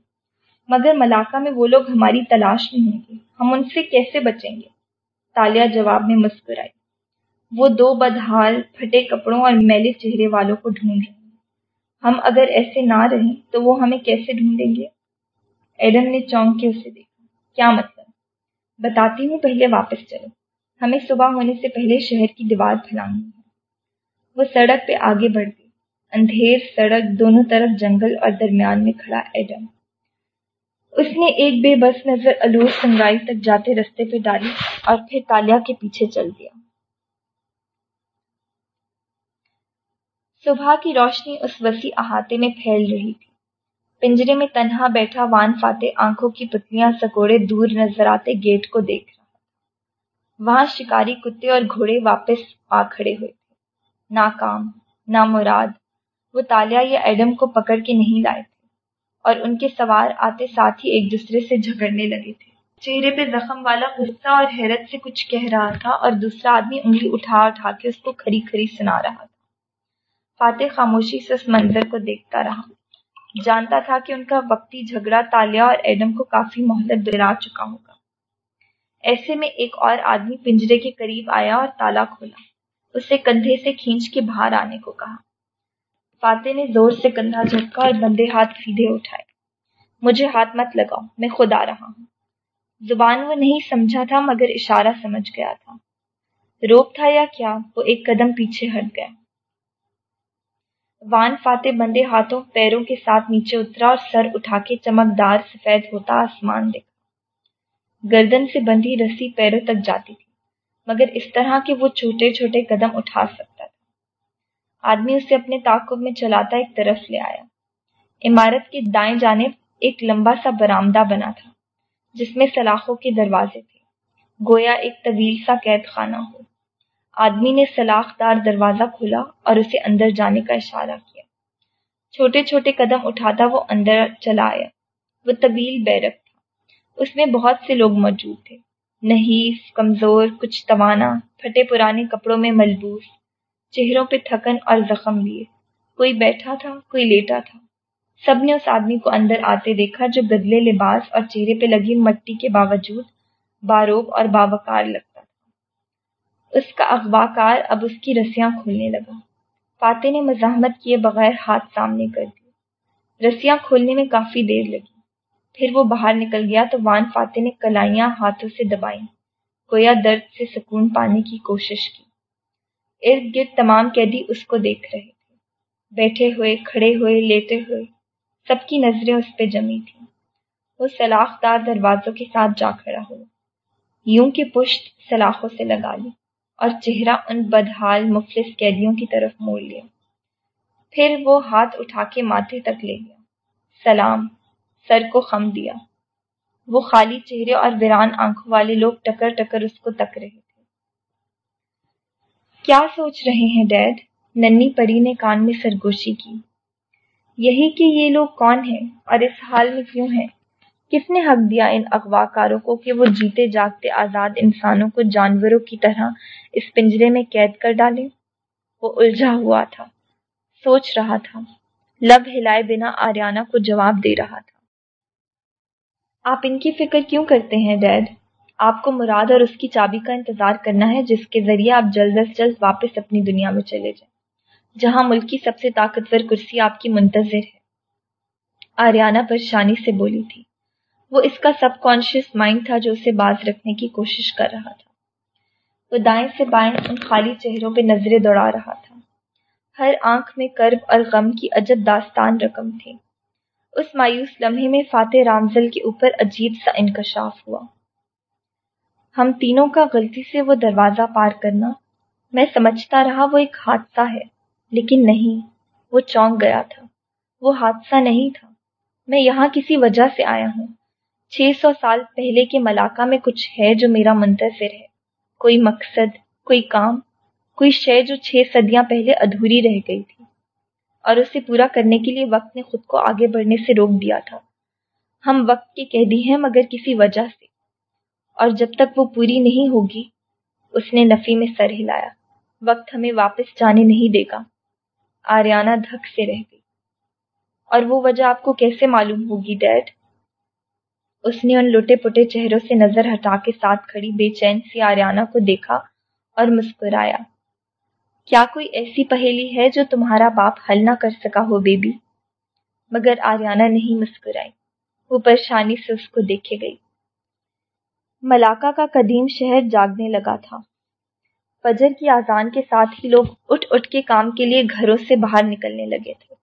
مگر ملاقہ میں وہ لوگ ہماری تلاش میں ہوں گے۔ ہم ان سے کیسے بچیں گے؟ تالیہ جواب میں مسکرائی وہ دو بدحال پھٹے کپڑوں اور میلے چہرے والوں کو ڈھونڈ رہے ہیں۔ ہم اگر ایسے نہ رہیں تو وہ ہمیں کیسے ڈھونڈیں گے؟ ایڈم نے چونک کے اسے دیکھا۔ کیا مطلب؟ بتاتی ہوں، پہلے واپس چلو۔ ہمیں صبح ہونے سے پہلے شہر کی دیوار پھیلانی ہے۔ وہ سڑک پہ آگے بڑھ گئی۔ اندھیر سڑک دونوں طرف جنگل اور درمیان میں کھڑا ایڈم۔ اس نے ایک بے بس نظر الور سنگائی تک جاتے رستے پہ ڈالی اور پھر تالیا کے پیچھے چل دیا۔ صبح کی روشنی اس وسیع احاطے میں پھیل رہی تھی۔ پنجرے میں تنہا بیٹھا وان فاتح آنکھوں کی پتلیاں سکوڑے دور نظر آتے گیٹ کو دیکھ رہا وہاں شکاری کتے اور گھوڑے واپس آ کھڑے ہوئے تھے۔ ناکام، نامراد وہ تالیا یا ایڈم کو پکڑ کے نہیں لائے تھے اور ان کے سوار آتے ساتھ ہی ایک دوسرے سے جھگڑنے لگے تھے۔ چہرے پہ زخم والا غصہ اور حیرت سے کچھ کہہ رہا تھا اور دوسرا آدمی انگلی اٹھا اٹھا کے اس کو کھری کھری سنا رہا تھا۔ فاتح خاموشی سے اس منظر کو دیکھتا رہا۔ جانتا تھا کہ ان کا وقتی جھگڑا تالیا اور ایڈم کو کافی مہلت دلا چکا ہوگا۔ ایسے میں ایک اور آدمی پنجرے کے قریب آیا اور تالا کھولا۔ اسے کندھے سے کھینچ کے باہر آنے کو کہا۔ فاتح نے زور سے کندھا جھٹکا اور بندے ہاتھ سیدھے اٹھائے۔ مجھے ہاتھ مت لگاؤ، میں خود آ رہا ہوں۔ زبان وہ نہیں سمجھا تھا، مگر اشارہ سمجھ گیا تھا۔ روپ تھا یا کیا؟ وہ ایک قدم پیچھے ہٹ گیا وان فاتح بندے ہاتھوں، پیروں کے ساتھ نیچے اترا اور سر اٹھا کے چمکدار سفید ہوتا آسمان دیکھا۔ گردن سے بندھی رسی پیروں تک جاتی تھی، مگر اس طرح کہ وہ چھوٹے چھوٹے قدم اٹھا سکتا آدمی اسے اپنے تعقب میں چلاتا ایک طرف لے آیا۔ عمارت کے دائیں جانب ایک لمبا سا برآمدہ بنا تھا، جس میں سلاخوں کے دروازے تھے۔ گویا ایک طویل سا قید خانہ ہو۔ آدمی نے سلاخ دار دروازہ کھولا اور اسے اندر جانے کا اشارہ کیا۔ چھوٹے چھوٹے قدم اٹھاتا وہ اندر چلا آیا۔ وہ طویل بیرک اس میں بہت سے لوگ موجود تھے۔ نحیف، کمزور، کچھ توانا، پھٹے پرانے کپڑوں میں ملبوس۔ چہروں پہ تھکن اور زخم لیے۔ کوئی بیٹھا تھا، کوئی لیٹا تھا۔ سب نے اس آدمی کو اندر آتے دیکھا جو بدلے لباس اور چہرے پہ لگی مٹی کے باوجود باروب اور باوکار لگتا تھا۔ اس کا اغوا کار اب اس کی رسیاں کھولنے لگا۔ فاتح نے مزاحمت کیے بغیر ہاتھ سامنے کر دی رسیاں کھولنے میں کافی دیر لگی۔ پھر وہ باہر نکل گیا تو وان فاتح نے کلائیاں ہاتھوں سے دبائیں۔ گویا درد سے سکون پانے کی کوشش کی۔ ارد گرد تمام قیدی اس کو دیکھ رہے تھے۔ بیٹھے ہوئے، کھڑے ہوئے، لیٹے ہوئے، سب کی نظریں اس پہ جمی تھیں۔ وہ سلاخ دار دروازوں کے ساتھ جا کھڑا ہوا۔ یوں کی پشت سلاخوں سے لگا لی اور چہرہ ان بدحال مفلس قیدیوں کی طرف موڑ لیا۔ پھر وہ ہاتھ اٹھا کے ماتھے تک لے گیا۔ سلام، سر کو خم دیا۔ وہ خالی چہرے اور ویران آنکھوں والے لوگ ٹکر ٹکر اس کو تک رہے۔ کیا سوچ رہے ہیں ڈیڈ؟ ننی پری نے کان میں سرگوشی کی۔ یہی کہ یہ لوگ کون ہیں اور اس حال میں کیوں ہیں؟ کس نے حق دیا ان اغوا کاروں کو کہ وہ جیتے جاگتے آزاد انسانوں کو جانوروں کی طرح اس پنجرے میں قید کر ڈالیں؟ وہ الجھا ہوا تھا، سوچ رہا تھا۔ لب ہلائے بنا آریانہ کو جواب دے رہا تھا۔ آپ ان کی فکر کیوں کرتے ہیں ڈیڈ؟ آپ کو مراد اور اس کی چابی کا انتظار کرنا ہے، جس کے ذریعے آپ جلد از جلد واپس اپنی دنیا میں چلے جائیں۔ جہاں ملک کی سب سے طاقتور کرسی آپ کی منتظر ہے۔ آریانہ پریشانی سے بولی تھی۔ وہ اس کا سب کانشیس مائنڈ تھا جو اسے باز رکھنے کی کوشش کر رہا تھا۔ وہ دائیں سے بائیں ان خالی چہروں پہ نظریں دوڑا رہا تھا۔ ہر آنکھ میں کرب اور غم کی عجب داستان رقم تھی۔ اس مایوس لمحے میں فاتح رامزل کے اوپر عجیب سا انکشاف ہوا۔ ہم تینوں کا غلطی سے وہ دروازہ پار کرنا۔ میں سمجھتا رہا وہ ایک حادثہ ہے، لیکن نہیں، وہ چونک گیا تھا۔ وہ حادثہ نہیں تھا۔ میں یہاں کسی وجہ سے آیا ہوں۔ چھ سو سال پہلے کے ملاقہ میں کچھ ہے جو میرا منتظر ہے۔ کوئی مقصد، کوئی کام، کوئی شے جو چھ صدیاں پہلے ادھوری رہ گئی تھی۔ اور اسے پورا کرنے کے لیے وقت نے خود کو آگے بڑھنے سے روک دیا تھا۔ ہم وقت کے قیدی ہیں مگر کسی وجہ سے۔ اور جب تک وہ پوری نہیں ہوگی، اس نے نفی میں سر ہلایا۔ وقت ہمیں واپس جانے نہیں دے گا۔ آریانہ دھک سے رہ گئی۔ اور وہ وجہ آپ کو کیسے معلوم ہوگی، ڈیڈ؟ اس نے ان لوٹے پٹے چہروں سے نظر ہٹا کے ساتھ کھڑی بے چین سی آریانہ کو دیکھا اور مسکرایا۔ کیا کوئی ایسی پہیلی ہے جو تمہارا باپ حل نہ کر سکا ہو، بیبی؟ مگر آریانہ نہیں مسکرائی۔ وہ پریشانی سے اس کو دیکھے گئی۔ ملاقہ کا قدیم شہر جاگنے لگا تھا۔ فجر کی آزان کے ساتھ ہی لوگ اٹھ اٹھ کے کام کے لیے گھروں سے باہر نکلنے لگے تھے۔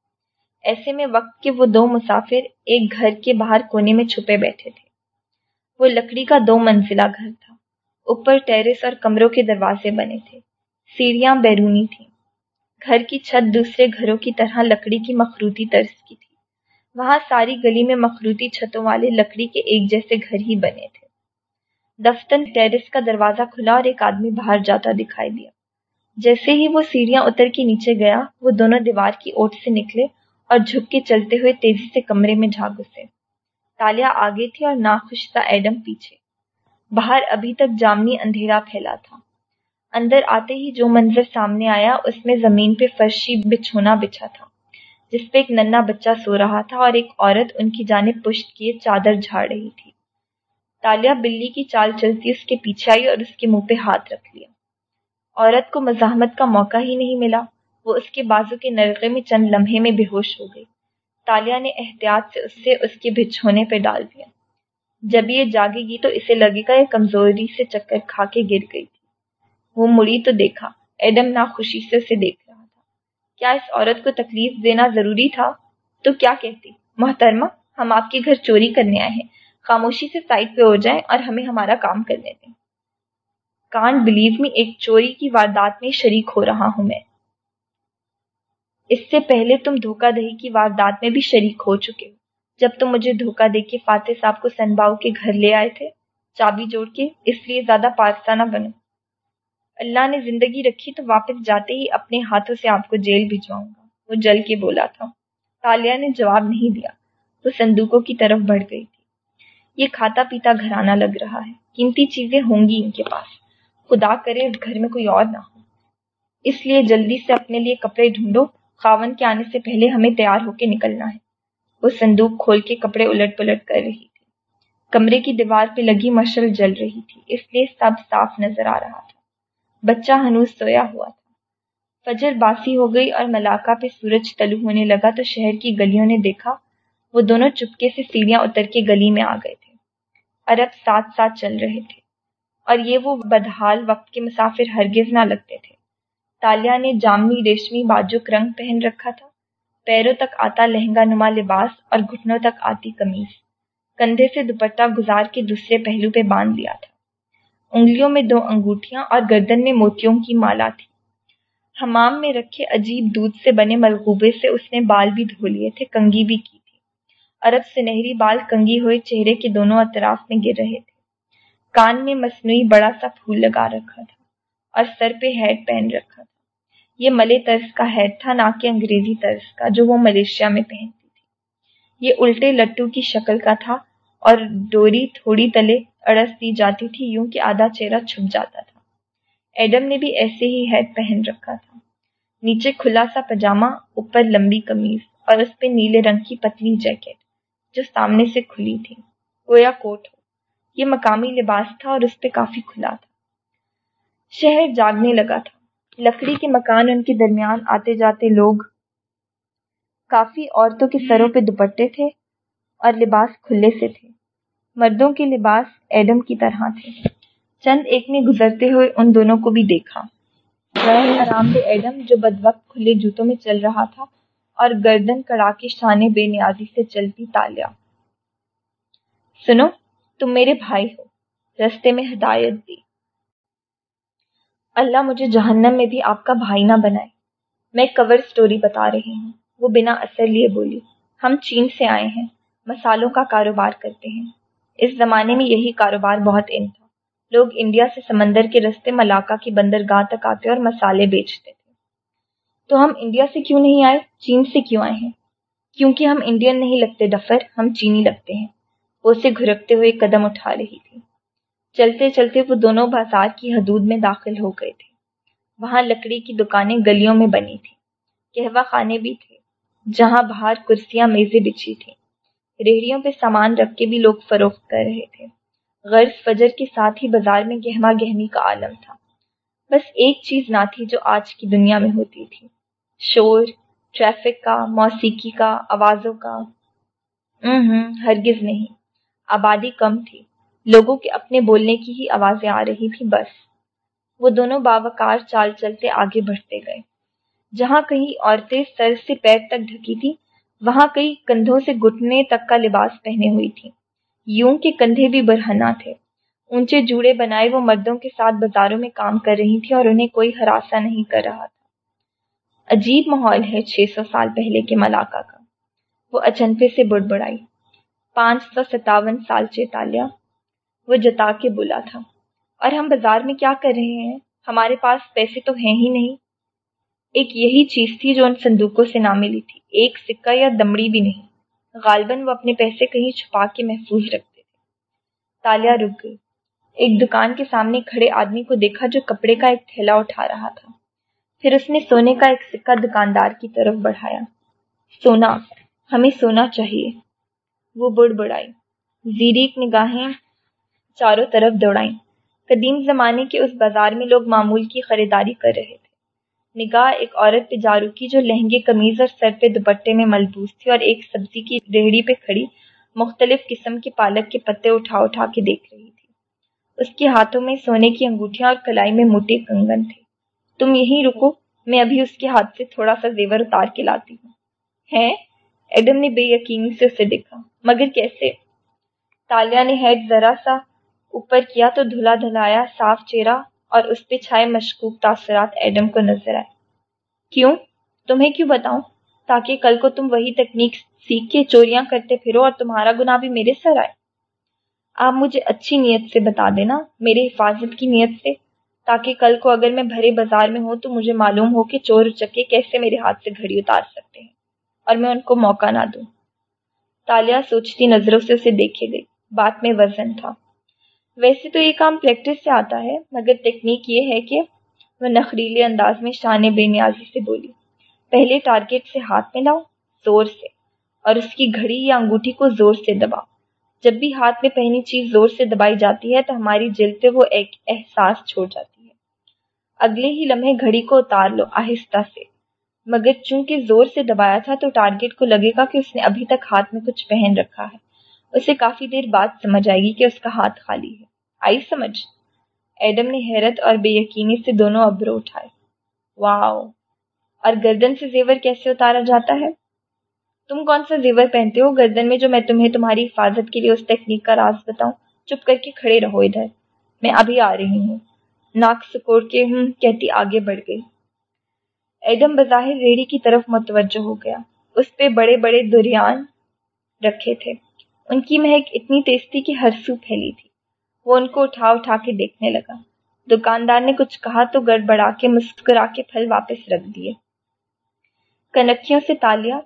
ایسے میں وقت کے وہ دو مسافر ایک گھر کے باہر کونے میں چھپے بیٹھے تھے۔ وہ لکڑی کا دو منزلہ گھر تھا۔ اوپر ٹیرس اور کمروں کے دروازے بنے تھے۔ سیڑھیاں بیرونی تھیں۔ گھر کی چھت دوسرے گھروں کی طرح لکڑی کی مخروطی طرز کی تھی۔ وہاں ساری گلی میں مخروطی چھتوں والے لکڑی کے ایک جیسے گھر ہی بنے تھے۔ دفتن ٹیرس کا دروازہ کھلا اور ایک آدمی باہر جاتا دکھائی دیا۔ جیسے ہی وہ سیڑھیاں اتر کے نیچے گیا، وہ دونوں دیوار کی اوٹ سے نکلے اور جھک کے چلتے ہوئے تیزی سے کمرے میں جھاگ گھسے۔ تالیا آگے تھی اور ناخوش تھا ایڈم پیچھے۔ باہر ابھی تک جامنی اندھیرا پھیلا تھا۔ اندر آتے ہی جو منظر سامنے آیا، اس میں زمین پہ فرشی بچھونا بچھا تھا، جس پہ ایک ننا بچہ سو رہا تھا اور ایک عورت ان کی جانب پشت کیے چادر جھاڑ رہی تھی۔ تالیا بلی کی چال چلتی اس کے پیچھے آئی اور اس کے منہ پہ ہاتھ رکھ لیا۔ عورت کو مزاحمت کا موقع ہی نہیں ملا، وہ اس کے بازو کے نرقے میں چند لمحے میں بے ہوش ہو گئی۔ تالیا نے احتیاط سے اس سے اس کے بچھونے پہ ڈال دیا۔ جب یہ جاگے گی تو اسے لگے گا یہ کمزوری سے چکر کھا کے گر گئی تھی۔ وہ مڑی تو دیکھا، ایڈم ناخوشی سے اسے دیکھ رہا تھا۔ کیا اس عورت کو تکلیف دینا ضروری تھا؟ تو کیا کہتی؟ محترمہ، ہم آپ کے گھر چوری کرنے آئے ہیں۔ خاموشی سے سائٹ پہ ہو جائیں اور ہمیں ہمارا کام کرنے دیں۔ کانٹ بلیو میں ایک چوری کی واردات میں شریک ہو رہا ہوں میں۔ اس سے پہلے تم دھوکہ دہی کی واردات میں بھی شریک ہو چکے ہو۔ جب تم مجھے دھوکہ دے کے فاتح صاحب کو سنباؤ کے گھر لے آئے تھے، چابی جوڑ کے اس لیے زیادہ پارسا نہ بنو۔ اللہ نے زندگی رکھی تو واپس جاتے ہی اپنے ہاتھوں سے آپ کو جیل بھجواؤں گا۔ وہ جل کے بولا تھا۔ تالیا نے جواب نہیں دیا۔ وہ صندوقوں کی طرف بڑھ گئی تھی۔ یہ کھاتا پیتا گھرانہ لگ رہا ہے۔ قیمتی چیزیں ہوں گی ان کے پاس۔ خدا کرے اس گھر میں کوئی اور نہ ہو۔ اس لیے جلدی سے اپنے لیے کپڑے ڈھونڈو۔ خاون کے آنے سے پہلے ہمیں تیار ہو کے نکلنا ہے۔ وہ صندوق کھول کے کپڑے الٹ پلٹ کر رہی تھی۔ کمرے کی دیوار پہ لگی مشل جل رہی تھی۔ اس لیے سب صاف نظر آ رہا تھا۔ بچہ ہنوز سویا ہوا تھا۔ فجر باسی ہو گئی اور ملاقہ پہ سورج تلو ہونے لگا تو شہر کی گلیوں نے دیکھا۔ وہ دونوں چپکے سے سیڑھیاں اتر کے گلی میں آ گئے تھے۔ عرب ساتھ ساتھ چل رہے تھے اور یہ وہ بدحال وقت کے مسافر ہرگز نہ لگتے تھے۔ تالیا نے جامنی ریشمی باجوک رنگ پہن رکھا تھا۔ پیروں تک آتا لہنگا نما لباس اور گھٹنوں تک آتی کمیز کندھے سے دوپٹہ گزار کے دوسرے پہلو پہ باندھ لیا تھا۔ انگلیوں میں دو انگوٹھیاں اور گردن میں موتیوں کی مالا تھی۔ حمام میں رکھے عجیب دودھ سے بنے ملغوبے سے اس نے بال بھی دھو لیے تھے، کنگھی بھی کی۔ عرب سنہری بال کنگھی ہوئے چہرے کے دونوں اطراف میں گر رہے تھے۔ کان میں مصنوعی بڑا سا پھول لگا رکھا تھا اور سر پہ ہیڈ پہن رکھا تھا۔ یہ ملے طرز کا ہیڈ تھا، نہ کہ انگریزی طرز کا جو وہ ملیشیا میں پہنتی تھی۔ یہ الٹے لٹو کی شکل کا تھا اور ڈوری تھوڑی تلے اڑس دی جاتی تھی، یوں کہ آدھا چہرہ چھپ جاتا تھا۔ ایڈم نے بھی ایسے ہی ہیڈ پہن رکھا تھا۔ نیچے کھلا سا پاجامہ اوپر لمبی قمیض اور اس پہ نیلے رنگ کی پتلی جیکٹ جو سامنے سے کھلی تھی، گویا کوٹ ہو۔ یہ مقامی لباس تھا اور اس پہ کافی کھلا تھا۔ شہر جاگنے لگا تھا۔ لکڑی کے مکان ان کے درمیان آتے جاتے لوگ کافی عورتوں کے سروں پہ دوپٹے تھے اور لباس کھلے سے تھے۔ مردوں کے لباس ایڈم کی طرح تھے۔ چند ایک نے گزرتے ہوئے ان دونوں کو بھی دیکھا۔ آرام دہ ایڈم جو بد وقت کھلے جوتوں میں چل رہا تھا اور گردن کڑا کے شانے بے نیازی سے چلتی تالیا۔ سنو، تم میرے بھائی ہو، رستے میں ہدایت دی۔ اللہ مجھے جہنم میں بھی آپ کا بھائی نہ بنائے۔ میں کور سٹوری بتا رہی ہوں۔ وہ بنا اثر لیے بولی، ہم چین سے آئے ہیں، مسالوں کا کاروبار کرتے ہیں۔ اس زمانے میں یہی کاروبار بہت ان تھا۔ لوگ انڈیا سے سمندر کے رستے ملاقہ کی بندرگاہ تک آتے اور مسالے بیچتے۔ تو ہم انڈیا سے کیوں نہیں آئے؟ چین سے کیوں آئے ہیں؟ کیونکہ ہم انڈین نہیں لگتے ڈفر، ہم چینی لگتے ہیں۔ وہ اسے گھرکتے ہوئے قدم اٹھا رہی تھی۔ چلتے چلتے وہ دونوں بازار کی حدود میں داخل ہو گئے تھے۔ وہاں لکڑی کی دکانیں گلیوں میں بنی تھی کہوا خانے بھی تھے، جہاں باہر کرسیاں میزیں بچھی تھیں۔ ریڑھیوں پہ سامان رکھ کے بھی لوگ فروخت کر رہے تھے۔ غرض فجر کے ساتھ ہی بازار میں گہما گہمی کا عالم تھا۔ بس ایک چیز نہ تھی جو آج کی دنیا میں ہوتی تھی۔ شور، ٹریفک کا، موسیقی کا، آوازوں کا۔ ہوں ہرگز نہیں۔ آبادی کم تھی۔ لوگوں کے اپنے بولنے کی ہی آوازیں آ رہی تھی بس۔ وہ دونوں باوکار چال چلتے آگے بڑھتے گئے۔ جہاں کہیں عورتیں سر سے پیر تک ڈھکی تھی وہاں کئی کندھوں سے گھٹنے تک کا لباس پہنے ہوئی تھی یوں کے کندھے بھی برہنا تھے۔ اونچے جوڑے بنائے وہ مردوں کے ساتھ بازاروں میں کام کر رہی تھی اور انہیں کوئی ہراسا نہیں کر رہا تھا۔ عجیب ماحول ہے چھ سو سال پہلے کے ملاقہ کا۔ وہ اچنپے سے بڑ بڑائی پانچ سو ستاون سال چیتالیہ۔ وہ جتا کے بولا تھا۔ اور ہم بازار میں کیا کر رہے ہیں؟ ہمارے پاس پیسے تو ہیں ہی نہیں۔ ایک یہی چیز تھی جو ان صندوقوں سے نہ ملی تھی۔ ایک سکہ یا دمڑی بھی نہیں۔ غالباً وہ اپنے پیسے کہیں چھپا کے محفوظ رکھتے تھے۔ تالیا رک گئی۔ ایک دکان کے سامنے کھڑے آدمی کو دیکھا جو کپڑے کا ایک تھیلا اٹھا رہا تھا۔ پھر اس نے سونے کا ایک سکہ دکاندار کی طرف بڑھایا۔ سونا، ہمیں سونا چاہیے۔ وہ بڑ بڑائی زیریک نگاہیں چاروں طرف دوڑائیں۔ قدیم زمانے کے اس بازار میں لوگ معمول کی خریداری کر رہے تھے۔ نگاہ ایک عورت پہ جارو کی جو لہنگے، قمیض اور سر پہ دوپٹے میں ملبوس تھی اور ایک سبزی کی ریہڑی پہ کھڑی مختلف قسم کے پالک کے پتے اٹھا اٹھا کے دیکھ رہی تھی۔ اس کے ہاتھوں میں سونے کی انگوٹھیاں اور کلائی میں موٹے کنگن تھے۔ تم یہیں رکو، میں ابھی اس کے ہاتھ سے تھوڑا سا زیور اتار کے لاتی ہوں۔ ہے ایڈم نے بے یقینی سے اسے دیکھا۔ مگر کیسے؟ تالیا نے ہیڈ ذرا سا اوپر کیا تو دھلا دھلایا صاف چہرہ اور اس پہ چھائے مشکوک تاثرات ایڈم کو نظر آئے۔ کیوں؟ تمہیں کیوں بتاؤں؟ تاکہ کل کو تم وہی تکنیک سیکھ کے چوریاں کرتے پھرو اور تمہارا گناہ بھی میرے سر آئے۔ آپ مجھے اچھی نیت سے بتا دینا، میرے حفاظت کی نیت سے۔ تاکہ کل کو اگر میں بھرے بازار میں ہوں تو مجھے معلوم ہو کہ چور چکے کیسے میرے ہاتھ سے گھڑی اتار سکتے ہیں اور میں ان کو موقع نہ دوں۔ تالیا سوچتی نظروں سے اسے دیکھے گئی۔ بات میں وزن تھا۔ ویسے تو یہ کام پریکٹس سے آتا ہے، مگر ٹیکنیک یہ ہے کہ وہ نخریلے انداز میں شان بے نیازی سے بولی، پہلے ٹارگیٹ سے ہاتھ میں لاؤ، زور سے، اور اس کی گھڑی یا انگوٹھی کو زور سے دباؤ۔ جب بھی ہاتھ میں پہنی چیز زور سے دبائی جاتی ہے تو ہماری جلد پہ وہ ایک احساس چھوڑ جاتی ہے۔ اگلے ہی لمحے گھڑی کو اتار لو، آہستہ سے۔ مگر چونکہ زور سے دبایا تھا تو ٹارگیٹ کو لگے گا کہ اس نے ابھی تک ہاتھ میں کچھ پہن رکھا ہے۔ اسے کافی دیر بعد سمجھ آئے گی کہ اس کا ہاتھ خالی ہے۔ آئی سمجھ۔ ایڈم نے حیرت اور بے یقینی سے دونوں ابرو اٹھائے۔ واؤ! اور گردن سے زیور کیسے اتارا جاتا ہے؟ تم کون سا زیور پہنتے ہو؟ گردن میں جو میں تمہیں تمہاری حفاظت کے لیے اس ٹیکنیک کا راز بتاؤں۔ چپ کر کے کھڑے رہو ادھر۔ میں ابھی آ رہی ہوں۔ ناک سکوڑ کے ہوں کہتی آگے بڑھ گئی۔ ایڈم بظاہر ریڑھی کی طرف متوجہ ہو گیا۔ اس پہ بڑے بڑے دریان رکھے تھے۔ ان کی مہک اتنی تیز تھی کہ ہر سو پھیلی تھی۔ وہ ان کو اٹھا اٹھا کے دیکھنے لگا۔ دکاندار نے کچھ کہا تو گڑبڑا کے مسکرا کے پھل واپس رکھ دیے۔ کنکھیوں سے تالیا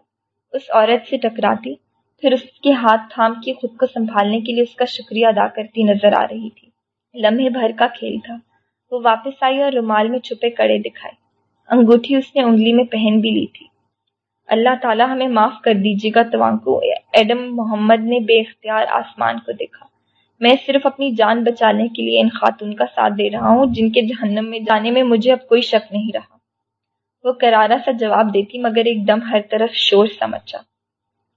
اس عورت سے ٹکراتی، پھر اس کے ہاتھ تھام کے خود کو سنبھالنے کے لیے اس کا شکریہ ادا کرتی نظر آ رہی تھی۔ لمحے بھر کا کھیل تھا۔ وہ واپس آئی اور رومال میں چھپے کڑے دکھائے۔ انگوٹھی اس نے انگلی میں پہن بھی لی تھی۔ اللہ تعالیٰ ہمیں معاف کر دیجیے گا، توانکو ایڈم محمد نے بے اختیار آسمان کو دیکھا۔ میں صرف اپنی جان بچانے کے لیے ان خاتون کا ساتھ دے رہا ہوں، جن کے جہنم میں جانے میں مجھے اب کوئی شک نہیں رہا۔ وہ کرارا سا جواب دیتی، مگر ایک دم ہر طرف شور سمجھا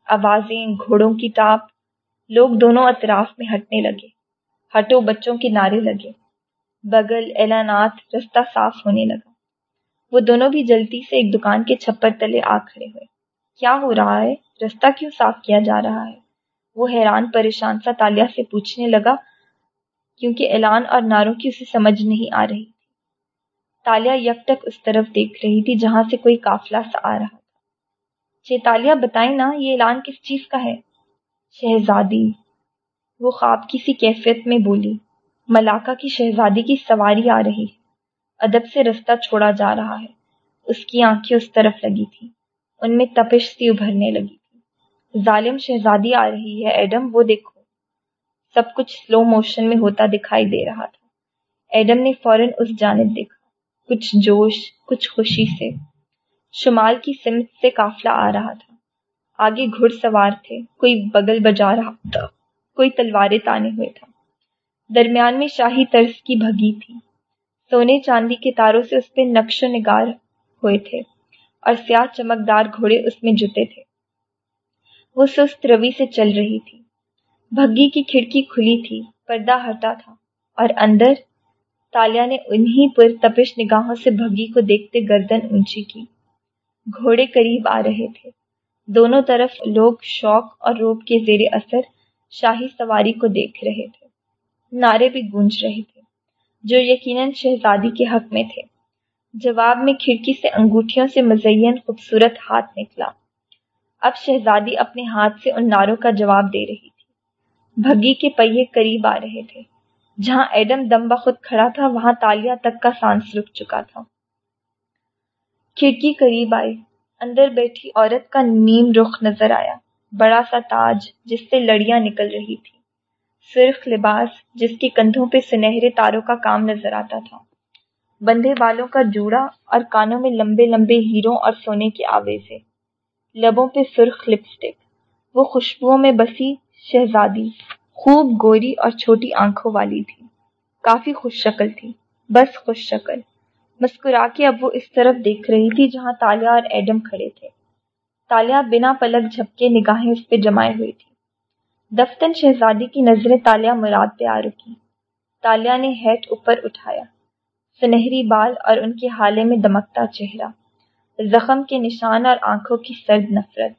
آوازیں، گھوڑوں کی ٹاپ، لوگ دونوں اطراف میں ہٹنے لگے۔ ہٹو، بچوں کے نعرے لگے۔ بغل، اعلانات، رستہ صاف ہونے لگا۔ وہ دونوں بھی جلدی سے ایک دکان کے چھپر تلے آ کھڑے ہوئے۔ کیا ہو رہا ہے؟ رستہ کیوں صاف کیا جا رہا ہے؟ وہ حیران، پریشان سا تالیا سے پوچھنے لگا، کیونکہ اعلان اور نعروں کی اسے سمجھ نہیں آ رہی تھی۔ تالیا یک تک اس طرف دیکھ رہی تھی جہاں سے کوئی قافلہ سا آ رہا تھا۔ چیتالیہ بتائیں نا، یہ اعلان کس چیز کا ہے؟ شہزادی، وہ خواب کی سی کیفیت میں بولی۔ ملاقہ کی شہزادی کی سواری آ رہی۔ ہے ادب سے رستہ چھوڑا جا رہا ہے۔ اس کی آنکھیں اس طرف لگی تھی ان میں تپش سی ابھرنے لگی تھی۔ ظالم شہزادی آ رہی ہے۔ ایڈم، وہ دیکھو۔ سب کچھ سلو موشن میں ہوتا دکھائی دے رہا تھا۔ ایڈم نے فوراً اس جانب دیکھا۔ کچھ جوش، کچھ خوشی سے۔ شمال کی سمت سے قافلہ آ رہا تھا۔ آگے گھڑ سوار تھے۔ کوئی بغل بجا رہا تھا۔ کوئی تلواریں تانے ہوئے تھا۔ درمیان میں شاہی طرز کی بھگی تھی۔ سونے چاندی کے تاروں سے اس پہ نقش و نگار ہوئے تھے اور سیاہ چمکدار گھوڑے اس میں جتے تھے۔ وہ سست روی سے چل رہی تھی۔ بھگی کی کھڑکی کھلی تھی، پردہ ہٹا تھا اور اندر تالیا نے انہی پر تپش نگاہوں سے بھگی کو دیکھتے گردن اونچی کی۔ گھوڑے قریب آ رہے تھے۔ دونوں طرف لوگ شوق اور روب کے زیر اثر شاہی سواری کو دیکھ رہے تھے۔ نعرے بھی گونج رہے تھے، جو یقیناً شہزادی کے حق میں تھے۔ جواب میں کھڑکی سے انگوٹھیوں سے مزین خوبصورت ہاتھ نکلا۔ اب شہزادی اپنے ہاتھ سے ان نعروں کا جواب دے رہی تھی۔ بھگی کے پہیے قریب آ رہے تھے۔ جہاں ایڈم دم بخود کھڑا تھا، وہاں تالیا تک کا سانس رک چکا تھا۔ کھڑکی قریب آئی۔ اندر بیٹھی عورت کا نیم رخ نظر آیا۔ بڑا سا تاج، جس سے لڑیاں نکل رہی تھی صرف لباس جس کے کندھوں پہ سنہرے تاروں کا کام نظر آتا تھا۔ بندھے بالوں کا جوڑا اور کانوں میں لمبے لمبے ہیروں اور سونے کے آویزے۔ لبوں پہ سرخ لپسٹک۔ وہ خوشبوؤں میں بسی شہزادی۔ خوب گوری اور چھوٹی آنکھوں والی تھی۔ کافی خوش شکل تھی۔ بس خوش شکل۔ مسکرا کے اب وہ اس طرف دیکھ رہی تھی جہاں تالیا اور ایڈم کھڑے تھے۔ تالیا بنا پلک جھپکے نگاہیں اس پہ جمائے ہوئی تھی۔ دفتن شہزادی کی نظریں تالیا مراد پہ آ رکی تالیا نے ہیٹ اوپر اٹھایا۔ سنہری بال اور ان کے حالے میں دمکتا چہرہ۔ زخم کے نشان اور آنکھوں کی سرد نفرت۔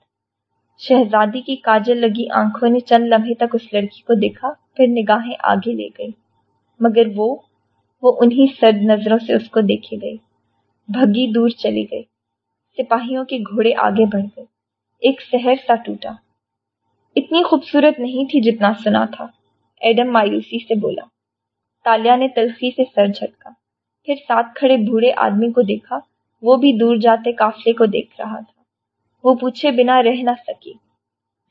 شہزادی کی کاجل لگی آنکھوں نے چند لمحے تک اس لڑکی کو دیکھا، پھر نگاہیں آگے لے گئی۔ مگر وہ وہ انہی سرد نظروں سے اس کو دیکھے گئی بھگی دور چلی گئی۔ سپاہیوں کے گھوڑے آگے بڑھ گئے۔ ایک سحر سا ٹوٹا۔ اتنی خوبصورت نہیں تھی جتنا سنا تھا۔ ایڈم مایوسی سے بولا۔ تالیا نے تلخی سے سر جھٹکا۔ پھر ساتھ کھڑے بوڑھے آدمی کو دیکھا۔ وہ بھی دور جاتے قافلے کو دیکھ رہا تھا۔ وہ پوچھے بنا رہ نہ سکی۔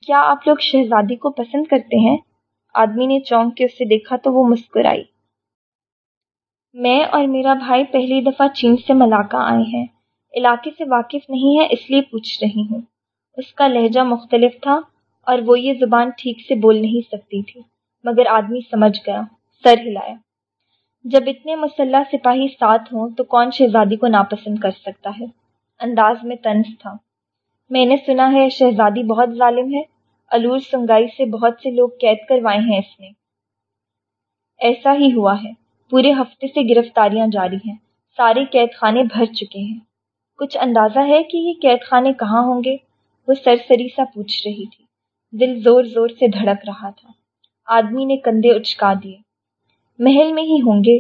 کیا آپ لوگ شہزادی کو پسند کرتے ہیں؟ آدمی نے چونک کے اسے دیکھا تو وہ مسکرائی۔ میں اور میرا بھائی پہلی دفعہ چین سے ملاقہ آئے ہیں۔ علاقے سے واقف نہیں ہے اس لیے پوچھ رہی ہوں۔ اس کا لہجہ مختلف تھا۔ اور وہ یہ زبان ٹھیک سے بول نہیں سکتی تھی، مگر آدمی سمجھ گیا، سر ہلایا۔ جب اتنے مسلح سپاہی ساتھ ہوں تو کون شہزادی کو ناپسند کر سکتا ہے؟ انداز میں طنز تھا۔ میں نے سنا ہے شہزادی بہت ظالم ہے۔ الور سنگائی سے بہت سے لوگ قید کروائے ہیں اس نے ایسا ہی ہوا ہے۔ پورے ہفتے سے گرفتاریاں جاری ہیں۔ سارے قید خانے بھر چکے ہیں۔ کچھ اندازہ ہے کہ یہ قید خانے کہاں ہوں گے؟ وہ سرسری سا پوچھ رہی تھی۔ دل زور زور سے دھڑک رہا تھا۔ آدمی نے کندھے اچکا دیے۔ محل میں ہی ہوں گے۔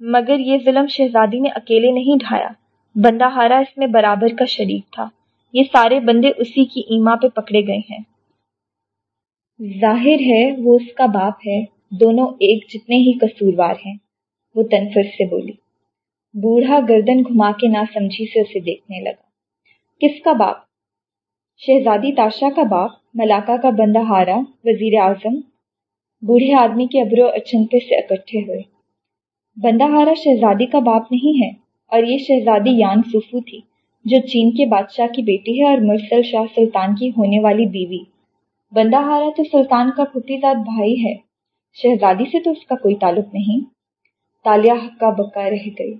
مگر یہ ظلم شہزادی نے اکیلے نہیں ڈھایا۔ بندہ ہارا اس میں برابر کا شریک تھا۔ یہ سارے بندے اسی کی ایما پہ پکڑے گئے ہیں۔ ظاہر ہے وہ اس کا باپ ہے۔ دونوں ایک جتنے ہی قصوروار ہیں۔ وہ تنفر سے بولی۔ بوڑھا گردن گھما کے نہ سمجھی سے اسے دیکھنے لگا۔ کس کا باپ؟ شہزادی تاشا کا باپ؟ ملاقہ کا بندہ ہارا وزیر اعظم۔ بوڑھے آدمی کے ابرو اچنپے سے اکٹھے ہوئے۔ بندہ ہارا شہزادی کا باپ نہیں ہے اور یہ شہزادی یان سوفو تھی، جو چین کے بادشاہ کی بیٹی ہے اور مرسل شاہ سلطان کی ہونے والی بیوی۔ بندہ ہارا تو سلطان کا پھوپھی زاد بھائی ہے۔ شہزادی سے تو اس کا کوئی تعلق نہیں۔ تالیا ہکا بکا رہ گئی۔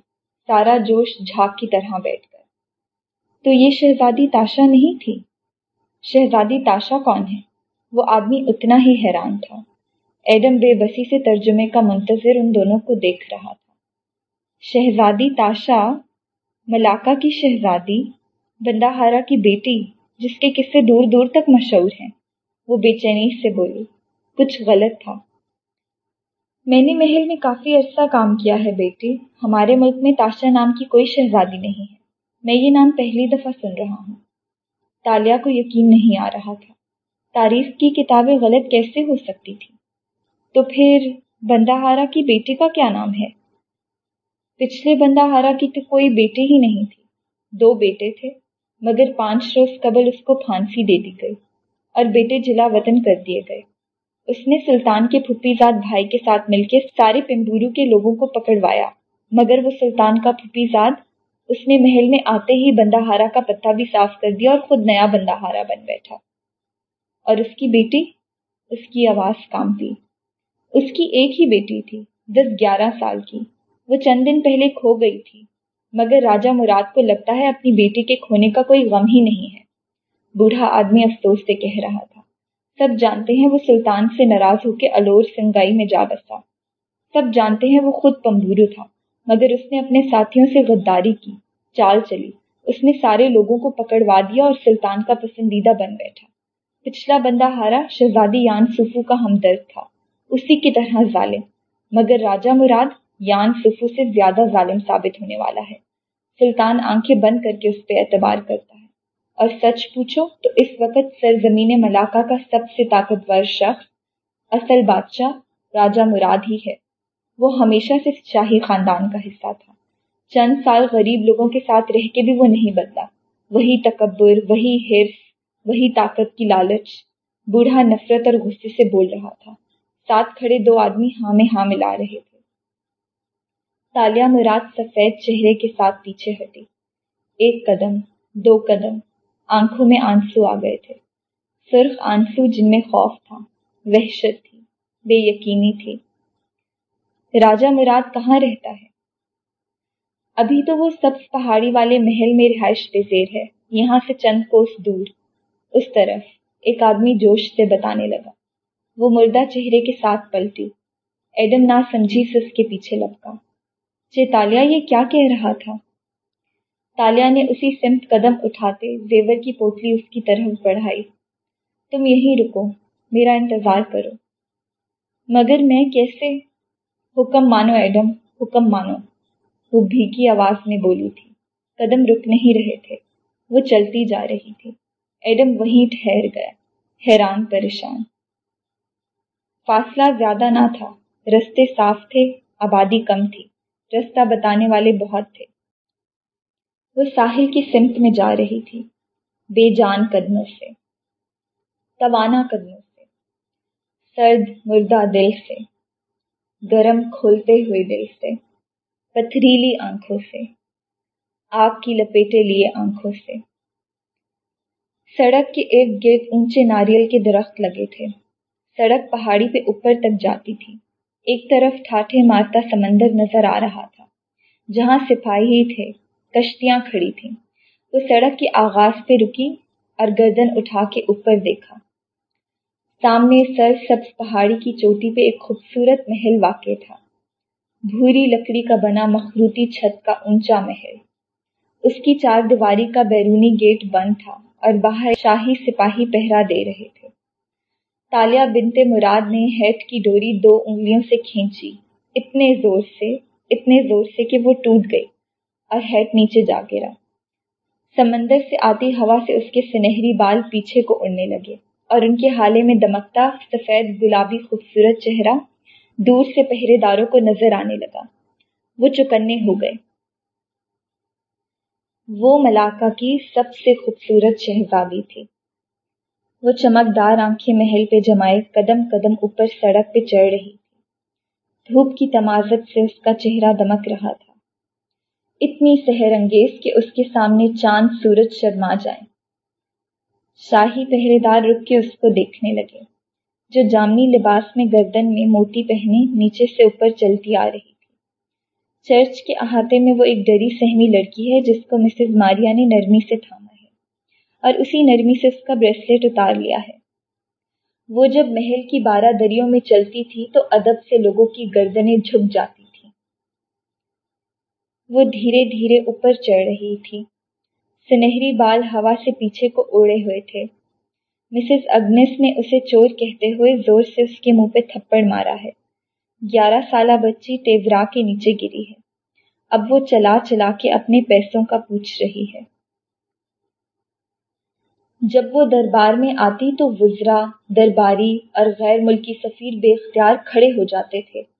سارا جوش جھاگ کی طرح بیٹھ گیا۔ تو یہ شہزادی تاشا نہیں تھی؟ شہزادی تاشا کون ہے وہ آدمی اتنا ہی حیران تھا۔ ایڈم بے بسی سے ترجمے کا منتظر ان دونوں کو دیکھ رہا تھا۔ شہزادی تاشا ملاقہ کی شہزادی بندہ ہارا کی بیٹی، جس کے قصے دور دور تک مشہور ہیں۔ وہ بے چینی سے بولی، کچھ غلط تھا۔ میں نے محل میں کافی عرصہ کام کیا ہے بیٹی، ہمارے ملک میں تاشا نام کی کوئی شہزادی نہیں ہے۔ میں یہ نام پہلی دفعہ سن رہا ہوں۔ تالیا کو یقین نہیں آ رہا تھا۔ تاریخ کی کتابیں غلط کیسے ہو سکتی تھی تو پھر بندہ ہارا کی بیٹی کا کیا نام ہے؟ پچھلے بندہ ہارا کی تو کوئی بیٹے ہی نہیں تھی۔ دو بیٹے تھے، مگر پانچ روز قبل اس کو پھانسی دے دی گئی اور بیٹے جلا وطن کر دیے گئے۔ اس نے سلطان کے پھپھی زاد بھائی کے ساتھ مل کے سارے پمبورو کے لوگوں کو پکڑوایا، مگر وہ سلطان کا پھپھی زاد اس نے محل میں آتے ہی بندہ ہارا کا پتہ بھی صاف کر دیا اور خود نیا بندہ ہارا بن بیٹھا۔ اور اس کی بیٹی؟ اس کی آواز کام پی اس کی ایک ہی بیٹی تھی، دس گیارہ سال کی۔ وہ چند دن پہلے کھو گئی تھی۔ مگر راجا مراد کو لگتا ہے اپنی بیٹی کے کھونے کا کوئی غم ہی نہیں ہے۔ بوڑھا آدمی افسوس سے کہہ رہا تھا۔ سب جانتے ہیں وہ سلطان سے ناراض ہو کے الور سنگائی میں جا بسا۔ سب جانتے ہیں وہ خود پمبورو تھا۔ مگر اس نے اپنے ساتھیوں سے غداری کی، چال چلی۔ اس نے سارے لوگوں کو پکڑوا دیا اور سلطان کا پسندیدہ بن بیٹھا۔ پچھلا بندہ ہارا شہزادی یان سوفو کا ہمدرد تھا۔ اسی کی طرح ظالم۔ مگر راجا مراد یان سفو سے زیادہ ظالم ثابت ہونے والا ہے۔ سلطان آنکھیں بند کر کے اس پہ اعتبار کرتا ہے۔ اور سچ پوچھو تو اس وقت سرزمین ملاقہ کا سب سے طاقتور شخص، اصل بادشاہ راجا مراد ہی ہے۔ وہ ہمیشہ سے شاہی خاندان کا حصہ تھا۔ چند سال غریب لوگوں کے ساتھ رہ کے بھی وہ نہیں بدلا وہی تکبر، وہی حرص، وہی طاقت کی لالچ، بوڑھا نفرت اور غصے سے بول رہا تھا۔ ساتھ کھڑے دو آدمی ہاں میں ہاں ملا رہے تھے۔ تالیا مراد سفید چہرے کے ساتھ پیچھے ہٹی۔ ایک قدم، دو قدم، آنکھوں میں آنسو آ گئے تھے۔ سرخ آنسو جن میں خوف تھا، وحشت تھی، بے یقینی تھی۔ راجا مراد کہاں رہتا ہے؟ ابھی تو وہ سب پہاڑی والے محل میں رہائش پہ زیر ہے، یہاں سے چند کوس دور۔ اس طرف ایک آدمی جوش سے بتانے لگا۔ وہ مردہ چہرے کے ساتھ پلٹی۔ ایڈم نہ سمجھی سے اس کے پیچھے لپکا۔ جی، چیتالیہ یہ کیا کہہ رہا تھا؟ تالیا نے اسی سمت قدم اٹھاتے زیور کی پوٹلی اس کی طرف بڑھائی۔ تم یہیں رکو، میرا انتظار کرو۔ مگر میں کیسے؟ حکم مانو ایڈم، حکم مانو۔ وہ بھیگی آواز میں بولی تھی۔ قدم رک نہیں رہے تھے، وہ چلتی جا رہی تھی۔ ایڈم وہیں ٹھہر گیا، حیران پریشان۔ فاصلہ زیادہ نہ تھا، رستے صاف تھے، آبادی کم تھی۔ رستہ بتانے والے بہت تھے۔ وہ ساحل کی سمت میں جا رہی تھی، بے جان قدموں سے، توانا قدموں سے۔ سرد، مردہ دل سے۔ گرم کھولتے ہوئے دل سے پتھریلی آنکھوں سے، آگ کی لپیٹے لیے آنکھوں سے۔ سڑک کے ارد گرد اونچے ناریل کے درخت لگے تھے۔ سڑک پہاڑی پہ اوپر تک جاتی تھی۔ ایک طرف ٹھاٹھے مارتا سمندر نظر آ رہا تھا، جہاں سپاہی تھے، کشتیاں کھڑی تھیں۔ وہ سڑک کے آغاز پہ رکی اور گردن اٹھا کے اوپر دیکھا۔ سامنے سر سبز پہاڑی کی چوٹی پہ ایک خوبصورت محل واقع تھا۔ بھوری لکڑی کا بنا مخروطی چھت کا اونچا محل۔ اس کی چار دیواری کا بیرونی گیٹ بند تھا اور باہر شاہی سپاہی پہرا دے رہے تھے۔ تالیا بنتے مراد نے ہیٹ کی ڈوری دو انگلیوں سے کھینچی۔ اتنے زور سے، اتنے زور سے کہ وہ ٹوٹ گئی اور ہیٹ نیچے جا گرا۔ سمندر سے آتی ہوا سے اس کے سنہری بال پیچھے کو اڑنے لگے۔ اور ان کے حالے میں دمکتا، سفید، گلابی، خوبصورت چہرہ دور سے پہرے داروں کو نظر آنے لگا۔ وہ چکنے ہو گئے۔ وہ ملاقہ کی سب سے خوبصورت شہزادی تھی۔ وہ چمکدار آنکھیں محل پہ جمائے قدم قدم اوپر سڑک پہ چڑھ رہی تھی۔ دھوپ کی تمازت سے اس کا چہرہ دمک رہا تھا۔ اتنی سحر انگیز کہ اس کے سامنے چاند سورج شرما جائیں۔ شاہی پہرے دار رک کے اس کو دیکھنے لگے، جو جامنی لباس میں گردن میں موتی پہنے نیچے سے اوپر چلتی آ رہی تھی۔ چرچ کے احاطے میں وہ ایک ڈری سہمی لڑکی ہے جس کو مسز ماریا نے نرمی سے تھاما ہے، اور اسی نرمی سے اس کا بریسلیٹ اتار لیا ہے۔ وہ جب محل کی بارہ دریوں میں چلتی تھی تو ادب سے لوگوں کی گردنیں جھک جاتی تھی وہ دھیرے دھیرے اوپر چڑھ رہی تھی۔ سنہری بال ہوا سے پیچھے کو اوڑے ہوئے تھے۔ مسز اگنس نے اسے چور کہتے ہوئے زور سے اس کے منہ پہ تھپڑ مارا ہے۔ گیارہ سالہ بچی ٹیورا کے نیچے گری ہے۔ اب وہ چلا چلا کے اپنے پیسوں کا پوچھ رہی ہے۔ جب وہ دربار میں آتی تو وزرا، درباری اور غیر ملکی سفیر بے اختیار کھڑے ہو جاتے تھے۔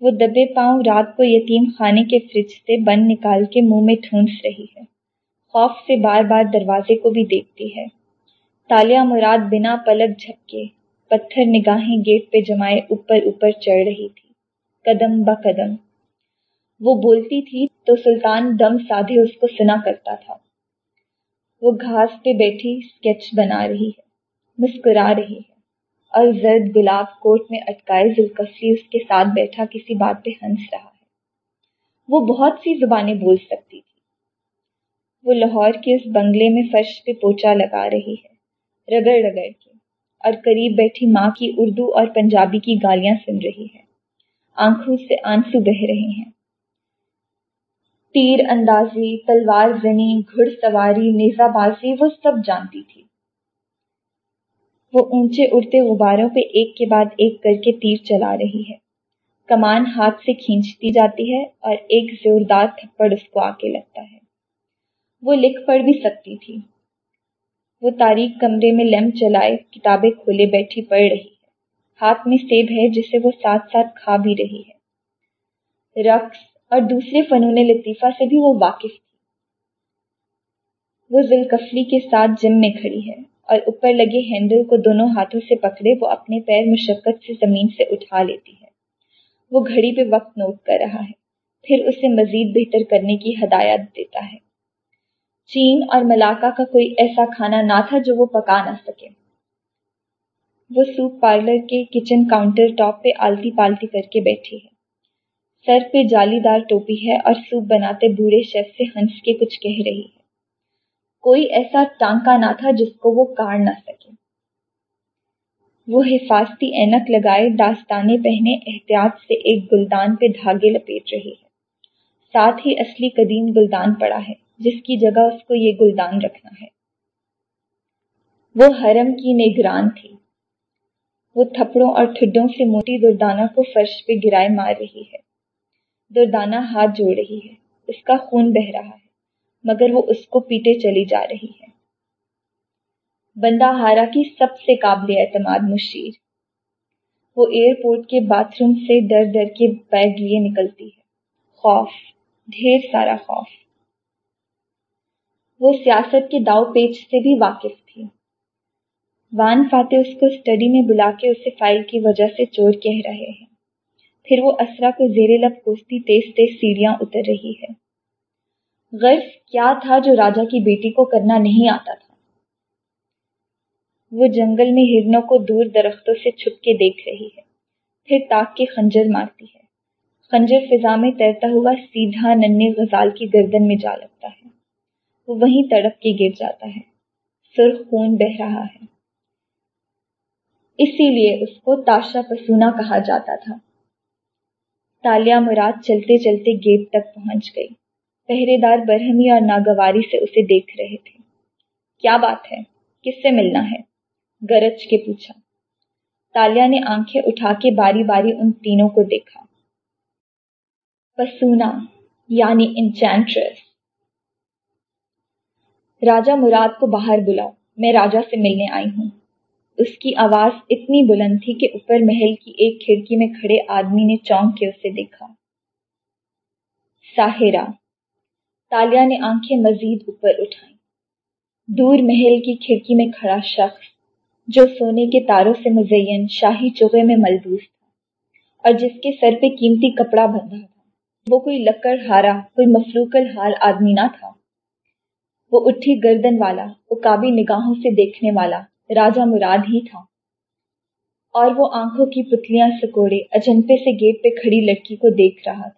وہ دبے پاؤں رات کو یتیم خانے کے فرج سے بند نکال کے منہ میں ٹھونس رہی ہے۔ خوف سے بار بار دروازے کو بھی دیکھتی ہے۔ تالیا مراد بنا پلک جھپکے، پتھر نگاہیں گیٹ پہ جمائے اوپر اوپر چڑھ رہی تھی۔ قدم ب قدم۔ وہ بولتی تھی تو سلطان دم سادھے اس کو سنا کرتا تھا۔ وہ گھاس پہ بیٹھی اسکیچ بنا رہی ہے، مسکرا رہی ہے۔ اور زرد گلاب کوٹ میں اٹکائے ذوالکفلی اس کے ساتھ بیٹھا، کسی بات پہ ہنس رہا ہے۔ وہ بہت سی زبانیں بول سکتی تھی۔ وہ لاہور کے اس بنگلے میں فرش پہ پوچا لگا رہی ہے۔ رگڑ رگڑ کے۔ اور قریب بیٹھی ماں کی اردو اور پنجابی کی گالیاں سن رہی ہے۔ آنکھوں سے آنسو بہ رہے ہیں۔ تیر اندازی، تلوار زنی، گھڑ سواری نیزا بازی، وہ سب جانتی تھی۔ وہ اونچے اڑتے غباروں پہ ایک کے بعد ایک کر کے تیر چلا رہی ہے۔ کمان ہاتھ سے کھینچتی جاتی ہے اور ایک زوردار تھپڑ اس کو آ کے لگتا ہے۔ وہ لکھ پڑھ بھی سکتی تھی۔ وہ تاریخ کمرے میں لیمپ چلائے کتابیں کھولے بیٹھی پڑھ رہی ہے۔ ہاتھ میں سیب ہے جسے وہ ساتھ ساتھ کھا بھی رہی ہے۔ رقص اور دوسرے فنون لطیفہ سے بھی وہ واقف تھی۔ وہ ذوالکفلی کے ساتھ جم میں کھڑی ہے۔ اور اوپر لگے ہینڈل کو دونوں ہاتھوں سے پکڑے، وہ اپنے پیر مشقت سے زمین سے اٹھا لیتی ہے۔ وہ گھڑی پہ وقت نوٹ کر رہا ہے، پھر اسے مزید بہتر کرنے کی ہدایت دیتا ہے۔ چین اور ملاقہ کا کوئی ایسا کھانا نہ تھا جو وہ پکا نہ سکے۔ وہ سوپ پارلر کے کچن کاؤنٹر ٹاپ پہ آلتی پالتی کر کے بیٹھی ہے۔ سر پہ جالی دار ٹوپی ہے اور سوپ بناتے بوڑھے شیف سے ہنس کے کچھ کہہ رہی ہے۔ کوئی ایسا ٹانکا نہ تھا جس کو وہ کاٹ نہ سکے۔ وہ حفاظتی اینک لگائے داستانے پہنے احتیاط سے ایک گلدان پہ دھاگے لپیٹ رہی ہے۔ ساتھ ہی اصلی قدیم گلدان پڑا ہے، جس کی جگہ اس کو یہ گلدان رکھنا ہے۔ وہ حرم کی نگران تھی۔ وہ تھپڑوں اور ٹھڈوں سے موٹی دردانہ کو فرش پہ گرائے مار رہی ہے۔ دردانہ ہاتھ جوڑ رہی ہے۔ اس کا خون بہ رہا ہے۔ مگر وہ اس کو پیٹے چلی جا رہی ہے۔ بندہ ہارا کی سب سے قابل اعتماد مشیر۔ وہ ایئرپورٹ کے باتھ روم سے ڈر ڈر کے بیگ لیے نکلتی ہے۔ خوف، ڈھیر سارا خوف۔ وہ سیاست کے داؤ پیچ سے بھی واقف تھی۔ وان فاتح اس کو اسٹڈی میں بلا کے اسے فائل کی وجہ سے چور کہہ رہے ہیں۔ پھر وہ اسرا کو زیر لب کوستی تیز تیز سیڑھیاں اتر رہی ہے۔ غرض کیا تھا جو راجا کی بیٹی کو کرنا نہیں آتا تھا؟ وہ جنگل میں ہرنوں کو دور درختوں سے چھپ کے دیکھ رہی ہے، پھر تاک کے خنجر مارتی ہے۔ خنجر فضا میں تیرتا ہوا سیدھا ننے غزال کی گردن میں جا لگتا ہے۔ وہ وہیں تڑپ کے گر جاتا ہے۔ سرخ خون بہ رہا ہے۔ اسی لیے اس کو تاشا پسونا کہا جاتا تھا۔ تالیا مراد چلتے چلتے گیٹ تک پہنچ گئی۔ پہرے دار برہمی اور ناگواری سے اسے دیکھ رہے تھے۔ کیا بات ہے؟ کس سے ملنا ہے؟ گرج کے پوچھا۔ تالیا نے آنکھیں اٹھا کے باری باری ان تینوں کو دیکھا۔ پسونا یعنی انچینٹریس راجا مراد کو باہر بلاؤ، میں راجا سے ملنے آئی ہوں۔ اس کی آواز اتنی بلند تھی کہ اوپر محل کی ایک کھڑکی میں کھڑے آدمی نے چونک کے اسے دیکھا۔ ساحرہ تالیا نے آنکھیں مزید اوپر اٹھائیں۔ دور محل کی کھڑکی میں کھڑا شخص، جو سونے کے تاروں سے مزین، شاہی چوغے میں ملبوس تھا اور جس کے سر پہ قیمتی کپڑا بندھا تھا۔ وہ کوئی لکڑ ہارا، کوئی مفلوق الحال آدمی نہ تھا۔ وہ اٹھی گردن والا وہ نگاہوں سے دیکھنے والا راجا مراد ہی تھا۔ اور وہ آنکھوں کی پتلیاں سکوڑے، اجنپے سے گیٹ پہ کھڑی لڑکی کو دیکھ رہا تھا۔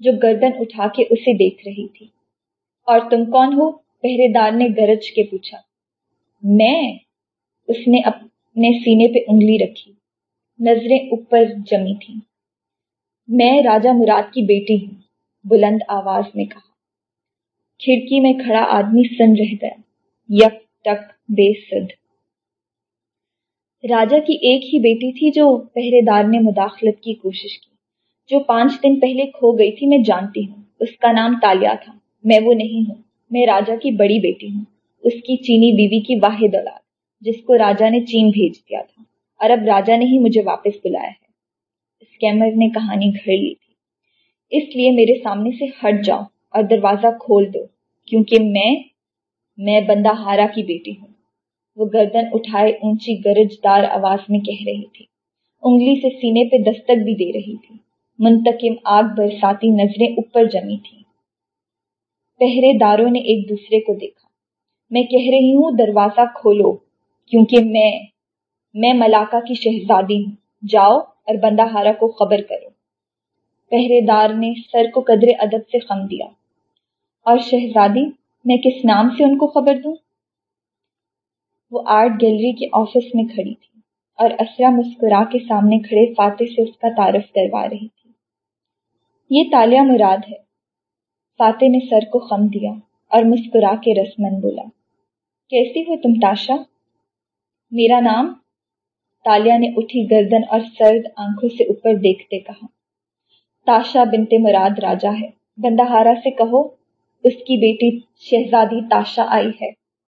جو گردن اٹھا کے اسے دیکھ رہی تھی۔ اور تم کون ہو؟ پہرے دار نے گرج کے پوچھا۔ میں؟ اس نے اپنے سینے پہ انگلی رکھی۔ نظریں اوپر جمی تھیں۔ میں راجا مراد کی بیٹی ہوں۔ بلند آواز میں کہا۔ کھڑکی میں کھڑا آدمی سن رہ گیا۔ یک ٹک بے سد راجا کی ایک ہی بیٹی تھی جو پہرے دار نے مداخلت کی کوشش کی۔ جو پانچ دن پہلے کھو گئی تھی، میں جانتی ہوں۔ اس کا نام تالیا تھا۔ میں وہ نہیں ہوں۔ میں راجا کی بڑی بیٹی ہوں۔ اس کی چینی بیوی کی واحد اولاد، جس کو راجا نے چین بھیج دیا تھا۔ اور اب راجا نے ہی مجھے واپس بلایا ہے۔ اسکیمر نے کہانی گھڑ لی تھی۔ اس لیے میرے سامنے سے ہٹ جاؤ اور دروازہ کھول دو، کیونکہ میں میں بندہ ہارا کی بیٹی ہوں۔ وہ گردن اٹھائے اونچی گرج دار آواز میں کہہ رہی تھی۔ انگلی سے سینے پہ دستک بھی دے رہی تھی۔ منتقم آگ برساتی نظریں اوپر جمی تھی پہرے داروں نے ایک دوسرے کو دیکھا۔ میں کہہ رہی ہوں، دروازہ کھولو، کیونکہ میں میں ملاقہ کی شہزادی ہوں۔ جاؤ اور بندہ ہارا کو خبر کرو۔ پہرے دار نے سر کو قدر ادب سے خم دیا۔ اور شہزادی، میں کس نام سے ان کو خبر دوں؟ وہ آرٹ گیلری کے آفس میں کھڑی تھی اور اسرا مسکرا کے سامنے کھڑے فاتح سے اس کا تعارف کروا رہی تھی۔ یہ تالیہ مراد ہے۔ فاتح نے سر کو خم دیا اور مسکرا کے رسمن بولا، کیسی ہو تم تاشا؟ میرا نام؟ تالیا نے اٹھی گردن اور سرد آنکھوں سے اوپر دیکھتے کہا، تاشا بنتے مراد راجا ہے بندہ ہارا سے کہو، اس کی بیٹی شہزادی تاشا آئی ہے۔